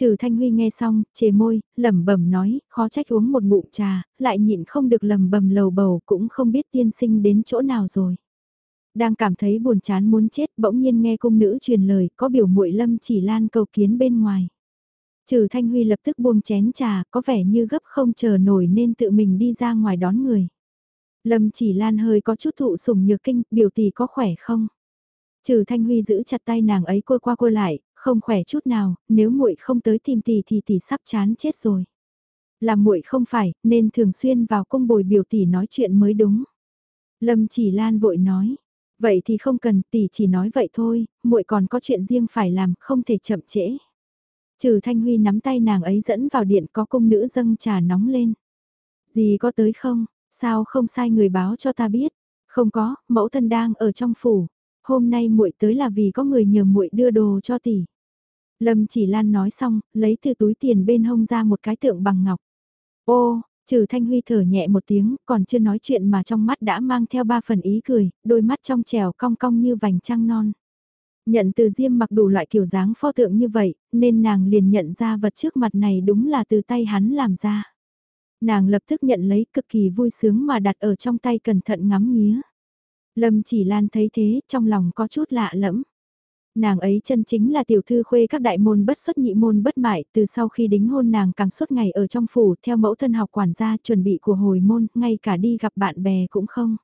Trừ Thanh Huy nghe xong, chề môi, lẩm bẩm nói, khó trách uống một ngụm trà, lại nhịn không được lẩm bẩm lầu bầu cũng không biết tiên sinh đến chỗ nào rồi. Đang cảm thấy buồn chán muốn chết, bỗng nhiên nghe cung nữ truyền lời, có biểu muội Lâm Chỉ Lan cầu kiến bên ngoài. Trừ Thanh Huy lập tức buông chén trà, có vẻ như gấp không chờ nổi nên tự mình đi ra ngoài đón người. Lâm Chỉ Lan hơi có chút thụ sủng nhược kinh, biểu tỷ có khỏe không? Trừ Thanh Huy giữ chặt tay nàng ấy cua qua cua lại, không khỏe chút nào, nếu muội không tới tìm tỷ thì tỷ sắp chán chết rồi. Là muội không phải, nên thường xuyên vào cung bồi biểu tỷ nói chuyện mới đúng. Lâm Chỉ Lan vội nói, Vậy thì không cần, tỷ chỉ nói vậy thôi, muội còn có chuyện riêng phải làm, không thể chậm trễ. Trừ Thanh Huy nắm tay nàng ấy dẫn vào điện có cung nữ dâng trà nóng lên. Gì có tới không, sao không sai người báo cho ta biết? Không có, mẫu thân đang ở trong phủ. Hôm nay muội tới là vì có người nhờ muội đưa đồ cho tỷ. Lâm chỉ lan nói xong, lấy từ túi tiền bên hông ra một cái tượng bằng ngọc. Ô, trừ thanh huy thở nhẹ một tiếng, còn chưa nói chuyện mà trong mắt đã mang theo ba phần ý cười, đôi mắt trong trèo cong cong như vành trăng non. Nhận từ diêm mặc đủ loại kiểu dáng pho tượng như vậy, nên nàng liền nhận ra vật trước mặt này đúng là từ tay hắn làm ra. Nàng lập tức nhận lấy cực kỳ vui sướng mà đặt ở trong tay cẩn thận ngắm nghía. Lâm chỉ lan thấy thế, trong lòng có chút lạ lẫm. Nàng ấy chân chính là tiểu thư khuê các đại môn bất xuất nhị môn bất mại, từ sau khi đính hôn nàng càng suốt ngày ở trong phủ theo mẫu thân học quản gia chuẩn bị của hồi môn, ngay cả đi gặp bạn bè cũng không.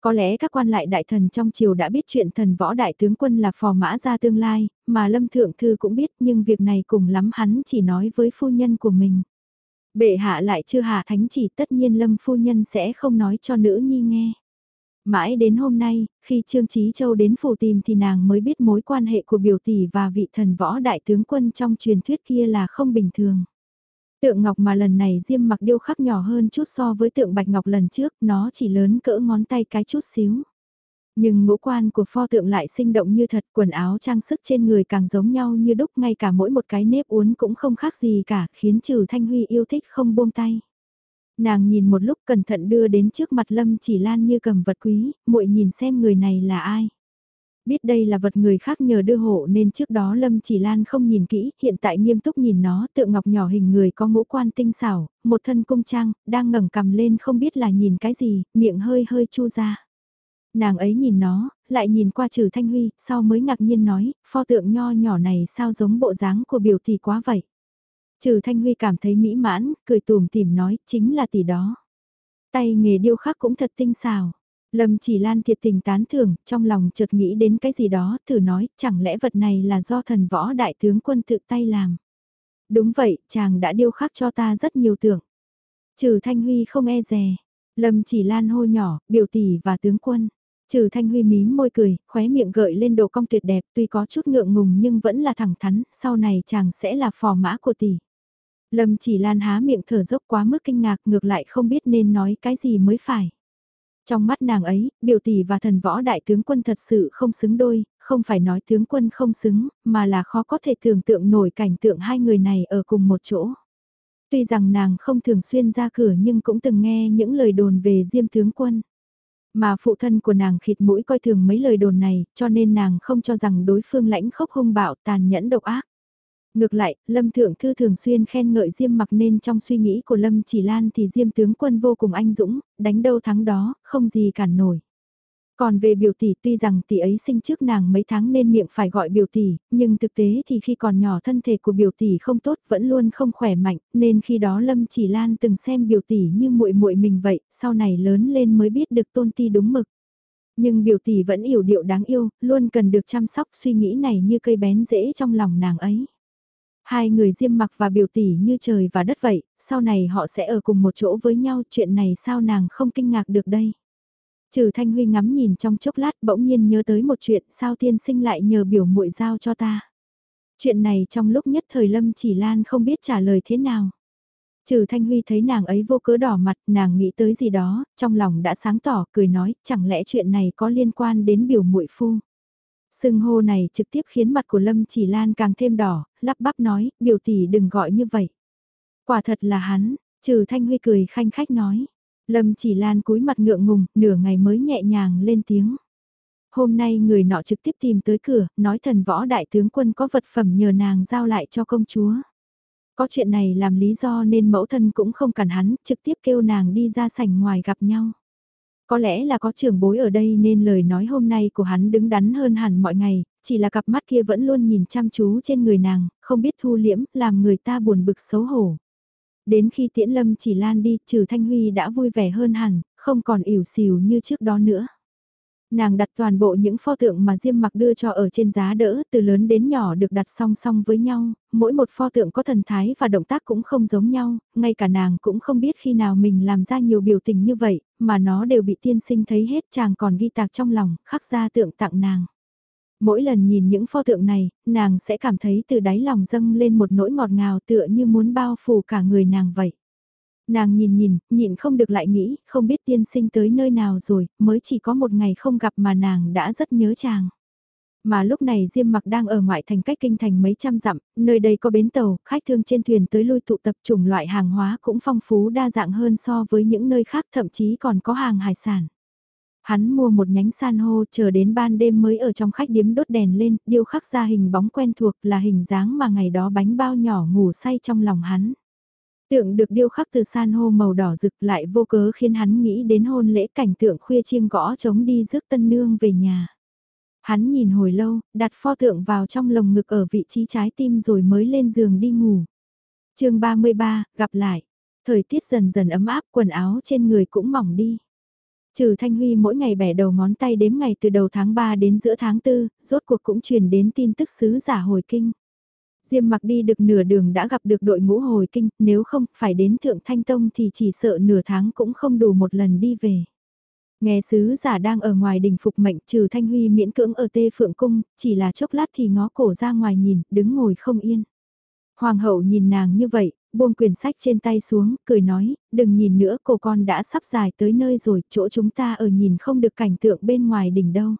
Có lẽ các quan lại đại thần trong triều đã biết chuyện thần võ đại tướng quân là phò mã ra tương lai, mà Lâm Thượng Thư cũng biết nhưng việc này cùng lắm hắn chỉ nói với phu nhân của mình. Bệ hạ lại chưa hạ thánh chỉ tất nhiên Lâm phu nhân sẽ không nói cho nữ nhi nghe. Mãi đến hôm nay, khi Trương Trí Châu đến phủ tìm thì nàng mới biết mối quan hệ của biểu tỷ và vị thần võ đại tướng quân trong truyền thuyết kia là không bình thường. Tượng ngọc mà lần này Diêm mặc điêu khắc nhỏ hơn chút so với tượng bạch ngọc lần trước, nó chỉ lớn cỡ ngón tay cái chút xíu. Nhưng ngũ quan của pho tượng lại sinh động như thật, quần áo trang sức trên người càng giống nhau như đúc ngay cả mỗi một cái nếp uốn cũng không khác gì cả, khiến trừ Thanh Huy yêu thích không buông tay. Nàng nhìn một lúc cẩn thận đưa đến trước mặt Lâm chỉ lan như cầm vật quý, muội nhìn xem người này là ai. Biết đây là vật người khác nhờ đưa hộ nên trước đó Lâm Chỉ Lan không nhìn kỹ, hiện tại nghiêm túc nhìn nó tượng ngọc nhỏ hình người có ngũ quan tinh xảo, một thân cung trang, đang ngẩng cầm lên không biết là nhìn cái gì, miệng hơi hơi chu ra. Nàng ấy nhìn nó, lại nhìn qua trừ Thanh Huy, sau mới ngạc nhiên nói, pho tượng nho nhỏ này sao giống bộ dáng của biểu tỷ quá vậy. Trừ Thanh Huy cảm thấy mỹ mãn, cười tùm tìm nói, chính là tỷ đó. Tay nghề điêu khắc cũng thật tinh xảo. Lâm chỉ lan thiệt tình tán thưởng, trong lòng chợt nghĩ đến cái gì đó, thử nói, chẳng lẽ vật này là do thần võ đại tướng quân tự tay làm. Đúng vậy, chàng đã điêu khắc cho ta rất nhiều tưởng. Trừ Thanh Huy không e dè. Lâm chỉ lan hô nhỏ, biểu tỷ và tướng quân. Trừ Thanh Huy mím môi cười, khóe miệng gợi lên độ cong tuyệt đẹp, tuy có chút ngượng ngùng nhưng vẫn là thẳng thắn, sau này chàng sẽ là phò mã của tỷ. Lâm chỉ lan há miệng thở dốc quá mức kinh ngạc ngược lại không biết nên nói cái gì mới phải. Trong mắt nàng ấy, biểu tỷ và thần võ đại tướng quân thật sự không xứng đôi, không phải nói tướng quân không xứng, mà là khó có thể tưởng tượng nổi cảnh tượng hai người này ở cùng một chỗ. Tuy rằng nàng không thường xuyên ra cửa nhưng cũng từng nghe những lời đồn về diêm tướng quân. Mà phụ thân của nàng khịt mũi coi thường mấy lời đồn này, cho nên nàng không cho rằng đối phương lãnh khốc hung bạo tàn nhẫn độc ác. Ngược lại, Lâm Thượng Thư thường xuyên khen ngợi Diêm mặc nên trong suy nghĩ của Lâm Chỉ Lan thì Diêm tướng quân vô cùng anh dũng, đánh đâu thắng đó, không gì cản nổi. Còn về biểu tỷ tuy rằng tỷ ấy sinh trước nàng mấy tháng nên miệng phải gọi biểu tỷ, nhưng thực tế thì khi còn nhỏ thân thể của biểu tỷ không tốt vẫn luôn không khỏe mạnh, nên khi đó Lâm Chỉ Lan từng xem biểu tỷ như muội muội mình vậy, sau này lớn lên mới biết được tôn ti đúng mực. Nhưng biểu tỷ vẫn yểu điệu đáng yêu, luôn cần được chăm sóc suy nghĩ này như cây bén rễ trong lòng nàng ấy. Hai người diêm mặc và biểu tỷ như trời và đất vậy, sau này họ sẽ ở cùng một chỗ với nhau, chuyện này sao nàng không kinh ngạc được đây. Trừ Thanh Huy ngắm nhìn trong chốc lát bỗng nhiên nhớ tới một chuyện sao tiên sinh lại nhờ biểu muội giao cho ta. Chuyện này trong lúc nhất thời Lâm chỉ lan không biết trả lời thế nào. Trừ Thanh Huy thấy nàng ấy vô cớ đỏ mặt, nàng nghĩ tới gì đó, trong lòng đã sáng tỏ, cười nói, chẳng lẽ chuyện này có liên quan đến biểu muội phu. Sưng hô này trực tiếp khiến mặt của Lâm Chỉ Lan càng thêm đỏ, lắp bắp nói, biểu tỷ đừng gọi như vậy. Quả thật là hắn, trừ Thanh Huy cười khanh khách nói. Lâm Chỉ Lan cúi mặt ngượng ngùng, nửa ngày mới nhẹ nhàng lên tiếng. Hôm nay người nọ trực tiếp tìm tới cửa, nói thần võ đại tướng quân có vật phẩm nhờ nàng giao lại cho công chúa. Có chuyện này làm lý do nên mẫu thân cũng không cần hắn, trực tiếp kêu nàng đi ra sảnh ngoài gặp nhau. Có lẽ là có trưởng bối ở đây nên lời nói hôm nay của hắn đứng đắn hơn hẳn mọi ngày, chỉ là cặp mắt kia vẫn luôn nhìn chăm chú trên người nàng, không biết thu liễm, làm người ta buồn bực xấu hổ. Đến khi tiễn lâm chỉ lan đi, trừ Thanh Huy đã vui vẻ hơn hẳn, không còn ỉu xìu như trước đó nữa. Nàng đặt toàn bộ những pho tượng mà Diêm mặc đưa cho ở trên giá đỡ, từ lớn đến nhỏ được đặt song song với nhau, mỗi một pho tượng có thần thái và động tác cũng không giống nhau, ngay cả nàng cũng không biết khi nào mình làm ra nhiều biểu tình như vậy, mà nó đều bị tiên sinh thấy hết chàng còn ghi tạc trong lòng, khắc ra tượng tặng nàng. Mỗi lần nhìn những pho tượng này, nàng sẽ cảm thấy từ đáy lòng dâng lên một nỗi ngọt ngào tựa như muốn bao phủ cả người nàng vậy. Nàng nhìn nhìn, nhịn không được lại nghĩ, không biết tiên sinh tới nơi nào rồi, mới chỉ có một ngày không gặp mà nàng đã rất nhớ chàng. Mà lúc này Diêm Mặc đang ở ngoại thành cách kinh thành mấy trăm dặm, nơi đây có bến tàu, khách thương trên thuyền tới lui tụ tập chủng loại hàng hóa cũng phong phú đa dạng hơn so với những nơi khác thậm chí còn có hàng hải sản. Hắn mua một nhánh san hô chờ đến ban đêm mới ở trong khách điếm đốt đèn lên, điêu khắc ra hình bóng quen thuộc là hình dáng mà ngày đó bánh bao nhỏ ngủ say trong lòng hắn. Tượng được điêu khắc từ san hô màu đỏ rực lại vô cớ khiến hắn nghĩ đến hôn lễ cảnh tượng khuya chiêng gõ trống đi rước tân nương về nhà. Hắn nhìn hồi lâu, đặt pho tượng vào trong lồng ngực ở vị trí trái tim rồi mới lên giường đi ngủ. chương 33, gặp lại. Thời tiết dần dần ấm áp, quần áo trên người cũng mỏng đi. Trừ Thanh Huy mỗi ngày bẻ đầu ngón tay đếm ngày từ đầu tháng 3 đến giữa tháng 4, rốt cuộc cũng truyền đến tin tức sứ giả hồi kinh. Diêm mặc đi được nửa đường đã gặp được đội ngũ hồi kinh, nếu không phải đến Thượng Thanh Tông thì chỉ sợ nửa tháng cũng không đủ một lần đi về. Nghe sứ giả đang ở ngoài đình phục mệnh trừ Thanh Huy miễn cưỡng ở tê phượng cung, chỉ là chốc lát thì ngó cổ ra ngoài nhìn, đứng ngồi không yên. Hoàng hậu nhìn nàng như vậy, buông quyển sách trên tay xuống, cười nói, đừng nhìn nữa cô con đã sắp dài tới nơi rồi, chỗ chúng ta ở nhìn không được cảnh tượng bên ngoài đỉnh đâu.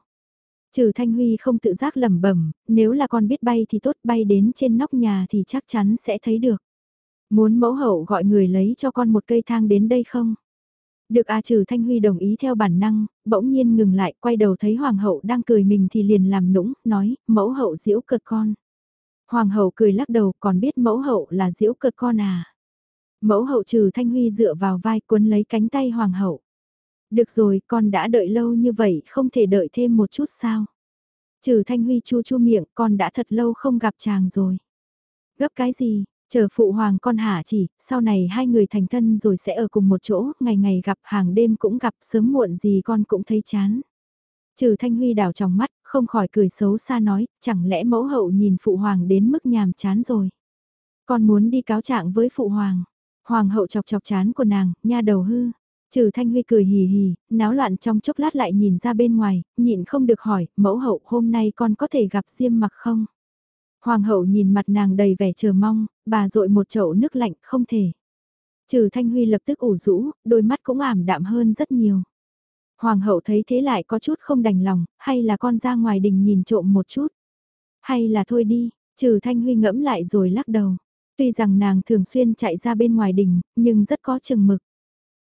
Trừ Thanh Huy không tự giác lẩm bẩm, nếu là con biết bay thì tốt bay đến trên nóc nhà thì chắc chắn sẽ thấy được. Muốn mẫu hậu gọi người lấy cho con một cây thang đến đây không? Được A Trừ Thanh Huy đồng ý theo bản năng, bỗng nhiên ngừng lại, quay đầu thấy Hoàng hậu đang cười mình thì liền làm nũng, nói, mẫu hậu diễu cợt con. Hoàng hậu cười lắc đầu, còn biết mẫu hậu là diễu cợt con à. Mẫu hậu Trừ Thanh Huy dựa vào vai cuốn lấy cánh tay Hoàng hậu. Được rồi, con đã đợi lâu như vậy, không thể đợi thêm một chút sao? Trừ Thanh Huy chu chu miệng, con đã thật lâu không gặp chàng rồi. Gấp cái gì? Chờ phụ hoàng con hả chỉ, sau này hai người thành thân rồi sẽ ở cùng một chỗ, ngày ngày gặp hàng đêm cũng gặp, sớm muộn gì con cũng thấy chán. Trừ Thanh Huy đảo trong mắt, không khỏi cười xấu xa nói, chẳng lẽ mẫu hậu nhìn phụ hoàng đến mức nhàm chán rồi. Con muốn đi cáo trạng với phụ hoàng. Hoàng hậu chọc chọc chán của nàng, nha đầu hư. Trừ Thanh Huy cười hì hì, náo loạn trong chốc lát lại nhìn ra bên ngoài, nhịn không được hỏi, mẫu hậu hôm nay con có thể gặp Diêm mặc không? Hoàng hậu nhìn mặt nàng đầy vẻ chờ mong, bà dội một chậu nước lạnh, không thể. Trừ Thanh Huy lập tức ủ rũ, đôi mắt cũng ảm đạm hơn rất nhiều. Hoàng hậu thấy thế lại có chút không đành lòng, hay là con ra ngoài đình nhìn trộm một chút. Hay là thôi đi, trừ Thanh Huy ngẫm lại rồi lắc đầu. Tuy rằng nàng thường xuyên chạy ra bên ngoài đình, nhưng rất có chừng mực.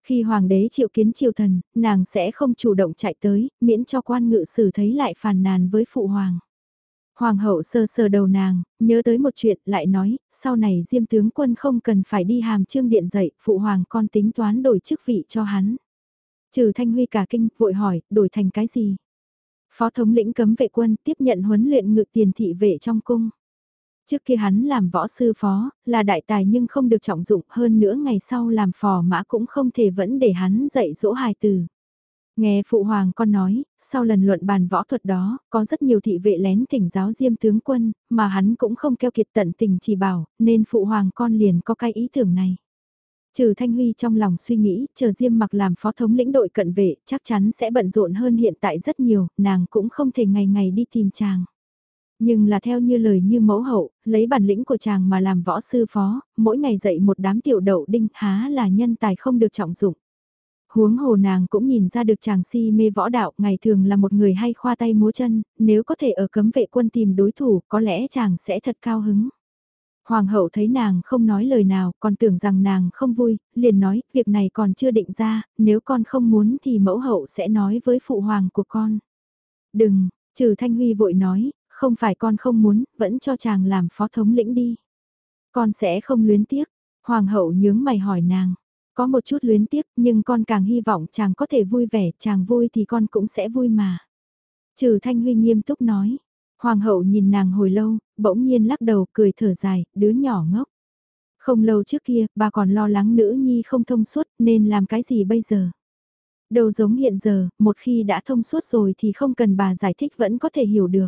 Khi hoàng đế triệu kiến triều thần, nàng sẽ không chủ động chạy tới, miễn cho quan ngự sử thấy lại phàn nàn với phụ hoàng. Hoàng hậu sơ sơ đầu nàng, nhớ tới một chuyện, lại nói, sau này diêm tướng quân không cần phải đi hàm trương điện dậy, phụ hoàng con tính toán đổi chức vị cho hắn. Trừ thanh huy cả kinh, vội hỏi, đổi thành cái gì? Phó thống lĩnh cấm vệ quân tiếp nhận huấn luyện ngự tiền thị vệ trong cung. Trước kia hắn làm võ sư phó, là đại tài nhưng không được trọng dụng hơn nữa ngày sau làm phò mã cũng không thể vẫn để hắn dạy dỗ hài từ. Nghe Phụ Hoàng con nói, sau lần luận bàn võ thuật đó, có rất nhiều thị vệ lén thỉnh giáo diêm tướng quân, mà hắn cũng không keo kiệt tận tình chỉ bảo, nên Phụ Hoàng con liền có cái ý tưởng này. Trừ Thanh Huy trong lòng suy nghĩ, chờ Diêm mặc làm phó thống lĩnh đội cận vệ, chắc chắn sẽ bận rộn hơn hiện tại rất nhiều, nàng cũng không thể ngày ngày đi tìm chàng. Nhưng là theo như lời như mẫu hậu, lấy bản lĩnh của chàng mà làm võ sư phó, mỗi ngày dạy một đám tiểu đậu đinh há là nhân tài không được trọng dụng. Huống hồ nàng cũng nhìn ra được chàng si mê võ đạo, ngày thường là một người hay khoa tay múa chân, nếu có thể ở cấm vệ quân tìm đối thủ, có lẽ chàng sẽ thật cao hứng. Hoàng hậu thấy nàng không nói lời nào, còn tưởng rằng nàng không vui, liền nói, việc này còn chưa định ra, nếu con không muốn thì mẫu hậu sẽ nói với phụ hoàng của con. Đừng, trừ Thanh Huy vội nói, không phải con không muốn, vẫn cho chàng làm phó thống lĩnh đi. Con sẽ không luyến tiếc, hoàng hậu nhướng mày hỏi nàng, có một chút luyến tiếc nhưng con càng hy vọng chàng có thể vui vẻ, chàng vui thì con cũng sẽ vui mà. Trừ Thanh Huy nghiêm túc nói, hoàng hậu nhìn nàng hồi lâu, bỗng nhiên lắc đầu cười thở dài, đứa nhỏ ngốc. Không lâu trước kia, bà còn lo lắng nữ nhi không thông suốt nên làm cái gì bây giờ. Đâu giống hiện giờ, một khi đã thông suốt rồi thì không cần bà giải thích vẫn có thể hiểu được.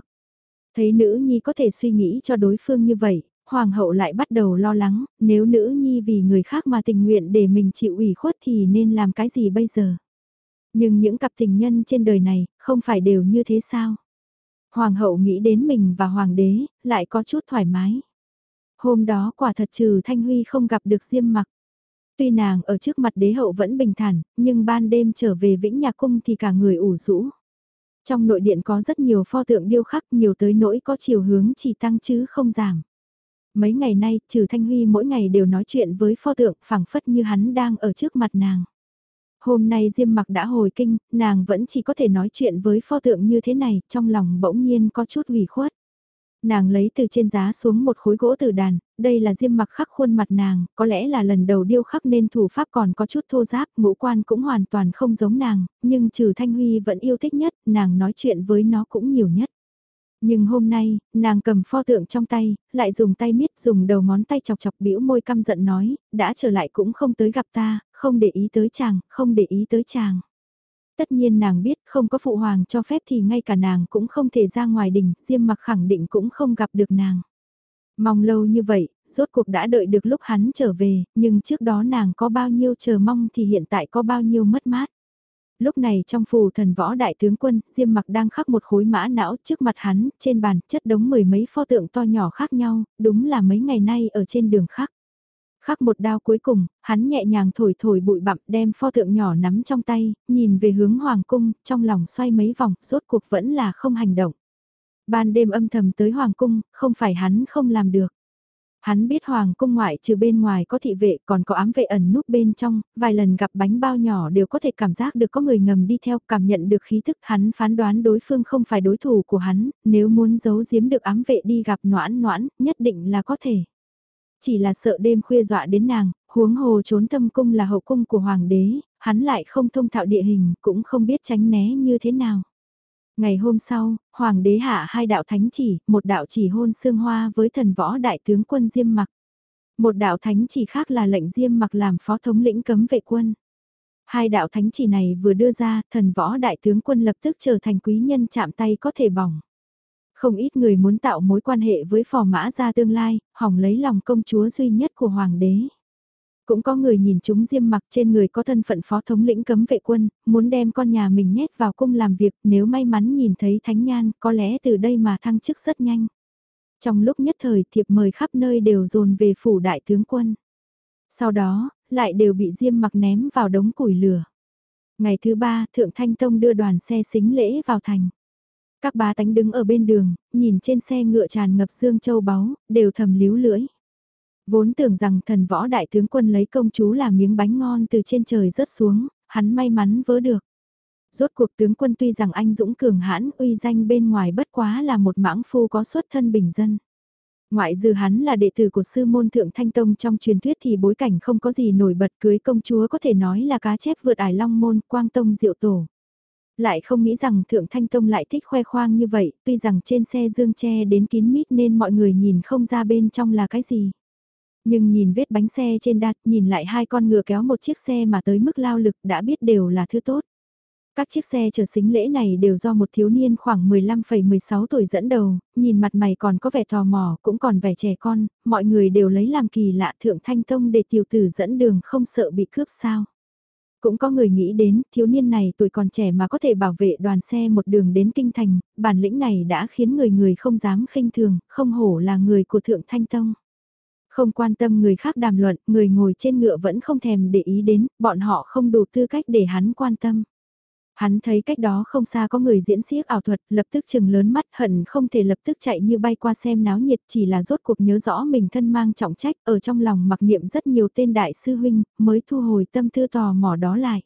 Thấy nữ nhi có thể suy nghĩ cho đối phương như vậy, hoàng hậu lại bắt đầu lo lắng, nếu nữ nhi vì người khác mà tình nguyện để mình chịu ủy khuất thì nên làm cái gì bây giờ? Nhưng những cặp tình nhân trên đời này, không phải đều như thế sao? Hoàng hậu nghĩ đến mình và hoàng đế, lại có chút thoải mái. Hôm đó quả thật trừ Thanh Huy không gặp được Diêm mặc. Tuy nàng ở trước mặt đế hậu vẫn bình thản, nhưng ban đêm trở về Vĩnh Nhạc Cung thì cả người ủ rũ. Trong nội điện có rất nhiều pho tượng điêu khắc nhiều tới nỗi có chiều hướng chỉ tăng chứ không giảm. Mấy ngày nay, trừ Thanh Huy mỗi ngày đều nói chuyện với pho tượng phảng phất như hắn đang ở trước mặt nàng. Hôm nay Diêm mặc đã hồi kinh, nàng vẫn chỉ có thể nói chuyện với pho tượng như thế này, trong lòng bỗng nhiên có chút ủy khuất. Nàng lấy từ trên giá xuống một khối gỗ từ đàn, đây là diêm mặc khắc khuôn mặt nàng, có lẽ là lần đầu điêu khắc nên thủ pháp còn có chút thô giáp, ngũ quan cũng hoàn toàn không giống nàng, nhưng trừ Thanh Huy vẫn yêu thích nhất, nàng nói chuyện với nó cũng nhiều nhất. Nhưng hôm nay, nàng cầm pho tượng trong tay, lại dùng tay miết dùng đầu ngón tay chọc chọc bĩu môi căm giận nói, đã trở lại cũng không tới gặp ta, không để ý tới chàng, không để ý tới chàng. Tất nhiên nàng biết không có phụ hoàng cho phép thì ngay cả nàng cũng không thể ra ngoài đỉnh, Diêm mặc khẳng định cũng không gặp được nàng. Mong lâu như vậy, rốt cuộc đã đợi được lúc hắn trở về, nhưng trước đó nàng có bao nhiêu chờ mong thì hiện tại có bao nhiêu mất mát. Lúc này trong phù thần võ đại tướng quân, Diêm mặc đang khắc một khối mã não trước mặt hắn, trên bàn chất đống mười mấy pho tượng to nhỏ khác nhau, đúng là mấy ngày nay ở trên đường khắc. Khắc một đao cuối cùng, hắn nhẹ nhàng thổi thổi bụi bặm đem pho tượng nhỏ nắm trong tay, nhìn về hướng hoàng cung, trong lòng xoay mấy vòng, rốt cuộc vẫn là không hành động. Ban đêm âm thầm tới hoàng cung, không phải hắn không làm được. Hắn biết hoàng cung ngoại trừ bên ngoài có thị vệ còn có ám vệ ẩn núp bên trong, vài lần gặp bánh bao nhỏ đều có thể cảm giác được có người ngầm đi theo, cảm nhận được khí thức hắn phán đoán đối phương không phải đối thủ của hắn, nếu muốn giấu giếm được ám vệ đi gặp noãn noãn, nhất định là có thể. Chỉ là sợ đêm khuya dọa đến nàng, huống hồ trốn thâm cung là hậu cung của hoàng đế, hắn lại không thông thạo địa hình, cũng không biết tránh né như thế nào. Ngày hôm sau, hoàng đế hạ hai đạo thánh chỉ, một đạo chỉ hôn xương hoa với thần võ đại tướng quân Diêm Mặc. Một đạo thánh chỉ khác là lệnh Diêm Mặc làm phó thống lĩnh cấm vệ quân. Hai đạo thánh chỉ này vừa đưa ra, thần võ đại tướng quân lập tức trở thành quý nhân chạm tay có thể bỏng. Không ít người muốn tạo mối quan hệ với phò mã ra tương lai, hỏng lấy lòng công chúa duy nhất của hoàng đế. Cũng có người nhìn chúng diêm mặc trên người có thân phận phó thống lĩnh cấm vệ quân, muốn đem con nhà mình nhét vào cung làm việc nếu may mắn nhìn thấy thánh nhan có lẽ từ đây mà thăng chức rất nhanh. Trong lúc nhất thời thiệp mời khắp nơi đều dồn về phủ đại tướng quân. Sau đó, lại đều bị diêm mặc ném vào đống củi lửa. Ngày thứ ba, Thượng Thanh Tông đưa đoàn xe xính lễ vào thành. Các bá tánh đứng ở bên đường, nhìn trên xe ngựa tràn ngập xương châu báu, đều thầm líu lưỡi. Vốn tưởng rằng thần võ đại tướng quân lấy công chú là miếng bánh ngon từ trên trời rớt xuống, hắn may mắn vỡ được. Rốt cuộc tướng quân tuy rằng anh dũng cường hãn uy danh bên ngoài bất quá là một mãng phu có xuất thân bình dân. Ngoại dư hắn là đệ tử của sư môn thượng thanh tông trong truyền thuyết thì bối cảnh không có gì nổi bật cưới công chúa có thể nói là cá chép vượt ải long môn quang tông diệu tổ. Lại không nghĩ rằng Thượng Thanh Tông lại thích khoe khoang như vậy, tuy rằng trên xe dương che đến kín mít nên mọi người nhìn không ra bên trong là cái gì. Nhưng nhìn vết bánh xe trên đạt, nhìn lại hai con ngựa kéo một chiếc xe mà tới mức lao lực đã biết đều là thứ tốt. Các chiếc xe chở xính lễ này đều do một thiếu niên khoảng 15,16 tuổi dẫn đầu, nhìn mặt mày còn có vẻ tò mò, cũng còn vẻ trẻ con, mọi người đều lấy làm kỳ lạ thượng thanh tông để tiểu tử dẫn đường không sợ bị cướp sao. Cũng có người nghĩ đến, thiếu niên này tuổi còn trẻ mà có thể bảo vệ đoàn xe một đường đến kinh thành, bản lĩnh này đã khiến người người không dám khinh thường, không hổ là người của Thượng Thanh Tông. Không quan tâm người khác đàm luận, người ngồi trên ngựa vẫn không thèm để ý đến, bọn họ không đủ tư cách để hắn quan tâm. Hắn thấy cách đó không xa có người diễn xiếc ảo thuật, lập tức chừng lớn mắt hận không thể lập tức chạy như bay qua xem náo nhiệt chỉ là rốt cuộc nhớ rõ mình thân mang trọng trách ở trong lòng mặc niệm rất nhiều tên đại sư huynh, mới thu hồi tâm tư tò mò đó lại.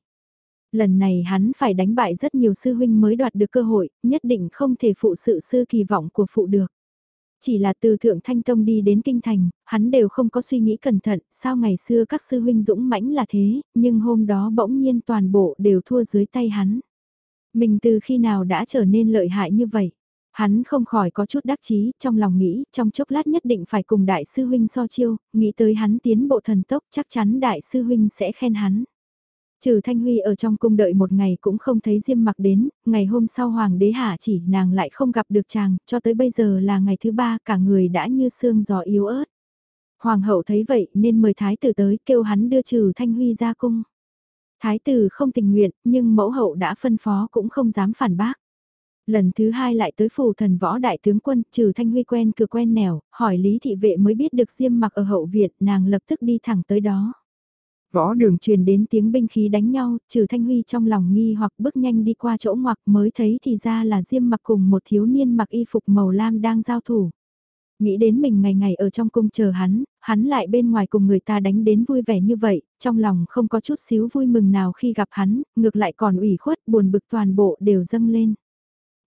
Lần này hắn phải đánh bại rất nhiều sư huynh mới đoạt được cơ hội, nhất định không thể phụ sự sư kỳ vọng của phụ được. Chỉ là từ Thượng Thanh Tông đi đến Kinh Thành, hắn đều không có suy nghĩ cẩn thận, sao ngày xưa các sư huynh dũng mãnh là thế, nhưng hôm đó bỗng nhiên toàn bộ đều thua dưới tay hắn. Mình từ khi nào đã trở nên lợi hại như vậy? Hắn không khỏi có chút đắc chí, trong lòng nghĩ, trong chốc lát nhất định phải cùng đại sư huynh so chiêu, nghĩ tới hắn tiến bộ thần tốc chắc chắn đại sư huynh sẽ khen hắn. Trừ Thanh Huy ở trong cung đợi một ngày cũng không thấy Diêm mặc đến, ngày hôm sau Hoàng đế hạ chỉ nàng lại không gặp được chàng, cho tới bây giờ là ngày thứ ba cả người đã như xương gió yếu ớt. Hoàng hậu thấy vậy nên mời Thái tử tới kêu hắn đưa Trừ Thanh Huy ra cung. Thái tử không tình nguyện nhưng mẫu hậu đã phân phó cũng không dám phản bác. Lần thứ hai lại tới phủ thần võ đại tướng quân, trừ thanh huy quen cửa quen nẻo, hỏi lý thị vệ mới biết được diêm mặc ở hậu viện, nàng lập tức đi thẳng tới đó. Võ đường truyền đến tiếng binh khí đánh nhau, trừ Thanh Huy trong lòng nghi hoặc bước nhanh đi qua chỗ ngoặc mới thấy thì ra là Diêm mặc cùng một thiếu niên mặc y phục màu lam đang giao thủ. Nghĩ đến mình ngày ngày ở trong cung chờ hắn, hắn lại bên ngoài cùng người ta đánh đến vui vẻ như vậy, trong lòng không có chút xíu vui mừng nào khi gặp hắn, ngược lại còn ủy khuất buồn bực toàn bộ đều dâng lên.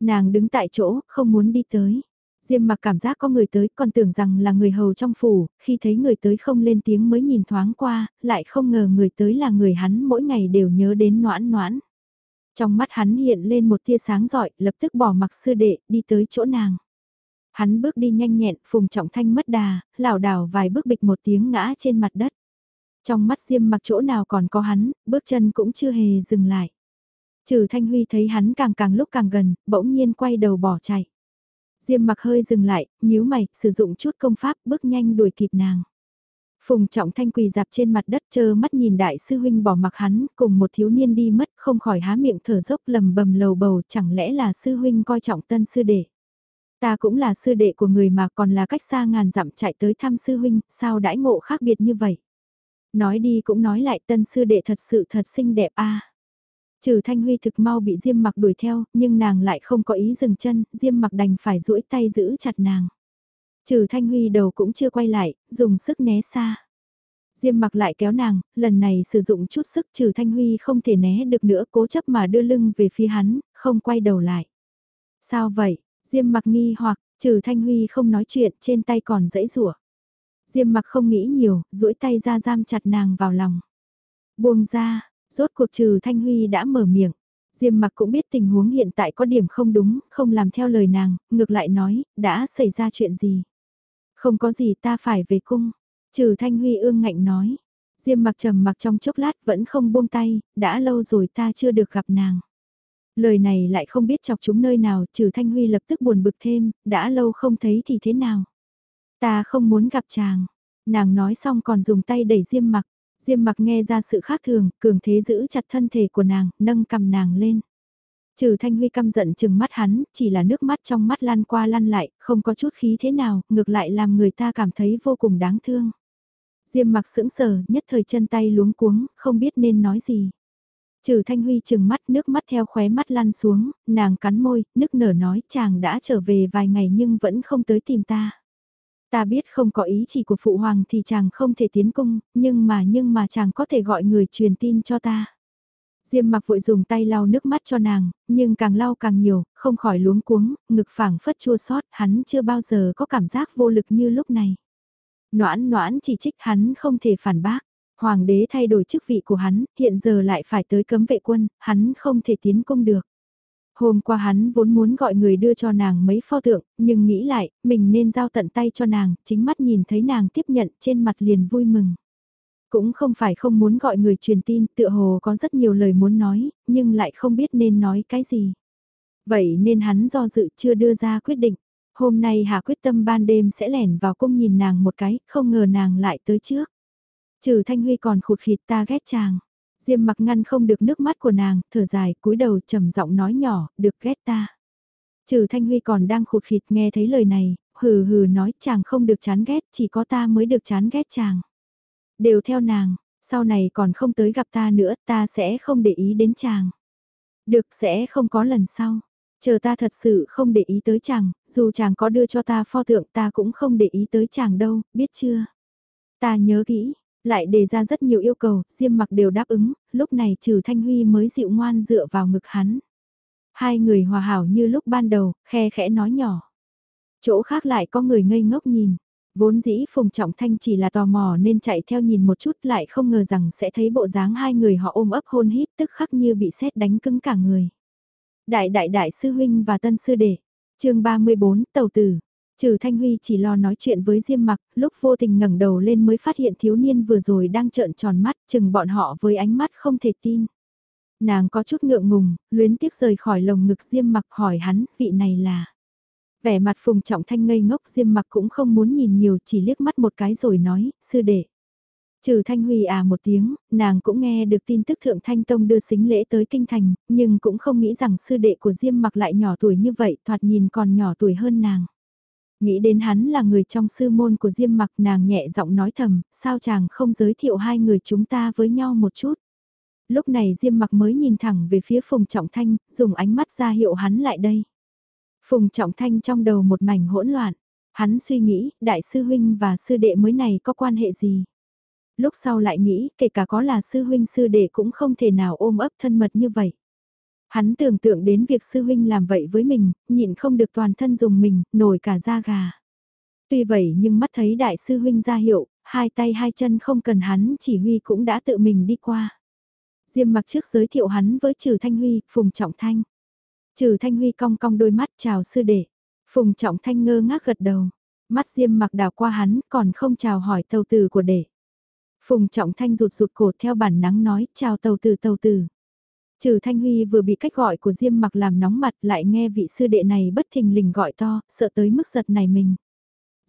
Nàng đứng tại chỗ, không muốn đi tới. Diêm mặc cảm giác có người tới còn tưởng rằng là người hầu trong phủ, khi thấy người tới không lên tiếng mới nhìn thoáng qua, lại không ngờ người tới là người hắn mỗi ngày đều nhớ đến noãn noãn. Trong mắt hắn hiện lên một tia sáng giỏi, lập tức bỏ mặc sư đệ, đi tới chỗ nàng. Hắn bước đi nhanh nhẹn, phùng trọng thanh mất đà, lảo đảo vài bước bịch một tiếng ngã trên mặt đất. Trong mắt diêm mặc chỗ nào còn có hắn, bước chân cũng chưa hề dừng lại. Trừ Thanh Huy thấy hắn càng càng lúc càng gần, bỗng nhiên quay đầu bỏ chạy. Diêm mặc hơi dừng lại, nhíu mày, sử dụng chút công pháp bước nhanh đuổi kịp nàng. Phùng trọng thanh quỳ dạp trên mặt đất chơ mắt nhìn đại sư huynh bỏ mặc hắn cùng một thiếu niên đi mất không khỏi há miệng thở dốc lầm bầm lầu bầu chẳng lẽ là sư huynh coi trọng tân sư đệ. Ta cũng là sư đệ của người mà còn là cách xa ngàn dặm chạy tới thăm sư huynh, sao đãi ngộ khác biệt như vậy. Nói đi cũng nói lại tân sư đệ thật sự thật xinh đẹp a Trừ Thanh Huy thực mau bị Diêm mặc đuổi theo, nhưng nàng lại không có ý dừng chân, Diêm mặc đành phải duỗi tay giữ chặt nàng. Trừ Thanh Huy đầu cũng chưa quay lại, dùng sức né xa. Diêm mặc lại kéo nàng, lần này sử dụng chút sức trừ Thanh Huy không thể né được nữa cố chấp mà đưa lưng về phía hắn, không quay đầu lại. Sao vậy? Diêm mặc nghi hoặc, trừ Thanh Huy không nói chuyện trên tay còn dãy rủa Diêm mặc không nghĩ nhiều, duỗi tay ra giam chặt nàng vào lòng. Buông ra, Rốt cuộc trừ Thanh Huy đã mở miệng. Diêm mặc cũng biết tình huống hiện tại có điểm không đúng, không làm theo lời nàng, ngược lại nói, đã xảy ra chuyện gì. Không có gì ta phải về cung. Trừ Thanh Huy ương ngạnh nói. Diêm mặc trầm mặc trong chốc lát vẫn không buông tay, đã lâu rồi ta chưa được gặp nàng. Lời này lại không biết chọc chúng nơi nào, trừ Thanh Huy lập tức buồn bực thêm, đã lâu không thấy thì thế nào. Ta không muốn gặp chàng. Nàng nói xong còn dùng tay đẩy Diêm mặc. Diêm mặc nghe ra sự khác thường, cường thế giữ chặt thân thể của nàng, nâng cầm nàng lên. Trừ Thanh Huy căm giận chừng mắt hắn, chỉ là nước mắt trong mắt lan qua lăn lại, không có chút khí thế nào, ngược lại làm người ta cảm thấy vô cùng đáng thương. Diêm mặc sững sờ, nhất thời chân tay luống cuống, không biết nên nói gì. Trừ Thanh Huy chừng mắt nước mắt theo khóe mắt lăn xuống, nàng cắn môi, nức nở nói chàng đã trở về vài ngày nhưng vẫn không tới tìm ta. Ta biết không có ý chỉ của phụ hoàng thì chàng không thể tiến cung, nhưng mà nhưng mà chàng có thể gọi người truyền tin cho ta. Diêm mặc vội dùng tay lau nước mắt cho nàng, nhưng càng lau càng nhiều, không khỏi luống cuống, ngực phảng phất chua xót hắn chưa bao giờ có cảm giác vô lực như lúc này. Noãn noãn chỉ trích hắn không thể phản bác. Hoàng đế thay đổi chức vị của hắn, hiện giờ lại phải tới cấm vệ quân, hắn không thể tiến công được. Hôm qua hắn vốn muốn gọi người đưa cho nàng mấy pho tượng, nhưng nghĩ lại, mình nên giao tận tay cho nàng, chính mắt nhìn thấy nàng tiếp nhận trên mặt liền vui mừng. Cũng không phải không muốn gọi người truyền tin, tựa hồ có rất nhiều lời muốn nói, nhưng lại không biết nên nói cái gì. Vậy nên hắn do dự chưa đưa ra quyết định. Hôm nay Hà quyết tâm ban đêm sẽ lẻn vào cung nhìn nàng một cái, không ngờ nàng lại tới trước. Trừ Thanh Huy còn khụt khịt ta ghét chàng. Diêm mặc ngăn không được nước mắt của nàng, thở dài, cúi đầu trầm giọng nói nhỏ, được ghét ta. Trừ Thanh Huy còn đang khụt khịt nghe thấy lời này, hừ hừ nói chàng không được chán ghét, chỉ có ta mới được chán ghét chàng. Đều theo nàng, sau này còn không tới gặp ta nữa, ta sẽ không để ý đến chàng. Được sẽ không có lần sau. Chờ ta thật sự không để ý tới chàng, dù chàng có đưa cho ta pho tượng ta cũng không để ý tới chàng đâu, biết chưa? Ta nhớ kỹ, lại đề ra rất nhiều yêu cầu, Diêm mặc đều đáp ứng, lúc này trừ Thanh Huy mới dịu ngoan dựa vào ngực hắn. Hai người hòa hảo như lúc ban đầu, khe khẽ nói nhỏ. Chỗ khác lại có người ngây ngốc nhìn. Vốn dĩ Phùng Trọng Thanh chỉ là tò mò nên chạy theo nhìn một chút lại không ngờ rằng sẽ thấy bộ dáng hai người họ ôm ấp hôn hít tức khắc như bị sét đánh cứng cả người. Đại đại đại sư huynh và tân sư đệ. chương 34 tàu tử. Trừ Thanh Huy chỉ lo nói chuyện với Diêm Mặc, lúc vô tình ngẩng đầu lên mới phát hiện thiếu niên vừa rồi đang trợn tròn mắt, chừng bọn họ với ánh mắt không thể tin. Nàng có chút ngượng ngùng, luyến tiếc rời khỏi lồng ngực Diêm Mặc hỏi hắn, vị này là... Vẻ mặt Phùng Trọng Thanh ngây ngốc Diêm Mặc cũng không muốn nhìn nhiều, chỉ liếc mắt một cái rồi nói, sư đệ. Trừ Thanh Huy à một tiếng, nàng cũng nghe được tin tức Thượng Thanh Tông đưa xính lễ tới Kinh Thành, nhưng cũng không nghĩ rằng sư đệ của Diêm Mặc lại nhỏ tuổi như vậy, thoạt nhìn còn nhỏ tuổi hơn nàng. Nghĩ đến hắn là người trong sư môn của Diêm mặc nàng nhẹ giọng nói thầm, sao chàng không giới thiệu hai người chúng ta với nhau một chút. Lúc này Diêm mặc mới nhìn thẳng về phía Phùng Trọng Thanh, dùng ánh mắt ra hiệu hắn lại đây. Phùng Trọng Thanh trong đầu một mảnh hỗn loạn, hắn suy nghĩ, đại sư huynh và sư đệ mới này có quan hệ gì? Lúc sau lại nghĩ, kể cả có là sư huynh sư đệ cũng không thể nào ôm ấp thân mật như vậy. Hắn tưởng tượng đến việc sư huynh làm vậy với mình, nhịn không được toàn thân dùng mình, nổi cả da gà. Tuy vậy nhưng mắt thấy đại sư huynh ra hiệu, hai tay hai chân không cần hắn chỉ huy cũng đã tự mình đi qua. Diêm mặc trước giới thiệu hắn với Trừ Thanh Huy, Phùng Trọng Thanh. Trừ Thanh Huy cong cong đôi mắt chào sư đệ. Phùng Trọng Thanh ngơ ngác gật đầu. Mắt Diêm mặc đào qua hắn còn không chào hỏi tàu tử của đệ. Phùng Trọng Thanh rụt rụt cổ theo bản nắng nói chào tàu tử tàu tử. Trừ Thanh Huy vừa bị cách gọi của Diêm mặc làm nóng mặt lại nghe vị sư đệ này bất thình lình gọi to, sợ tới mức giật này mình.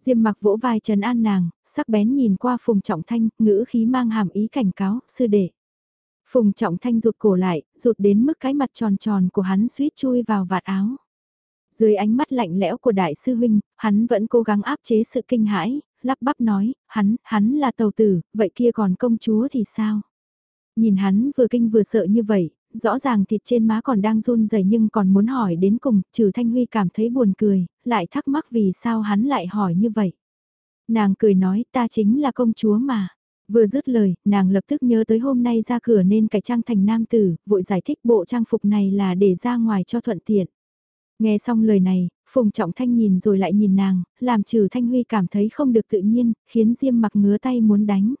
Diêm mặc vỗ vai trần an nàng, sắc bén nhìn qua Phùng Trọng Thanh, ngữ khí mang hàm ý cảnh cáo, sư đệ. Phùng Trọng Thanh rụt cổ lại, rụt đến mức cái mặt tròn tròn của hắn suýt chui vào vạt áo. Dưới ánh mắt lạnh lẽo của đại sư huynh, hắn vẫn cố gắng áp chế sự kinh hãi, lắp bắp nói, hắn, hắn là tàu tử, vậy kia còn công chúa thì sao? Nhìn hắn vừa kinh vừa sợ như vậy, rõ ràng thịt trên má còn đang run rẩy nhưng còn muốn hỏi đến cùng, trừ Thanh Huy cảm thấy buồn cười, lại thắc mắc vì sao hắn lại hỏi như vậy. Nàng cười nói ta chính là công chúa mà. Vừa dứt lời, nàng lập tức nhớ tới hôm nay ra cửa nên cải trang thành nam tử, vội giải thích bộ trang phục này là để ra ngoài cho thuận tiện. Nghe xong lời này, Phùng Trọng Thanh nhìn rồi lại nhìn nàng, làm trừ Thanh Huy cảm thấy không được tự nhiên, khiến Diêm mặc ngứa tay muốn đánh.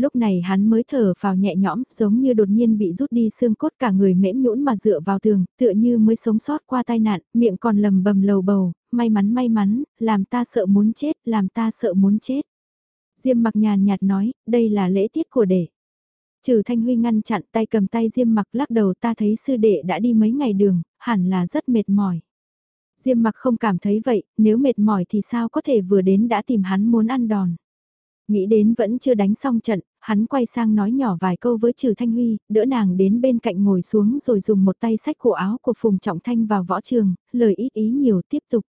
Lúc này hắn mới thở vào nhẹ nhõm, giống như đột nhiên bị rút đi xương cốt cả người mễm nhũn mà dựa vào tường, tựa như mới sống sót qua tai nạn, miệng còn lầm bầm lầu bầu, may mắn may mắn, làm ta sợ muốn chết, làm ta sợ muốn chết. Diêm mặc nhàn nhạt nói, đây là lễ tiết của đệ. Trừ Thanh Huy ngăn chặn tay cầm tay Diêm mặc lắc đầu ta thấy sư đệ đã đi mấy ngày đường, hẳn là rất mệt mỏi. Diêm mặc không cảm thấy vậy, nếu mệt mỏi thì sao có thể vừa đến đã tìm hắn muốn ăn đòn. Nghĩ đến vẫn chưa đánh xong trận, hắn quay sang nói nhỏ vài câu với Trừ Thanh Huy, đỡ nàng đến bên cạnh ngồi xuống rồi dùng một tay sách cổ áo của Phùng Trọng Thanh vào võ trường, lời ít ý nhiều tiếp tục.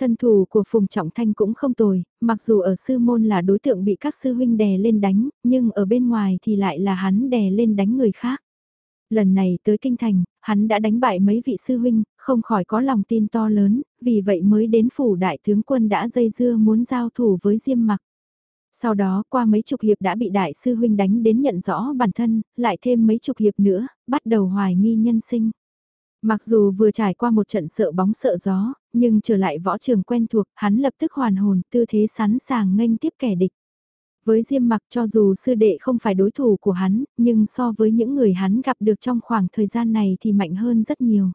Thân thủ của Phùng Trọng Thanh cũng không tồi, mặc dù ở sư môn là đối tượng bị các sư huynh đè lên đánh, nhưng ở bên ngoài thì lại là hắn đè lên đánh người khác. Lần này tới Kinh Thành, hắn đã đánh bại mấy vị sư huynh, không khỏi có lòng tin to lớn, vì vậy mới đến phủ đại tướng quân đã dây dưa muốn giao thủ với Diêm Mặc. Sau đó qua mấy chục hiệp đã bị đại sư huynh đánh đến nhận rõ bản thân, lại thêm mấy chục hiệp nữa, bắt đầu hoài nghi nhân sinh. Mặc dù vừa trải qua một trận sợ bóng sợ gió, nhưng trở lại võ trường quen thuộc, hắn lập tức hoàn hồn, tư thế sẵn sàng nghênh tiếp kẻ địch. Với Diêm Mặc cho dù sư đệ không phải đối thủ của hắn, nhưng so với những người hắn gặp được trong khoảng thời gian này thì mạnh hơn rất nhiều.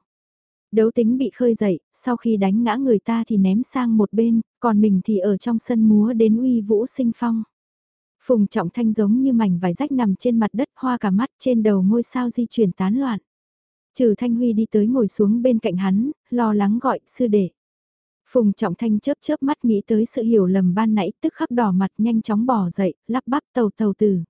Đấu tính bị khơi dậy, sau khi đánh ngã người ta thì ném sang một bên, còn mình thì ở trong sân múa đến uy vũ sinh phong. Phùng trọng thanh giống như mảnh vải rách nằm trên mặt đất hoa cả mắt trên đầu ngôi sao di chuyển tán loạn. Trừ Thanh Huy đi tới ngồi xuống bên cạnh hắn, lo lắng gọi sư đệ. Phùng Trọng Thanh chớp chớp mắt nghĩ tới sự hiểu lầm ban nãy tức khắc đỏ mặt nhanh chóng bỏ dậy, lắp bắp tàu tàu từ.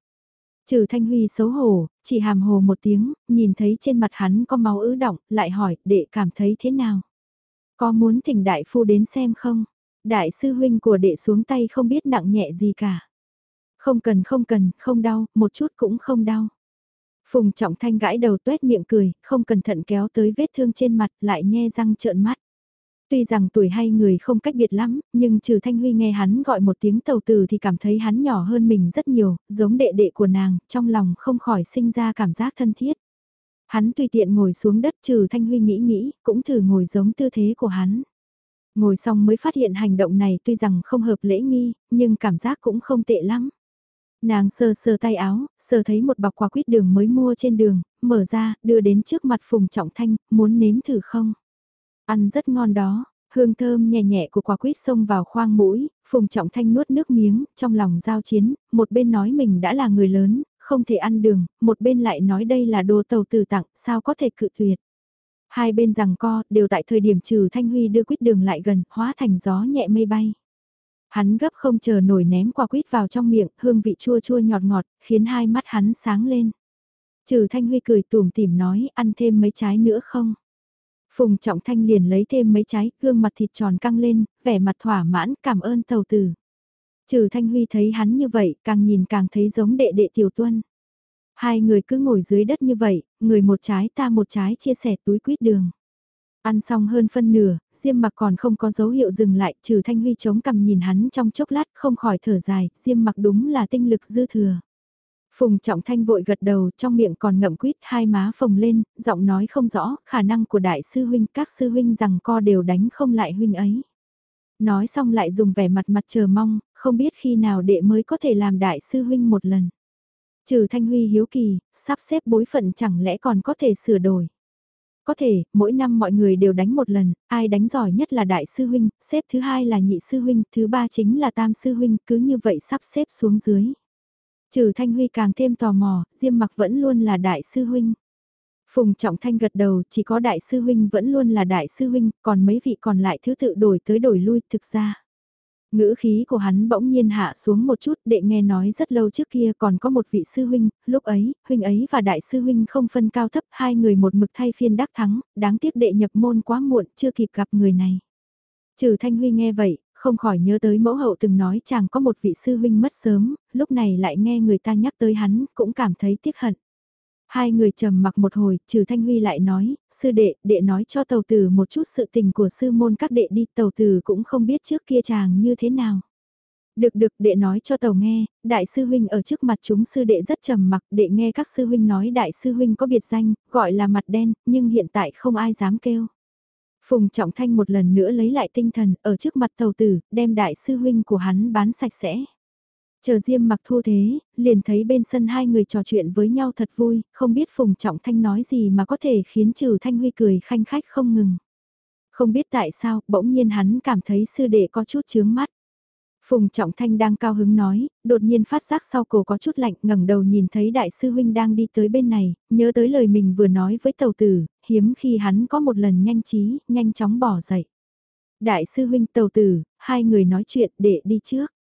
Trừ Thanh Huy xấu hổ, chỉ hàm hồ một tiếng, nhìn thấy trên mặt hắn có máu ứ động, lại hỏi, đệ cảm thấy thế nào? Có muốn thỉnh đại phu đến xem không? Đại sư huynh của đệ xuống tay không biết nặng nhẹ gì cả. Không cần không cần, không đau, một chút cũng không đau. Phùng Trọng Thanh gãi đầu tuét miệng cười, không cẩn thận kéo tới vết thương trên mặt, lại nhe răng trợn mắt. Tuy rằng tuổi hay người không cách biệt lắm, nhưng trừ Thanh Huy nghe hắn gọi một tiếng tàu tử thì cảm thấy hắn nhỏ hơn mình rất nhiều, giống đệ đệ của nàng, trong lòng không khỏi sinh ra cảm giác thân thiết. Hắn tùy tiện ngồi xuống đất trừ Thanh Huy nghĩ nghĩ, cũng thử ngồi giống tư thế của hắn. Ngồi xong mới phát hiện hành động này tuy rằng không hợp lễ nghi, nhưng cảm giác cũng không tệ lắm. Nàng sờ sờ tay áo, sờ thấy một bọc quả quýt đường mới mua trên đường, mở ra, đưa đến trước mặt Phùng Trọng Thanh, muốn nếm thử không? Ăn rất ngon đó, hương thơm nhẹ nhẹ của quả quýt xông vào khoang mũi, Phùng Trọng Thanh nuốt nước miếng, trong lòng giao chiến, một bên nói mình đã là người lớn, không thể ăn đường, một bên lại nói đây là đồ tàu tử tặng, sao có thể cự tuyệt. Hai bên rằng co, đều tại thời điểm trừ Thanh Huy đưa quýt đường lại gần, hóa thành gió nhẹ mây bay. Hắn gấp không chờ nổi ném quả quýt vào trong miệng, hương vị chua chua nhọt ngọt, khiến hai mắt hắn sáng lên. Trừ Thanh Huy cười tùm tỉm nói, ăn thêm mấy trái nữa không? Phùng Trọng Thanh liền lấy thêm mấy trái, gương mặt thịt tròn căng lên, vẻ mặt thỏa mãn, cảm ơn tàu tử. Trừ Thanh Huy thấy hắn như vậy, càng nhìn càng thấy giống đệ đệ tiểu tuân. Hai người cứ ngồi dưới đất như vậy, người một trái ta một trái chia sẻ túi quýt đường. Ăn xong hơn phân nửa, Diêm mặc còn không có dấu hiệu dừng lại, trừ Thanh Huy chống cằm nhìn hắn trong chốc lát không khỏi thở dài, Diêm mặc đúng là tinh lực dư thừa. Phùng Trọng Thanh vội gật đầu, trong miệng còn ngậm quýt, hai má phồng lên, giọng nói không rõ, khả năng của đại sư huynh, các sư huynh rằng co đều đánh không lại huynh ấy. Nói xong lại dùng vẻ mặt mặt chờ mong, không biết khi nào đệ mới có thể làm đại sư huynh một lần. Trừ Thanh Huy hiếu kỳ, sắp xếp bối phận chẳng lẽ còn có thể sửa đổi. Có thể, mỗi năm mọi người đều đánh một lần, ai đánh giỏi nhất là đại sư huynh, xếp thứ hai là nhị sư huynh, thứ ba chính là tam sư huynh, cứ như vậy sắp xếp xuống dưới. Trừ Thanh Huy càng thêm tò mò, Diêm mặc vẫn luôn là đại sư huynh. Phùng Trọng Thanh gật đầu, chỉ có đại sư huynh vẫn luôn là đại sư huynh, còn mấy vị còn lại thứ tự đổi tới đổi lui, thực ra. Ngữ khí của hắn bỗng nhiên hạ xuống một chút đệ nghe nói rất lâu trước kia còn có một vị sư huynh, lúc ấy, huynh ấy và đại sư huynh không phân cao thấp hai người một mực thay phiên đắc thắng, đáng tiếc đệ nhập môn quá muộn chưa kịp gặp người này. Trừ Thanh Huy nghe vậy, không khỏi nhớ tới mẫu hậu từng nói chàng có một vị sư huynh mất sớm, lúc này lại nghe người ta nhắc tới hắn, cũng cảm thấy tiếc hận. Hai người trầm mặc một hồi, trừ Thanh Huy lại nói, sư đệ, đệ nói cho tàu tử một chút sự tình của sư môn các đệ đi, tàu tử cũng không biết trước kia chàng như thế nào. Được được đệ nói cho tàu nghe, đại sư huynh ở trước mặt chúng sư đệ rất trầm mặc, đệ nghe các sư huynh nói đại sư huynh có biệt danh, gọi là mặt đen, nhưng hiện tại không ai dám kêu. Phùng Trọng Thanh một lần nữa lấy lại tinh thần, ở trước mặt tàu tử, đem đại sư huynh của hắn bán sạch sẽ. Chờ Diêm mặc thu thế, liền thấy bên sân hai người trò chuyện với nhau thật vui, không biết Phùng Trọng Thanh nói gì mà có thể khiến trừ Thanh Huy cười khanh khách không ngừng. Không biết tại sao, bỗng nhiên hắn cảm thấy sư đệ có chút chướng mắt. Phùng Trọng Thanh đang cao hứng nói, đột nhiên phát giác sau cổ có chút lạnh ngẩng đầu nhìn thấy đại sư huynh đang đi tới bên này, nhớ tới lời mình vừa nói với tàu tử, hiếm khi hắn có một lần nhanh trí, nhanh chóng bỏ dậy. Đại sư huynh tàu tử, hai người nói chuyện để đi trước.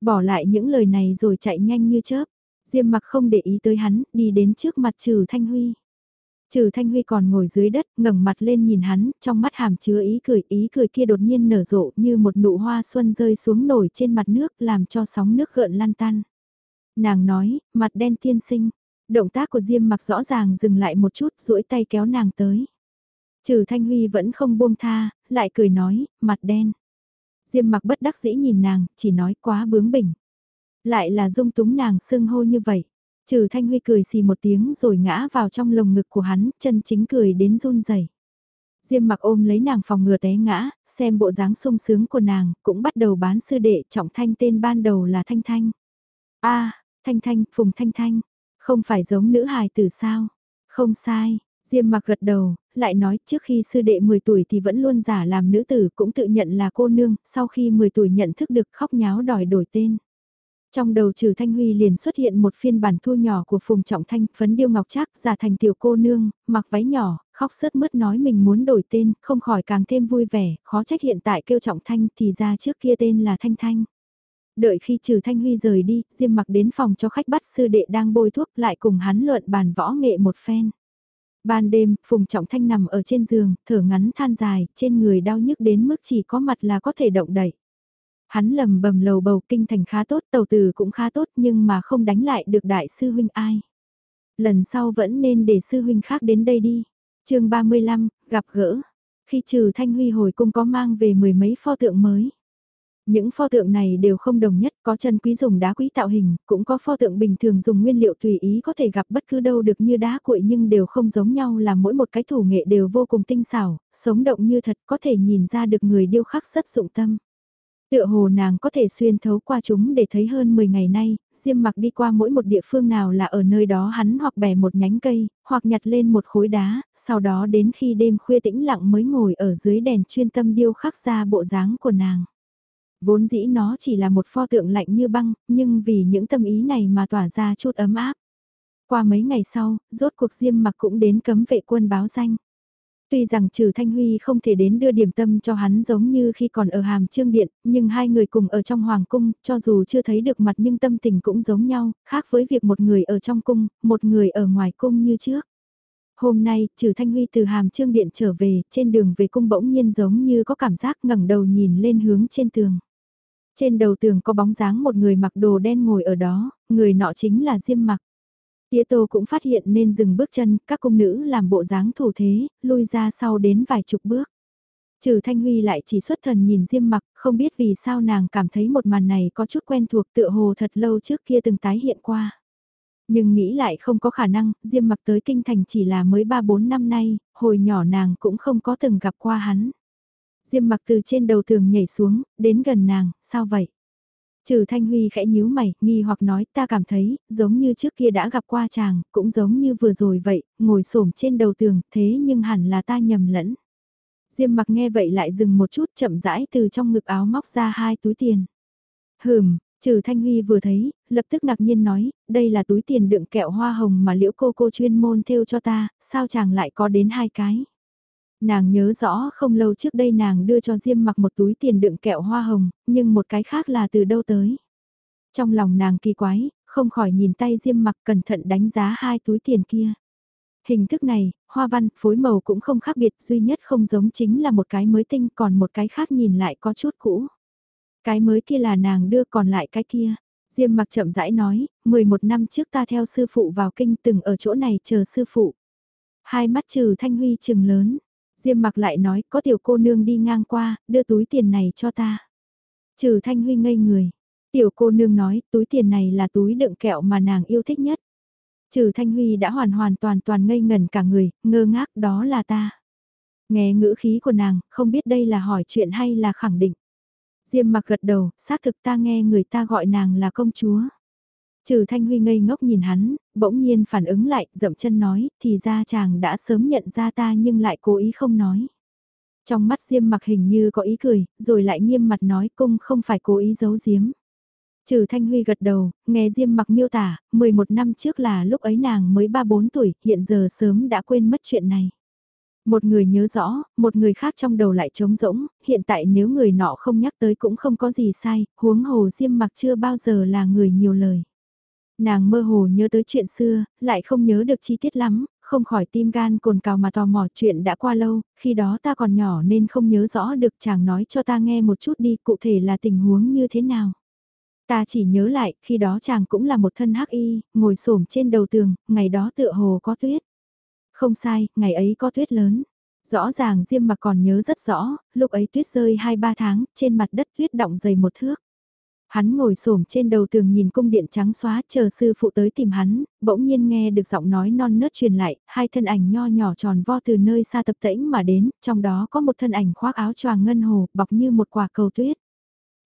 Bỏ lại những lời này rồi chạy nhanh như chớp. Diêm mặc không để ý tới hắn, đi đến trước mặt trừ Thanh Huy. Trừ Thanh Huy còn ngồi dưới đất, ngẩng mặt lên nhìn hắn, trong mắt hàm chứa ý cười, ý cười kia đột nhiên nở rộ như một nụ hoa xuân rơi xuống nổi trên mặt nước làm cho sóng nước gợn lan tan. Nàng nói, mặt đen tiên sinh, động tác của Diêm mặc rõ ràng dừng lại một chút, duỗi tay kéo nàng tới. Trừ Thanh Huy vẫn không buông tha, lại cười nói, mặt đen. Diêm mặc bất đắc dĩ nhìn nàng, chỉ nói quá bướng bỉnh. Lại là dung túng nàng sưng hô như vậy. Trừ Thanh Huy cười xì một tiếng rồi ngã vào trong lồng ngực của hắn, chân chính cười đến run rẩy. Diêm mặc ôm lấy nàng phòng ngừa té ngã, xem bộ dáng sung sướng của nàng, cũng bắt đầu bán sư đệ trọng thanh tên ban đầu là Thanh Thanh. a Thanh Thanh, Phùng Thanh Thanh, không phải giống nữ hài tử sao? Không sai, Diêm mặc gật đầu, lại nói trước khi sư đệ 10 tuổi thì vẫn luôn giả làm nữ tử cũng tự nhận là cô nương, sau khi 10 tuổi nhận thức được khóc nháo đòi đổi tên. Trong đầu trừ Thanh Huy liền xuất hiện một phiên bản thu nhỏ của Phùng Trọng Thanh, phấn điêu ngọc trác giả thành tiểu cô nương, mặc váy nhỏ, khóc sớt mướt nói mình muốn đổi tên, không khỏi càng thêm vui vẻ, khó trách hiện tại kêu Trọng Thanh thì ra trước kia tên là Thanh Thanh. Đợi khi trừ Thanh Huy rời đi, Diêm mặc đến phòng cho khách bắt sư đệ đang bôi thuốc lại cùng hắn luận bàn võ nghệ một phen. Ban đêm, Phùng Trọng Thanh nằm ở trên giường, thở ngắn than dài, trên người đau nhức đến mức chỉ có mặt là có thể động đậy. Hắn lầm bầm lầu bầu kinh thành khá tốt, tàu từ cũng khá tốt nhưng mà không đánh lại được đại sư huynh ai. Lần sau vẫn nên để sư huynh khác đến đây đi. chương 35, gặp gỡ. Khi trừ Thanh Huy hồi cung có mang về mười mấy pho tượng mới. Những pho tượng này đều không đồng nhất, có chân quý dùng đá quý tạo hình, cũng có pho tượng bình thường dùng nguyên liệu tùy ý có thể gặp bất cứ đâu được như đá cuội nhưng đều không giống nhau là mỗi một cái thủ nghệ đều vô cùng tinh xảo, sống động như thật có thể nhìn ra được người điêu khắc rất dụng tâm. Tựa hồ nàng có thể xuyên thấu qua chúng để thấy hơn 10 ngày nay, Diêm mặc đi qua mỗi một địa phương nào là ở nơi đó hắn hoặc bẻ một nhánh cây, hoặc nhặt lên một khối đá, sau đó đến khi đêm khuya tĩnh lặng mới ngồi ở dưới đèn chuyên tâm điêu khắc ra bộ dáng của nàng. Vốn dĩ nó chỉ là một pho tượng lạnh như băng, nhưng vì những tâm ý này mà tỏa ra chút ấm áp. Qua mấy ngày sau, rốt cuộc Diêm mặc cũng đến cấm vệ quân báo danh. Tuy rằng trừ Thanh Huy không thể đến đưa điểm tâm cho hắn giống như khi còn ở hàm trương điện, nhưng hai người cùng ở trong hoàng cung, cho dù chưa thấy được mặt nhưng tâm tình cũng giống nhau, khác với việc một người ở trong cung, một người ở ngoài cung như trước. Hôm nay, trừ Thanh Huy từ hàm trương điện trở về, trên đường về cung bỗng nhiên giống như có cảm giác ngẩng đầu nhìn lên hướng trên tường. Trên đầu tường có bóng dáng một người mặc đồ đen ngồi ở đó, người nọ chính là Diêm mặc. Tía Tô cũng phát hiện nên dừng bước chân, các cung nữ làm bộ dáng thủ thế, lui ra sau đến vài chục bước. Trừ Thanh Huy lại chỉ xuất thần nhìn Diêm mặc, không biết vì sao nàng cảm thấy một màn này có chút quen thuộc tựa hồ thật lâu trước kia từng tái hiện qua. Nhưng nghĩ lại không có khả năng, Diêm mặc tới kinh thành chỉ là mới 3-4 năm nay, hồi nhỏ nàng cũng không có từng gặp qua hắn. Diêm mặc từ trên đầu tường nhảy xuống, đến gần nàng, sao vậy? Trừ Thanh Huy khẽ nhíu mày, nghi hoặc nói ta cảm thấy, giống như trước kia đã gặp qua chàng, cũng giống như vừa rồi vậy, ngồi xổm trên đầu tường, thế nhưng hẳn là ta nhầm lẫn. Diêm mặc nghe vậy lại dừng một chút chậm rãi từ trong ngực áo móc ra hai túi tiền. Hừm, trừ Thanh Huy vừa thấy, lập tức ngạc nhiên nói, đây là túi tiền đựng kẹo hoa hồng mà liễu cô cô chuyên môn thêu cho ta, sao chàng lại có đến hai cái. Nàng nhớ rõ không lâu trước đây nàng đưa cho Diêm mặc một túi tiền đựng kẹo hoa hồng, nhưng một cái khác là từ đâu tới. Trong lòng nàng kỳ quái, không khỏi nhìn tay Diêm mặc cẩn thận đánh giá hai túi tiền kia. Hình thức này, hoa văn, phối màu cũng không khác biệt, duy nhất không giống chính là một cái mới tinh còn một cái khác nhìn lại có chút cũ. Cái mới kia là nàng đưa còn lại cái kia. Diêm mặc chậm rãi nói, 11 năm trước ta theo sư phụ vào kinh từng ở chỗ này chờ sư phụ. Hai mắt trừ thanh huy trừng lớn, Diêm mặc lại nói có tiểu cô nương đi ngang qua, đưa túi tiền này cho ta. Trừ Thanh Huy ngây người. Tiểu cô nương nói túi tiền này là túi đựng kẹo mà nàng yêu thích nhất. Trừ Thanh Huy đã hoàn hoàn toàn toàn ngây ngẩn cả người, ngơ ngác đó là ta. Nghe ngữ khí của nàng, không biết đây là hỏi chuyện hay là khẳng định. Diêm mặc gật đầu, xác thực ta nghe người ta gọi nàng là công chúa. Trừ Thanh Huy ngây ngốc nhìn hắn, bỗng nhiên phản ứng lại, dậm chân nói, thì ra chàng đã sớm nhận ra ta nhưng lại cố ý không nói. Trong mắt Diêm mặc hình như có ý cười, rồi lại nghiêm mặt nói cung không phải cố ý giấu giếm. Trừ Thanh Huy gật đầu, nghe Diêm mặc miêu tả, 11 năm trước là lúc ấy nàng mới 3-4 tuổi, hiện giờ sớm đã quên mất chuyện này. Một người nhớ rõ, một người khác trong đầu lại trống rỗng, hiện tại nếu người nọ không nhắc tới cũng không có gì sai, huống hồ Diêm mặc chưa bao giờ là người nhiều lời. Nàng mơ hồ nhớ tới chuyện xưa, lại không nhớ được chi tiết lắm, không khỏi tim gan cồn cào mà tò mò chuyện đã qua lâu, khi đó ta còn nhỏ nên không nhớ rõ được chàng nói cho ta nghe một chút đi cụ thể là tình huống như thế nào. Ta chỉ nhớ lại, khi đó chàng cũng là một thân hắc y, ngồi xổm trên đầu tường, ngày đó tựa hồ có tuyết. Không sai, ngày ấy có tuyết lớn. Rõ ràng Diêm mà còn nhớ rất rõ, lúc ấy tuyết rơi 2-3 tháng, trên mặt đất tuyết động dày một thước. Hắn ngồi xổm trên đầu tường nhìn cung điện trắng xóa chờ sư phụ tới tìm hắn, bỗng nhiên nghe được giọng nói non nớt truyền lại, hai thân ảnh nho nhỏ tròn vo từ nơi xa tập tễnh mà đến, trong đó có một thân ảnh khoác áo choàng ngân hồ, bọc như một quả cầu tuyết.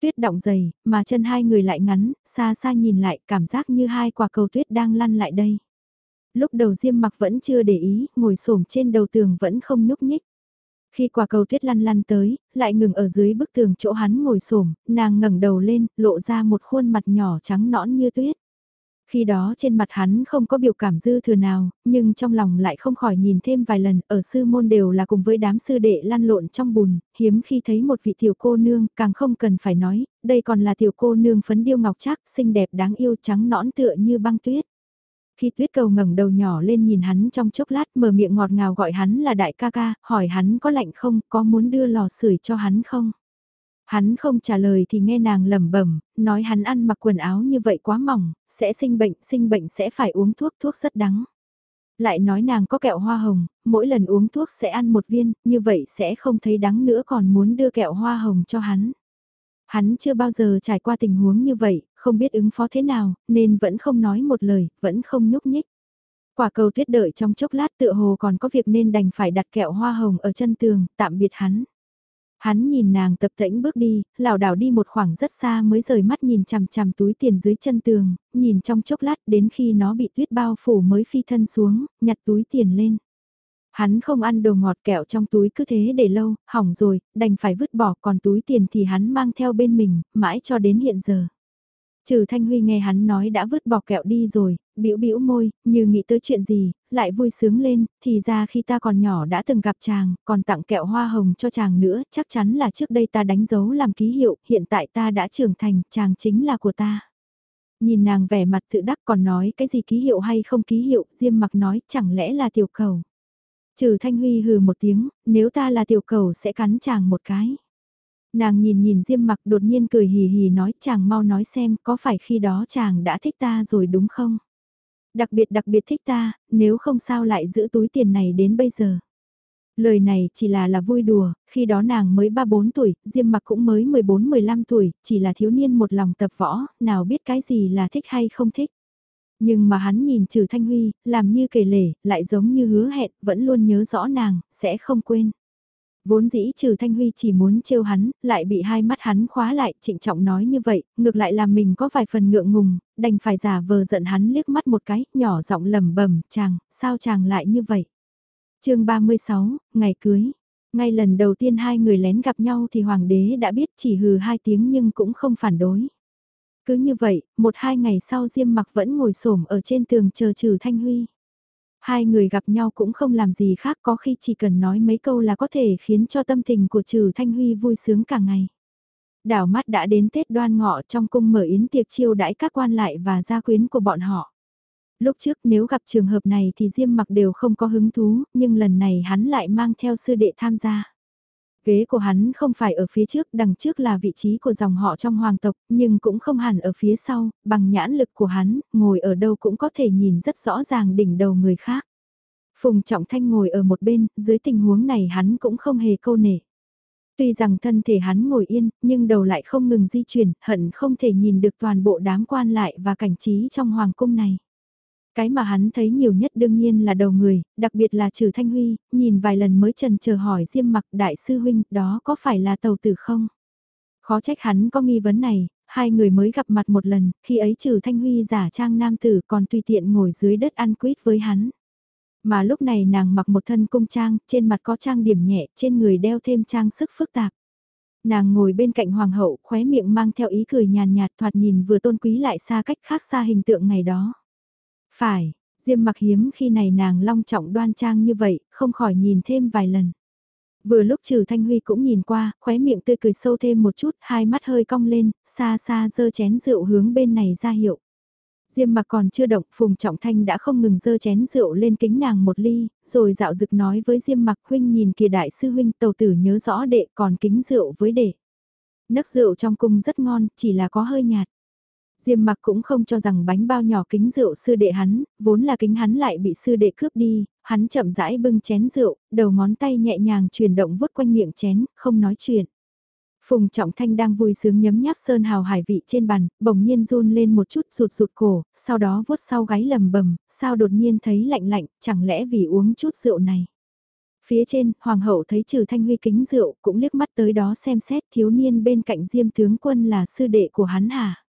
Tuyết động dày, mà chân hai người lại ngắn, xa xa nhìn lại, cảm giác như hai quả cầu tuyết đang lăn lại đây. Lúc đầu Diêm mặc vẫn chưa để ý, ngồi xổm trên đầu tường vẫn không nhúc nhích. Khi quả cầu tuyết lăn lăn tới, lại ngừng ở dưới bức tường chỗ hắn ngồi xổm, nàng ngẩng đầu lên, lộ ra một khuôn mặt nhỏ trắng nõn như tuyết. Khi đó trên mặt hắn không có biểu cảm dư thừa nào, nhưng trong lòng lại không khỏi nhìn thêm vài lần, ở sư môn đều là cùng với đám sư đệ lăn lộn trong bùn, hiếm khi thấy một vị tiểu cô nương, càng không cần phải nói, đây còn là tiểu cô nương phấn điêu ngọc trác, xinh đẹp đáng yêu trắng nõn tựa như băng tuyết. Khi tuyết cầu ngẩng đầu nhỏ lên nhìn hắn trong chốc lát mở miệng ngọt ngào gọi hắn là đại ca ca, hỏi hắn có lạnh không, có muốn đưa lò sưởi cho hắn không. Hắn không trả lời thì nghe nàng lẩm bẩm, nói hắn ăn mặc quần áo như vậy quá mỏng, sẽ sinh bệnh, sinh bệnh sẽ phải uống thuốc, thuốc rất đắng. Lại nói nàng có kẹo hoa hồng, mỗi lần uống thuốc sẽ ăn một viên, như vậy sẽ không thấy đắng nữa còn muốn đưa kẹo hoa hồng cho hắn. Hắn chưa bao giờ trải qua tình huống như vậy, không biết ứng phó thế nào, nên vẫn không nói một lời, vẫn không nhúc nhích. Quả cầu tuyết đợi trong chốc lát tựa hồ còn có việc nên đành phải đặt kẹo hoa hồng ở chân tường, tạm biệt hắn. Hắn nhìn nàng tập tễnh bước đi, lảo đảo đi một khoảng rất xa mới rời mắt nhìn chằm chằm túi tiền dưới chân tường, nhìn trong chốc lát đến khi nó bị tuyết bao phủ mới phi thân xuống, nhặt túi tiền lên. Hắn không ăn đồ ngọt kẹo trong túi cứ thế để lâu, hỏng rồi, đành phải vứt bỏ còn túi tiền thì hắn mang theo bên mình, mãi cho đến hiện giờ. Trừ Thanh Huy nghe hắn nói đã vứt bỏ kẹo đi rồi, bĩu bĩu môi, như nghĩ tới chuyện gì, lại vui sướng lên, thì ra khi ta còn nhỏ đã từng gặp chàng, còn tặng kẹo hoa hồng cho chàng nữa, chắc chắn là trước đây ta đánh dấu làm ký hiệu, hiện tại ta đã trưởng thành, chàng chính là của ta. Nhìn nàng vẻ mặt tự đắc còn nói cái gì ký hiệu hay không ký hiệu, Diêm mặc nói chẳng lẽ là tiểu cầu. Trừ Thanh Huy hừ một tiếng, nếu ta là tiểu cầu sẽ cắn chàng một cái. Nàng nhìn nhìn Diêm mặc đột nhiên cười hì hì nói chàng mau nói xem có phải khi đó chàng đã thích ta rồi đúng không? Đặc biệt đặc biệt thích ta, nếu không sao lại giữ túi tiền này đến bây giờ. Lời này chỉ là là vui đùa, khi đó nàng mới 3-4 tuổi, Diêm mặc cũng mới 14-15 tuổi, chỉ là thiếu niên một lòng tập võ, nào biết cái gì là thích hay không thích. Nhưng mà hắn nhìn trừ Thanh Huy, làm như kể lể, lại giống như hứa hẹn, vẫn luôn nhớ rõ nàng, sẽ không quên. Vốn dĩ trừ Thanh Huy chỉ muốn trêu hắn, lại bị hai mắt hắn khóa lại, trịnh trọng nói như vậy, ngược lại làm mình có vài phần ngượng ngùng, đành phải giả vờ giận hắn liếc mắt một cái, nhỏ giọng lầm bẩm chàng, sao chàng lại như vậy? chương 36, ngày cưới. Ngay lần đầu tiên hai người lén gặp nhau thì hoàng đế đã biết chỉ hừ hai tiếng nhưng cũng không phản đối. Cứ như vậy, một hai ngày sau Diêm mặc vẫn ngồi xổm ở trên tường chờ trừ Thanh Huy. Hai người gặp nhau cũng không làm gì khác có khi chỉ cần nói mấy câu là có thể khiến cho tâm tình của trừ Thanh Huy vui sướng cả ngày. Đảo mắt đã đến Tết đoan ngọ trong cung mở yến tiệc chiêu đãi các quan lại và gia quyến của bọn họ. Lúc trước nếu gặp trường hợp này thì Diêm mặc đều không có hứng thú, nhưng lần này hắn lại mang theo sư đệ tham gia. Ghế của hắn không phải ở phía trước, đằng trước là vị trí của dòng họ trong hoàng tộc, nhưng cũng không hẳn ở phía sau, bằng nhãn lực của hắn, ngồi ở đâu cũng có thể nhìn rất rõ ràng đỉnh đầu người khác. Phùng Trọng Thanh ngồi ở một bên, dưới tình huống này hắn cũng không hề câu nể. Tuy rằng thân thể hắn ngồi yên, nhưng đầu lại không ngừng di chuyển, hận không thể nhìn được toàn bộ đám quan lại và cảnh trí trong hoàng cung này. Cái mà hắn thấy nhiều nhất đương nhiên là đầu người, đặc biệt là trừ Thanh Huy, nhìn vài lần mới trần chờ hỏi Diêm mặc đại sư huynh đó có phải là tàu tử không? Khó trách hắn có nghi vấn này, hai người mới gặp mặt một lần, khi ấy trừ Thanh Huy giả trang nam tử còn tùy tiện ngồi dưới đất ăn quýt với hắn. Mà lúc này nàng mặc một thân cung trang, trên mặt có trang điểm nhẹ, trên người đeo thêm trang sức phức tạp. Nàng ngồi bên cạnh hoàng hậu, khóe miệng mang theo ý cười nhàn nhạt thoạt nhìn vừa tôn quý lại xa cách khác xa hình tượng ngày đó. Phải, Diêm mặc hiếm khi này nàng long trọng đoan trang như vậy, không khỏi nhìn thêm vài lần. Vừa lúc trừ Thanh Huy cũng nhìn qua, khóe miệng tươi cười sâu thêm một chút, hai mắt hơi cong lên, xa xa dơ chén rượu hướng bên này ra hiệu. Diêm mặc còn chưa động, Phùng Trọng Thanh đã không ngừng dơ chén rượu lên kính nàng một ly, rồi dạo dực nói với Diêm mặc huynh nhìn kìa đại sư huynh tàu tử nhớ rõ đệ còn kính rượu với đệ. Nấc rượu trong cung rất ngon, chỉ là có hơi nhạt. Diêm mặc cũng không cho rằng bánh bao nhỏ kính rượu sư đệ hắn, vốn là kính hắn lại bị sư đệ cướp đi, hắn chậm rãi bưng chén rượu, đầu ngón tay nhẹ nhàng chuyển động vuốt quanh miệng chén, không nói chuyện. Phùng Trọng Thanh đang vui sướng nhấm nháp sơn hào hải vị trên bàn, bỗng nhiên run lên một chút rụt rụt cổ, sau đó vuốt sau gáy lầm bầm, sao đột nhiên thấy lạnh lạnh, chẳng lẽ vì uống chút rượu này. Phía trên, Hoàng hậu thấy trừ thanh huy kính rượu, cũng liếc mắt tới đó xem xét thiếu niên bên cạnh diêm tướng quân là sư đệ của hắn hả.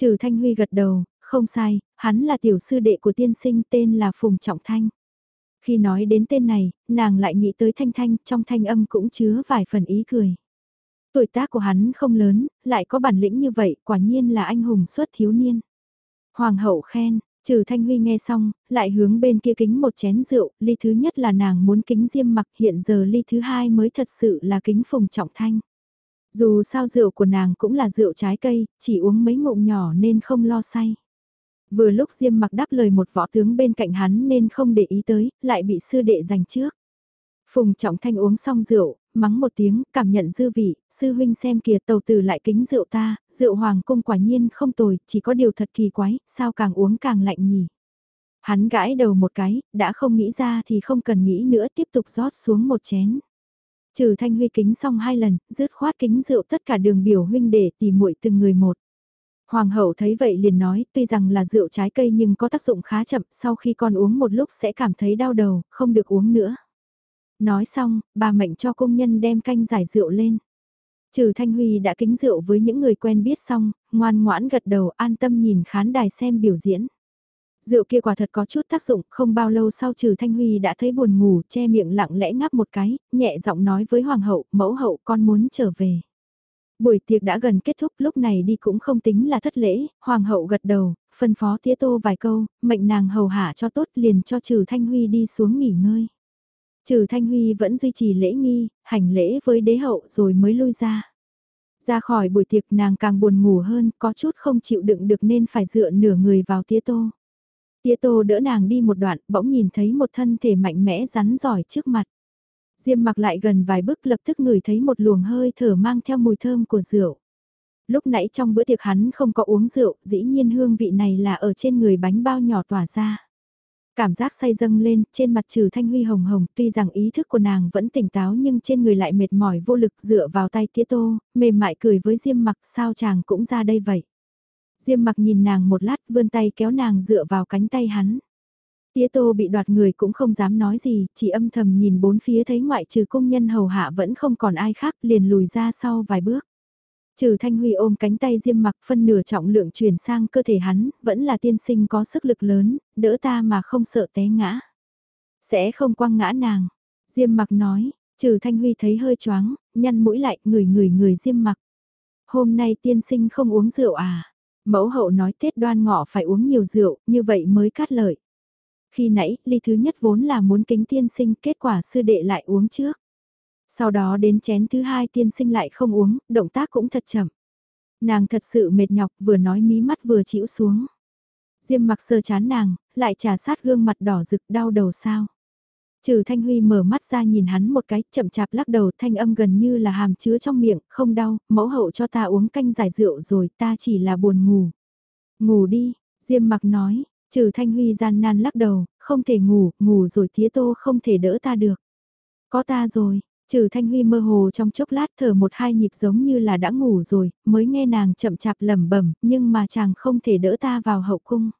Trừ Thanh Huy gật đầu, không sai, hắn là tiểu sư đệ của tiên sinh tên là Phùng Trọng Thanh. Khi nói đến tên này, nàng lại nghĩ tới Thanh Thanh, trong thanh âm cũng chứa vài phần ý cười. Tuổi tác của hắn không lớn, lại có bản lĩnh như vậy, quả nhiên là anh hùng xuất thiếu niên. Hoàng hậu khen, trừ Thanh Huy nghe xong, lại hướng bên kia kính một chén rượu, ly thứ nhất là nàng muốn kính diêm mặc, hiện giờ ly thứ hai mới thật sự là kính Phùng Trọng Thanh. Dù sao rượu của nàng cũng là rượu trái cây, chỉ uống mấy ngụm nhỏ nên không lo say. Vừa lúc Diêm mặc đáp lời một võ tướng bên cạnh hắn nên không để ý tới, lại bị sư đệ giành trước. Phùng Trọng Thanh uống xong rượu, mắng một tiếng, cảm nhận dư vị, sư huynh xem kìa tàu tử lại kính rượu ta, rượu hoàng cung quả nhiên không tồi, chỉ có điều thật kỳ quái, sao càng uống càng lạnh nhỉ. Hắn gãi đầu một cái, đã không nghĩ ra thì không cần nghĩ nữa tiếp tục rót xuống một chén. Trừ thanh huy kính xong hai lần, rứt khoát kính rượu tất cả đường biểu huynh để tỉ muội từng người một. Hoàng hậu thấy vậy liền nói, tuy rằng là rượu trái cây nhưng có tác dụng khá chậm, sau khi con uống một lúc sẽ cảm thấy đau đầu, không được uống nữa. Nói xong, bà mệnh cho công nhân đem canh giải rượu lên. Trừ Thanh Huy đã kính rượu với những người quen biết xong, ngoan ngoãn gật đầu an tâm nhìn khán đài xem biểu diễn. Rượu kia quả thật có chút tác dụng, không bao lâu sau trừ Thanh Huy đã thấy buồn ngủ, che miệng lặng lẽ ngáp một cái, nhẹ giọng nói với Hoàng hậu, mẫu hậu con muốn trở về. Buổi tiệc đã gần kết thúc lúc này đi cũng không tính là thất lễ, Hoàng hậu gật đầu, phân phó tía tô vài câu, mệnh nàng hầu hạ cho tốt liền cho trừ Thanh Huy đi xuống nghỉ ngơi. Trừ Thanh Huy vẫn duy trì lễ nghi, hành lễ với đế hậu rồi mới lui ra. Ra khỏi buổi tiệc nàng càng buồn ngủ hơn, có chút không chịu đựng được nên phải dựa nửa người vào tía tô. Tía Tô đỡ nàng đi một đoạn, bỗng nhìn thấy một thân thể mạnh mẽ rắn giỏi trước mặt. Diêm mặc lại gần vài bước lập tức ngửi thấy một luồng hơi thở mang theo mùi thơm của rượu. Lúc nãy trong bữa tiệc hắn không có uống rượu, dĩ nhiên hương vị này là ở trên người bánh bao nhỏ tỏa ra. Cảm giác say dâng lên, trên mặt trừ thanh huy hồng hồng, tuy rằng ý thức của nàng vẫn tỉnh táo nhưng trên người lại mệt mỏi vô lực dựa vào tay tía tô, mềm mại cười với Diêm mặc sao chàng cũng ra đây vậy. Diêm mặc nhìn nàng một lát vươn tay kéo nàng dựa vào cánh tay hắn. Tía tô bị đoạt người cũng không dám nói gì, chỉ âm thầm nhìn bốn phía thấy ngoại trừ công nhân hầu hạ vẫn không còn ai khác liền lùi ra sau vài bước. Trừ Thanh Huy ôm cánh tay Diêm mặc phân nửa trọng lượng chuyển sang cơ thể hắn, vẫn là tiên sinh có sức lực lớn, đỡ ta mà không sợ té ngã. Sẽ không quăng ngã nàng. Diêm mặc nói, trừ Thanh Huy thấy hơi choáng, nhăn mũi lại, người người người Diêm mặc. Hôm nay tiên sinh không uống rượu à? Mẫu hậu nói Tết đoan ngọ phải uống nhiều rượu, như vậy mới cát lợi. Khi nãy, ly thứ nhất vốn là muốn kính tiên sinh, kết quả sư đệ lại uống trước. Sau đó đến chén thứ hai tiên sinh lại không uống, động tác cũng thật chậm. Nàng thật sự mệt nhọc vừa nói mí mắt vừa chịu xuống. Diêm mặc sờ chán nàng, lại trà sát gương mặt đỏ rực đau đầu sao. Trừ Thanh Huy mở mắt ra nhìn hắn một cái, chậm chạp lắc đầu thanh âm gần như là hàm chứa trong miệng, không đau, mẫu hậu cho ta uống canh giải rượu rồi, ta chỉ là buồn ngủ. Ngủ đi, Diêm mặc nói, trừ Thanh Huy gian nan lắc đầu, không thể ngủ, ngủ rồi tía tô không thể đỡ ta được. Có ta rồi, Trừ Thanh Huy mơ hồ trong chốc lát thở một hai nhịp giống như là đã ngủ rồi, mới nghe nàng chậm chạp lẩm bẩm, nhưng mà chàng không thể đỡ ta vào hậu cung.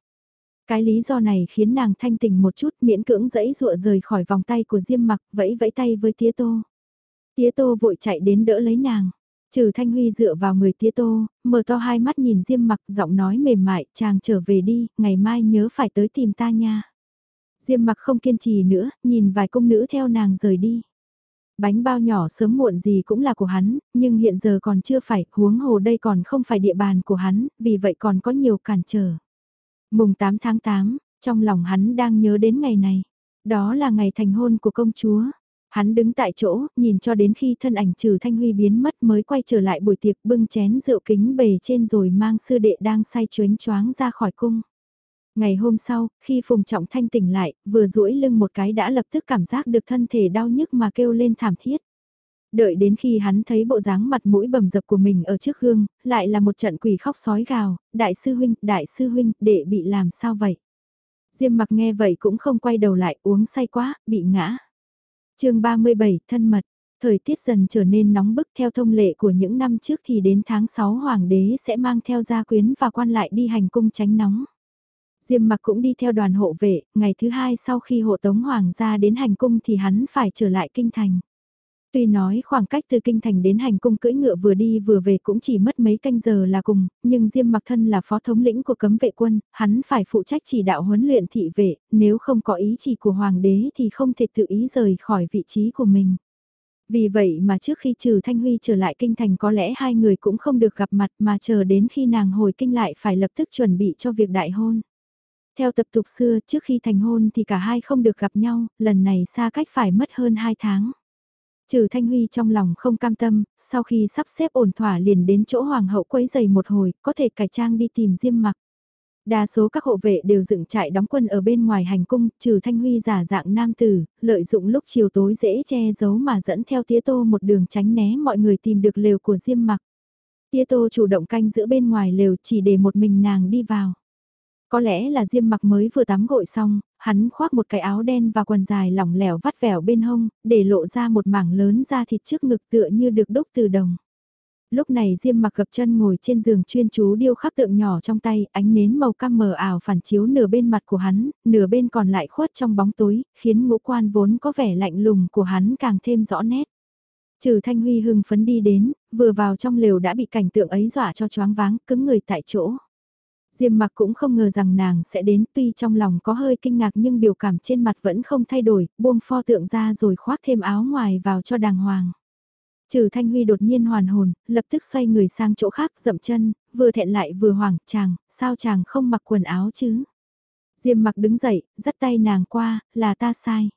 Cái lý do này khiến nàng thanh tỉnh một chút miễn cưỡng dẫy dụa rời khỏi vòng tay của Diêm mặc vẫy vẫy tay với tía tô. Tía tô vội chạy đến đỡ lấy nàng. Trừ Thanh Huy dựa vào người tía tô, mở to hai mắt nhìn Diêm mặc giọng nói mềm mại, chàng trở về đi, ngày mai nhớ phải tới tìm ta nha. Diêm mặc không kiên trì nữa, nhìn vài công nữ theo nàng rời đi. Bánh bao nhỏ sớm muộn gì cũng là của hắn, nhưng hiện giờ còn chưa phải, huống hồ đây còn không phải địa bàn của hắn, vì vậy còn có nhiều cản trở. Mùng 8 tháng 8, trong lòng hắn đang nhớ đến ngày này. Đó là ngày thành hôn của công chúa. Hắn đứng tại chỗ, nhìn cho đến khi thân ảnh trừ Thanh Huy biến mất mới quay trở lại buổi tiệc bưng chén rượu kính bề trên rồi mang sư đệ đang say chuyến choáng ra khỏi cung. Ngày hôm sau, khi Phùng Trọng Thanh tỉnh lại, vừa duỗi lưng một cái đã lập tức cảm giác được thân thể đau nhức mà kêu lên thảm thiết. Đợi đến khi hắn thấy bộ dáng mặt mũi bầm dập của mình ở trước gương, lại là một trận quỷ khóc sói gào, đại sư huynh, đại sư huynh, đệ bị làm sao vậy? Diêm mặc nghe vậy cũng không quay đầu lại uống say quá, bị ngã. chương 37, thân mật, thời tiết dần trở nên nóng bức theo thông lệ của những năm trước thì đến tháng 6 hoàng đế sẽ mang theo gia quyến và quan lại đi hành cung tránh nóng. Diêm mặc cũng đi theo đoàn hộ vệ, ngày thứ hai sau khi hộ tống hoàng gia đến hành cung thì hắn phải trở lại kinh thành. Tuy nói khoảng cách từ kinh thành đến hành cung cưỡi ngựa vừa đi vừa về cũng chỉ mất mấy canh giờ là cùng, nhưng Diêm Mặc Thân là phó thống lĩnh của cấm vệ quân, hắn phải phụ trách chỉ đạo huấn luyện thị vệ, nếu không có ý chỉ của hoàng đế thì không thể tự ý rời khỏi vị trí của mình. Vì vậy mà trước khi trừ Thanh Huy trở lại kinh thành có lẽ hai người cũng không được gặp mặt mà chờ đến khi nàng hồi kinh lại phải lập tức chuẩn bị cho việc đại hôn. Theo tập tục xưa trước khi thành hôn thì cả hai không được gặp nhau, lần này xa cách phải mất hơn hai tháng. Trừ Thanh Huy trong lòng không cam tâm, sau khi sắp xếp ổn thỏa liền đến chỗ hoàng hậu quấy giày một hồi, có thể cải trang đi tìm Diêm mặc. Đa số các hộ vệ đều dựng trại đóng quân ở bên ngoài hành cung, trừ Thanh Huy giả dạng nam tử, lợi dụng lúc chiều tối dễ che giấu mà dẫn theo tía tô một đường tránh né mọi người tìm được lều của Diêm mặc. Tía tô chủ động canh giữa bên ngoài lều chỉ để một mình nàng đi vào. Có lẽ là Diêm mặc mới vừa tắm gội xong, hắn khoác một cái áo đen và quần dài lỏng lẻo vắt vẻo bên hông, để lộ ra một mảng lớn da thịt trước ngực tựa như được đúc từ đồng. Lúc này Diêm mặc gập chân ngồi trên giường chuyên chú điêu khắc tượng nhỏ trong tay, ánh nến màu cam mờ ảo phản chiếu nửa bên mặt của hắn, nửa bên còn lại khuất trong bóng tối, khiến ngũ quan vốn có vẻ lạnh lùng của hắn càng thêm rõ nét. Trừ Thanh Huy hưng phấn đi đến, vừa vào trong lều đã bị cảnh tượng ấy dọa cho choáng váng, cứng người tại chỗ. Diêm mặc cũng không ngờ rằng nàng sẽ đến tuy trong lòng có hơi kinh ngạc nhưng biểu cảm trên mặt vẫn không thay đổi, buông pho tượng ra rồi khoác thêm áo ngoài vào cho đàng hoàng. Trừ Thanh Huy đột nhiên hoàn hồn, lập tức xoay người sang chỗ khác dậm chân, vừa thẹn lại vừa hoảng, chàng, sao chàng không mặc quần áo chứ? Diêm mặc đứng dậy, dắt tay nàng qua, là ta sai.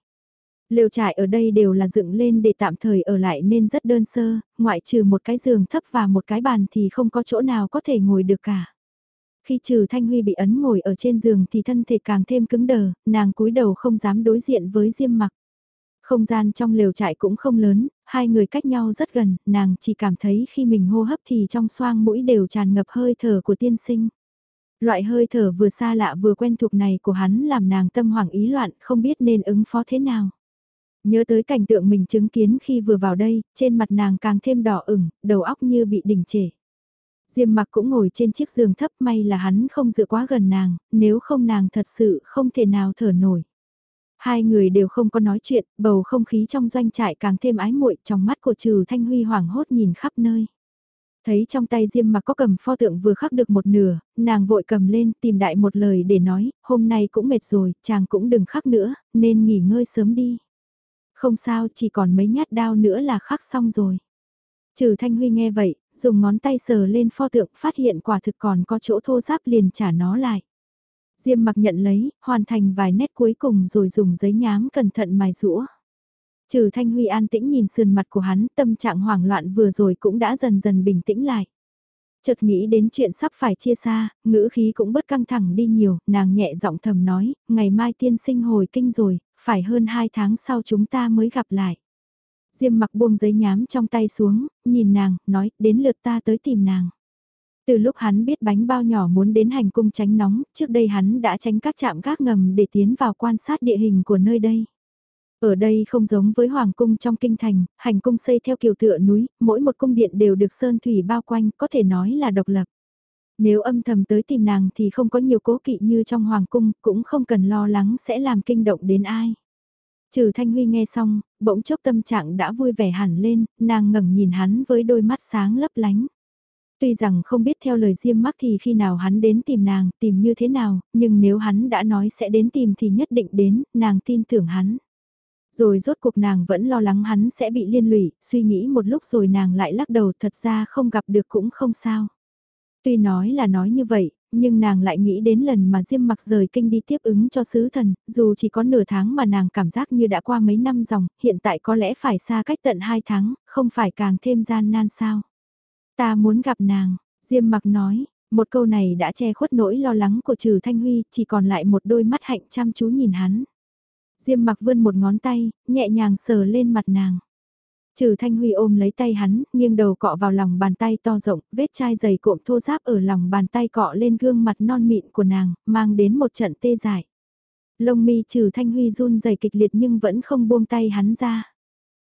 Lều trại ở đây đều là dựng lên để tạm thời ở lại nên rất đơn sơ, ngoại trừ một cái giường thấp và một cái bàn thì không có chỗ nào có thể ngồi được cả. Khi trừ Thanh Huy bị ấn ngồi ở trên giường thì thân thể càng thêm cứng đờ, nàng cúi đầu không dám đối diện với Diêm mặc. Không gian trong lều trại cũng không lớn, hai người cách nhau rất gần, nàng chỉ cảm thấy khi mình hô hấp thì trong xoang mũi đều tràn ngập hơi thở của tiên sinh. Loại hơi thở vừa xa lạ vừa quen thuộc này của hắn làm nàng tâm hoảng ý loạn, không biết nên ứng phó thế nào. Nhớ tới cảnh tượng mình chứng kiến khi vừa vào đây, trên mặt nàng càng thêm đỏ ửng, đầu óc như bị đình trệ. Diêm mặc cũng ngồi trên chiếc giường thấp may là hắn không dựa quá gần nàng, nếu không nàng thật sự không thể nào thở nổi. Hai người đều không có nói chuyện, bầu không khí trong doanh trại càng thêm ái muội trong mắt của trừ Thanh Huy hoảng hốt nhìn khắp nơi. Thấy trong tay Diêm mặc có cầm pho tượng vừa khắc được một nửa, nàng vội cầm lên tìm đại một lời để nói, hôm nay cũng mệt rồi, chàng cũng đừng khắc nữa, nên nghỉ ngơi sớm đi. Không sao, chỉ còn mấy nhát đao nữa là khắc xong rồi. Trừ Thanh Huy nghe vậy, dùng ngón tay sờ lên pho tượng phát hiện quả thực còn có chỗ thô giáp liền trả nó lại. Diêm mặc nhận lấy, hoàn thành vài nét cuối cùng rồi dùng giấy nhám cẩn thận mài rũa. Trừ Thanh Huy an tĩnh nhìn sườn mặt của hắn, tâm trạng hoảng loạn vừa rồi cũng đã dần dần bình tĩnh lại. Chợt nghĩ đến chuyện sắp phải chia xa, ngữ khí cũng bớt căng thẳng đi nhiều, nàng nhẹ giọng thầm nói, ngày mai tiên sinh hồi kinh rồi, phải hơn hai tháng sau chúng ta mới gặp lại. Diêm mặc buông giấy nhám trong tay xuống, nhìn nàng, nói, đến lượt ta tới tìm nàng. Từ lúc hắn biết bánh bao nhỏ muốn đến hành cung tránh nóng, trước đây hắn đã tránh các trạm gác ngầm để tiến vào quan sát địa hình của nơi đây. Ở đây không giống với hoàng cung trong kinh thành, hành cung xây theo kiểu tựa núi, mỗi một cung điện đều được sơn thủy bao quanh, có thể nói là độc lập. Nếu âm thầm tới tìm nàng thì không có nhiều cố kỵ như trong hoàng cung, cũng không cần lo lắng sẽ làm kinh động đến ai. Trừ Thanh Huy nghe xong, bỗng chốc tâm trạng đã vui vẻ hẳn lên, nàng ngẩng nhìn hắn với đôi mắt sáng lấp lánh. Tuy rằng không biết theo lời Diêm Mắc thì khi nào hắn đến tìm nàng, tìm như thế nào, nhưng nếu hắn đã nói sẽ đến tìm thì nhất định đến, nàng tin tưởng hắn. Rồi rốt cuộc nàng vẫn lo lắng hắn sẽ bị liên lụy, suy nghĩ một lúc rồi nàng lại lắc đầu thật ra không gặp được cũng không sao. Tuy nói là nói như vậy, nhưng nàng lại nghĩ đến lần mà Diêm mặc rời kinh đi tiếp ứng cho sứ thần, dù chỉ có nửa tháng mà nàng cảm giác như đã qua mấy năm dòng, hiện tại có lẽ phải xa cách tận hai tháng, không phải càng thêm gian nan sao. Ta muốn gặp nàng, Diêm mặc nói, một câu này đã che khuất nỗi lo lắng của trừ Thanh Huy, chỉ còn lại một đôi mắt hạnh chăm chú nhìn hắn. Diêm mặc vươn một ngón tay, nhẹ nhàng sờ lên mặt nàng. Trừ Thanh Huy ôm lấy tay hắn, nghiêng đầu cọ vào lòng bàn tay to rộng, vết chai dày cộm thô giáp ở lòng bàn tay cọ lên gương mặt non mịn của nàng, mang đến một trận tê dại. Lông mi trừ Thanh Huy run dày kịch liệt nhưng vẫn không buông tay hắn ra.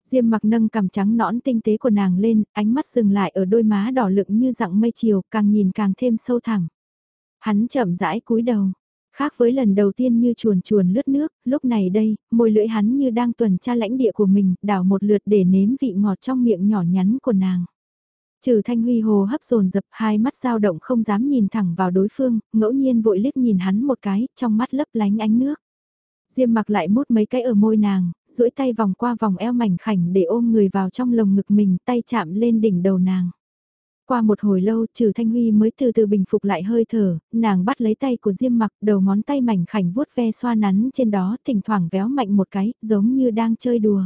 Diêm mặc nâng cằm trắng nõn tinh tế của nàng lên, ánh mắt dừng lại ở đôi má đỏ lựng như dặng mây chiều, càng nhìn càng thêm sâu thẳm. Hắn chậm rãi cúi đầu, Khác với lần đầu tiên như chuồn chuồn lướt nước, lúc này đây, môi lưỡi hắn như đang tuần tra lãnh địa của mình, đảo một lượt để nếm vị ngọt trong miệng nhỏ nhắn của nàng. Trừ thanh huy hồ hấp dồn dập hai mắt dao động không dám nhìn thẳng vào đối phương, ngẫu nhiên vội liếc nhìn hắn một cái, trong mắt lấp lánh ánh nước. Diêm mặc lại mút mấy cái ở môi nàng, duỗi tay vòng qua vòng eo mảnh khảnh để ôm người vào trong lồng ngực mình, tay chạm lên đỉnh đầu nàng. Qua một hồi lâu trừ Thanh Huy mới từ từ bình phục lại hơi thở, nàng bắt lấy tay của Diêm mặc đầu ngón tay mảnh khảnh vuốt ve xoa nắn trên đó thỉnh thoảng véo mạnh một cái, giống như đang chơi đùa.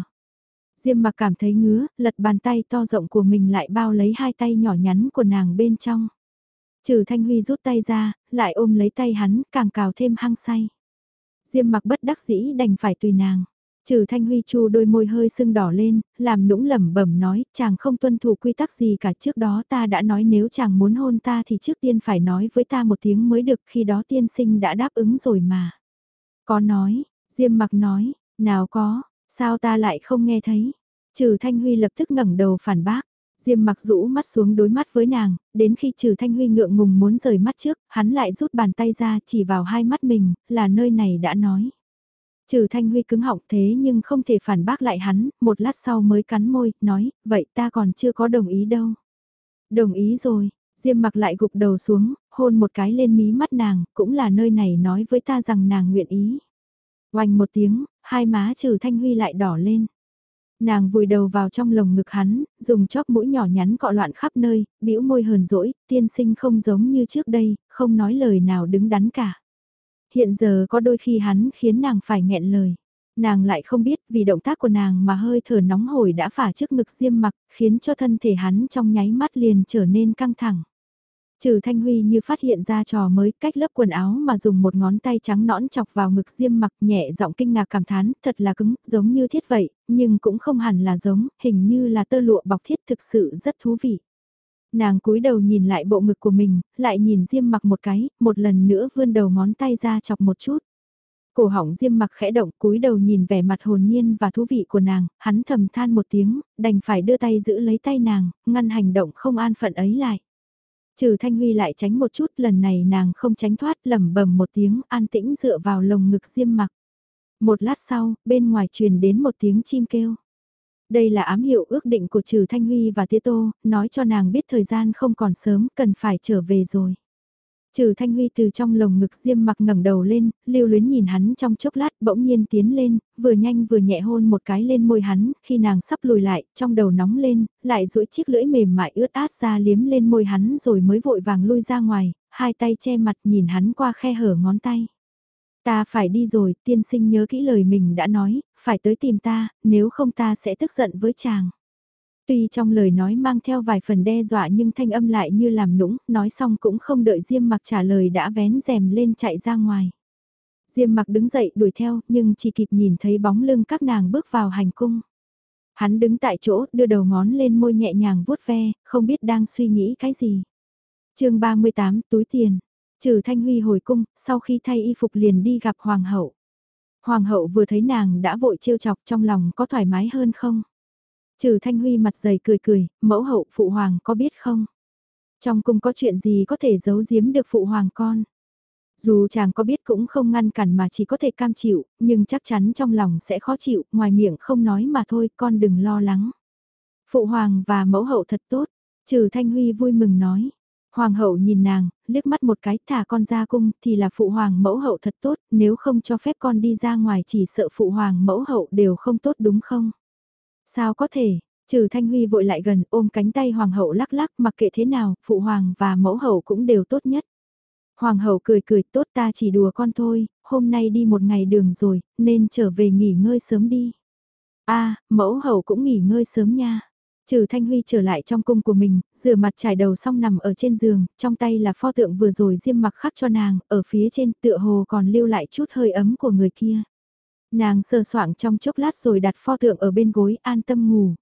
Diêm mặc cảm thấy ngứa, lật bàn tay to rộng của mình lại bao lấy hai tay nhỏ nhắn của nàng bên trong. Trừ Thanh Huy rút tay ra, lại ôm lấy tay hắn, càng cào thêm hăng say. Diêm mặc bất đắc dĩ đành phải tùy nàng. Trừ Thanh Huy Chu đôi môi hơi sưng đỏ lên, làm nũng lẩm bẩm nói, chàng không tuân thủ quy tắc gì cả trước đó ta đã nói nếu chàng muốn hôn ta thì trước tiên phải nói với ta một tiếng mới được khi đó tiên sinh đã đáp ứng rồi mà. Có nói, Diêm mặc nói, nào có, sao ta lại không nghe thấy. Trừ Thanh Huy lập tức ngẩng đầu phản bác. Diêm mặc rũ mắt xuống đối mắt với nàng, đến khi trừ Thanh Huy ngượng ngùng muốn rời mắt trước, hắn lại rút bàn tay ra chỉ vào hai mắt mình, là nơi này đã nói. Trừ Thanh Huy cứng họng thế nhưng không thể phản bác lại hắn, một lát sau mới cắn môi, nói, vậy ta còn chưa có đồng ý đâu. Đồng ý rồi, Diêm mặc lại gục đầu xuống, hôn một cái lên mí mắt nàng, cũng là nơi này nói với ta rằng nàng nguyện ý. Oanh một tiếng, hai má trừ Thanh Huy lại đỏ lên. Nàng vùi đầu vào trong lồng ngực hắn, dùng chóp mũi nhỏ nhắn cọ loạn khắp nơi, bĩu môi hờn dỗi, tiên sinh không giống như trước đây, không nói lời nào đứng đắn cả hiện giờ có đôi khi hắn khiến nàng phải nghẹn lời. Nàng lại không biết vì động tác của nàng mà hơi thở nóng hổi đã phả trước ngực diêm mặc, khiến cho thân thể hắn trong nháy mắt liền trở nên căng thẳng. Trừ Thanh Huy như phát hiện ra trò mới cách lớp quần áo mà dùng một ngón tay trắng nõn chọc vào ngực diêm mặc nhẹ giọng kinh ngạc cảm thán, thật là cứng, giống như thiết vậy, nhưng cũng không hẳn là giống, hình như là tơ lụa bọc thiết thực sự rất thú vị. Nàng cúi đầu nhìn lại bộ ngực của mình, lại nhìn diêm mặc một cái, một lần nữa vươn đầu ngón tay ra chọc một chút. Cổ họng diêm mặc khẽ động cúi đầu nhìn vẻ mặt hồn nhiên và thú vị của nàng, hắn thầm than một tiếng, đành phải đưa tay giữ lấy tay nàng, ngăn hành động không an phận ấy lại. Trừ Thanh Huy lại tránh một chút, lần này nàng không tránh thoát lẩm bẩm một tiếng, an tĩnh dựa vào lồng ngực diêm mặc. Một lát sau, bên ngoài truyền đến một tiếng chim kêu. Đây là ám hiệu ước định của Trừ Thanh Huy và tiết Tô, nói cho nàng biết thời gian không còn sớm, cần phải trở về rồi. Trừ Thanh Huy từ trong lồng ngực diêm mặc ngẩng đầu lên, lưu luyến nhìn hắn trong chốc lát bỗng nhiên tiến lên, vừa nhanh vừa nhẹ hôn một cái lên môi hắn, khi nàng sắp lùi lại, trong đầu nóng lên, lại duỗi chiếc lưỡi mềm mại ướt át ra liếm lên môi hắn rồi mới vội vàng lui ra ngoài, hai tay che mặt nhìn hắn qua khe hở ngón tay. Ta phải đi rồi, tiên sinh nhớ kỹ lời mình đã nói, phải tới tìm ta, nếu không ta sẽ tức giận với chàng. Tuy trong lời nói mang theo vài phần đe dọa nhưng thanh âm lại như làm nũng, nói xong cũng không đợi Diêm mặc trả lời đã vén rèm lên chạy ra ngoài. Diêm mặc đứng dậy đuổi theo nhưng chỉ kịp nhìn thấy bóng lưng các nàng bước vào hành cung. Hắn đứng tại chỗ đưa đầu ngón lên môi nhẹ nhàng vuốt ve, không biết đang suy nghĩ cái gì. chương 38 túi tiền. Trừ Thanh Huy hồi cung, sau khi thay y phục liền đi gặp Hoàng hậu. Hoàng hậu vừa thấy nàng đã vội trêu chọc trong lòng có thoải mái hơn không? Trừ Thanh Huy mặt dày cười cười, mẫu hậu phụ hoàng có biết không? Trong cung có chuyện gì có thể giấu giếm được phụ hoàng con? Dù chàng có biết cũng không ngăn cản mà chỉ có thể cam chịu, nhưng chắc chắn trong lòng sẽ khó chịu, ngoài miệng không nói mà thôi, con đừng lo lắng. Phụ hoàng và mẫu hậu thật tốt, trừ Thanh Huy vui mừng nói. Hoàng hậu nhìn nàng, liếc mắt một cái thả con ra cung thì là phụ hoàng mẫu hậu thật tốt, nếu không cho phép con đi ra ngoài chỉ sợ phụ hoàng mẫu hậu đều không tốt đúng không? Sao có thể, trừ Thanh Huy vội lại gần ôm cánh tay hoàng hậu lắc lắc mặc kệ thế nào, phụ hoàng và mẫu hậu cũng đều tốt nhất. Hoàng hậu cười cười tốt ta chỉ đùa con thôi, hôm nay đi một ngày đường rồi, nên trở về nghỉ ngơi sớm đi. a mẫu hậu cũng nghỉ ngơi sớm nha. Trừ Thanh Huy trở lại trong cung của mình, rửa mặt trải đầu xong nằm ở trên giường, trong tay là pho tượng vừa rồi diêm mặc khắc cho nàng, ở phía trên tựa hồ còn lưu lại chút hơi ấm của người kia. Nàng sơ soạng trong chốc lát rồi đặt pho tượng ở bên gối an tâm ngủ.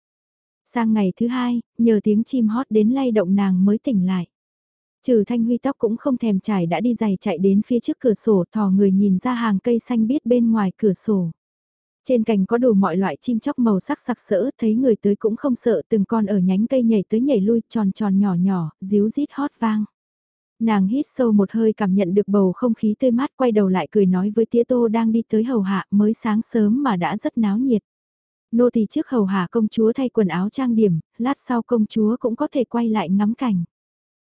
Sang ngày thứ hai, nhờ tiếng chim hót đến lay động nàng mới tỉnh lại. Trừ thanh huy tóc cũng không thèm trải đã đi giày chạy đến phía trước cửa sổ thò người nhìn ra hàng cây xanh biết bên ngoài cửa sổ. Trên cành có đủ mọi loại chim chóc màu sắc sặc sỡ, thấy người tới cũng không sợ từng con ở nhánh cây nhảy tới nhảy lui tròn tròn nhỏ nhỏ, díu rít hót vang. Nàng hít sâu một hơi cảm nhận được bầu không khí tươi mát quay đầu lại cười nói với tía tô đang đi tới hầu hạ mới sáng sớm mà đã rất náo nhiệt. Nô tỳ trước hầu hạ công chúa thay quần áo trang điểm, lát sau công chúa cũng có thể quay lại ngắm cảnh.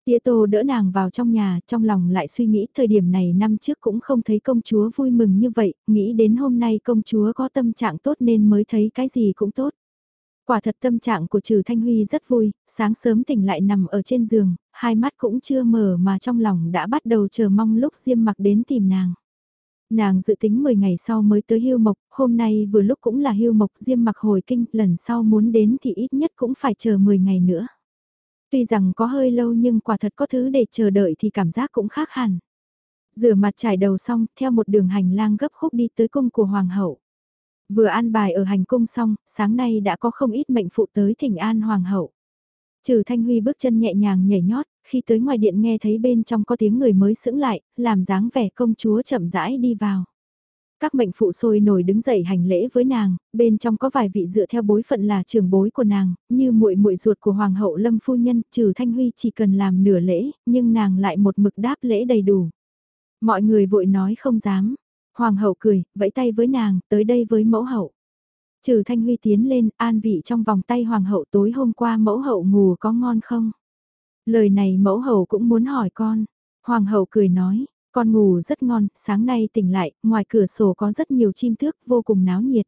Tía tô đỡ nàng vào trong nhà, trong lòng lại suy nghĩ thời điểm này năm trước cũng không thấy công chúa vui mừng như vậy, nghĩ đến hôm nay công chúa có tâm trạng tốt nên mới thấy cái gì cũng tốt. Quả thật tâm trạng của Trừ Thanh Huy rất vui, sáng sớm tỉnh lại nằm ở trên giường, hai mắt cũng chưa mở mà trong lòng đã bắt đầu chờ mong lúc Diêm mặc đến tìm nàng. Nàng dự tính 10 ngày sau mới tới hưu mộc, hôm nay vừa lúc cũng là hưu mộc Diêm mặc hồi kinh, lần sau muốn đến thì ít nhất cũng phải chờ 10 ngày nữa. Tuy rằng có hơi lâu nhưng quả thật có thứ để chờ đợi thì cảm giác cũng khác hẳn. Rửa mặt trải đầu xong, theo một đường hành lang gấp khúc đi tới cung của Hoàng hậu. Vừa an bài ở hành cung xong, sáng nay đã có không ít mệnh phụ tới thỉnh an hoàng hậu. Trừ Thanh Huy bước chân nhẹ nhàng nhảy nhót, khi tới ngoài điện nghe thấy bên trong có tiếng người mới sững lại, làm dáng vẻ công chúa chậm rãi đi vào. Các mệnh phụ sôi nổi đứng dậy hành lễ với nàng, bên trong có vài vị dựa theo bối phận là trưởng bối của nàng, như muội muội ruột của hoàng hậu Lâm phu nhân, trừ Thanh Huy chỉ cần làm nửa lễ, nhưng nàng lại một mực đáp lễ đầy đủ. Mọi người vội nói không dám, Hoàng hậu cười, vẫy tay với nàng, tới đây với mẫu hậu. Trừ Thanh Huy tiến lên, an vị trong vòng tay hoàng hậu tối hôm qua mẫu hậu ngủ có ngon không? Lời này mẫu hậu cũng muốn hỏi con. Hoàng hậu cười nói, con ngủ rất ngon, sáng nay tỉnh lại, ngoài cửa sổ có rất nhiều chim thước, vô cùng náo nhiệt.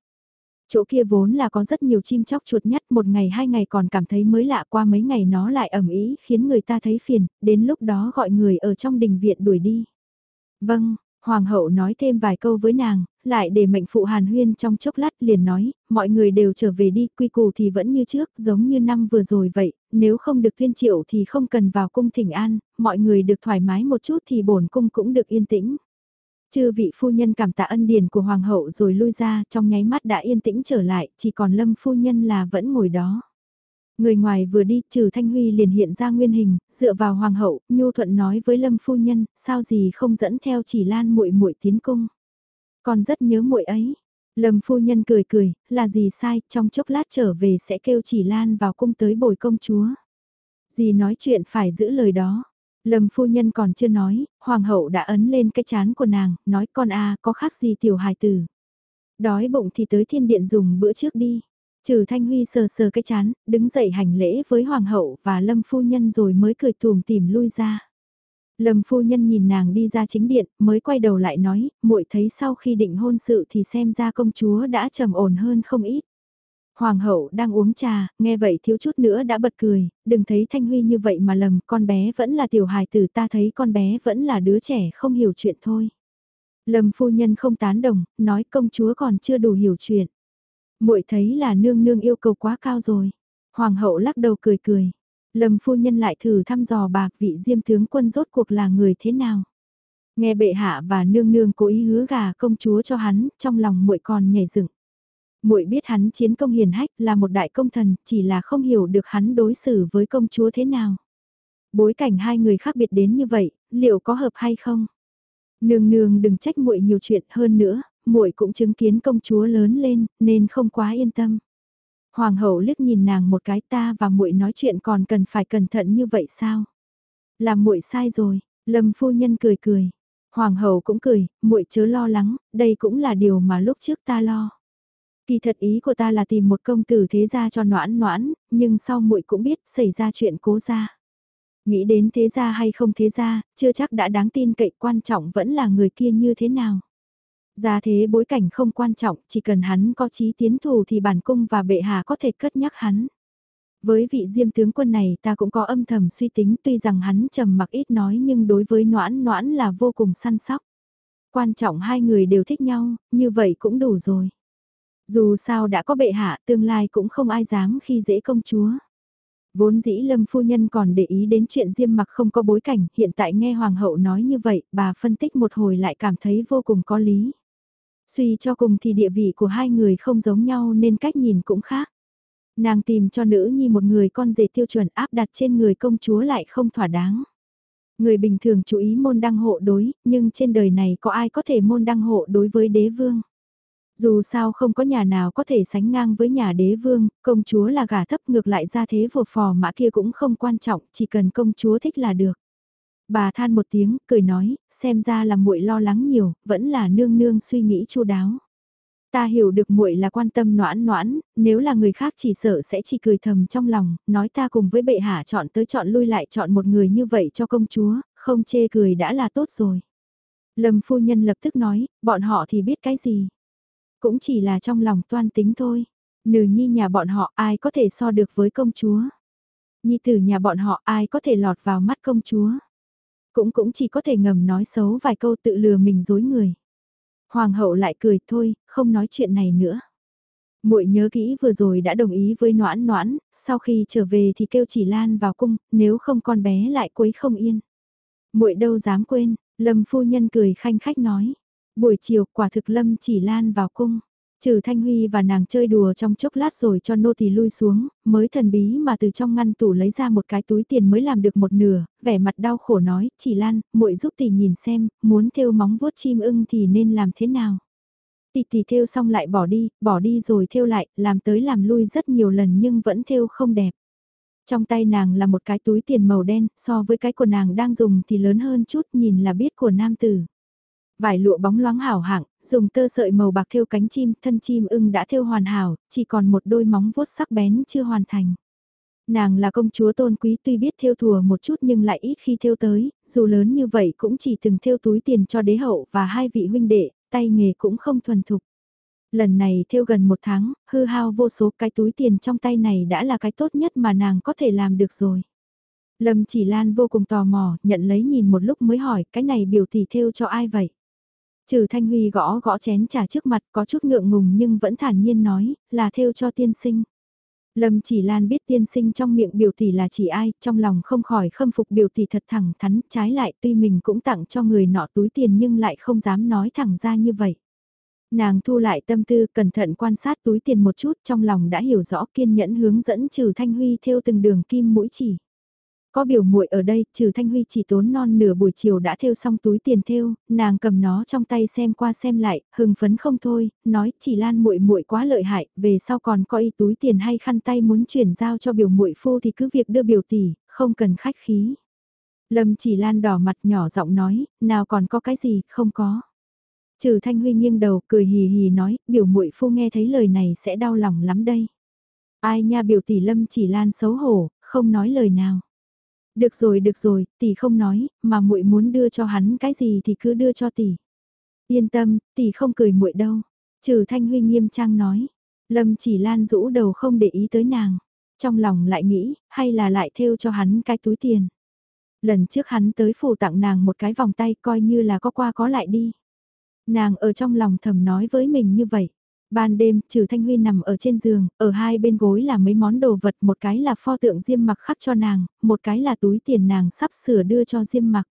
Chỗ kia vốn là có rất nhiều chim chóc chuột nhất, một ngày hai ngày còn cảm thấy mới lạ qua mấy ngày nó lại ẩm ý khiến người ta thấy phiền, đến lúc đó gọi người ở trong đình viện đuổi đi. Vâng, Hoàng hậu nói thêm vài câu với nàng, lại để mệnh phụ Hàn Huyên trong chốc lát liền nói, mọi người đều trở về đi, quy củ thì vẫn như trước, giống như năm vừa rồi vậy, nếu không được tuyên triệu thì không cần vào cung thỉnh an, mọi người được thoải mái một chút thì bổn cung cũng được yên tĩnh. Chư vị phu nhân cảm tạ ân điển của hoàng hậu rồi lui ra, trong nháy mắt đã yên tĩnh trở lại, chỉ còn lâm phu nhân là vẫn ngồi đó. Người ngoài vừa đi, trừ Thanh Huy liền hiện ra nguyên hình, dựa vào hoàng hậu, nhu thuận nói với Lâm phu nhân, sao gì không dẫn theo chỉ Lan muội muội tiến cung. còn rất nhớ muội ấy. Lâm phu nhân cười cười, là gì sai, trong chốc lát trở về sẽ kêu chỉ Lan vào cung tới bồi công chúa. Dì nói chuyện phải giữ lời đó. Lâm phu nhân còn chưa nói, hoàng hậu đã ấn lên cái chán của nàng, nói con a có khác gì tiểu hài tử. Đói bụng thì tới thiên điện dùng bữa trước đi. Trừ Thanh Huy sờ sờ cái chán, đứng dậy hành lễ với hoàng hậu và Lâm phu nhân rồi mới cười tùm tìm lui ra. Lâm phu nhân nhìn nàng đi ra chính điện, mới quay đầu lại nói, muội thấy sau khi định hôn sự thì xem ra công chúa đã trầm ổn hơn không ít. Hoàng hậu đang uống trà, nghe vậy thiếu chút nữa đã bật cười, đừng thấy Thanh Huy như vậy mà lầm, con bé vẫn là tiểu hài tử ta thấy con bé vẫn là đứa trẻ không hiểu chuyện thôi. Lâm phu nhân không tán đồng, nói công chúa còn chưa đủ hiểu chuyện muội thấy là nương nương yêu cầu quá cao rồi. Hoàng hậu lắc đầu cười cười. Lâm phu nhân lại thử thăm dò bạc vị diêm tướng quân rốt cuộc là người thế nào. Nghe bệ hạ và nương nương cố ý hứa gà công chúa cho hắn, trong lòng muội còn nhảy dựng. Muội biết hắn chiến công hiền hách là một đại công thần, chỉ là không hiểu được hắn đối xử với công chúa thế nào. Bối cảnh hai người khác biệt đến như vậy, liệu có hợp hay không? Nương nương đừng trách muội nhiều chuyện hơn nữa, muội cũng chứng kiến công chúa lớn lên, nên không quá yên tâm. Hoàng hậu liếc nhìn nàng một cái ta và muội nói chuyện còn cần phải cẩn thận như vậy sao? Làm muội sai rồi, Lâm phu nhân cười cười. Hoàng hậu cũng cười, muội chớ lo lắng, đây cũng là điều mà lúc trước ta lo. Kỳ thật ý của ta là tìm một công tử thế gia cho noãn noãn, nhưng sau muội cũng biết xảy ra chuyện cố gia. Nghĩ đến thế gia hay không thế gia, chưa chắc đã đáng tin cậy quan trọng vẫn là người kia như thế nào gia thế bối cảnh không quan trọng, chỉ cần hắn có chí tiến thủ thì bản cung và bệ hạ có thể cất nhắc hắn. Với vị diêm tướng quân này ta cũng có âm thầm suy tính tuy rằng hắn trầm mặc ít nói nhưng đối với noãn noãn là vô cùng săn sóc. Quan trọng hai người đều thích nhau, như vậy cũng đủ rồi. Dù sao đã có bệ hạ tương lai cũng không ai dám khi dễ công chúa. Vốn dĩ lâm phu nhân còn để ý đến chuyện diêm mặc không có bối cảnh, hiện tại nghe hoàng hậu nói như vậy, bà phân tích một hồi lại cảm thấy vô cùng có lý. Suy cho cùng thì địa vị của hai người không giống nhau nên cách nhìn cũng khác. Nàng tìm cho nữ nhi một người con rể tiêu chuẩn áp đặt trên người công chúa lại không thỏa đáng. Người bình thường chú ý môn đăng hộ đối, nhưng trên đời này có ai có thể môn đăng hộ đối với đế vương. Dù sao không có nhà nào có thể sánh ngang với nhà đế vương, công chúa là gà thấp ngược lại ra thế vừa phò mã kia cũng không quan trọng, chỉ cần công chúa thích là được. Bà than một tiếng, cười nói, xem ra là muội lo lắng nhiều, vẫn là nương nương suy nghĩ chu đáo. Ta hiểu được muội là quan tâm noãn noãn, nếu là người khác chỉ sợ sẽ chỉ cười thầm trong lòng, nói ta cùng với bệ hạ chọn tới chọn lui lại chọn một người như vậy cho công chúa, không chê cười đã là tốt rồi. Lâm phu nhân lập tức nói, bọn họ thì biết cái gì. Cũng chỉ là trong lòng toan tính thôi. Nừ nhi nhà bọn họ ai có thể so được với công chúa. Nhi tử nhà bọn họ ai có thể lọt vào mắt công chúa. Cũng cũng chỉ có thể ngầm nói xấu vài câu tự lừa mình dối người. Hoàng hậu lại cười thôi, không nói chuyện này nữa. Muội nhớ kỹ vừa rồi đã đồng ý với Noãn Noãn, sau khi trở về thì kêu chỉ Lan vào cung, nếu không con bé lại quấy không yên. Muội đâu dám quên, Lâm phu nhân cười khanh khách nói. Buổi chiều quả thực Lâm chỉ Lan vào cung. Trừ Thanh Huy và nàng chơi đùa trong chốc lát rồi cho nô tỳ lui xuống, mới thần bí mà từ trong ngăn tủ lấy ra một cái túi tiền mới làm được một nửa, vẻ mặt đau khổ nói, chỉ Lan, muội giúp tỷ nhìn xem, muốn thêu móng vuốt chim ưng thì nên làm thế nào. Tỷ tỷ thêu xong lại bỏ đi, bỏ đi rồi thêu lại, làm tới làm lui rất nhiều lần nhưng vẫn thêu không đẹp. Trong tay nàng là một cái túi tiền màu đen, so với cái của nàng đang dùng thì lớn hơn chút nhìn là biết của nam tử. Vải lụa bóng loáng hảo hạng, dùng tơ sợi màu bạc thêu cánh chim, thân chim ưng đã thêu hoàn hảo, chỉ còn một đôi móng vuốt sắc bén chưa hoàn thành. Nàng là công chúa tôn quý tuy biết thêu thùa một chút nhưng lại ít khi thêu tới, dù lớn như vậy cũng chỉ từng thêu túi tiền cho đế hậu và hai vị huynh đệ, tay nghề cũng không thuần thục. Lần này thêu gần một tháng, hư hao vô số cái túi tiền trong tay này đã là cái tốt nhất mà nàng có thể làm được rồi. Lâm chỉ lan vô cùng tò mò, nhận lấy nhìn một lúc mới hỏi cái này biểu tỷ thêu cho ai vậy? Trừ Thanh Huy gõ gõ chén trà trước mặt có chút ngượng ngùng nhưng vẫn thản nhiên nói, là theo cho tiên sinh. Lâm chỉ lan biết tiên sinh trong miệng biểu tỷ là chỉ ai, trong lòng không khỏi khâm phục biểu tỷ thật thẳng thắn, trái lại tuy mình cũng tặng cho người nọ túi tiền nhưng lại không dám nói thẳng ra như vậy. Nàng thu lại tâm tư cẩn thận quan sát túi tiền một chút trong lòng đã hiểu rõ kiên nhẫn hướng dẫn trừ Thanh Huy theo từng đường kim mũi chỉ. Có biểu muội ở đây, trừ Thanh Huy chỉ tốn non nửa buổi chiều đã thêu xong túi tiền thêu, nàng cầm nó trong tay xem qua xem lại, hưng phấn không thôi, nói chỉ Lan muội muội quá lợi hại, về sau còn có y túi tiền hay khăn tay muốn chuyển giao cho biểu muội phu thì cứ việc đưa biểu tỷ, không cần khách khí. Lâm chỉ Lan đỏ mặt nhỏ giọng nói, nào còn có cái gì, không có. Trừ Thanh Huy nghiêng đầu cười hì hì nói, biểu muội phu nghe thấy lời này sẽ đau lòng lắm đây. Ai nha biểu tỷ Lâm chỉ Lan xấu hổ, không nói lời nào. Được rồi được rồi, tỷ không nói, mà muội muốn đưa cho hắn cái gì thì cứ đưa cho tỷ. Yên tâm, tỷ không cười muội đâu. Trừ Thanh Huy nghiêm trang nói. Lâm chỉ lan rũ đầu không để ý tới nàng. Trong lòng lại nghĩ, hay là lại thêu cho hắn cái túi tiền. Lần trước hắn tới phủ tặng nàng một cái vòng tay coi như là có qua có lại đi. Nàng ở trong lòng thầm nói với mình như vậy. Ban đêm, trừ Thanh Huy nằm ở trên giường, ở hai bên gối là mấy món đồ vật, một cái là pho tượng diêm mặc khắc cho nàng, một cái là túi tiền nàng sắp sửa đưa cho diêm mặc.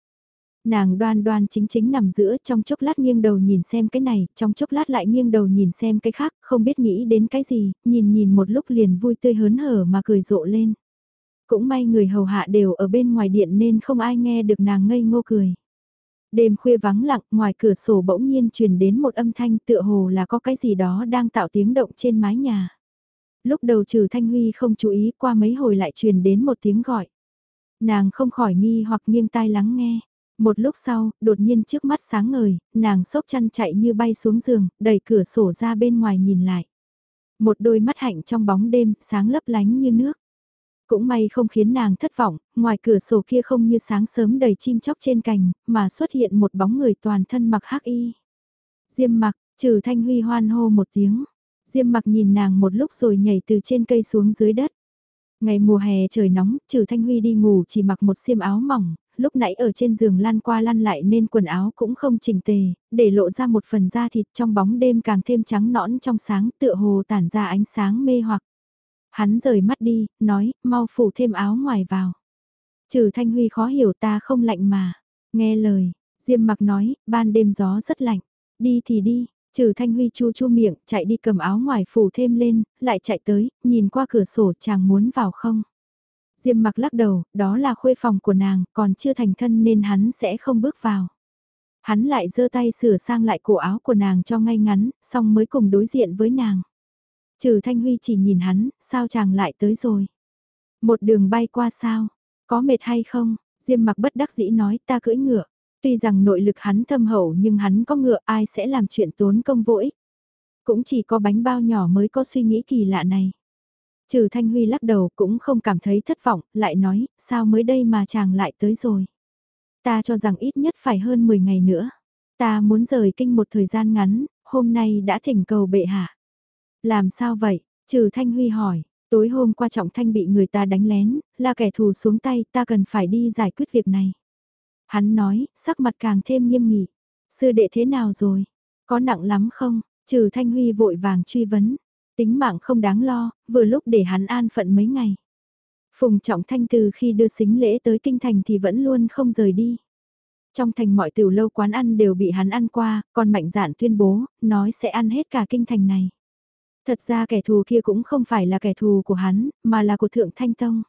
Nàng đoan đoan chính chính nằm giữa trong chốc lát nghiêng đầu nhìn xem cái này, trong chốc lát lại nghiêng đầu nhìn xem cái khác, không biết nghĩ đến cái gì, nhìn nhìn một lúc liền vui tươi hớn hở mà cười rộ lên. Cũng may người hầu hạ đều ở bên ngoài điện nên không ai nghe được nàng ngây ngô cười. Đêm khuya vắng lặng, ngoài cửa sổ bỗng nhiên truyền đến một âm thanh tựa hồ là có cái gì đó đang tạo tiếng động trên mái nhà. Lúc đầu trừ Thanh Huy không chú ý qua mấy hồi lại truyền đến một tiếng gọi. Nàng không khỏi nghi hoặc nghiêng tai lắng nghe. Một lúc sau, đột nhiên trước mắt sáng ngời, nàng sốc chăn chạy như bay xuống giường, đẩy cửa sổ ra bên ngoài nhìn lại. Một đôi mắt hạnh trong bóng đêm, sáng lấp lánh như nước. Cũng may không khiến nàng thất vọng, ngoài cửa sổ kia không như sáng sớm đầy chim chóc trên cành, mà xuất hiện một bóng người toàn thân mặc hắc y. Diêm mặc, trừ thanh huy hoan hô một tiếng. Diêm mặc nhìn nàng một lúc rồi nhảy từ trên cây xuống dưới đất. Ngày mùa hè trời nóng, trừ thanh huy đi ngủ chỉ mặc một xiêm áo mỏng, lúc nãy ở trên giường lăn qua lăn lại nên quần áo cũng không chỉnh tề, để lộ ra một phần da thịt trong bóng đêm càng thêm trắng nõn trong sáng tựa hồ tản ra ánh sáng mê hoặc. Hắn rời mắt đi, nói, mau phủ thêm áo ngoài vào. Trừ Thanh Huy khó hiểu ta không lạnh mà. Nghe lời, Diêm mặc nói, ban đêm gió rất lạnh. Đi thì đi, trừ Thanh Huy chu chu miệng, chạy đi cầm áo ngoài phủ thêm lên, lại chạy tới, nhìn qua cửa sổ chàng muốn vào không. Diêm mặc lắc đầu, đó là khuê phòng của nàng, còn chưa thành thân nên hắn sẽ không bước vào. Hắn lại giơ tay sửa sang lại cổ áo của nàng cho ngay ngắn, xong mới cùng đối diện với nàng. Trừ Thanh Huy chỉ nhìn hắn, sao chàng lại tới rồi? Một đường bay qua sao? Có mệt hay không? Diêm mặc bất đắc dĩ nói ta cưỡi ngựa. Tuy rằng nội lực hắn thâm hậu nhưng hắn có ngựa ai sẽ làm chuyện tốn công vô ích. Cũng chỉ có bánh bao nhỏ mới có suy nghĩ kỳ lạ này. Trừ Thanh Huy lắc đầu cũng không cảm thấy thất vọng, lại nói, sao mới đây mà chàng lại tới rồi. Ta cho rằng ít nhất phải hơn 10 ngày nữa. Ta muốn rời kinh một thời gian ngắn, hôm nay đã thỉnh cầu bệ hạ. Làm sao vậy? Trừ Thanh Huy hỏi, tối hôm qua Trọng Thanh bị người ta đánh lén, là kẻ thù xuống tay, ta cần phải đi giải quyết việc này. Hắn nói, sắc mặt càng thêm nghiêm nghị. Sư đệ thế nào rồi? Có nặng lắm không? Trừ Thanh Huy vội vàng truy vấn. Tính mạng không đáng lo, vừa lúc để hắn an phận mấy ngày. Phùng Trọng Thanh từ khi đưa xính lễ tới Kinh Thành thì vẫn luôn không rời đi. Trong thành mọi tiểu lâu quán ăn đều bị hắn ăn qua, còn mạnh dạn tuyên bố, nói sẽ ăn hết cả Kinh Thành này. Thật ra kẻ thù kia cũng không phải là kẻ thù của hắn, mà là của Thượng Thanh Tông.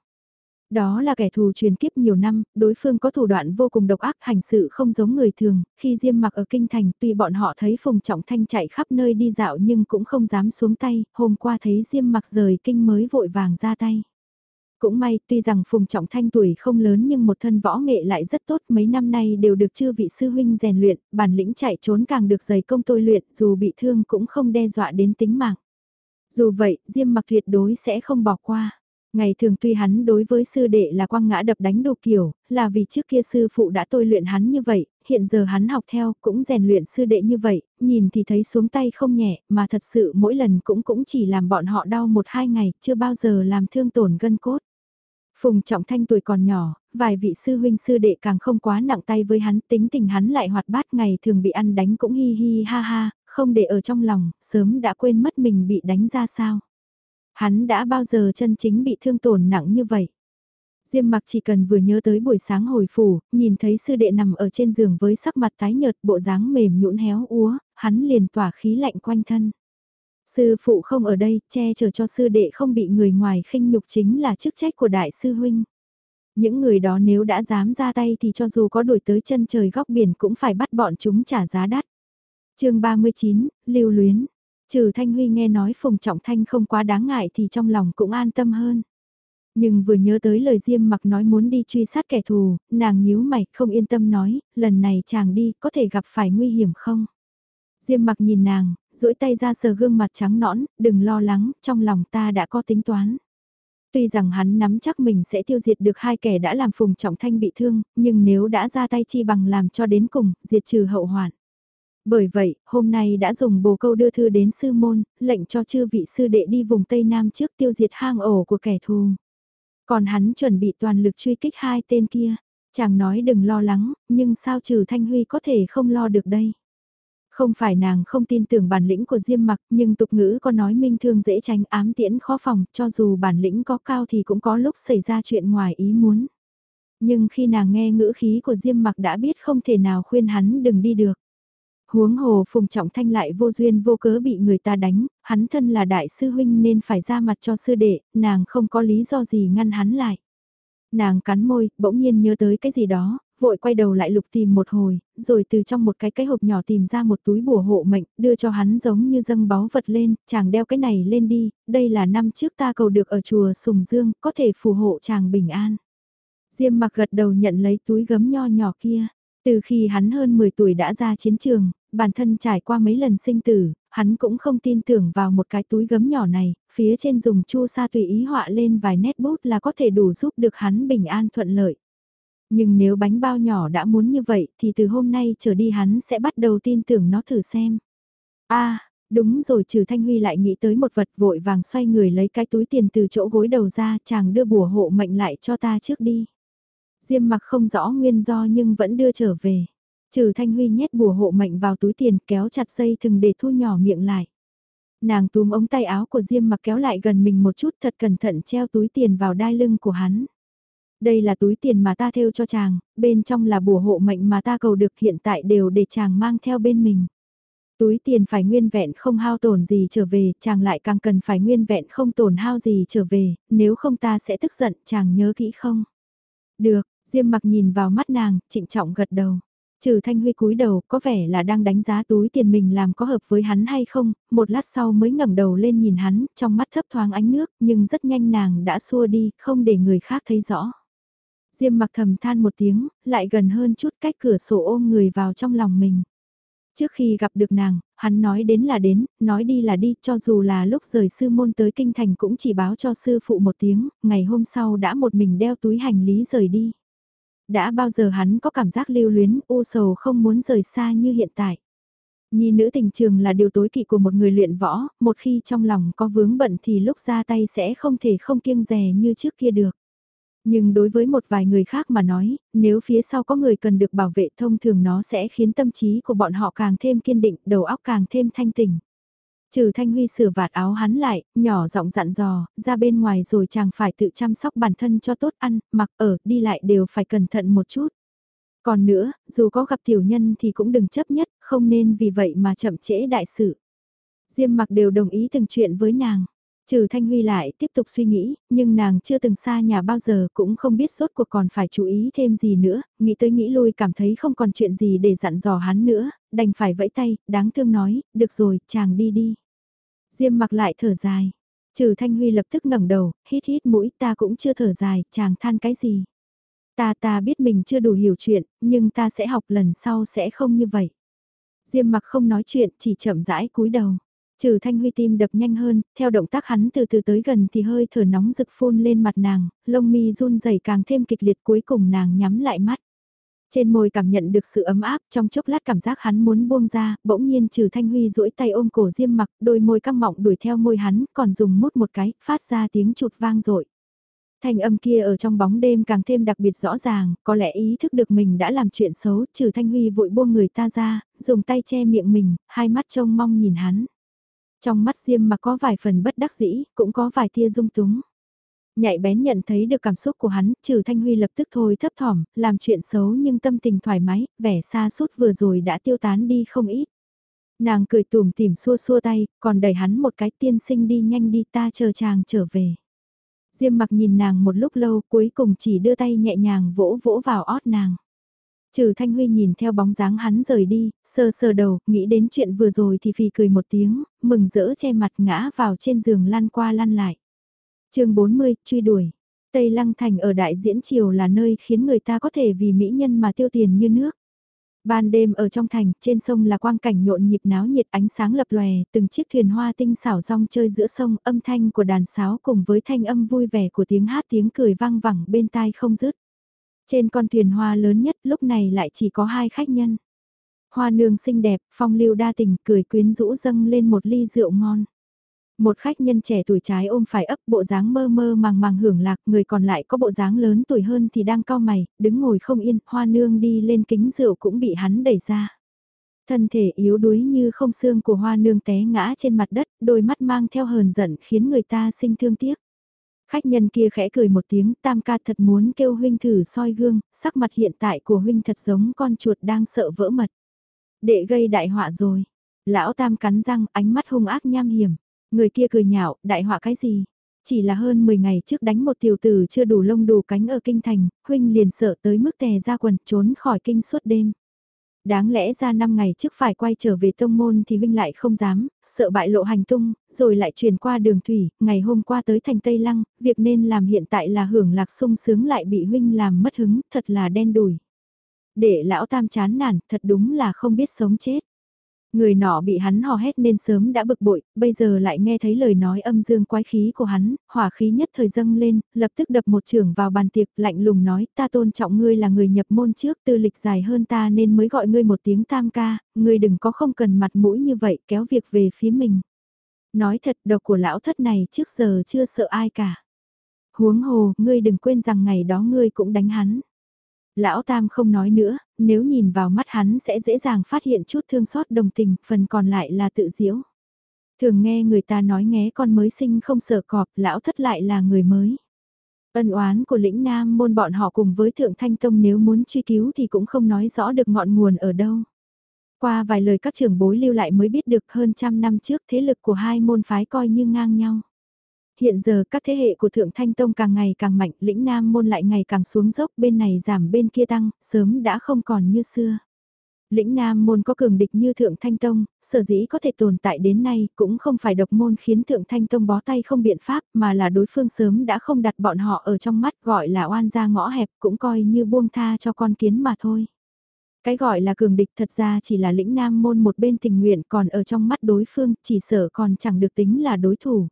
Đó là kẻ thù truyền kiếp nhiều năm, đối phương có thủ đoạn vô cùng độc ác hành sự không giống người thường, khi Diêm mặc ở Kinh Thành tuy bọn họ thấy Phùng Trọng Thanh chạy khắp nơi đi dạo nhưng cũng không dám xuống tay, hôm qua thấy Diêm mặc rời Kinh mới vội vàng ra tay. Cũng may, tuy rằng Phùng Trọng Thanh tuổi không lớn nhưng một thân võ nghệ lại rất tốt mấy năm nay đều được chư vị sư huynh rèn luyện, bản lĩnh chạy trốn càng được dày công tôi luyện dù bị thương cũng không đe dọa đến tính mạng. Dù vậy, Diêm mặc tuyệt đối sẽ không bỏ qua. Ngày thường tuy hắn đối với sư đệ là quăng ngã đập đánh đồ kiểu, là vì trước kia sư phụ đã tôi luyện hắn như vậy, hiện giờ hắn học theo cũng rèn luyện sư đệ như vậy, nhìn thì thấy xuống tay không nhẹ, mà thật sự mỗi lần cũng cũng chỉ làm bọn họ đau một hai ngày, chưa bao giờ làm thương tổn gân cốt. Phùng Trọng Thanh tuổi còn nhỏ, vài vị sư huynh sư đệ càng không quá nặng tay với hắn, tính tình hắn lại hoạt bát ngày thường bị ăn đánh cũng hi hi ha ha, không để ở trong lòng, sớm đã quên mất mình bị đánh ra sao. Hắn đã bao giờ chân chính bị thương tổn nặng như vậy. Diêm mặc chỉ cần vừa nhớ tới buổi sáng hồi phủ, nhìn thấy sư đệ nằm ở trên giường với sắc mặt tái nhợt bộ dáng mềm nhũn héo úa, hắn liền tỏa khí lạnh quanh thân. Sư phụ không ở đây, che chở cho sư đệ không bị người ngoài khinh nhục chính là chức trách của đại sư huynh. Những người đó nếu đã dám ra tay thì cho dù có đuổi tới chân trời góc biển cũng phải bắt bọn chúng trả giá đắt chương 39, Lưu Luyến. Trừ Thanh Huy nghe nói Phùng Trọng Thanh không quá đáng ngại thì trong lòng cũng an tâm hơn. Nhưng vừa nhớ tới lời Diêm mặc nói muốn đi truy sát kẻ thù, nàng nhíu mày không yên tâm nói, lần này chàng đi có thể gặp phải nguy hiểm không? Diêm mặc nhìn nàng, duỗi tay ra sờ gương mặt trắng nõn, đừng lo lắng, trong lòng ta đã có tính toán. Tuy rằng hắn nắm chắc mình sẽ tiêu diệt được hai kẻ đã làm Phùng Trọng Thanh bị thương, nhưng nếu đã ra tay chi bằng làm cho đến cùng, diệt trừ hậu hoạn. Bởi vậy, hôm nay đã dùng bồ câu đưa thư đến sư môn, lệnh cho chư vị sư đệ đi vùng Tây Nam trước tiêu diệt hang ổ của kẻ thù. Còn hắn chuẩn bị toàn lực truy kích hai tên kia. Chàng nói đừng lo lắng, nhưng sao trừ Thanh Huy có thể không lo được đây. Không phải nàng không tin tưởng bản lĩnh của Diêm mặc nhưng tục ngữ có nói minh thương dễ tránh ám tiễn khó phòng cho dù bản lĩnh có cao thì cũng có lúc xảy ra chuyện ngoài ý muốn. Nhưng khi nàng nghe ngữ khí của Diêm mặc đã biết không thể nào khuyên hắn đừng đi được. Huống hồ Phùng Trọng Thanh lại vô duyên vô cớ bị người ta đánh, hắn thân là đại sư huynh nên phải ra mặt cho sư đệ, nàng không có lý do gì ngăn hắn lại. Nàng cắn môi, bỗng nhiên nhớ tới cái gì đó, vội quay đầu lại lục tìm một hồi, rồi từ trong một cái cái hộp nhỏ tìm ra một túi bùa hộ mệnh, đưa cho hắn giống như dâng báu vật lên, chàng đeo cái này lên đi, đây là năm trước ta cầu được ở chùa Sùng Dương, có thể phù hộ chàng bình an. Diêm mặc gật đầu nhận lấy túi gấm nho nhỏ kia. Từ khi hắn hơn 10 tuổi đã ra chiến trường, bản thân trải qua mấy lần sinh tử, hắn cũng không tin tưởng vào một cái túi gấm nhỏ này, phía trên dùng chu sa tùy ý họa lên vài nét bút là có thể đủ giúp được hắn bình an thuận lợi. Nhưng nếu bánh bao nhỏ đã muốn như vậy thì từ hôm nay trở đi hắn sẽ bắt đầu tin tưởng nó thử xem. a đúng rồi trừ Thanh Huy lại nghĩ tới một vật vội vàng xoay người lấy cái túi tiền từ chỗ gối đầu ra chàng đưa bùa hộ mệnh lại cho ta trước đi. Diêm mặc không rõ nguyên do nhưng vẫn đưa trở về. Trừ Thanh Huy nhét bùa hộ mệnh vào túi tiền kéo chặt dây thừng để thu nhỏ miệng lại. Nàng túm ống tay áo của Diêm mặc kéo lại gần mình một chút thật cẩn thận treo túi tiền vào đai lưng của hắn. Đây là túi tiền mà ta thêu cho chàng, bên trong là bùa hộ mệnh mà ta cầu được hiện tại đều để chàng mang theo bên mình. Túi tiền phải nguyên vẹn không hao tổn gì trở về, chàng lại càng cần phải nguyên vẹn không tổn hao gì trở về, nếu không ta sẽ tức giận, chàng nhớ kỹ không? Được, Diêm mặc nhìn vào mắt nàng, trịnh trọng gật đầu. Trừ Thanh Huy cúi đầu, có vẻ là đang đánh giá túi tiền mình làm có hợp với hắn hay không, một lát sau mới ngẩng đầu lên nhìn hắn, trong mắt thấp thoáng ánh nước, nhưng rất nhanh nàng đã xua đi, không để người khác thấy rõ. Diêm mặc thầm than một tiếng, lại gần hơn chút cách cửa sổ ôm người vào trong lòng mình. Trước khi gặp được nàng, hắn nói đến là đến, nói đi là đi, cho dù là lúc rời sư môn tới kinh thành cũng chỉ báo cho sư phụ một tiếng, ngày hôm sau đã một mình đeo túi hành lý rời đi. Đã bao giờ hắn có cảm giác lưu luyến, u sầu không muốn rời xa như hiện tại. Nhi nữ tình trường là điều tối kỵ của một người luyện võ, một khi trong lòng có vướng bận thì lúc ra tay sẽ không thể không kiêng rè như trước kia được. Nhưng đối với một vài người khác mà nói, nếu phía sau có người cần được bảo vệ thông thường nó sẽ khiến tâm trí của bọn họ càng thêm kiên định, đầu óc càng thêm thanh tỉnh. Trừ Thanh Huy sửa vạt áo hắn lại, nhỏ giọng dặn dò, ra bên ngoài rồi chàng phải tự chăm sóc bản thân cho tốt ăn, mặc ở, đi lại đều phải cẩn thận một chút. Còn nữa, dù có gặp tiểu nhân thì cũng đừng chấp nhất, không nên vì vậy mà chậm trễ đại sự. Diêm mặc đều đồng ý từng chuyện với nàng. Trừ Thanh Huy lại tiếp tục suy nghĩ, nhưng nàng chưa từng xa nhà bao giờ cũng không biết suốt cuộc còn phải chú ý thêm gì nữa, nghĩ tới nghĩ lui cảm thấy không còn chuyện gì để dặn dò hắn nữa, đành phải vẫy tay, đáng thương nói, được rồi, chàng đi đi. Diêm mặc lại thở dài. Trừ Thanh Huy lập tức ngẩng đầu, hít hít mũi ta cũng chưa thở dài, chàng than cái gì. Ta ta biết mình chưa đủ hiểu chuyện, nhưng ta sẽ học lần sau sẽ không như vậy. Diêm mặc không nói chuyện, chỉ chậm rãi cúi đầu. Trừ Thanh Huy tim đập nhanh hơn, theo động tác hắn từ từ tới gần thì hơi thở nóng rực phun lên mặt nàng, lông mi run rẩy càng thêm kịch liệt cuối cùng nàng nhắm lại mắt. Trên môi cảm nhận được sự ấm áp, trong chốc lát cảm giác hắn muốn buông ra, bỗng nhiên trừ Thanh Huy duỗi tay ôm cổ Diêm Mặc, đôi môi căng mọng đuổi theo môi hắn, còn dùng mút một cái, phát ra tiếng chụt vang dội. Thanh âm kia ở trong bóng đêm càng thêm đặc biệt rõ ràng, có lẽ ý thức được mình đã làm chuyện xấu, trừ Thanh Huy vội buông người ta ra, dùng tay che miệng mình, hai mắt trông mong nhìn hắn. Trong mắt Diêm mà có vài phần bất đắc dĩ, cũng có vài tia dung túng. Nhạy bén nhận thấy được cảm xúc của hắn, trừ Thanh Huy lập tức thôi thấp thỏm, làm chuyện xấu nhưng tâm tình thoải mái, vẻ xa sút vừa rồi đã tiêu tán đi không ít. Nàng cười tùm tìm xua xua tay, còn đẩy hắn một cái tiên sinh đi nhanh đi ta chờ chàng trở về. Diêm mặc nhìn nàng một lúc lâu cuối cùng chỉ đưa tay nhẹ nhàng vỗ vỗ vào ót nàng. Trừ Thanh Huy nhìn theo bóng dáng hắn rời đi, sờ sờ đầu, nghĩ đến chuyện vừa rồi thì phì cười một tiếng, mừng rỡ che mặt ngã vào trên giường lăn qua lăn lại. chương 40, truy đuổi. Tây Lăng Thành ở Đại Diễn Triều là nơi khiến người ta có thể vì mỹ nhân mà tiêu tiền như nước. Ban đêm ở trong thành, trên sông là quang cảnh nhộn nhịp náo nhiệt ánh sáng lập lòe, từng chiếc thuyền hoa tinh xảo rong chơi giữa sông, âm thanh của đàn sáo cùng với thanh âm vui vẻ của tiếng hát tiếng cười vang vẳng bên tai không dứt. Trên con thuyền hoa lớn nhất lúc này lại chỉ có hai khách nhân. Hoa nương xinh đẹp, phong lưu đa tình, cười quyến rũ dâng lên một ly rượu ngon. Một khách nhân trẻ tuổi trái ôm phải ấp bộ dáng mơ mơ màng màng hưởng lạc, người còn lại có bộ dáng lớn tuổi hơn thì đang cao mày, đứng ngồi không yên, hoa nương đi lên kính rượu cũng bị hắn đẩy ra. Thân thể yếu đuối như không xương của hoa nương té ngã trên mặt đất, đôi mắt mang theo hờn giận khiến người ta sinh thương tiếc. Khách nhân kia khẽ cười một tiếng, tam ca thật muốn kêu huynh thử soi gương, sắc mặt hiện tại của huynh thật giống con chuột đang sợ vỡ mật. Đệ gây đại họa rồi. Lão tam cắn răng, ánh mắt hung ác nham hiểm. Người kia cười nhạo, đại họa cái gì? Chỉ là hơn 10 ngày trước đánh một tiểu tử chưa đủ lông đủ cánh ở kinh thành, huynh liền sợ tới mức tè ra quần trốn khỏi kinh suốt đêm. Đáng lẽ ra 5 ngày trước phải quay trở về tông môn thì huynh lại không dám, sợ bại lộ hành tung, rồi lại chuyển qua đường thủy, ngày hôm qua tới thành Tây Lăng, việc nên làm hiện tại là hưởng lạc sung sướng lại bị huynh làm mất hứng, thật là đen đủi. Để lão tam chán nản, thật đúng là không biết sống chết. Người nọ bị hắn hò hét nên sớm đã bực bội, bây giờ lại nghe thấy lời nói âm dương quái khí của hắn, hỏa khí nhất thời dâng lên, lập tức đập một trưởng vào bàn tiệc, lạnh lùng nói, ta tôn trọng ngươi là người nhập môn trước, tư lịch dài hơn ta nên mới gọi ngươi một tiếng tam ca, ngươi đừng có không cần mặt mũi như vậy, kéo việc về phía mình. Nói thật độc của lão thất này trước giờ chưa sợ ai cả. Huống hồ, ngươi đừng quên rằng ngày đó ngươi cũng đánh hắn. Lão Tam không nói nữa, nếu nhìn vào mắt hắn sẽ dễ dàng phát hiện chút thương xót đồng tình, phần còn lại là tự diễu. Thường nghe người ta nói nghe con mới sinh không sợ cọp, lão thất lại là người mới. Ân oán của lĩnh Nam môn bọn họ cùng với Thượng Thanh Tông nếu muốn truy cứu thì cũng không nói rõ được ngọn nguồn ở đâu. Qua vài lời các trưởng bối lưu lại mới biết được hơn trăm năm trước thế lực của hai môn phái coi như ngang nhau. Hiện giờ các thế hệ của Thượng Thanh Tông càng ngày càng mạnh, lĩnh Nam môn lại ngày càng xuống dốc, bên này giảm bên kia tăng, sớm đã không còn như xưa. Lĩnh Nam môn có cường địch như Thượng Thanh Tông, sở dĩ có thể tồn tại đến nay cũng không phải độc môn khiến Thượng Thanh Tông bó tay không biện pháp mà là đối phương sớm đã không đặt bọn họ ở trong mắt gọi là oan gia ngõ hẹp cũng coi như buông tha cho con kiến mà thôi. Cái gọi là cường địch thật ra chỉ là lĩnh Nam môn một bên tình nguyện còn ở trong mắt đối phương chỉ sở còn chẳng được tính là đối thủ.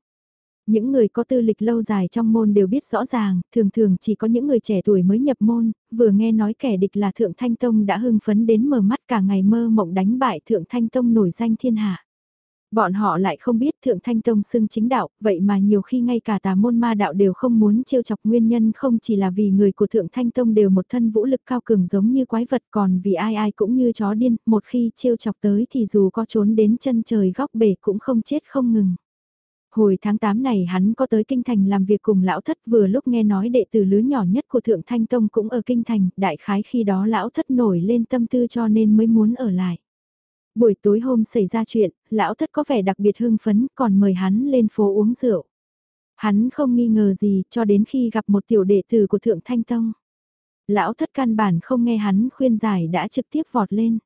Những người có tư lịch lâu dài trong môn đều biết rõ ràng, thường thường chỉ có những người trẻ tuổi mới nhập môn, vừa nghe nói kẻ địch là Thượng Thanh Tông đã hưng phấn đến mở mắt cả ngày mơ mộng đánh bại Thượng Thanh Tông nổi danh thiên hạ. Bọn họ lại không biết Thượng Thanh Tông xưng chính đạo, vậy mà nhiều khi ngay cả tà môn ma đạo đều không muốn trêu chọc nguyên nhân không chỉ là vì người của Thượng Thanh Tông đều một thân vũ lực cao cường giống như quái vật còn vì ai ai cũng như chó điên, một khi trêu chọc tới thì dù có trốn đến chân trời góc bể cũng không chết không ngừng. Hồi tháng 8 này hắn có tới Kinh Thành làm việc cùng lão thất vừa lúc nghe nói đệ tử lứa nhỏ nhất của Thượng Thanh Tông cũng ở Kinh Thành, đại khái khi đó lão thất nổi lên tâm tư cho nên mới muốn ở lại. Buổi tối hôm xảy ra chuyện, lão thất có vẻ đặc biệt hưng phấn còn mời hắn lên phố uống rượu. Hắn không nghi ngờ gì cho đến khi gặp một tiểu đệ tử của Thượng Thanh Tông. Lão thất căn bản không nghe hắn khuyên giải đã trực tiếp vọt lên.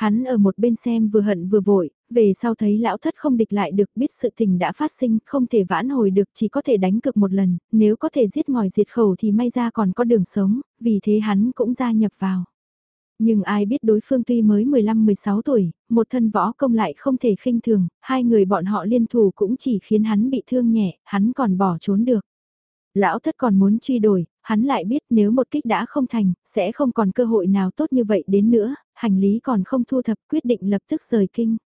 Hắn ở một bên xem vừa hận vừa vội, về sau thấy lão thất không địch lại được biết sự tình đã phát sinh, không thể vãn hồi được chỉ có thể đánh cực một lần, nếu có thể giết ngòi diệt khẩu thì may ra còn có đường sống, vì thế hắn cũng gia nhập vào. Nhưng ai biết đối phương tuy mới 15-16 tuổi, một thân võ công lại không thể khinh thường, hai người bọn họ liên thủ cũng chỉ khiến hắn bị thương nhẹ, hắn còn bỏ trốn được. Lão thất còn muốn truy đuổi, hắn lại biết nếu một kích đã không thành, sẽ không còn cơ hội nào tốt như vậy đến nữa, hành lý còn không thu thập quyết định lập tức rời kinh.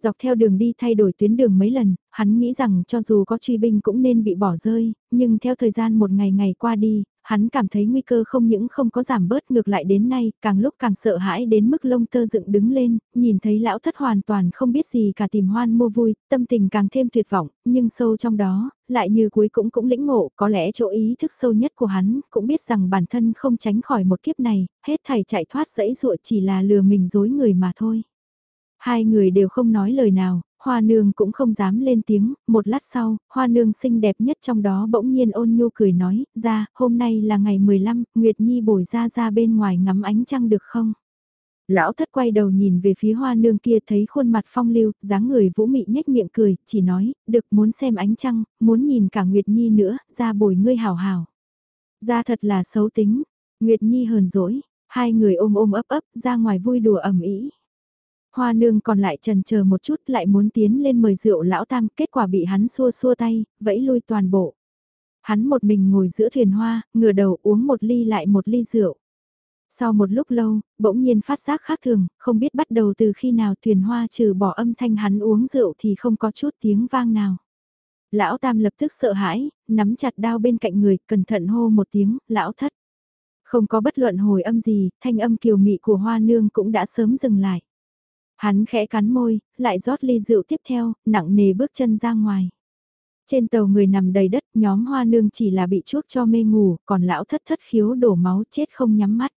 Dọc theo đường đi thay đổi tuyến đường mấy lần, hắn nghĩ rằng cho dù có truy binh cũng nên bị bỏ rơi, nhưng theo thời gian một ngày ngày qua đi, hắn cảm thấy nguy cơ không những không có giảm bớt ngược lại đến nay, càng lúc càng sợ hãi đến mức lông tơ dựng đứng lên, nhìn thấy lão thất hoàn toàn không biết gì cả tìm hoan mua vui, tâm tình càng thêm tuyệt vọng, nhưng sâu trong đó, lại như cuối cũng cũng lĩnh ngộ, có lẽ chỗ ý thức sâu nhất của hắn, cũng biết rằng bản thân không tránh khỏi một kiếp này, hết thảy chạy thoát dẫy dụa chỉ là lừa mình dối người mà thôi. Hai người đều không nói lời nào, Hoa nương cũng không dám lên tiếng, một lát sau, hoa nương xinh đẹp nhất trong đó bỗng nhiên ôn nhu cười nói, ra, hôm nay là ngày 15, Nguyệt Nhi bồi ra ra bên ngoài ngắm ánh trăng được không? Lão thất quay đầu nhìn về phía hoa nương kia thấy khuôn mặt phong lưu, dáng người vũ mị nhếch miệng cười, chỉ nói, được muốn xem ánh trăng, muốn nhìn cả Nguyệt Nhi nữa, ra bồi ngươi hào hào. Ra thật là xấu tính, Nguyệt Nhi hờn dỗi, hai người ôm ôm ấp ấp ra ngoài vui đùa ẩm ý. Hoa nương còn lại trần chờ một chút lại muốn tiến lên mời rượu lão tam, kết quả bị hắn xua xua tay, vẫy lui toàn bộ. Hắn một mình ngồi giữa thuyền hoa, ngửa đầu uống một ly lại một ly rượu. Sau một lúc lâu, bỗng nhiên phát giác khác thường, không biết bắt đầu từ khi nào thuyền hoa trừ bỏ âm thanh hắn uống rượu thì không có chút tiếng vang nào. Lão Tam lập tức sợ hãi, nắm chặt đao bên cạnh người, cẩn thận hô một tiếng, lão thất. Không có bất luận hồi âm gì, thanh âm kiều mị của hoa nương cũng đã sớm dừng lại. Hắn khẽ cắn môi, lại rót ly rượu tiếp theo, nặng nề bước chân ra ngoài. Trên tàu người nằm đầy đất, nhóm hoa nương chỉ là bị chuốc cho mê ngủ, còn lão thất thất khiếu đổ máu chết không nhắm mắt.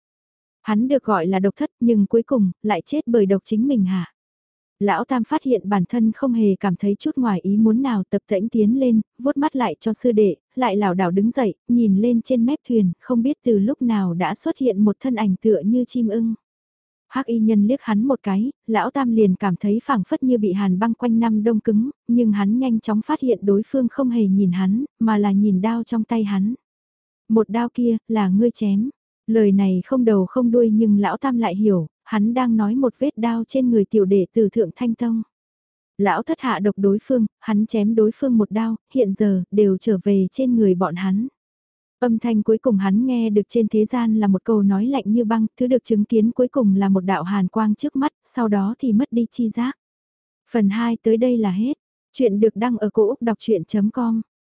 Hắn được gọi là độc thất nhưng cuối cùng lại chết bởi độc chính mình hả? Lão Tam phát hiện bản thân không hề cảm thấy chút ngoài ý muốn nào tập tễnh tiến lên, vuốt mắt lại cho sư đệ, lại lảo đảo đứng dậy, nhìn lên trên mép thuyền, không biết từ lúc nào đã xuất hiện một thân ảnh tựa như chim ưng. Hắc y nhân liếc hắn một cái, lão tam liền cảm thấy phảng phất như bị hàn băng quanh năm đông cứng, nhưng hắn nhanh chóng phát hiện đối phương không hề nhìn hắn, mà là nhìn đao trong tay hắn. Một đao kia, là ngươi chém. Lời này không đầu không đuôi nhưng lão tam lại hiểu, hắn đang nói một vết đao trên người tiểu đệ từ thượng thanh tông. Lão thất hạ độc đối phương, hắn chém đối phương một đao, hiện giờ, đều trở về trên người bọn hắn. Âm thanh cuối cùng hắn nghe được trên thế gian là một câu nói lạnh như băng, thứ được chứng kiến cuối cùng là một đạo hàn quang trước mắt, sau đó thì mất đi chi giác. Phần 2 tới đây là hết. Chuyện được đăng ở cổ Úc đọc chuyện.com